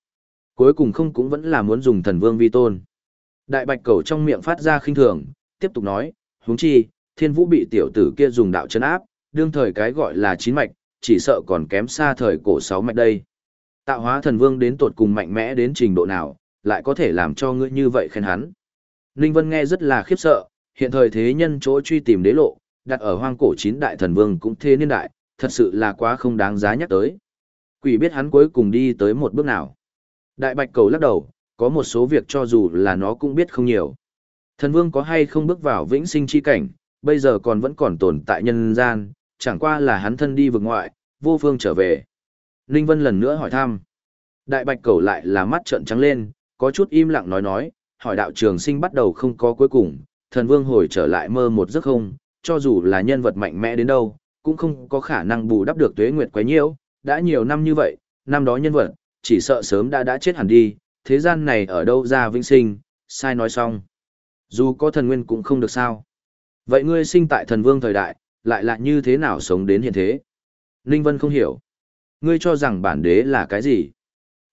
Cuối cùng không cũng vẫn là muốn dùng thần vương vi tôn. Đại bạch cầu trong miệng phát ra khinh thường, tiếp tục nói, huống chi, thiên vũ bị tiểu tử kia dùng đạo chân áp, đương thời cái gọi là chín mạch, chỉ sợ còn kém xa thời cổ sáu mạch đây. Tạo hóa thần vương đến tột cùng mạnh mẽ đến trình độ nào, lại có thể làm cho ngươi như vậy khen hắn. Ninh Vân nghe rất là khiếp sợ, hiện thời thế nhân chỗ truy tìm đế lộ, đặt ở hoang cổ chín đại thần vương cũng thế niên đại, thật sự là quá không đáng giá nhắc tới. Quỷ biết hắn cuối cùng đi tới một bước nào. Đại bạch cầu lắc đầu, có một số việc cho dù là nó cũng biết không nhiều. Thần vương có hay không bước vào vĩnh sinh chi cảnh, bây giờ còn vẫn còn tồn tại nhân gian, chẳng qua là hắn thân đi vực ngoại, vô phương trở về. Ninh Vân lần nữa hỏi thăm. Đại bạch cầu lại là mắt trợn trắng lên, có chút im lặng nói nói, hỏi đạo trường sinh bắt đầu không có cuối cùng, thần vương hồi trở lại mơ một giấc không, cho dù là nhân vật mạnh mẽ đến đâu, cũng không có khả năng bù đắp được tuế nguyệt quấy nhiễu, đã nhiều năm như vậy, năm đó nhân vật, chỉ sợ sớm đã đã chết hẳn đi, thế gian này ở đâu ra vĩnh sinh, sai nói xong. Dù có thần nguyên cũng không được sao. Vậy ngươi sinh tại thần vương thời đại, lại là như thế nào sống đến hiện thế? Ninh Vân không hiểu. Ngươi cho rằng bản đế là cái gì?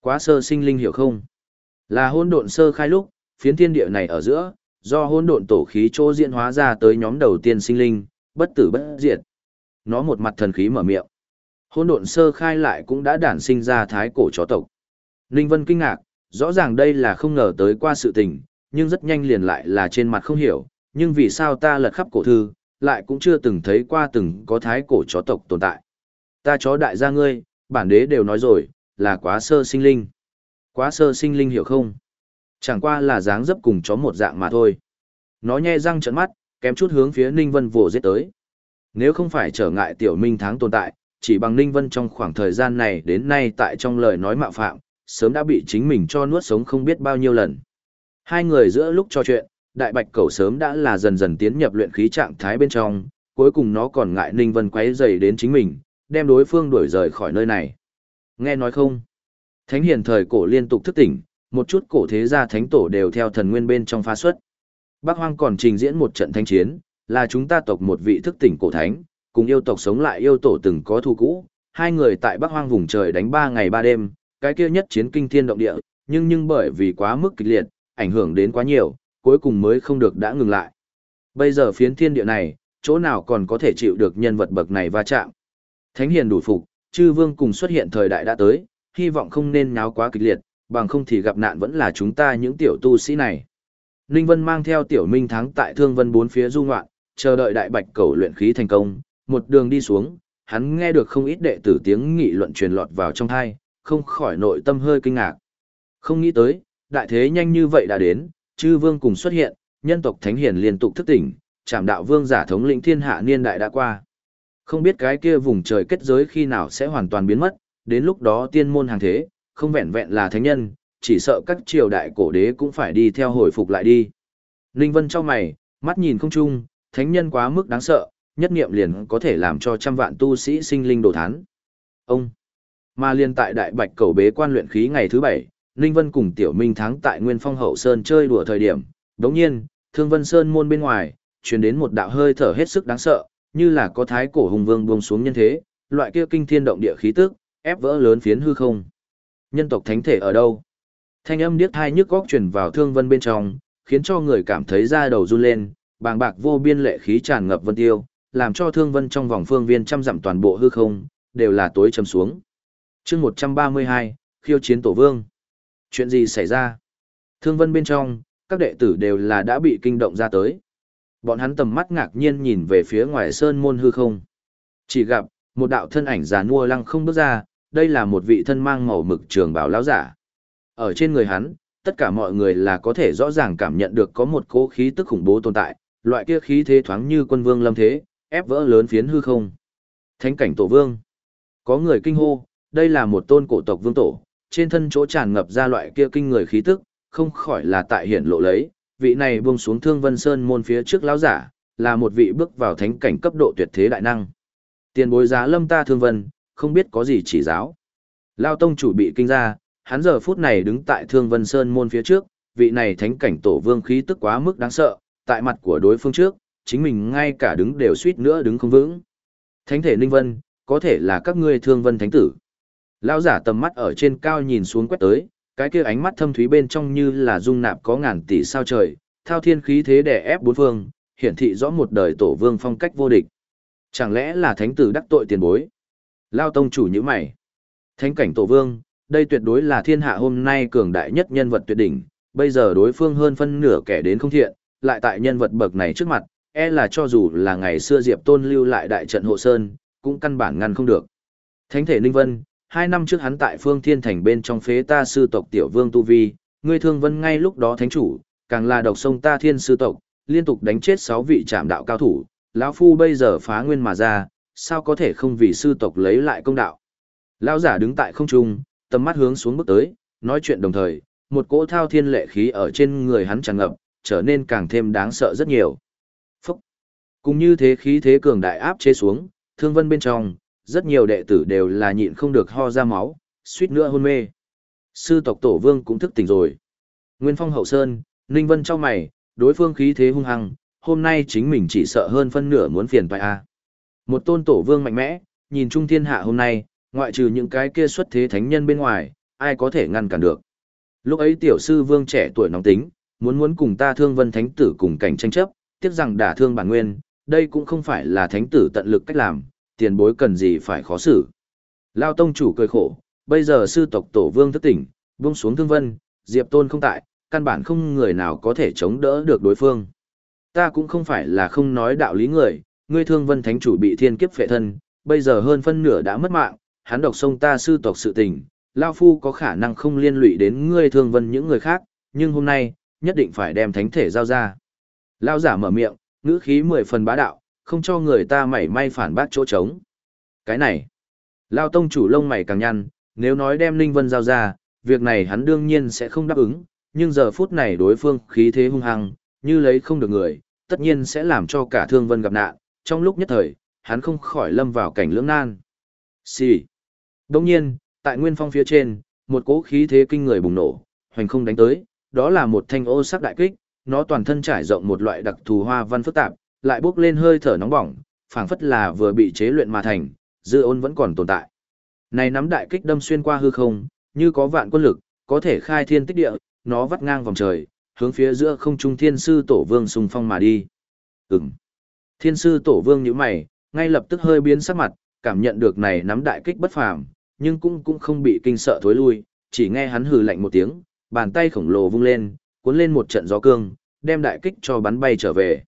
Quá sơ sinh linh hiểu không? Là hôn độn sơ khai lúc, phiến thiên địa này ở giữa, do hỗn độn tổ khí chỗ diễn hóa ra tới nhóm đầu tiên sinh linh, bất tử bất diệt. Nó một mặt thần khí mở miệng. hỗn độn sơ khai lại cũng đã đản sinh ra thái cổ chó tộc. Ninh Vân kinh ngạc, rõ ràng đây là không ngờ tới qua sự tình, nhưng rất nhanh liền lại là trên mặt không hiểu, nhưng vì sao ta lật khắp cổ thư, lại cũng chưa từng thấy qua từng có thái cổ chó tộc tồn tại. Ta chó đại gia ngươi, bản đế đều nói rồi, là quá sơ sinh linh. Quá sơ sinh linh hiểu không? Chẳng qua là dáng dấp cùng chó một dạng mà thôi. Nó nhe răng trợn mắt, kém chút hướng phía Ninh Vân vồ giết tới. Nếu không phải trở ngại tiểu minh tháng tồn tại, chỉ bằng Ninh Vân trong khoảng thời gian này đến nay tại trong lời nói mạo phạm, sớm đã bị chính mình cho nuốt sống không biết bao nhiêu lần. Hai người giữa lúc trò chuyện, đại bạch cầu sớm đã là dần dần tiến nhập luyện khí trạng thái bên trong, cuối cùng nó còn ngại Ninh Vân quấy rầy đến chính mình, đem đối phương đuổi rời khỏi nơi này. Nghe nói không? Thánh hiền thời cổ liên tục thức tỉnh, một chút cổ thế gia thánh tổ đều theo thần nguyên bên trong phá xuất. Bắc Hoang còn trình diễn một trận thanh chiến, là chúng ta tộc một vị thức tỉnh cổ thánh, cùng yêu tộc sống lại yêu tổ từng có thu cũ, hai người tại Bắc Hoang vùng trời đánh ba ngày ba đêm, cái kia nhất chiến kinh thiên động địa, nhưng nhưng bởi vì quá mức kịch liệt, ảnh hưởng đến quá nhiều, cuối cùng mới không được đã ngừng lại. Bây giờ phiến thiên địa này, chỗ nào còn có thể chịu được nhân vật bậc này va chạm. Thánh hiền đủ phục, chư vương cùng xuất hiện thời đại đã tới, hy vọng không nên nháo quá kịch liệt, bằng không thì gặp nạn vẫn là chúng ta những tiểu tu sĩ này. Ninh Vân mang theo tiểu minh thắng tại thương vân bốn phía du ngoạn, chờ đợi đại bạch cầu luyện khí thành công, một đường đi xuống, hắn nghe được không ít đệ tử tiếng nghị luận truyền lọt vào trong thai, không khỏi nội tâm hơi kinh ngạc. Không nghĩ tới, đại thế nhanh như vậy đã đến, chư vương cùng xuất hiện, nhân tộc thánh hiền liên tục thức tỉnh, chạm đạo vương giả thống lĩnh thiên hạ niên đại đã qua. Không biết cái kia vùng trời kết giới khi nào sẽ hoàn toàn biến mất, đến lúc đó tiên môn hàng thế, không vẹn vẹn là thánh nhân, chỉ sợ các triều đại cổ đế cũng phải đi theo hồi phục lại đi. Ninh Vân cho mày, mắt nhìn không chung, thánh nhân quá mức đáng sợ, nhất niệm liền có thể làm cho trăm vạn tu sĩ sinh linh đổ thán. Ông, mà liên tại đại bạch cầu bế quan luyện khí ngày thứ bảy, Ninh Vân cùng Tiểu Minh Thắng tại Nguyên Phong Hậu Sơn chơi đùa thời điểm, đồng nhiên, Thương Vân Sơn môn bên ngoài, truyền đến một đạo hơi thở hết sức đáng sợ, như là có thái cổ hùng vương buông xuống nhân thế, loại kia kinh thiên động địa khí tức, ép vỡ lớn phiến hư không. Nhân tộc thánh thể ở đâu? Thanh âm điếc thai nhức góc truyền vào Thương Vân bên trong, khiến cho người cảm thấy da đầu run lên, bàng bạc vô biên lệ khí tràn ngập vân tiêu, làm cho Thương Vân trong vòng phương viên trăm dặm toàn bộ hư không, đều là tối châm xuống. chương 132, khiêu chiến tổ vương. Chuyện gì xảy ra? Thương Vân bên trong, các đệ tử đều là đã bị kinh động ra tới. Bọn hắn tầm mắt ngạc nhiên nhìn về phía ngoài sơn môn hư không. Chỉ gặp, một đạo thân ảnh già nua lăng không bước ra, đây là một vị thân mang màu mực trường bảo lão giả. Ở trên người hắn, tất cả mọi người là có thể rõ ràng cảm nhận được có một cỗ khí tức khủng bố tồn tại, loại kia khí thế thoáng như quân vương lâm thế, ép vỡ lớn phiến hư không. Thánh cảnh tổ vương. Có người kinh hô, đây là một tôn cổ tộc vương tổ, trên thân chỗ tràn ngập ra loại kia kinh người khí tức, không khỏi là tại hiển lộ lấy, vị này buông xuống Thương Vân Sơn môn phía trước lão giả, là một vị bước vào thánh cảnh cấp độ tuyệt thế đại năng. Tiền bối giá lâm ta Thương Vân, không biết có gì chỉ giáo. Lao tông chủ bị kinh ra, hắn giờ phút này đứng tại Thương Vân Sơn môn phía trước, vị này thánh cảnh tổ vương khí tức quá mức đáng sợ, tại mặt của đối phương trước, chính mình ngay cả đứng đều suýt nữa đứng không vững. Thánh thể Ninh Vân, có thể là các ngươi Thương Vân thánh tử. Lão giả tầm mắt ở trên cao nhìn xuống quét tới, cái kia ánh mắt thâm thúy bên trong như là dung nạp có ngàn tỷ sao trời, thao thiên khí thế đè ép bốn phương, hiển thị rõ một đời tổ vương phong cách vô địch. Chẳng lẽ là thánh tử đắc tội tiền bối? Lao tông chủ như mày. Thánh cảnh tổ vương, đây tuyệt đối là thiên hạ hôm nay cường đại nhất nhân vật tuyệt đỉnh, bây giờ đối phương hơn phân nửa kẻ đến không thiện, lại tại nhân vật bậc này trước mặt, e là cho dù là ngày xưa Diệp Tôn lưu lại đại trận hộ sơn, cũng căn bản ngăn không được. Thánh thể Ninh Vân, hai năm trước hắn tại phương thiên thành bên trong phế ta sư tộc tiểu vương tu vi, ngươi thương vân ngay lúc đó thánh chủ, càng là độc sông ta thiên sư tộc, liên tục đánh chết sáu vị trạm đạo cao thủ, lão phu bây giờ phá nguyên mà ra, sao có thể không vì sư tộc lấy lại công đạo. Lão giả đứng tại không trung, tầm mắt hướng xuống bước tới, nói chuyện đồng thời, một cỗ thao thiên lệ khí ở trên người hắn tràn ngập, trở nên càng thêm đáng sợ rất nhiều. Phúc! Cùng như thế khí thế cường đại áp chế xuống, thương vân bên trong, rất nhiều đệ tử đều là nhịn không được ho ra máu, suýt nữa hôn mê. Sư tộc tổ vương cũng thức tỉnh rồi. Nguyên phong hậu sơn, Ninh Vân cho mày, đối phương khí thế hung hăng, hôm nay chính mình chỉ sợ hơn phân nửa muốn phiền toại a. Một tôn tổ vương mạnh mẽ, nhìn trung thiên hạ hôm nay, ngoại trừ những cái kia xuất thế thánh nhân bên ngoài, ai có thể ngăn cản được. Lúc ấy tiểu sư vương trẻ tuổi nóng tính, muốn muốn cùng ta thương vân thánh tử cùng cảnh tranh chấp, tiếc rằng đả thương bản nguyên, đây cũng không phải là thánh tử tận lực cách làm, tiền bối cần gì phải khó xử. Lao tông chủ cười khổ, bây giờ sư tộc tổ vương thất tỉnh, buông xuống thương vân, diệp tôn không tại, căn bản không người nào có thể chống đỡ được đối phương. Ta cũng không phải là không nói đạo lý người, ngươi thương vân thánh chủ bị thiên kiếp phệ thân, bây giờ hơn phân nửa đã mất mạng, hắn độc sông ta sư tộc sự tình, Lao Phu có khả năng không liên lụy đến ngươi thương vân những người khác, nhưng hôm nay, nhất định phải đem thánh thể giao ra. Lao giả mở miệng, ngữ khí mười phần bá đạo, không cho người ta mảy may phản bác chỗ trống. Cái này, Lao Tông chủ lông mày càng nhăn, nếu nói đem Linh Vân giao ra, việc này hắn đương nhiên sẽ không đáp ứng, nhưng giờ phút này đối phương khí thế hung hăng, như lấy không được người, tất nhiên sẽ làm cho cả Thương Vân gặp nạn, trong lúc nhất thời, hắn không khỏi lâm vào cảnh lưỡng nan. Xì. Đồng nhiên, tại nguyên phong phía trên, một cỗ khí thế kinh người bùng nổ, hoành không đánh tới, đó là một thanh ô sắc đại kích, nó toàn thân trải rộng một loại đặc thù hoa văn phức tạp, lại bốc lên hơi thở nóng bỏng, phảng phất là vừa bị chế luyện mà thành, dư ôn vẫn còn tồn tại. Này nắm đại kích đâm xuyên qua hư không, như có vạn quân lực, có thể khai thiên tích địa, nó vắt ngang vòng trời, hướng phía giữa không trung thiên sư tổ vương xung phong mà đi. Ừm. Thiên sư tổ vương như mày, ngay lập tức hơi biến sắc mặt, cảm nhận được này nắm đại kích bất phàm, nhưng cũng cũng không bị kinh sợ thối lui, chỉ nghe hắn hừ lạnh một tiếng, bàn tay khổng lồ vung lên, cuốn lên một trận gió cương, đem đại kích cho bắn bay trở về.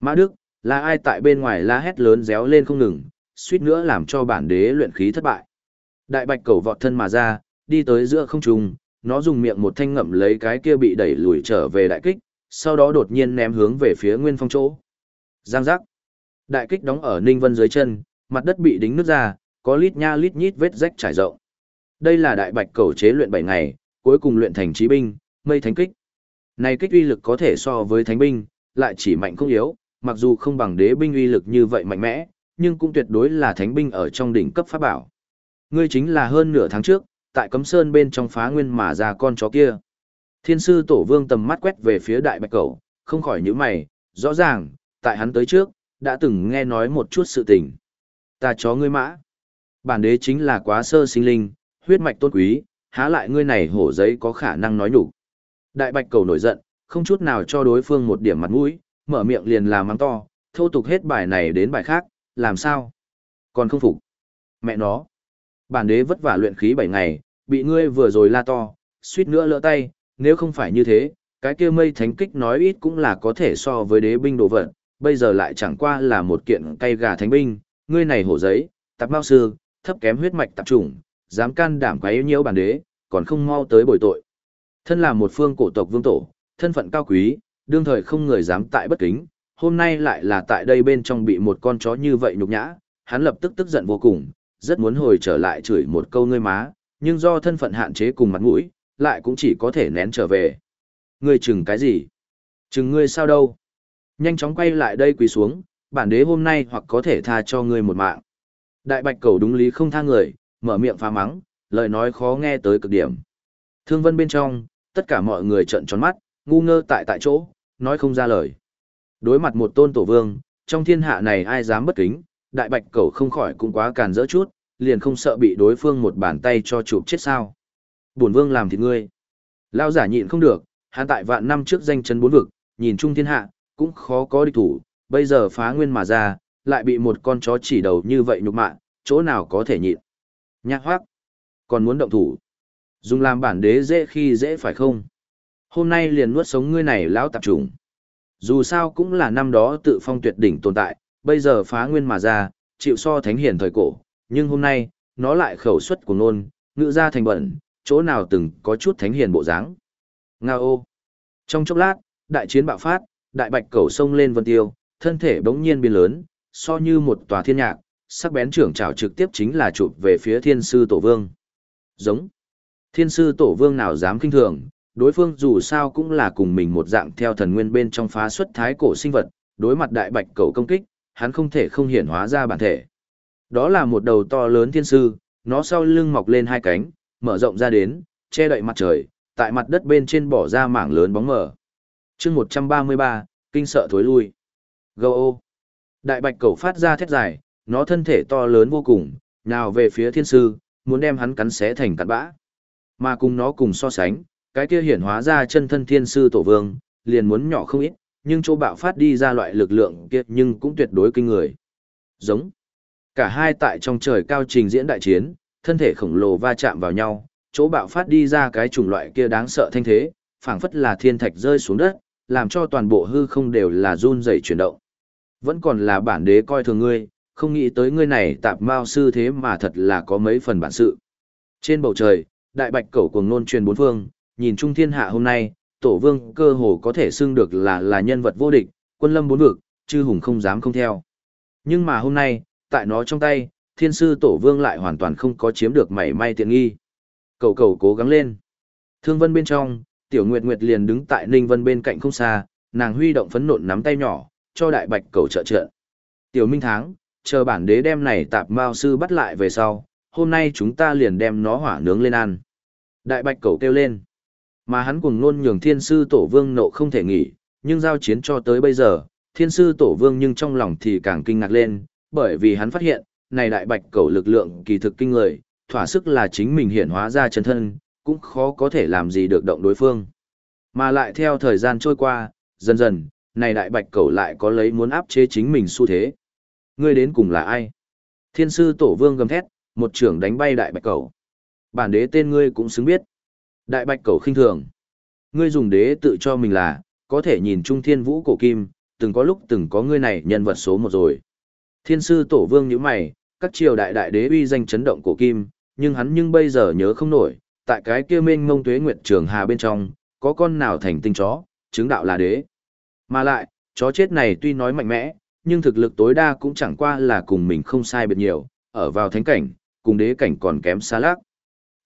Mã Đức, là ai tại bên ngoài la hét lớn réo lên không ngừng, suýt nữa làm cho bản đế luyện khí thất bại. Đại bạch cầu vọt thân mà ra, đi tới giữa không trung, nó dùng miệng một thanh ngậm lấy cái kia bị đẩy lùi trở về đại kích, sau đó đột nhiên ném hướng về phía Nguyên Phong chỗ. Giang giác. Đại kích đóng ở Ninh Vân dưới chân, mặt đất bị đính nứt ra, có lít nha lít nhít vết rách trải rộng. Đây là đại bạch cầu chế luyện 7 ngày, cuối cùng luyện thành chí binh, mây thánh kích. Này kích uy lực có thể so với thánh binh, lại chỉ mạnh không yếu, mặc dù không bằng đế binh uy lực như vậy mạnh mẽ, nhưng cũng tuyệt đối là thánh binh ở trong đỉnh cấp pháp bảo. Ngươi chính là hơn nửa tháng trước, tại cấm sơn bên trong phá nguyên mà ra con chó kia. Thiên sư tổ vương tầm mắt quét về phía đại bạch cầu, không khỏi nhíu mày, rõ ràng, tại hắn tới trước, đã từng nghe nói một chút sự tình. Ta chó ngươi mã. Bản đế chính là quá sơ sinh linh, huyết mạch tôn quý, há lại ngươi này hổ giấy có khả năng nói đủ. Đại bạch cầu nổi giận, không chút nào cho đối phương một điểm mặt mũi, mở miệng liền làm mắng to, thô tục hết bài này đến bài khác, làm sao? Còn không phục. Mẹ nó. Bản đế vất vả luyện khí 7 ngày, bị ngươi vừa rồi la to, suýt nữa lỡ tay, nếu không phải như thế, cái kia mây thánh kích nói ít cũng là có thể so với đế binh đồ vật, bây giờ lại chẳng qua là một kiện cây gà thánh binh, ngươi này hổ giấy, tạp mao sư, thấp kém huyết mạch tạp trùng, dám can đảm quấy nhiễu bản đế, còn không mau tới bồi tội. Thân là một phương cổ tộc vương tổ, thân phận cao quý, đương thời không người dám tại bất kính, hôm nay lại là tại đây bên trong bị một con chó như vậy nhục nhã, hắn lập tức tức giận vô cùng, rất muốn hồi trở lại chửi một câu ngươi má, nhưng do thân phận hạn chế cùng mặt mũi, lại cũng chỉ có thể nén trở về. Ngươi chừng cái gì? Chừng ngươi sao đâu? Nhanh chóng quay lại đây quỳ xuống, bản đế hôm nay hoặc có thể tha cho ngươi một mạng. Đại bạch cầu đúng lý không tha người, mở miệng phá mắng, lời nói khó nghe tới cực điểm. Thương vân bên trong, tất cả mọi người trợn tròn mắt, ngu ngơ tại tại chỗ, nói không ra lời. Đối mặt một tôn tổ vương, trong thiên hạ này ai dám bất kính, đại bạch cầu không khỏi cũng quá càn rỡ chút, liền không sợ bị đối phương một bàn tay cho chụp chết sao. Bổn vương làm thịt ngươi. Lao giả nhịn không được, hắn tại vạn năm trước danh chấn bốn vực, nhìn chung thiên hạ, cũng khó có địch thủ, bây giờ phá nguyên mà ra, lại bị một con chó chỉ đầu như vậy nhục mạ, chỗ nào có thể nhịn. Nhạc hoác, còn muốn động thủ. Dùng làm bản đế dễ khi dễ phải không? Hôm nay liền nuốt sống ngươi này lão tạp trùng. Dù sao cũng là năm đó tự phong tuyệt đỉnh tồn tại, bây giờ phá nguyên mà ra, chịu so thánh hiển thời cổ, nhưng hôm nay, nó lại khẩu xuất của nôn, ngự ra thành bẩn, chỗ nào từng có chút thánh hiền bộ dáng. Nga ô. Trong chốc lát, đại chiến bạo phát, đại bạch cẩu sông lên vân tiêu, thân thể bỗng nhiên biến lớn, so như một tòa thiên nhạc, sắc bén trưởng trảo trực tiếp chính là chụp về phía thiên sư tổ vương. Giống. Thiên sư tổ vương nào dám kinh thường, đối phương dù sao cũng là cùng mình một dạng theo thần nguyên bên trong phá xuất thái cổ sinh vật, đối mặt đại bạch cầu công kích, hắn không thể không hiển hóa ra bản thể. Đó là một đầu to lớn thiên sư, nó sau lưng mọc lên hai cánh, mở rộng ra đến, che đậy mặt trời, tại mặt đất bên trên bỏ ra mảng lớn bóng mờ chương 133, kinh sợ thối lui. Gâu Đại bạch cầu phát ra thét dài, nó thân thể to lớn vô cùng, nào về phía thiên sư, muốn đem hắn cắn xé thành cặn bã. Mà cùng nó cùng so sánh, cái kia hiển hóa ra chân thân thiên sư tổ vương, liền muốn nhỏ không ít, nhưng chỗ bạo phát đi ra loại lực lượng kia nhưng cũng tuyệt đối kinh người. Giống. Cả hai tại trong trời cao trình diễn đại chiến, thân thể khổng lồ va chạm vào nhau, chỗ bạo phát đi ra cái chủng loại kia đáng sợ thanh thế, phảng phất là thiên thạch rơi xuống đất, làm cho toàn bộ hư không đều là run rẩy chuyển động. Vẫn còn là bản đế coi thường ngươi, không nghĩ tới ngươi này tạp mao sư thế mà thật là có mấy phần bản sự. Trên bầu trời, đại bạch cẩu cuồng nôn truyền bốn phương, nhìn trung thiên hạ hôm nay, tổ vương cơ hồ có thể xưng được là là nhân vật vô địch, quân lâm bốn vực, chư hùng không dám không theo. Nhưng mà hôm nay, tại nó trong tay, thiên sư tổ vương lại hoàn toàn không có chiếm được mảy may tiện nghi. Cầu cầu cố gắng lên. Thương vân bên trong, tiểu nguyệt nguyệt liền đứng tại ninh vân bên cạnh không xa, nàng huy động phấn nộn nắm tay nhỏ, cho đại bạch cầu trợ trợ. Tiểu minh tháng, chờ bản đế đem này tạp mao sư bắt lại về sau, hôm nay chúng ta liền đem nó hỏa nướng lên ăn. Đại bạch cầu kêu lên. Mà hắn cùng luôn nhường thiên sư tổ vương nộ không thể nghỉ, nhưng giao chiến cho tới bây giờ, thiên sư tổ vương nhưng trong lòng thì càng kinh ngạc lên, bởi vì hắn phát hiện, này đại bạch cầu lực lượng kỳ thực kinh người, thỏa sức là chính mình hiện hóa ra chân thân, cũng khó có thể làm gì được động đối phương. Mà lại theo thời gian trôi qua, dần dần, này đại bạch cầu lại có lấy muốn áp chế chính mình xu thế. Ngươi đến cùng là ai? Thiên sư tổ vương gầm thét, một trưởng đánh bay đại bạch cầu. Bản đế tên ngươi cũng xứng biết. Đại bạch cầu khinh thường. Ngươi dùng đế tự cho mình là, có thể nhìn trung thiên vũ cổ kim, từng có lúc từng có ngươi này nhân vật số một rồi. Thiên sư tổ vương như mày, các triều đại đại đế uy danh chấn động cổ kim, nhưng hắn nhưng bây giờ nhớ không nổi, tại cái kia mênh mông tuế nguyệt trường hà bên trong, có con nào thành tinh chó, chứng đạo là đế. Mà lại, chó chết này tuy nói mạnh mẽ, nhưng thực lực tối đa cũng chẳng qua là cùng mình không sai biệt nhiều, ở vào thánh cảnh, cùng đế cảnh còn kém xa lác.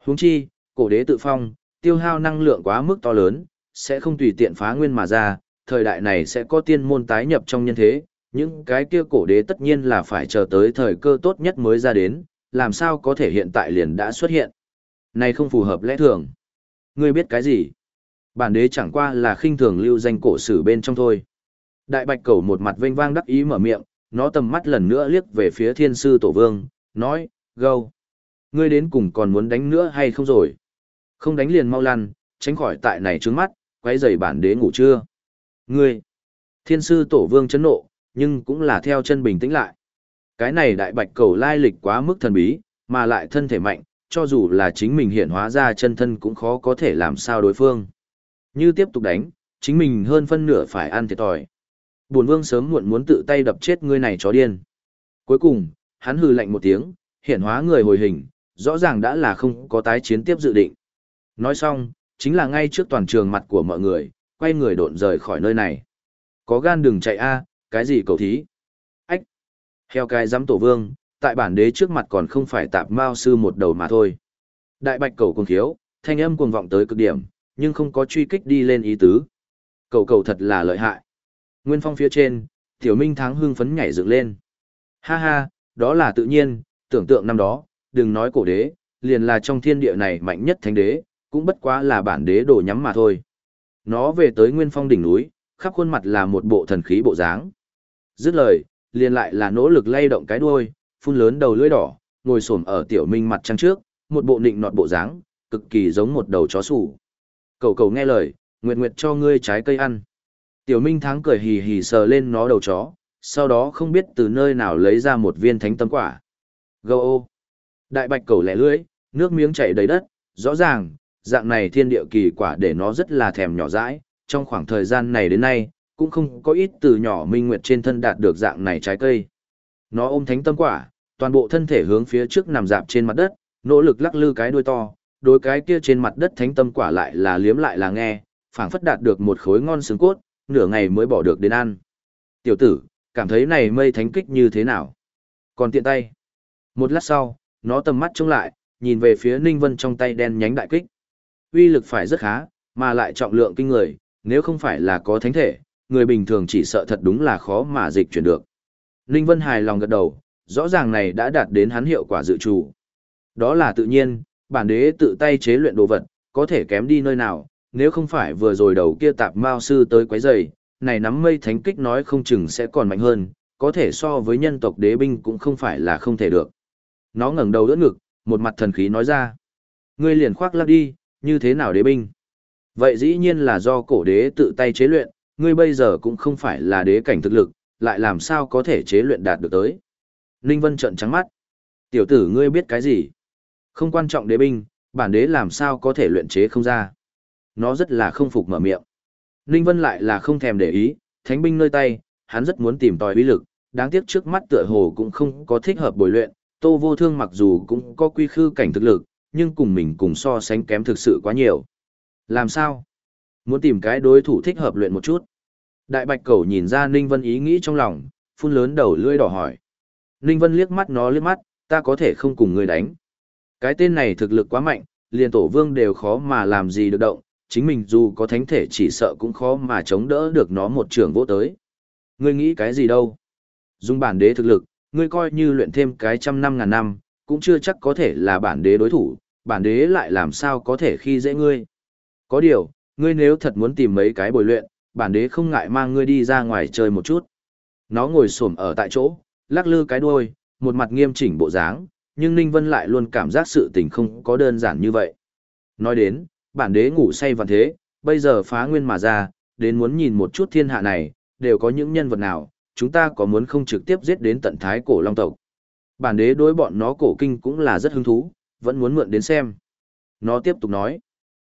Huống chi, cổ đế tự phong, tiêu hao năng lượng quá mức to lớn, sẽ không tùy tiện phá nguyên mà ra, thời đại này sẽ có tiên môn tái nhập trong nhân thế, những cái kia cổ đế tất nhiên là phải chờ tới thời cơ tốt nhất mới ra đến, làm sao có thể hiện tại liền đã xuất hiện. Này không phù hợp lẽ thường. Ngươi biết cái gì? Bản đế chẳng qua là khinh thường lưu danh cổ sử bên trong thôi. Đại bạch cầu một mặt vênh vang đắc ý mở miệng, nó tầm mắt lần nữa liếc về phía thiên sư tổ vương, nói, gâu. Ngươi đến cùng còn muốn đánh nữa hay không rồi? Không đánh liền mau lăn, tránh khỏi tại này trướng mắt, Quấy giày bản đế ngủ chưa? Ngươi! Thiên sư tổ vương chấn nộ, nhưng cũng là theo chân bình tĩnh lại. Cái này đại bạch cầu lai lịch quá mức thần bí, mà lại thân thể mạnh, cho dù là chính mình hiện hóa ra chân thân cũng khó có thể làm sao đối phương. Như tiếp tục đánh, chính mình hơn phân nửa phải ăn thiệt thòi. Bổn vương sớm muộn muốn tự tay đập chết ngươi này chó điên. Cuối cùng, hắn hừ lạnh một tiếng, hiện hóa người hồi hình, rõ ràng đã là không có tái chiến tiếp dự định. Nói xong, chính là ngay trước toàn trường mặt của mọi người, quay người độn rời khỏi nơi này. Có gan đừng chạy a, cái gì cầu thí? Ách! Heo cái giám tổ vương, tại bản đế trước mặt còn không phải tạp mao sư một đầu mà thôi. Đại bạch cầu cuồng thiếu, thanh âm cuồng vọng tới cực điểm, nhưng không có truy kích đi lên ý tứ. Cầu cầu thật là lợi hại. Nguyên phong phía trên, tiểu minh thắng hưng phấn nhảy dựng lên. Ha ha, đó là tự nhiên, tưởng tượng năm đó, đừng nói cổ đế, liền là trong thiên địa này mạnh nhất thánh đế, cũng bất quá là bản đế đổ nhắm mà thôi. Nó về tới nguyên phong đỉnh núi, khắp khuôn mặt là một bộ thần khí bộ dáng. Dứt lời, liền lại là nỗ lực lay động cái đuôi, phun lớn đầu lưỡi đỏ, ngồi xổm ở tiểu minh mặt trăng trước, một bộ nịnh nọt bộ dáng, cực kỳ giống một đầu chó sủ. Cầu cầu nghe lời, nguyệt nguyệt cho ngươi trái cây ăn. Tiểu minh thắng cười hì hì sờ lên nó đầu chó, sau đó không biết từ nơi nào lấy ra một viên thánh tâm quả. Gâu ô! Đại bạch cầu lẻ lưỡi, nước miếng chảy đầy đất, rõ ràng, dạng này thiên địa kỳ quả để nó rất là thèm nhỏ dãi, trong khoảng thời gian này đến nay, cũng không có ít từ nhỏ minh nguyệt trên thân đạt được dạng này trái cây. Nó ôm thánh tâm quả, toàn bộ thân thể hướng phía trước nằm dạp trên mặt đất, nỗ lực lắc lư cái đuôi to, đối cái kia trên mặt đất thánh tâm quả lại là liếm lại là nghe, phảng phất đạt được một khối ngon xương cốt, nửa ngày mới bỏ được đến ăn. Tiểu tử, cảm thấy này mây thánh kích như thế nào? Còn tiện tay. Một lát sau, nó tầm mắt trông lại, nhìn về phía Ninh Vân trong tay đen nhánh đại kích. Uy lực phải rất khá, mà lại trọng lượng kinh người, nếu không phải là có thánh thể, người bình thường chỉ sợ thật đúng là khó mà dịch chuyển được. Ninh Vân hài lòng gật đầu, rõ ràng này đã đạt đến hắn hiệu quả dự trù. Đó là tự nhiên, bản đế tự tay chế luyện đồ vật, có thể kém đi nơi nào, nếu không phải vừa rồi đầu kia tạp mao sư tới quấy rầy, này nắm mây thánh kích nói không chừng sẽ còn mạnh hơn, có thể so với nhân tộc đế binh cũng không phải là không thể được. Nó ngẩng đầu đỡ ngực, một mặt thần khí nói ra. Ngươi liền khoác lắc đi, như thế nào đế binh? Vậy dĩ nhiên là do cổ đế tự tay chế luyện, ngươi bây giờ cũng không phải là đế cảnh thực lực, lại làm sao có thể chế luyện đạt được tới. Ninh Vân trợn trắng mắt. Tiểu tử ngươi biết cái gì? Không quan trọng đế binh, bản đế làm sao có thể luyện chế không ra. Nó rất là không phục mở miệng. Ninh Vân lại là không thèm để ý, thánh binh nơi tay, hắn rất muốn tìm tòi uy lực, đáng tiếc trước mắt tựa hồ cũng không có thích hợp bồi luyện, Tô Vô Thương mặc dù cũng có quy khư cảnh thực lực, nhưng cùng mình cùng so sánh kém thực sự quá nhiều. Làm sao? Muốn tìm cái đối thủ thích hợp luyện một chút. Đại Bạch Cẩu nhìn ra Ninh Vân ý nghĩ trong lòng, phun lớn đầu lưỡi đỏ hỏi. Ninh Vân liếc mắt nó liếc mắt, ta có thể không cùng người đánh. Cái tên này thực lực quá mạnh, liền tổ vương đều khó mà làm gì được động, chính mình dù có thánh thể chỉ sợ cũng khó mà chống đỡ được nó một trường vô tới. Ngươi nghĩ cái gì đâu? Dùng bản đế thực lực, ngươi coi như luyện thêm cái trăm năm ngàn năm, cũng chưa chắc có thể là bản đế đối thủ, bản đế lại làm sao có thể khi dễ ngươi. Có điều, ngươi nếu thật muốn tìm mấy cái bồi luyện, bản đế không ngại mang ngươi đi ra ngoài chơi một chút. Nó ngồi xổm ở tại chỗ, lắc lư cái đuôi, một mặt nghiêm chỉnh bộ dáng, nhưng Ninh Vân lại luôn cảm giác sự tình không có đơn giản như vậy. Nói đến, bản đế ngủ say vạn thế, bây giờ phá nguyên mà ra, đến muốn nhìn một chút thiên hạ này, đều có những nhân vật nào, chúng ta có muốn không trực tiếp giết đến tận thái cổ long tộc. Bản đế đối bọn nó cổ kinh cũng là rất hứng thú, vẫn muốn mượn đến xem. Nó tiếp tục nói,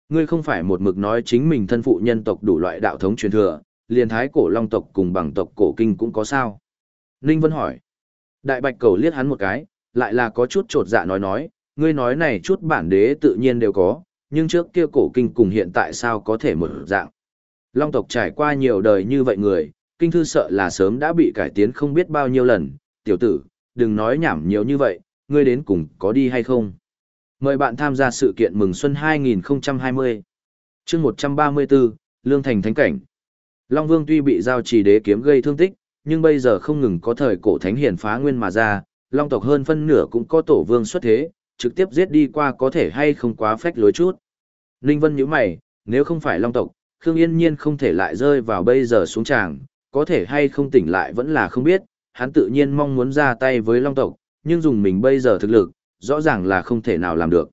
ngươi không phải một mực nói chính mình thân phụ nhân tộc đủ loại đạo thống truyền thừa, liền thái cổ long tộc cùng bằng tộc cổ kinh cũng có sao. Ninh Vân hỏi, đại bạch cầu liếc hắn một cái, lại là có chút trột dạ nói nói, ngươi nói này chút bản đế tự nhiên đều có, nhưng trước kia cổ kinh cùng hiện tại sao có thể một dạng. Long tộc trải qua nhiều đời như vậy người, kinh thư sợ là sớm đã bị cải tiến không biết bao nhiêu lần, tiểu tử, đừng nói nhảm nhiều như vậy, ngươi đến cùng có đi hay không. Mời bạn tham gia sự kiện mừng xuân 2020. chương 134, Lương Thành Thánh Cảnh. Long Vương tuy bị giao trì đế kiếm gây thương tích, nhưng bây giờ không ngừng có thời cổ thánh hiển phá nguyên mà ra, Long tộc hơn phân nửa cũng có tổ vương xuất thế, trực tiếp giết đi qua có thể hay không quá phách lối chút. Ninh Vân nhíu mày, nếu không phải Long tộc, Khương Yên Nhiên không thể lại rơi vào bây giờ xuống tràng, có thể hay không tỉnh lại vẫn là không biết, hắn tự nhiên mong muốn ra tay với Long tộc, nhưng dùng mình bây giờ thực lực, rõ ràng là không thể nào làm được.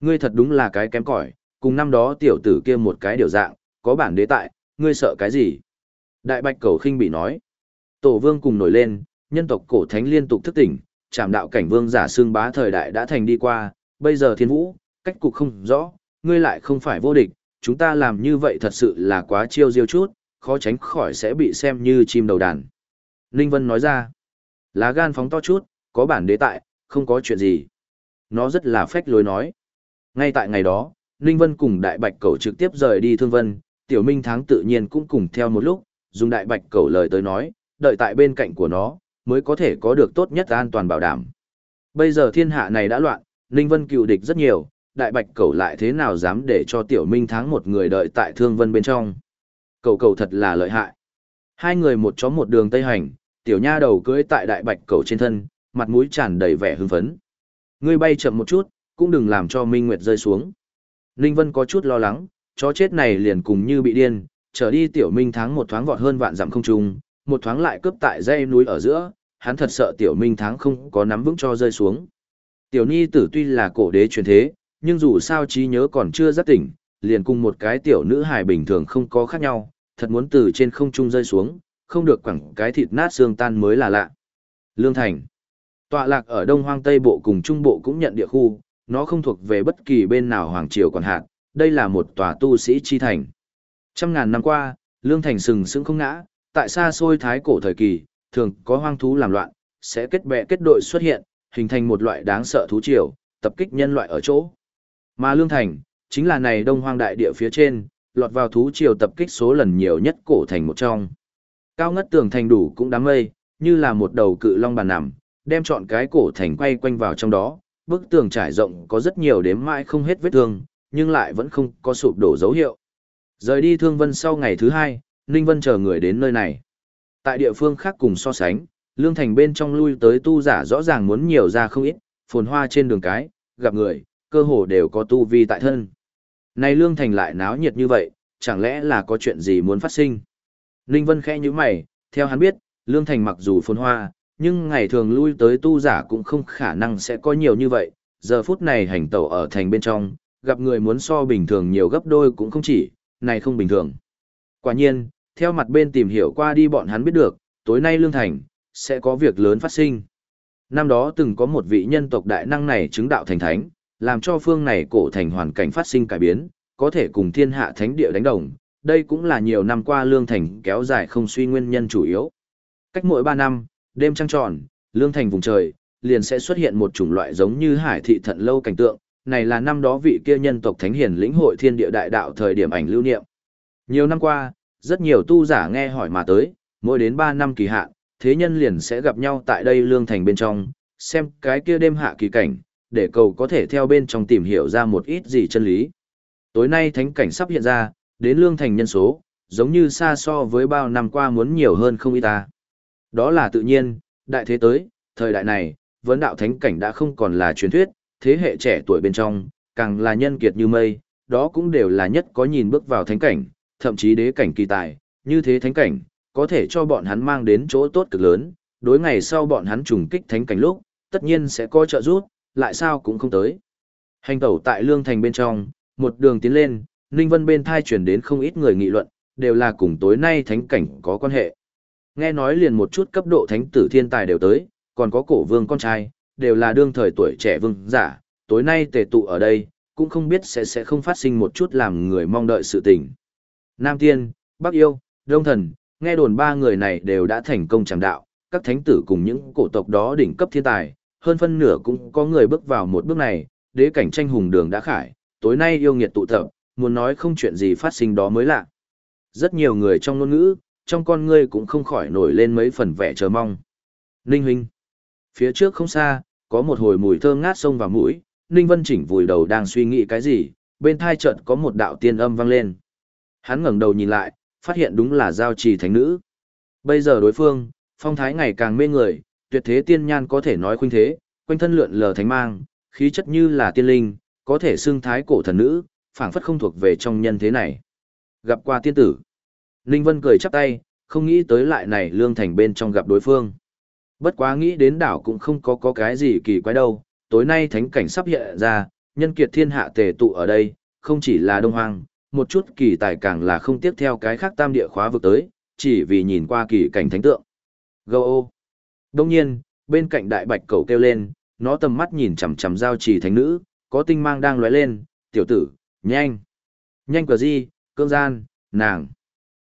Ngươi thật đúng là cái kém cỏi, cùng năm đó tiểu tử kia một cái điều dạng, có bản đế tại, ngươi sợ cái gì? Đại Bạch Cầu khinh bị nói. Tổ vương cùng nổi lên, nhân tộc cổ thánh liên tục thức tỉnh, trảm đạo cảnh vương giả xương bá thời đại đã thành đi qua, bây giờ thiên vũ, cách cục không rõ, ngươi lại không phải vô địch, chúng ta làm như vậy thật sự là quá chiêu diêu chút, khó tránh khỏi sẽ bị xem như chim đầu đàn. Ninh Vân nói ra, lá gan phóng to chút, có bản đế tại, không có chuyện gì. Nó rất là phách lối nói. Ngay tại ngày đó, Ninh Vân cùng Đại Bạch Cẩu trực tiếp rời đi Thương Vân, Tiểu Minh Thắng tự nhiên cũng cùng theo một lúc, dùng Đại Bạch Cẩu lời tới nói, đợi tại bên cạnh của nó, mới có thể có được tốt nhất an toàn bảo đảm. Bây giờ thiên hạ này đã loạn, Ninh Vân cựu địch rất nhiều, Đại Bạch Cẩu lại thế nào dám để cho Tiểu Minh Thắng một người đợi tại Thương Vân bên trong. Cầu cầu thật là lợi hại. Hai người một chó một đường tây hành, Tiểu Nha đầu cưỡi tại Đại Bạch Cẩu trên thân, mặt mũi tràn đầy vẻ hưng phấn. Ngươi bay chậm một chút, cũng đừng làm cho Minh Nguyệt rơi xuống. Ninh Vân có chút lo lắng, chó chết này liền cùng như bị điên, trở đi tiểu Minh Thắng một thoáng vọt hơn vạn dặm không trung, một thoáng lại cướp tại dãy núi ở giữa, hắn thật sợ tiểu Minh Thắng không có nắm vững cho rơi xuống. Tiểu Ni tử tuy là cổ đế truyền thế, nhưng dù sao trí nhớ còn chưa rất tỉnh, liền cùng một cái tiểu nữ hài bình thường không có khác nhau, thật muốn từ trên không trung rơi xuống, không được quẳng cái thịt nát xương tan mới là lạ. Lương Thành Tọa lạc ở Đông Hoang Tây Bộ cùng Trung Bộ cũng nhận địa khu, nó không thuộc về bất kỳ bên nào Hoàng Triều còn hạn, đây là một tòa tu sĩ chi thành. Trăm ngàn năm qua, Lương Thành sừng sững không ngã, tại xa xôi thái cổ thời kỳ, thường có hoang thú làm loạn, sẽ kết bè kết đội xuất hiện, hình thành một loại đáng sợ thú triều, tập kích nhân loại ở chỗ. Mà Lương Thành, chính là này Đông Hoang đại địa phía trên, lọt vào thú triều tập kích số lần nhiều nhất cổ thành một trong. Cao ngất tường thành đủ cũng đám mây, như là một đầu cự long bàn nằm, đem chọn cái cổ thành quay quanh vào trong đó, bức tường trải rộng có rất nhiều đếm mãi không hết vết thương, nhưng lại vẫn không có sụp đổ dấu hiệu. Rời đi Thương Vân sau ngày thứ hai, Ninh Vân chờ người đến nơi này. Tại địa phương khác cùng so sánh, Lương Thành bên trong lui tới tu giả rõ ràng muốn nhiều ra không ít, phồn hoa trên đường cái, gặp người, cơ hồ đều có tu vi tại thân. Này Lương Thành lại náo nhiệt như vậy, chẳng lẽ là có chuyện gì muốn phát sinh? Ninh Vân khẽ như mày, theo hắn biết, Lương Thành mặc dù phồn hoa, nhưng ngày thường lui tới tu giả cũng không khả năng sẽ có nhiều như vậy, giờ phút này hành tẩu ở thành bên trong, gặp người muốn so bình thường nhiều gấp đôi cũng không chỉ, này không bình thường. Quả nhiên, theo mặt bên tìm hiểu qua đi bọn hắn biết được, tối nay Lương Thành, sẽ có việc lớn phát sinh. Năm đó từng có một vị nhân tộc đại năng này chứng đạo thành thánh, làm cho phương này cổ thành hoàn cảnh phát sinh cải biến, có thể cùng thiên hạ thánh địa đánh đồng. Đây cũng là nhiều năm qua Lương Thành kéo dài không suy nguyên nhân chủ yếu. Cách mỗi 3 năm, đêm trăng tròn, lương thành vùng trời, liền sẽ xuất hiện một chủng loại giống như hải thị thận lâu cảnh tượng, này là năm đó vị kia nhân tộc thánh hiền lĩnh hội thiên địa đại đạo thời điểm ảnh lưu niệm. Nhiều năm qua, rất nhiều tu giả nghe hỏi mà tới, mỗi đến 3 năm kỳ hạn, thế nhân liền sẽ gặp nhau tại đây lương thành bên trong, xem cái kia đêm hạ kỳ cảnh, để cầu có thể theo bên trong tìm hiểu ra một ít gì chân lý. Tối nay thánh cảnh sắp hiện ra, đến lương thành nhân số, giống như xa so với bao năm qua muốn nhiều hơn không ít ta. Đó là tự nhiên, đại thế tới, thời đại này, vấn đạo thánh cảnh đã không còn là truyền thuyết, thế hệ trẻ tuổi bên trong, càng là nhân kiệt như mây, đó cũng đều là nhất có nhìn bước vào thánh cảnh, thậm chí đế cảnh kỳ tài, như thế thánh cảnh, có thể cho bọn hắn mang đến chỗ tốt cực lớn, đối ngày sau bọn hắn trùng kích thánh cảnh lúc, tất nhiên sẽ có trợ giúp, lại sao cũng không tới. Hành tẩu tại lương thành bên trong, một đường tiến lên, Ninh Vân bên thai chuyển đến không ít người nghị luận, đều là cùng tối nay thánh cảnh có quan hệ. Nghe nói liền một chút cấp độ thánh tử thiên tài đều tới, còn có cổ vương con trai, đều là đương thời tuổi trẻ vương giả, tối nay tề tụ ở đây, cũng không biết sẽ sẽ không phát sinh một chút làm người mong đợi sự tình. Nam Tiên, Bắc Yêu, Đông Thần, nghe đồn ba người này đều đã thành công chẳng đạo, các thánh tử cùng những cổ tộc đó đỉnh cấp thiên tài, hơn phân nửa cũng có người bước vào một bước này, đế cảnh tranh hùng đường đã khải, tối nay yêu nghiệt tụ tập, muốn nói không chuyện gì phát sinh đó mới lạ. Rất nhiều người trong ngôn ngữ, trong con ngươi cũng không khỏi nổi lên mấy phần vẻ chờ mong. Ninh huynh. Phía trước không xa, có một hồi mùi thơm ngát sông vào mũi, Ninh Vân Chỉnh vùi đầu đang suy nghĩ cái gì, bên thai chợt có một đạo tiên âm vang lên. Hắn ngẩng đầu nhìn lại, phát hiện đúng là giao trì thánh nữ. Bây giờ đối phương, phong thái ngày càng mê người, tuyệt thế tiên nhan có thể nói khuynh thế, quanh thân lượn lờ thánh mang, khí chất như là tiên linh, có thể xưng thái cổ thần nữ, phảng phất không thuộc về trong nhân thế này. Gặp qua tiên tử. Ninh Vân cười chắp tay, không nghĩ tới lại này lương thành bên trong gặp đối phương. Bất quá nghĩ đến đảo cũng không có có cái gì kỳ quái đâu, tối nay thánh cảnh sắp hiện ra, nhân kiệt thiên hạ tề tụ ở đây, không chỉ là đông hoang, một chút kỳ tài càng là không tiếp theo cái khác tam địa khóa vực tới, chỉ vì nhìn qua kỳ cảnh thánh tượng. Gâu ô! Đông nhiên, bên cạnh đại bạch cầu kêu lên, nó tầm mắt nhìn chằm chằm giao trì thánh nữ, có tinh mang đang lóe lên, tiểu tử, nhanh! Nhanh cờ gì, cương gian, nàng!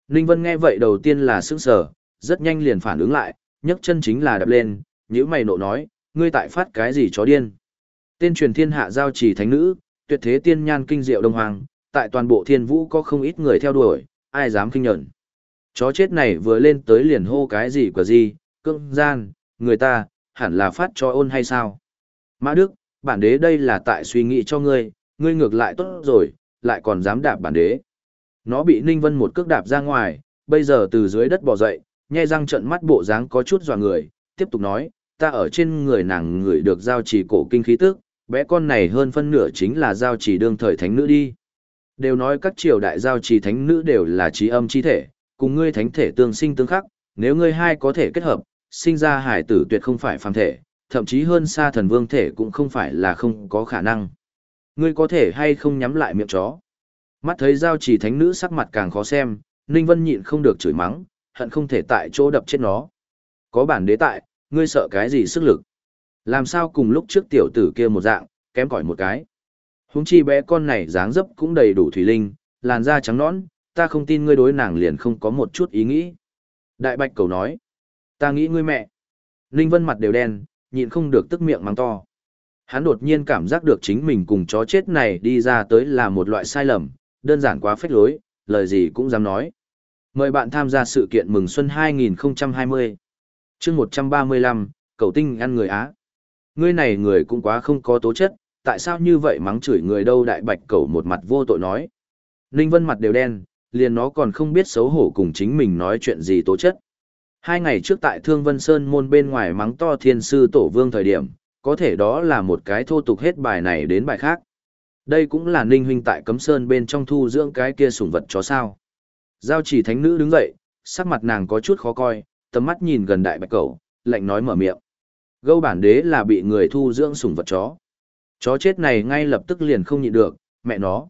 Ninh Vân nghe vậy đầu tiên là sững sờ, rất nhanh liền phản ứng lại, nhấc chân chính là đập lên, nhíu mày nộ nói, ngươi tại phát cái gì chó điên? Tên truyền thiên hạ giao chỉ thánh nữ, tuyệt thế tiên nhan kinh diệu đông hoàng, tại toàn bộ thiên vũ có không ít người theo đuổi, ai dám kinh nhận. Chó chết này vừa lên tới liền hô cái gì của gì, cưng gian, người ta, hẳn là phát cho ôn hay sao? Mã Đức, bản đế đây là tại suy nghĩ cho ngươi, ngươi ngược lại tốt rồi, lại còn dám đạp bản đế. Nó bị Ninh Vân một cước đạp ra ngoài, bây giờ từ dưới đất bò dậy, nhe răng trận mắt bộ dáng có chút dọa người, tiếp tục nói, ta ở trên người nàng người được giao chỉ cổ kinh khí tức, bé con này hơn phân nửa chính là giao chỉ đương thời thánh nữ đi. Đều nói các triều đại giao chỉ thánh nữ đều là trí âm chi thể, cùng ngươi thánh thể tương sinh tương khắc, nếu ngươi hai có thể kết hợp, sinh ra hải tử tuyệt không phải phàm thể, thậm chí hơn xa thần vương thể cũng không phải là không có khả năng. Ngươi có thể hay không nhắm lại miệng chó. Mắt thấy giao chỉ thánh nữ sắc mặt càng khó xem, Ninh Vân nhịn không được chửi mắng, hận không thể tại chỗ đập chết nó. Có bản đế tại, ngươi sợ cái gì sức lực? Làm sao cùng lúc trước tiểu tử kia một dạng, kém cỏi một cái. Huống chi bé con này dáng dấp cũng đầy đủ thủy linh, làn da trắng nõn, ta không tin ngươi đối nàng liền không có một chút ý nghĩ. Đại bạch cầu nói, ta nghĩ ngươi mẹ. Ninh Vân mặt đều đen, nhịn không được tức miệng mắng to. Hắn đột nhiên cảm giác được chính mình cùng chó chết này đi ra tới là một loại sai lầm, đơn giản quá phách lối, lời gì cũng dám nói. Mời bạn tham gia sự kiện mừng xuân 2020. chương 135, cầu tinh ăn người Á. Ngươi này người cũng quá không có tố chất, tại sao như vậy mắng chửi người đâu đại bạch cầu một mặt vô tội nói. Ninh Vân mặt đều đen, liền nó còn không biết xấu hổ cùng chính mình nói chuyện gì tố chất. Hai ngày trước tại Thương Vân Sơn môn bên ngoài mắng to thiên sư tổ vương thời điểm, có thể đó là một cái thô tục hết bài này đến bài khác. Đây cũng là Ninh Huynh tại Cấm Sơn bên trong thu dưỡng cái kia sủng vật chó sao. Giao chỉ thánh nữ đứng dậy, sắc mặt nàng có chút khó coi, tầm mắt nhìn gần đại bạch cầu, lạnh nói mở miệng. Gâu bản đế là bị người thu dưỡng sủng vật chó. Chó chết này ngay lập tức liền không nhịn được, mẹ nó.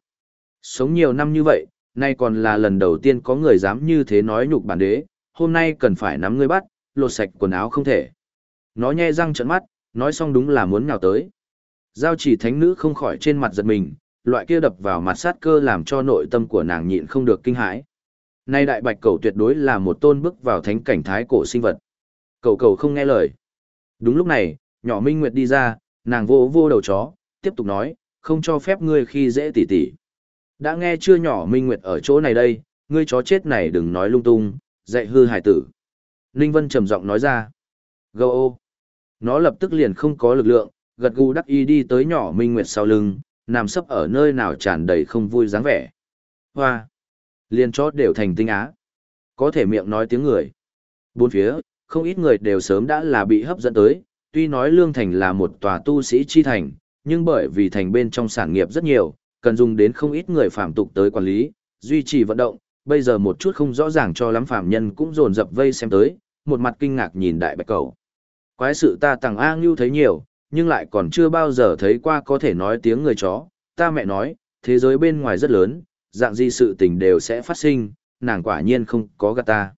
Sống nhiều năm như vậy, nay còn là lần đầu tiên có người dám như thế nói nhục bản đế, hôm nay cần phải nắm ngươi bắt, lột sạch quần áo không thể. Nó nhe răng trợn mắt, nói xong đúng là muốn nhào tới. Giao chỉ thánh nữ không khỏi trên mặt giật mình, loại kia đập vào mặt sát cơ làm cho nội tâm của nàng nhịn không được kinh hãi. Nay đại bạch cầu tuyệt đối là một tôn bước vào thánh cảnh thái cổ sinh vật. Cầu cầu không nghe lời. Đúng lúc này, nhỏ Minh Nguyệt đi ra, nàng vô vô đầu chó, tiếp tục nói, không cho phép ngươi khi dễ tỉ tỉ. Đã nghe chưa nhỏ Minh Nguyệt ở chỗ này đây, ngươi chó chết này đừng nói lung tung, dạy hư hải tử. Ninh Vân trầm giọng nói ra. Gâu ô. Nó lập tức liền không có lực lượng, gật gù đắc y đi tới nhỏ Minh Nguyệt sau lưng, nằm sấp ở nơi nào tràn đầy không vui dáng vẻ. Hoa! Liên chót đều thành tinh á. Có thể miệng nói tiếng người. Bốn phía, không ít người đều sớm đã là bị hấp dẫn tới, tuy nói Lương Thành là một tòa tu sĩ chi thành, nhưng bởi vì thành bên trong sản nghiệp rất nhiều, cần dùng đến không ít người phạm tục tới quản lý, duy trì vận động, bây giờ một chút không rõ ràng cho lắm phạm nhân cũng dồn dập vây xem tới, một mặt kinh ngạc nhìn đại bạch cầu. Quái sự ta tàng A Ngưu thấy nhiều, nhưng lại còn chưa bao giờ thấy qua có thể nói tiếng người chó, ta mẹ nói, thế giới bên ngoài rất lớn, dạng gì sự tình đều sẽ phát sinh, nàng quả nhiên không có gạt ta.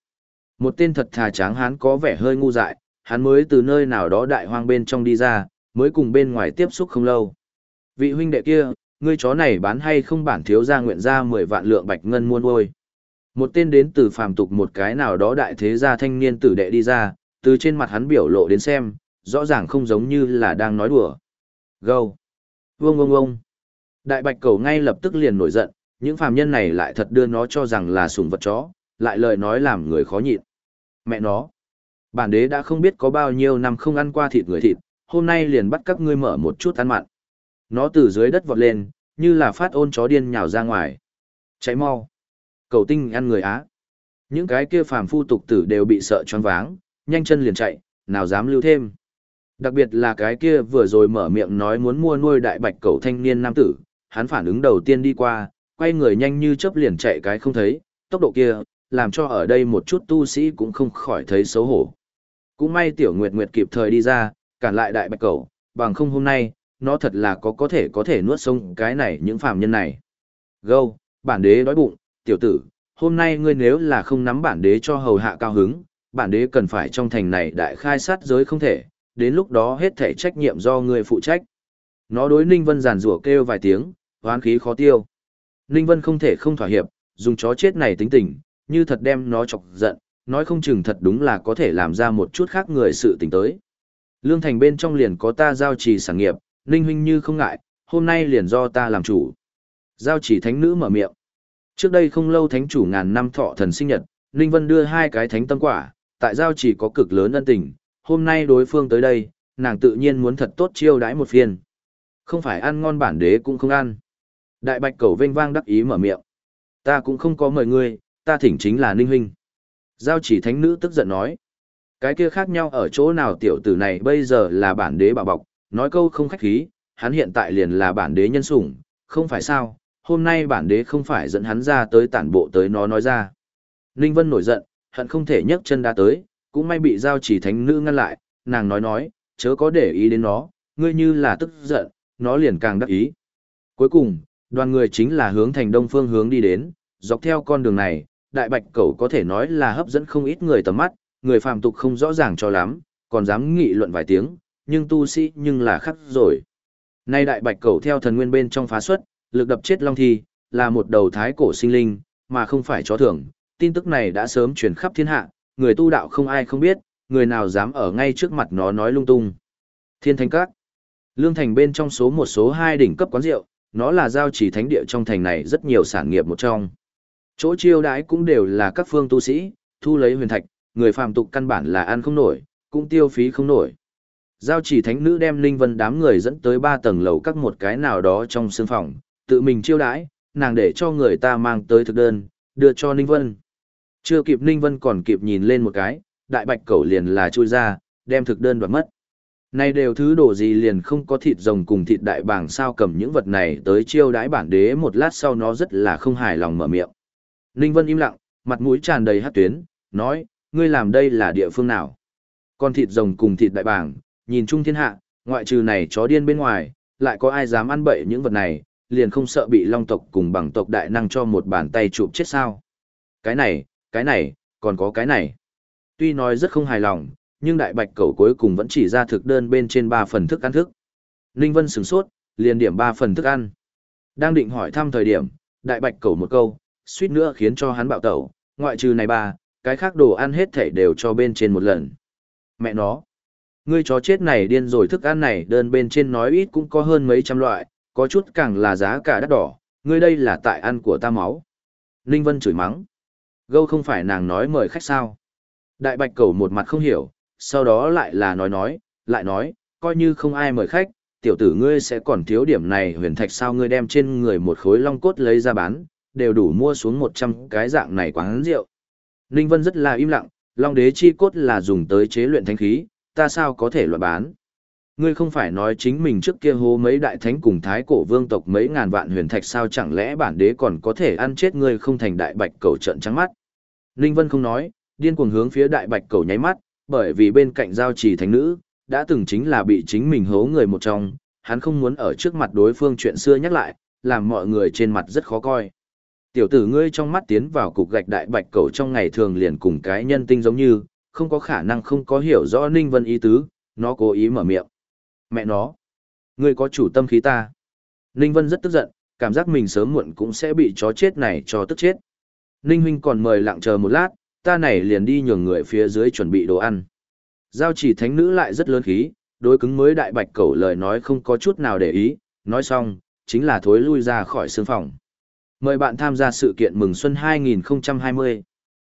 Một tên thật thà tráng hắn có vẻ hơi ngu dại, hắn mới từ nơi nào đó đại hoang bên trong đi ra, mới cùng bên ngoài tiếp xúc không lâu. Vị huynh đệ kia, ngươi chó này bán hay không bản thiếu gia nguyện ra 10 vạn lượng bạch ngân muôn ôi. Một tên đến từ phàm tục một cái nào đó đại thế gia thanh niên tử đệ đi ra, từ trên mặt hắn biểu lộ đến xem, rõ ràng không giống như là đang nói đùa. Gâu. Vông vông vông. Đại bạch cầu ngay lập tức liền nổi giận, những phàm nhân này lại thật đưa nó cho rằng là sủng vật chó, lại lời nói làm người khó nhịn. Mẹ nó, bản đế đã không biết có bao nhiêu năm không ăn qua thịt người thịt, hôm nay liền bắt các ngươi mở một chút ăn mặn. Nó từ dưới đất vọt lên, như là phát ôn chó điên nhào ra ngoài. Cháy mau. Cầu tinh ăn người Á. Những cái kia phàm phu tục tử đều bị sợ choáng váng, nhanh chân liền chạy, nào dám lưu thêm. Đặc biệt là cái kia vừa rồi mở miệng nói muốn mua nuôi đại bạch cầu thanh niên nam tử, hắn phản ứng đầu tiên đi qua, quay người nhanh như chớp liền chạy cái không thấy, tốc độ kia, làm cho ở đây một chút tu sĩ cũng không khỏi thấy xấu hổ. Cũng may tiểu nguyệt nguyệt kịp thời đi ra, cản lại đại bạch cầu, bằng không hôm nay, nó thật là có có thể có thể nuốt sống cái này những phàm nhân này. Gâu, bản đế đói bụng, tiểu tử, hôm nay ngươi nếu là không nắm bản đế cho hầu hạ cao hứng, bản đế cần phải trong thành này đại khai sát giới không thể, đến lúc đó hết thể trách nhiệm do ngươi phụ trách. Nó đối Ninh Vân giàn rủa kêu vài tiếng, hoán khí khó tiêu. Ninh Vân không thể không thỏa hiệp, dùng chó chết này tính tình, như thật đem nó chọc giận, nói không chừng thật đúng là có thể làm ra một chút khác người sự tình tới. Lương thành bên trong liền có ta giao trì sản nghiệp, Ninh huynh như không ngại, hôm nay liền do ta làm chủ. Giao chỉ thánh nữ mở miệng. Trước đây không lâu thánh chủ ngàn năm thọ thần sinh nhật, Ninh Vân đưa hai cái thánh tâm quả, tại giao chỉ có cực lớn ân tình, hôm nay đối phương tới đây, nàng tự nhiên muốn thật tốt chiêu đãi một phiên. Không phải ăn ngon bản đế cũng không ăn. Đại bạch cầu vênh vang đắc ý mở miệng. Ta cũng không có mời ngươi, ta thỉnh chính là Ninh huynh. Giao chỉ thánh nữ tức giận nói. Cái kia khác nhau ở chỗ nào tiểu tử này bây giờ là bản đế bảo bọc, nói câu không khách khí, hắn hiện tại liền là bản đế nhân sủng, không phải sao, hôm nay bản đế không phải dẫn hắn ra tới tản bộ tới nó nói ra. Ninh Vân nổi giận, hận không thể nhấc chân đá tới, cũng may bị giao chỉ thánh nữ ngăn lại, nàng nói nói, chớ có để ý đến nó, ngươi như là tức giận, nó liền càng đắc ý. Cuối cùng, đoàn người chính là hướng thành đông phương hướng đi đến, dọc theo con đường này, đại bạch cẩu có thể nói là hấp dẫn không ít người tầm mắt, người phàm tục không rõ ràng cho lắm, còn dám nghị luận vài tiếng, nhưng tu sĩ nhưng là khắc rồi. Nay đại bạch cẩu theo thần nguyên bên trong phá xuất, lực đập chết long thi, là một đầu thái cổ sinh linh, mà không phải chó thường. Tin tức này đã sớm truyền khắp thiên hạ, người tu đạo không ai không biết, người nào dám ở ngay trước mặt nó nói lung tung. Thiên Thánh Các Lương Thành bên trong số một số hai đỉnh cấp quán rượu, nó là giao chỉ thánh địa trong thành này rất nhiều sản nghiệp một trong. Chỗ chiêu đãi cũng đều là các phương tu sĩ, thu lấy huyền thạch, người phàm tục căn bản là ăn không nổi, cũng tiêu phí không nổi. Giao chỉ thánh nữ đem Linh Vân đám người dẫn tới ba tầng lầu các một cái nào đó trong sương phòng, tự mình chiêu đãi, nàng để cho người ta mang tới thực đơn, đưa cho Ninh Vân. Chưa kịp Ninh Vân còn kịp nhìn lên một cái, đại bạch cẩu liền là chui ra, đem thực đơn đoạt mất. Này đều thứ đồ gì liền không có thịt rồng cùng thịt đại bàng sao cầm những vật này tới chiêu đãi bản đế một lát sau nó rất là không hài lòng mở miệng. Ninh Vân im lặng, mặt mũi tràn đầy hát tuyến, nói, ngươi làm đây là địa phương nào? Con thịt rồng cùng thịt đại bàng, nhìn chung thiên hạ, ngoại trừ này chó điên bên ngoài, lại có ai dám ăn bậy những vật này, liền không sợ bị long tộc cùng bằng tộc đại năng cho một bàn tay chụp chết sao. Cái này, cái này, còn có cái này. Tuy nói rất không hài lòng, nhưng đại bạch cầu cuối cùng vẫn chỉ ra thực đơn bên trên ba phần thức ăn thức. Ninh Vân sửng sốt, liền điểm ba phần thức ăn. Đang định hỏi thăm thời điểm, đại bạch cầu một câu, suýt nữa khiến cho hắn bạo tẩu, ngoại trừ này ba, cái khác đồ ăn hết thảy đều cho bên trên một lần. Mẹ nó, ngươi chó chết này điên rồi thức ăn này đơn bên trên nói ít cũng có hơn mấy trăm loại, có chút càng là giá cả đắt đỏ, ngươi đây là tại ăn của ta máu. Ninh Vân chửi mắng. Gâu không phải nàng nói mời khách sao. Đại bạch cầu một mặt không hiểu, sau đó lại là nói nói, lại nói, coi như không ai mời khách, tiểu tử ngươi sẽ còn thiếu điểm này huyền thạch sao ngươi đem trên người một khối long cốt lấy ra bán, đều đủ mua xuống 100 cái dạng này quán rượu. Ninh Vân rất là im lặng, long đế chi cốt là dùng tới chế luyện thánh khí, ta sao có thể loại bán. Ngươi không phải nói chính mình trước kia hô mấy đại thánh cùng thái cổ vương tộc mấy ngàn vạn huyền thạch sao chẳng lẽ bản đế còn có thể ăn chết ngươi không thành đại bạch cầu trận trắng mắt. Ninh Vân không nói, điên cuồng hướng phía đại bạch cầu nháy mắt, bởi vì bên cạnh giao trì thánh nữ, đã từng chính là bị chính mình hố người một trong, hắn không muốn ở trước mặt đối phương chuyện xưa nhắc lại, làm mọi người trên mặt rất khó coi. Tiểu tử ngươi trong mắt tiến vào cục gạch đại bạch cầu trong ngày thường liền cùng cái nhân tinh giống như, không có khả năng không có hiểu rõ Ninh Vân ý tứ, nó cố ý mở miệng. Mẹ nó, ngươi có chủ tâm khí ta. Ninh Vân rất tức giận, cảm giác mình sớm muộn cũng sẽ bị chó chết này cho tức chết. Ninh huynh còn mời lặng chờ một lát, ta này liền đi nhường người phía dưới chuẩn bị đồ ăn. Giao chỉ thánh nữ lại rất lớn khí, đối cứng mới đại bạch cẩu lời nói không có chút nào để ý, nói xong, chính là thối lui ra khỏi sương phòng. Mời bạn tham gia sự kiện mừng xuân 2020.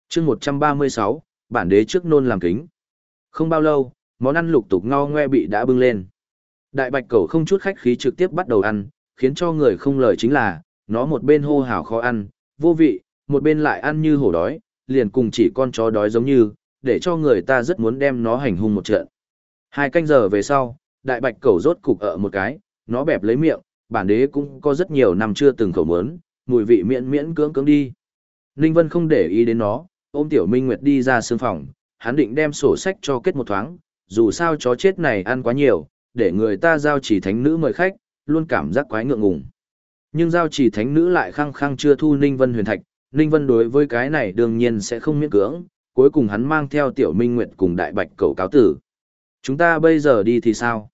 chương 136, bản đế trước nôn làm kính. Không bao lâu, món ăn lục tục ngao ngoe bị đã bưng lên. Đại bạch cầu không chút khách khí trực tiếp bắt đầu ăn, khiến cho người không lời chính là, nó một bên hô hào khó ăn, vô vị, một bên lại ăn như hổ đói, liền cùng chỉ con chó đói giống như, để cho người ta rất muốn đem nó hành hung một trận. Hai canh giờ về sau, đại bạch cầu rốt cục ở một cái, nó bẹp lấy miệng, bản đế cũng có rất nhiều năm chưa từng khẩu mớn, mùi vị miễn miễn cưỡng cưỡng đi. Ninh Vân không để ý đến nó, ôm Tiểu Minh Nguyệt đi ra sương phòng, hắn định đem sổ sách cho kết một thoáng, dù sao chó chết này ăn quá nhiều, để người ta giao chỉ thánh nữ mời khách, luôn cảm giác quái ngượng ngùng. Nhưng giao chỉ thánh nữ lại khăng khăng chưa thu Ninh Vân huyền thạch, Ninh Vân đối với cái này đương nhiên sẽ không miễn cưỡng, cuối cùng hắn mang theo Tiểu Minh Nguyệt cùng Đại Bạch cầu cáo tử. Chúng ta bây giờ đi thì sao?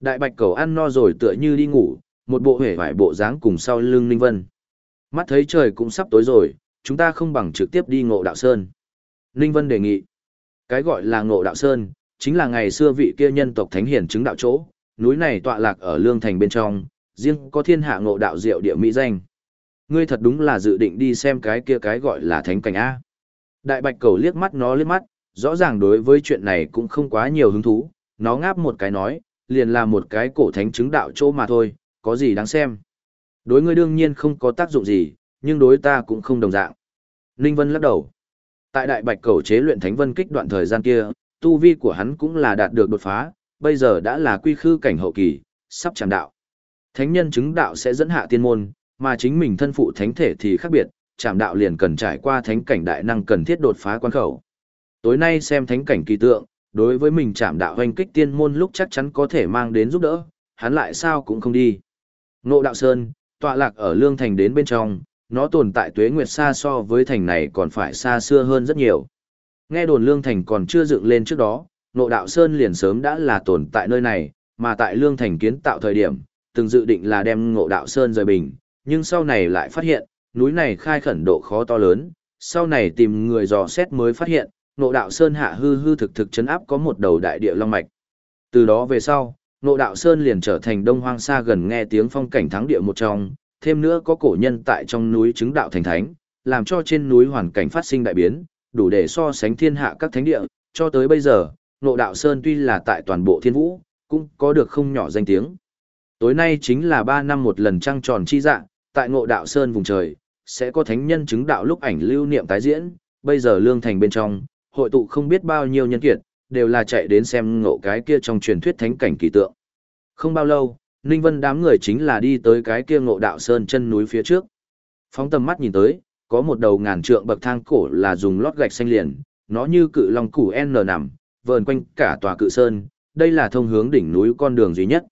Đại Bạch cầu ăn no rồi tựa như đi ngủ, một bộ hể vải bộ dáng cùng sau lưng Ninh Vân. Mắt thấy trời cũng sắp tối rồi, chúng ta không bằng trực tiếp đi ngộ đạo sơn. Ninh Vân đề nghị. Cái gọi là ngộ đạo sơn, chính là ngày xưa vị kia nhân tộc thánh hiển chứng đạo chỗ, núi này tọa lạc ở lương thành bên trong, riêng có thiên hạ ngộ đạo diệu địa mỹ danh. Ngươi thật đúng là dự định đi xem cái kia cái gọi là thánh cảnh A. Đại bạch cầu liếc mắt nó liếc mắt, rõ ràng đối với chuyện này cũng không quá nhiều hứng thú, nó ngáp một cái nói, liền là một cái cổ thánh chứng đạo chỗ mà thôi, có gì đáng xem. Đối ngươi đương nhiên không có tác dụng gì, nhưng đối ta cũng không đồng dạng. Ninh Vân lắc đầu. Tại đại bạch cầu chế luyện thánh vân kích đoạn thời gian kia, tu vi của hắn cũng là đạt được đột phá, bây giờ đã là quy khư cảnh hậu kỳ, sắp chạm đạo. Thánh nhân chứng đạo sẽ dẫn hạ tiên môn, mà chính mình thân phụ thánh thể thì khác biệt, chạm đạo liền cần trải qua thánh cảnh đại năng cần thiết đột phá quan khẩu. Tối nay xem thánh cảnh kỳ tượng, đối với mình chạm đạo hoành kích tiên môn lúc chắc chắn có thể mang đến giúp đỡ, hắn lại sao cũng không đi. Ngộ đạo sơn, tọa lạc ở lương thành đến bên trong, nó tồn tại tuế nguyệt xa so với thành này còn phải xa xưa hơn rất nhiều. Nghe đồn lương thành còn chưa dựng lên trước đó, ngộ đạo sơn liền sớm đã là tồn tại nơi này, mà tại lương thành kiến tạo thời điểm, từng dự định là đem ngộ đạo sơn rời bình, nhưng sau này lại phát hiện, núi này khai khẩn độ khó to lớn, sau này tìm người dò xét mới phát hiện, nộ đạo sơn hạ hư hư thực thực chấn áp có một đầu đại địa long mạch. Từ đó về sau, nộ đạo sơn liền trở thành đông hoang xa gần nghe tiếng phong cảnh thắng địa một trong, thêm nữa có cổ nhân tại trong núi chứng đạo thành thánh, làm cho trên núi hoàn cảnh phát sinh đại biến, đủ để so sánh thiên hạ các thánh địa, cho tới bây giờ, nộ đạo sơn tuy là tại toàn bộ thiên vũ, cũng có được không nhỏ danh tiếng. Tối nay chính là 3 năm một lần trăng tròn chi dạng, tại ngộ đạo sơn vùng trời, sẽ có thánh nhân chứng đạo lúc ảnh lưu niệm tái diễn, bây giờ lương thành bên trong, hội tụ không biết bao nhiêu nhân kiệt, đều là chạy đến xem ngộ cái kia trong truyền thuyết thánh cảnh kỳ tượng. Không bao lâu, Ninh Vân đám người chính là đi tới cái kia ngộ đạo sơn chân núi phía trước. Phóng tầm mắt nhìn tới, có một đầu ngàn trượng bậc thang cổ là dùng lót gạch xanh liền, nó như cự long củ N nằm, vờn quanh cả tòa cự sơn, đây là thông hướng đỉnh núi con đường duy nhất.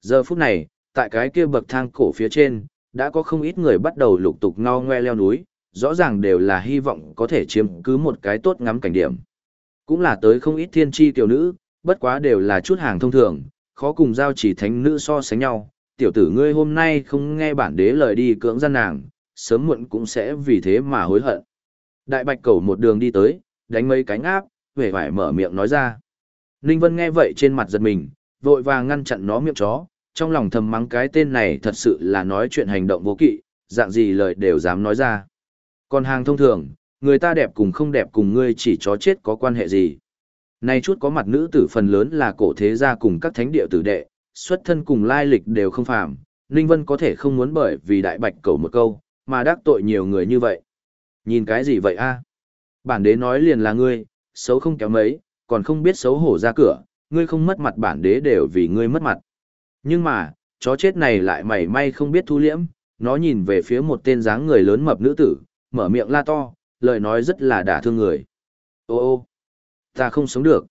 Giờ phút này, tại cái kia bậc thang cổ phía trên, đã có không ít người bắt đầu lục tục ngao ngoe leo núi, rõ ràng đều là hy vọng có thể chiếm cứ một cái tốt ngắm cảnh điểm. Cũng là tới không ít thiên tri tiểu nữ, bất quá đều là chút hàng thông thường, khó cùng giao chỉ thánh nữ so sánh nhau. Tiểu tử ngươi hôm nay không nghe bản đế lời đi cưỡng gian nàng, sớm muộn cũng sẽ vì thế mà hối hận. Đại bạch cầu một đường đi tới, đánh mấy cánh áp, vẻ vải mở miệng nói ra. Ninh Vân nghe vậy trên mặt giật mình, vội vàng ngăn chặn nó miệng chó, trong lòng thầm mắng cái tên này thật sự là nói chuyện hành động vô kỵ, dạng gì lời đều dám nói ra. Còn hàng thông thường, người ta đẹp cùng không đẹp cùng ngươi chỉ chó chết có quan hệ gì. Nay chút có mặt nữ tử phần lớn là cổ thế gia cùng các thánh địa tử đệ, xuất thân cùng lai lịch đều không phàm. Ninh Vân có thể không muốn bởi vì đại bạch cầu một câu, mà đắc tội nhiều người như vậy. Nhìn cái gì vậy a? Bản đế nói liền là ngươi, xấu không kéo mấy, còn không biết xấu hổ ra cửa, ngươi không mất mặt bản đế đều vì ngươi mất mặt. Nhưng mà, chó chết này lại mảy may không biết thu liễm, nó nhìn về phía một tên dáng người lớn mập nữ tử, mở miệng la to, lời nói rất là đả thương người. Ô ô, ta không sống được.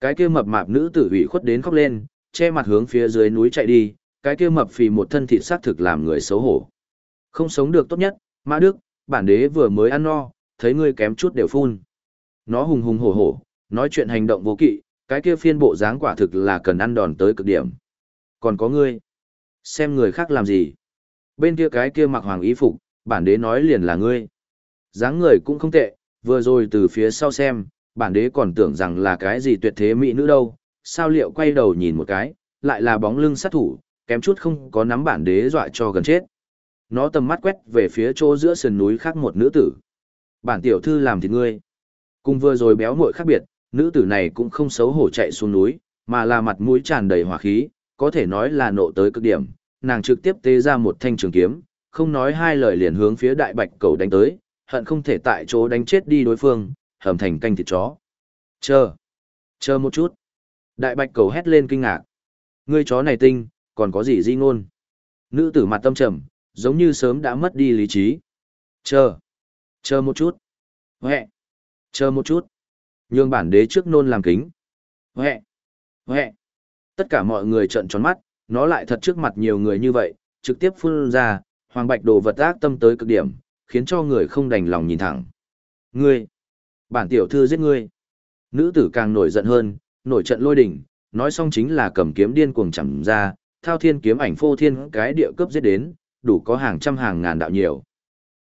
Cái kia mập mạp nữ tử ủy khuất đến khóc lên, che mặt hướng phía dưới núi chạy đi, cái kia mập phì một thân thịt xác thực làm người xấu hổ. Không sống được tốt nhất, Mã Đức, bản đế vừa mới ăn no, thấy ngươi kém chút đều phun. Nó hùng hùng hổ hổ, nói chuyện hành động vô kỵ, cái kia phiên bộ dáng quả thực là cần ăn đòn tới cực điểm. Còn có ngươi, xem người khác làm gì. Bên kia cái kia mặc hoàng y phục, bản đế nói liền là ngươi. dáng người cũng không tệ, vừa rồi từ phía sau xem, bản đế còn tưởng rằng là cái gì tuyệt thế mỹ nữ đâu, sao liệu quay đầu nhìn một cái, lại là bóng lưng sát thủ, kém chút không có nắm bản đế dọa cho gần chết. Nó tầm mắt quét về phía chỗ giữa sườn núi khác một nữ tử. Bản tiểu thư làm thịt ngươi. Cùng vừa rồi béo muội khác biệt, nữ tử này cũng không xấu hổ chạy xuống núi, mà là mặt mũi tràn đầy hỏa khí, có thể nói là nộ tới cực điểm, nàng trực tiếp tế ra một thanh trường kiếm, không nói hai lời liền hướng phía đại bạch cầu đánh tới, hận không thể tại chỗ đánh chết đi đối phương, hầm thành canh thịt chó. Chờ, chờ một chút. Đại bạch cầu hét lên kinh ngạc. Ngươi chó này tinh, còn có gì di ngôn? Nữ tử mặt tâm trầm, giống như sớm đã mất đi lý trí. Chờ, chờ một chút. Huệ, chờ một chút. Nhường bản đế trước nôn làm kính. Huệ, huệ. Tất cả mọi người trợn tròn mắt, nó lại thật trước mặt nhiều người như vậy, trực tiếp phun ra, hoàng bạch đồ vật ác tâm tới cực điểm, khiến cho người không đành lòng nhìn thẳng. Ngươi, bản tiểu thư giết ngươi. Nữ tử càng nổi giận hơn, nổi trận lôi đỉnh, nói xong chính là cầm kiếm điên cuồng chẳng ra, thao thiên kiếm ảnh phô thiên cái địa cấp giết đến, đủ có hàng trăm hàng ngàn đạo nhiều.